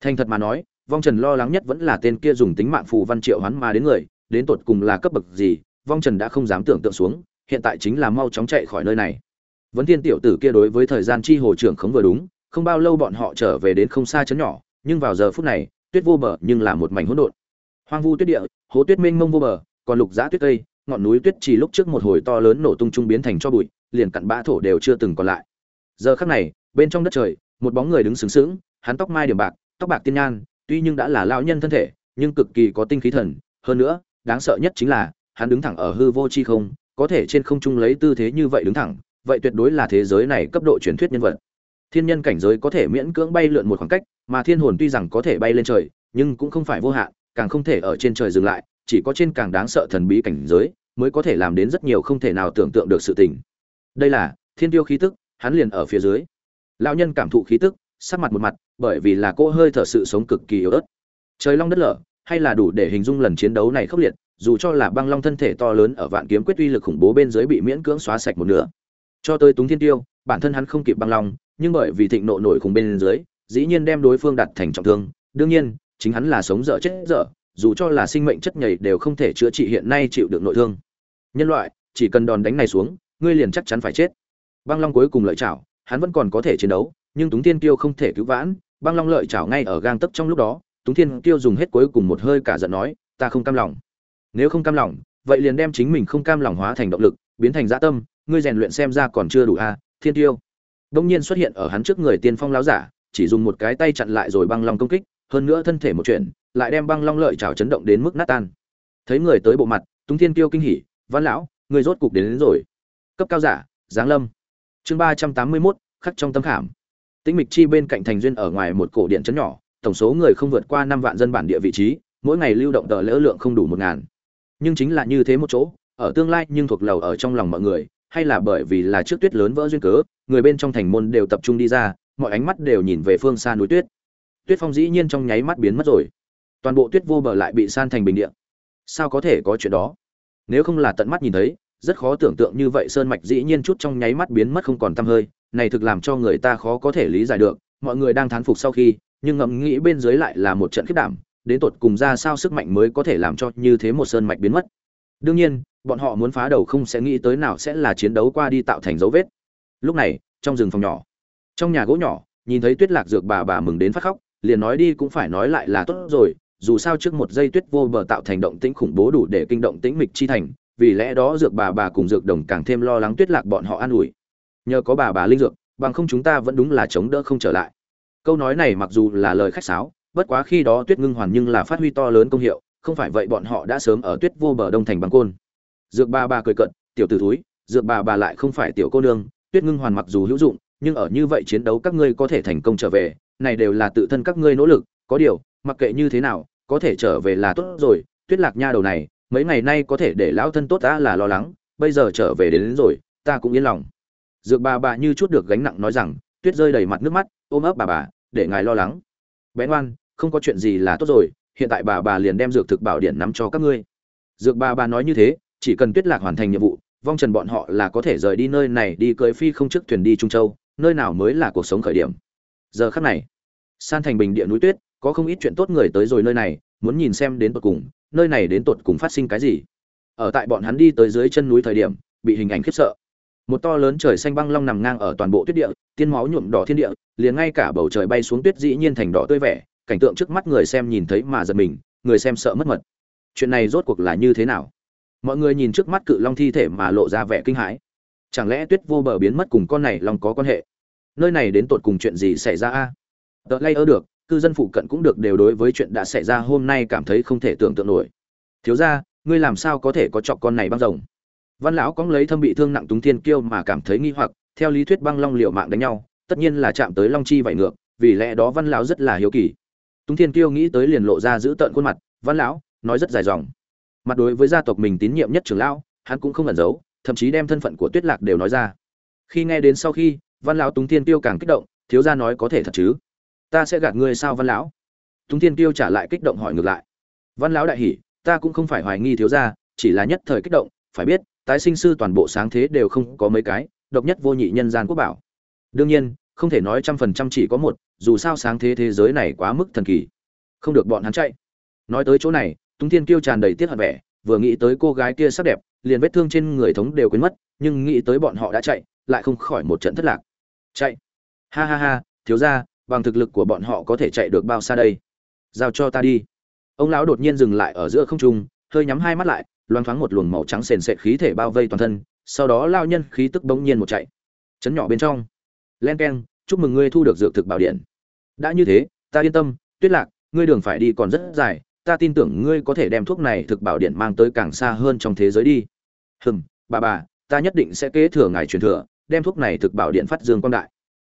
Thành thật mà nói, vong trần lo lắng nhất vẫn là tên kia dùng tính mạng phù văn triệu hắn mà đến người, đến tột cùng là cấp bậc gì, vong trần đã không dám tưởng tượng xuống, hiện tại chính là mau chóng chạy khỏi nơi này. Vấn thiên tiểu tử kia đối với thời gian chi hồ trưởng khống vừa đúng, không bao lâu bọn họ trở về đến không xa chấn nhỏ nhưng vào giờ phút này, tuyết vô bờ nhưng là một mảnh hỗn độn. Hoang vu tuyết địa, hố tuyết mênh mông vô bờ, còn lục giã tuyết cây, ngọn núi tuyết chỉ lúc trước một hồi to lớn nổ tung trung biến thành cho bụi, liền cặn bã thổ đều chưa từng còn lại. Giờ khắc này, bên trong đất trời, một bóng người đứng sướng sướng hắn tóc mai điểm bạc, tóc bạc tiên nhan, tuy nhưng đã là lão nhân thân thể, nhưng cực kỳ có tinh khí thần. Hơn nữa, đáng sợ nhất chính là, hắn đứng thẳng ở hư vô chi không, có thể trên không trung lấy tư thế như vậy đứng thẳng, vậy tuyệt đối là thế giới này cấp độ truyền thuyết nhân vật thiên nhân cảnh giới có thể miễn cưỡng bay lượn một khoảng cách, mà thiên hồn tuy rằng có thể bay lên trời, nhưng cũng không phải vô hạn, càng không thể ở trên trời dừng lại, chỉ có trên càng đáng sợ thần bí cảnh giới mới có thể làm đến rất nhiều không thể nào tưởng tượng được sự tình. Đây là thiên tiêu khí tức, hắn liền ở phía dưới. Lão nhân cảm thụ khí tức, sắc mặt một mặt, bởi vì là cô hơi thở sự sống cực kỳ yếu ớt. Trời long đất lở, hay là đủ để hình dung lần chiến đấu này khốc liệt, dù cho là băng long thân thể to lớn ở vạn kiếm quyết uy lực khủng bố bên dưới bị miễn cưỡng xóa sạch một nửa. Cho tới túng thiên tiêu, bản thân hắn không kịp băng long nhưng bởi vì thịnh nộ nổi khủng bên dưới dĩ nhiên đem đối phương đặt thành trọng thương. Đương nhiên chính hắn là sống dở chết dở dù cho là sinh mệnh chất nhầy đều không thể chữa trị hiện nay chịu được nội thương. Nhân loại chỉ cần đòn đánh này xuống ngươi liền chắc chắn phải chết. Băng long cuối cùng lợi chảo hắn vẫn còn có thể chiến đấu nhưng túng thiên kiêu không thể cứu vãn. Băng long lợi chảo ngay ở gang tấc trong lúc đó túng thiên kiêu dùng hết cuối cùng một hơi cả giận nói ta không cam lòng. Nếu không cam lòng vậy liền đem chính mình không cam lòng hóa thành động lực biến thành dạ tâm ngươi rèn luyện xem ra còn chưa đủ a à, thiên tiêu đông nhiên xuất hiện ở hắn trước người tiên phong láo giả chỉ dùng một cái tay chặn lại rồi băng long công kích hơn nữa thân thể một chuyện lại đem băng long lợi trào chấn động đến mức nát tan. Thấy người tới bộ mặt túng thiên tiêu kinh hỉ văn lão người rốt cục đến, đến rồi. Cấp cao giả giáng lâm. Chương ba trăm tám mươi mốt khắc trong tâm khảm. Tĩnh mịch chi bên cạnh thành duyên ở ngoài một cổ điện trấn nhỏ tổng số người không vượt qua năm vạn dân bản địa vị trí mỗi ngày lưu động tờ lỡ lượng không đủ một ngàn. Nhưng chính là như thế một chỗ ở tương lai nhưng thuộc lầu ở trong lòng mọi người hay là bởi vì là trước tuyết lớn vỡ duyên cớ, người bên trong thành môn đều tập trung đi ra, mọi ánh mắt đều nhìn về phương xa núi tuyết. Tuyết phong dĩ nhiên trong nháy mắt biến mất rồi. Toàn bộ tuyết vô bờ lại bị san thành bình địa. Sao có thể có chuyện đó? Nếu không là tận mắt nhìn thấy, rất khó tưởng tượng như vậy sơn mạch dĩ nhiên chút trong nháy mắt biến mất không còn tăm hơi, này thực làm cho người ta khó có thể lý giải được, mọi người đang thán phục sau khi, nhưng ngẫm nghĩ bên dưới lại là một trận khiếp đảm, đến tột cùng ra sao sức mạnh mới có thể làm cho như thế một sơn mạch biến mất. Đương nhiên bọn họ muốn phá đầu không sẽ nghĩ tới nào sẽ là chiến đấu qua đi tạo thành dấu vết. Lúc này, trong rừng phòng nhỏ, trong nhà gỗ nhỏ, nhìn thấy tuyết lạc dược bà bà mừng đến phát khóc, liền nói đi cũng phải nói lại là tốt rồi, dù sao trước một giây tuyết vô bờ tạo thành động tĩnh khủng bố đủ để kinh động tĩnh mịch chi thành, vì lẽ đó dược bà bà cùng dược đồng càng thêm lo lắng tuyết lạc bọn họ an ủi. Nhờ có bà bà linh dược, bằng không chúng ta vẫn đúng là chống đỡ không trở lại. Câu nói này mặc dù là lời khách sáo, bất quá khi đó tuyết ngưng hoàn nhưng là phát huy to lớn công hiệu, không phải vậy bọn họ đã sớm ở tuyết vô bờ đông thành băng côn dược bà bà cười cận tiểu t ử dược bà bà lại không phải tiểu cô nương tuyết ngưng hoàn mặc dù hữu dụng nhưng ở như vậy chiến đấu các ngươi có thể thành công trở về này đều là tự thân các ngươi nỗ lực có điều mặc kệ như thế nào có thể trở về là tốt rồi tuyết lạc nha đầu này mấy ngày nay có thể để lão thân tốt ta là lo lắng bây giờ trở về đến, đến rồi ta cũng yên lòng. Dược bà bà như chút được gánh nặng nói rằng tuyết rơi đầy mặt nước mắt ôm ấp bà bà để ngài lo lắng. Bé ngoan không có chuyện gì là tốt rồi hiện tại bà bà liền đem dược thực bảo điện nắm cho các ngươi. Dược bà bà nói như thế chỉ cần tuyết lạc hoàn thành nhiệm vụ, vong trần bọn họ là có thể rời đi nơi này đi cưới phi không trước thuyền đi trung châu, nơi nào mới là cuộc sống khởi điểm. Giờ khắc này, san thành bình địa núi tuyết, có không ít chuyện tốt người tới rồi nơi này, muốn nhìn xem đến tột cùng, nơi này đến tột cùng phát sinh cái gì. Ở tại bọn hắn đi tới dưới chân núi thời điểm, bị hình ảnh khiếp sợ. Một to lớn trời xanh băng long nằm ngang ở toàn bộ tuyết địa, tiên máu nhuộm đỏ thiên địa, liền ngay cả bầu trời bay xuống tuyết dĩ nhiên thành đỏ tươi vẻ, cảnh tượng trước mắt người xem nhìn thấy mà giật mình, người xem sợ mất mật. Chuyện này rốt cuộc là như thế nào? Mọi người nhìn trước mắt cự long thi thể mà lộ ra vẻ kinh hãi. Chẳng lẽ tuyết vô bờ biến mất cùng con này long có quan hệ? Nơi này đến tột cùng chuyện gì xảy ra a? Tờ lay ơ được, cư dân phụ cận cũng được đều đối với chuyện đã xảy ra hôm nay cảm thấy không thể tưởng tượng nổi. Thiếu ra ngươi làm sao có thể có chọc con này băng rồng? Văn lão cóng lấy thâm bị thương nặng túng thiên kiêu mà cảm thấy nghi hoặc, theo lý thuyết băng long liệu mạng đánh nhau, tất nhiên là chạm tới long chi vải ngược, vì lẽ đó văn lão rất là hiếu kỳ. Túng thiên kiêu nghĩ tới liền lộ ra giữ tợn khuôn mặt, văn lão, nói rất dài dòng mặt đối với gia tộc mình tín nhiệm nhất trưởng lão, hắn cũng không ẩn giấu, thậm chí đem thân phận của tuyết lạc đều nói ra. Khi nghe đến sau khi, văn lão túng thiên tiêu càng kích động, thiếu gia nói có thể thật chứ? Ta sẽ gạt ngươi sao văn lão? Túng thiên tiêu trả lại kích động hỏi ngược lại. Văn lão đại hỉ, ta cũng không phải hoài nghi thiếu gia, chỉ là nhất thời kích động, phải biết, tái sinh sư toàn bộ sáng thế đều không có mấy cái, độc nhất vô nhị nhân gian quốc bảo. Đương nhiên, không thể nói trăm phần trăm chỉ có một, dù sao sáng thế thế giới này quá mức thần kỳ. Không được bọn hắn chạy. Nói tới chỗ này túng thiên kiêu tràn đầy tiếc hận vẻ, vừa nghĩ tới cô gái kia sắc đẹp, liền vết thương trên người thống đều quên mất, nhưng nghĩ tới bọn họ đã chạy, lại không khỏi một trận thất lạc. Chạy. Ha ha ha, thiếu ra bằng thực lực của bọn họ có thể chạy được bao xa đây? Giao cho ta đi. Ông lão đột nhiên dừng lại ở giữa không trung, hơi nhắm hai mắt lại, loang thoáng một luồng màu trắng sền sệt khí thể bao vây toàn thân, sau đó lao nhân khí tức bỗng nhiên một chạy. Chấn nhỏ bên trong. Len k e n chúc mừng ngươi thu được dược thực bảo điện. Đã như thế, ta yên tâm, tuyết lạc, ngươi đường phải đi còn rất dài ta tin tưởng ngươi có thể đem thuốc này thực bảo điện mang tới càng xa hơn trong thế giới đi. Hừm, bà bà, ta nhất định sẽ kế thừa ngài truyền thừa, đem thuốc này thực bảo điện phát dương quang đại.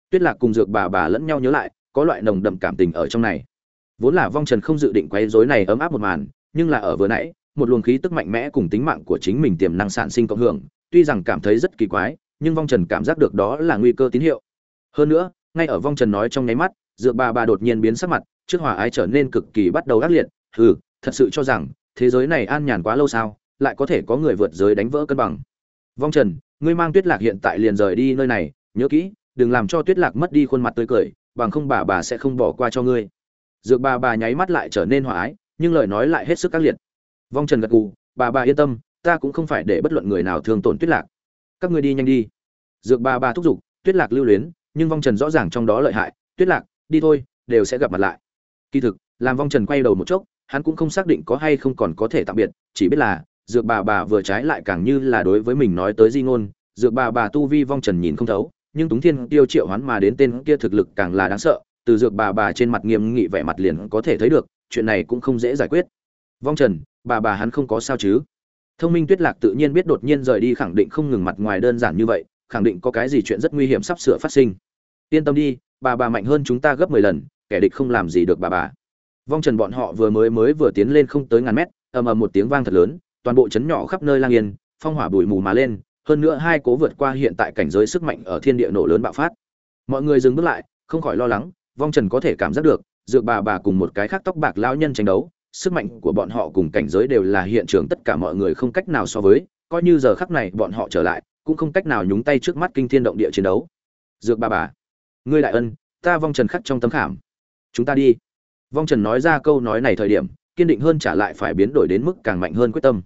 Tuyết lạc cùng dược bà bà lẫn nhau nhớ lại, có loại nồng đậm cảm tình ở trong này. Vốn là vong trần không dự định quấy rối này ấm áp một màn, nhưng là ở vừa nãy, một luồng khí tức mạnh mẽ cùng tính mạng của chính mình tiềm năng sản sinh cộng hưởng, tuy rằng cảm thấy rất kỳ quái, nhưng vong trần cảm giác được đó là nguy cơ tín hiệu. Hơn nữa, ngay ở vong trần nói trong nháy mắt, dược bà bà đột nhiên biến sắc mặt, trước hòa ái trở nên cực kỳ bắt đầu ác liệt hừ, thật sự cho rằng, thế giới này an nhàn quá lâu sao, lại có thể có người vượt giới đánh vỡ cân bằng. Vong trần, ngươi mang tuyết lạc hiện tại liền rời đi nơi này, nhớ kỹ, đừng làm cho tuyết lạc mất đi khuôn mặt tươi cười, bằng không bà bà sẽ không bỏ qua cho ngươi. Dược bà bà nháy mắt lại trở nên hòa ái, nhưng lời nói lại hết sức ác liệt. Vong trần gật gù, bà bà yên tâm, ta cũng không phải để bất luận người nào thường tổn tuyết lạc. Các ngươi đi nhanh đi. Dược bà bà thúc giục, tuyết lạc lưu luyến, nhưng vong trần rõ ràng trong đó lợi hại, tuyết lạc, đi thôi, đều sẽ gặp mặt lại. Kỳ thực, làm vong trần quay đầu một chốc hắn cũng không xác định có hay không còn có thể tạm biệt, chỉ biết là, dược bà bà vừa trái lại càng như là đối với mình nói tới di ngôn, dược bà bà tu vi vong trần nhìn không thấu, nhưng túng thiên tiêu triệu hoán mà đến tên kia thực lực càng là đáng sợ, từ dược bà bà trên mặt nghiêm nghị vẻ mặt liền có thể thấy được, chuyện này cũng không dễ giải quyết. Vong trần, bà bà hắn không có sao chứ? Thông minh tuyết lạc tự nhiên biết đột nhiên rời đi khẳng định không ngừng mặt ngoài đơn giản như vậy, khẳng định có cái gì chuyện rất nguy hiểm sắp sửa phát sinh. Yên tâm đi, bà bà mạnh hơn chúng ta gấp mười lần, kẻ địch không làm gì được bà bà vong trần bọn họ vừa mới mới vừa tiến lên không tới ngàn mét, ầm ầm một tiếng vang thật lớn, toàn bộ chấn nhỏ khắp nơi lang yên, phong hỏa bụi mù mà lên, hơn nữa hai cố vượt qua hiện tại cảnh giới sức mạnh ở thiên địa nổ lớn bạo phát. Mọi người dừng bước lại, không khỏi lo lắng, vong trần có thể cảm giác được, dược bà bà cùng một cái khác tóc bạc lão nhân tranh đấu, sức mạnh của bọn họ cùng cảnh giới đều là hiện trường tất cả mọi người không cách nào so với, coi như giờ khắc này bọn họ trở lại, cũng không cách nào nhúng tay trước mắt kinh thiên động địa chiến đấu. Dược bà bà, ngươi đại ân, ta vong trần khắc trong tấm khảm. Chúng ta đi vong trần nói ra câu nói này thời điểm, kiên định hơn trả lại phải biến đổi đến mức càng mạnh hơn quyết tâm.